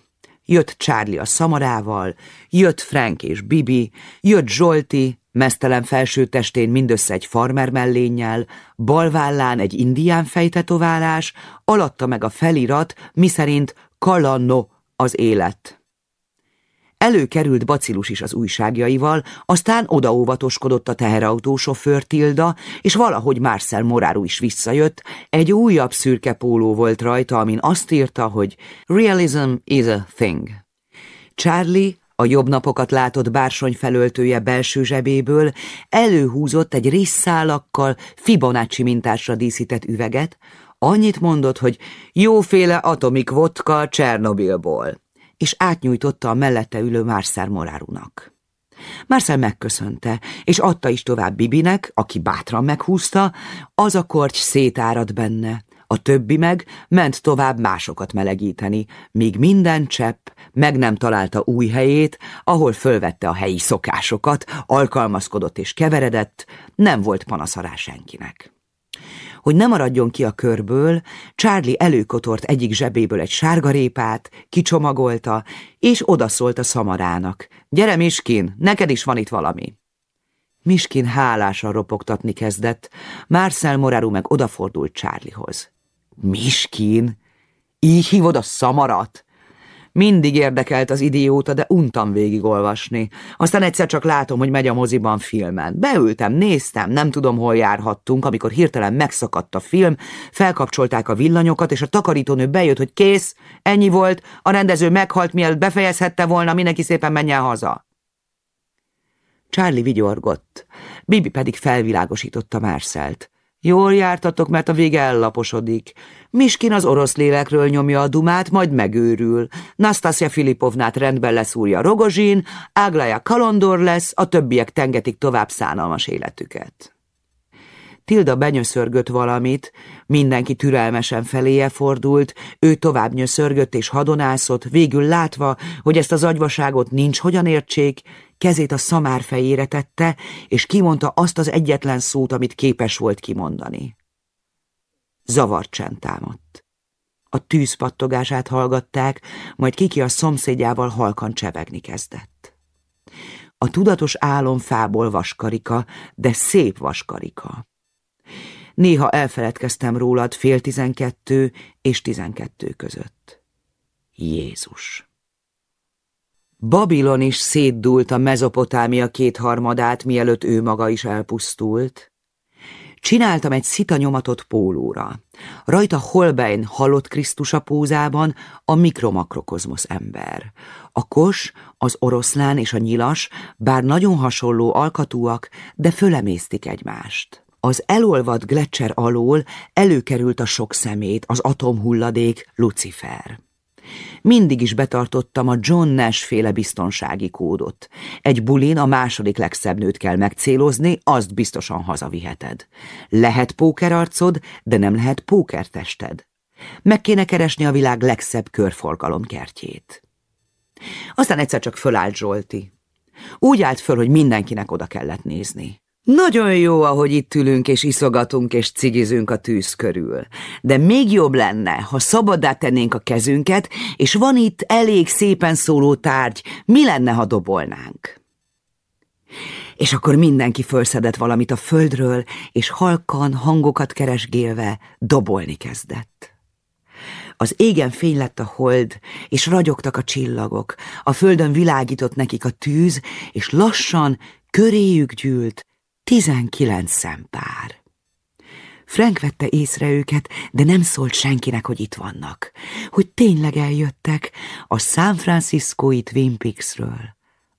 Jött Charlie a szamarával, jött Frank és Bibi, jött Zsolti, mesztelen felsőtestén mindössze egy farmer mellénnyel, balvállán egy indián fejtetoválás, alatta meg a felirat, miszerint Kalanno az élet. Előkerült Bacilus is az újságjaival, aztán odaóvatoskodott a teherautósofőr Tilda, és valahogy Marcel Moráru is visszajött, egy újabb szürke póló volt rajta, amin azt írta, hogy Realism is a thing. Charlie, a jobb napokat látott bársony felöltője belső zsebéből előhúzott egy risszálakkal Fibonacci mintásra díszített üveget, annyit mondott, hogy jóféle atomik vodka Csernobilból és átnyújtotta a mellette ülő Marcel Morárunak. Marcel megköszönte, és adta is tovább Bibinek, aki bátran meghúzta, az a korty szétárad benne, a többi meg ment tovább másokat melegíteni, míg minden csepp meg nem találta új helyét, ahol fölvette a helyi szokásokat, alkalmazkodott és keveredett, nem volt panaszará senkinek. Hogy ne maradjon ki a körből, Charlie előkotort egyik zsebéből egy sárgarépát, kicsomagolta, és odaszólt a szamarának. Gyere, Miskin, neked is van itt valami. Miskin hálásan ropogtatni kezdett, Marcel Moraru meg odafordult Charliehoz. Miskin? Így hívod a szamarat? Mindig érdekelt az idióta, de untam végigolvasni. Aztán egyszer csak látom, hogy megy a moziban filmen. Beültem, néztem, nem tudom, hol járhattunk, amikor hirtelen megszakadt a film, felkapcsolták a villanyokat, és a takarítónő bejött, hogy kész, ennyi volt, a rendező meghalt, mielőtt befejezhette volna, mindenki szépen menjen haza. Charlie vigyorgott, Bibi pedig felvilágosította Marcelt. Jól jártatok, mert a vége ellaposodik. Miskin az orosz lélekről nyomja a dumát, majd megőrül. Nastasia Filipovnát rendben leszúrja Rogozsin, Áglaja Kalondor lesz, a többiek tengetik tovább szánalmas életüket. Tilda benyöszörgött valamit, mindenki türelmesen feléje fordult, ő tovább nyöszörgött és hadonászott, végül látva, hogy ezt az agyvaságot nincs hogyan értsék, kezét a szamár fejére tette, és kimondta azt az egyetlen szót, amit képes volt kimondani. Zavart csend támadt. A tűz pattogását hallgatták, majd Kiki a szomszédjával halkan csevegni kezdett. A tudatos álom fából vaskarika, de szép vaskarika. Néha elfeledkeztem rólad fél tizenkettő és tizenkettő között. Jézus! Babilon is szétdult a mezopotámia kétharmadát, mielőtt ő maga is elpusztult. Csináltam egy nyomatot pólóra. Rajta Holbein halott Krisztus a pózában a mikromakrokozmosz ember. A kos, az oroszlán és a nyilas, bár nagyon hasonló alkatúak, de fölemésztik egymást. Az elolvadt Gletscher alól előkerült a sok szemét, az atomhulladék, Lucifer. Mindig is betartottam a John Nash féle biztonsági kódot. Egy bulin a második legszebb nőt kell megcélozni, azt biztosan hazaviheted. Lehet pókerarcod, de nem lehet pókertested. Meg kéne keresni a világ legszebb körforgalomkertjét. Aztán egyszer csak fölállt Zsolti. Úgy állt föl, hogy mindenkinek oda kellett nézni. Nagyon jó, ahogy itt ülünk és iszogatunk és cigizünk a tűz körül. De még jobb lenne, ha szabaddá tennénk a kezünket, és van itt elég szépen szóló tárgy, mi lenne, ha dobolnánk? És akkor mindenki fölszedett valamit a földről, és halkan, hangokat keresgélve dobolni kezdett. Az égen fény lett a hold, és ragyogtak a csillagok, a földön világított nekik a tűz, és lassan köréjük gyűlt, Tizenkilenc szempár. Frank vette észre őket, de nem szólt senkinek, hogy itt vannak, hogy tényleg eljöttek a San Franciscoi Twin Peaksről,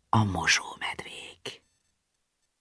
a mosómedvén.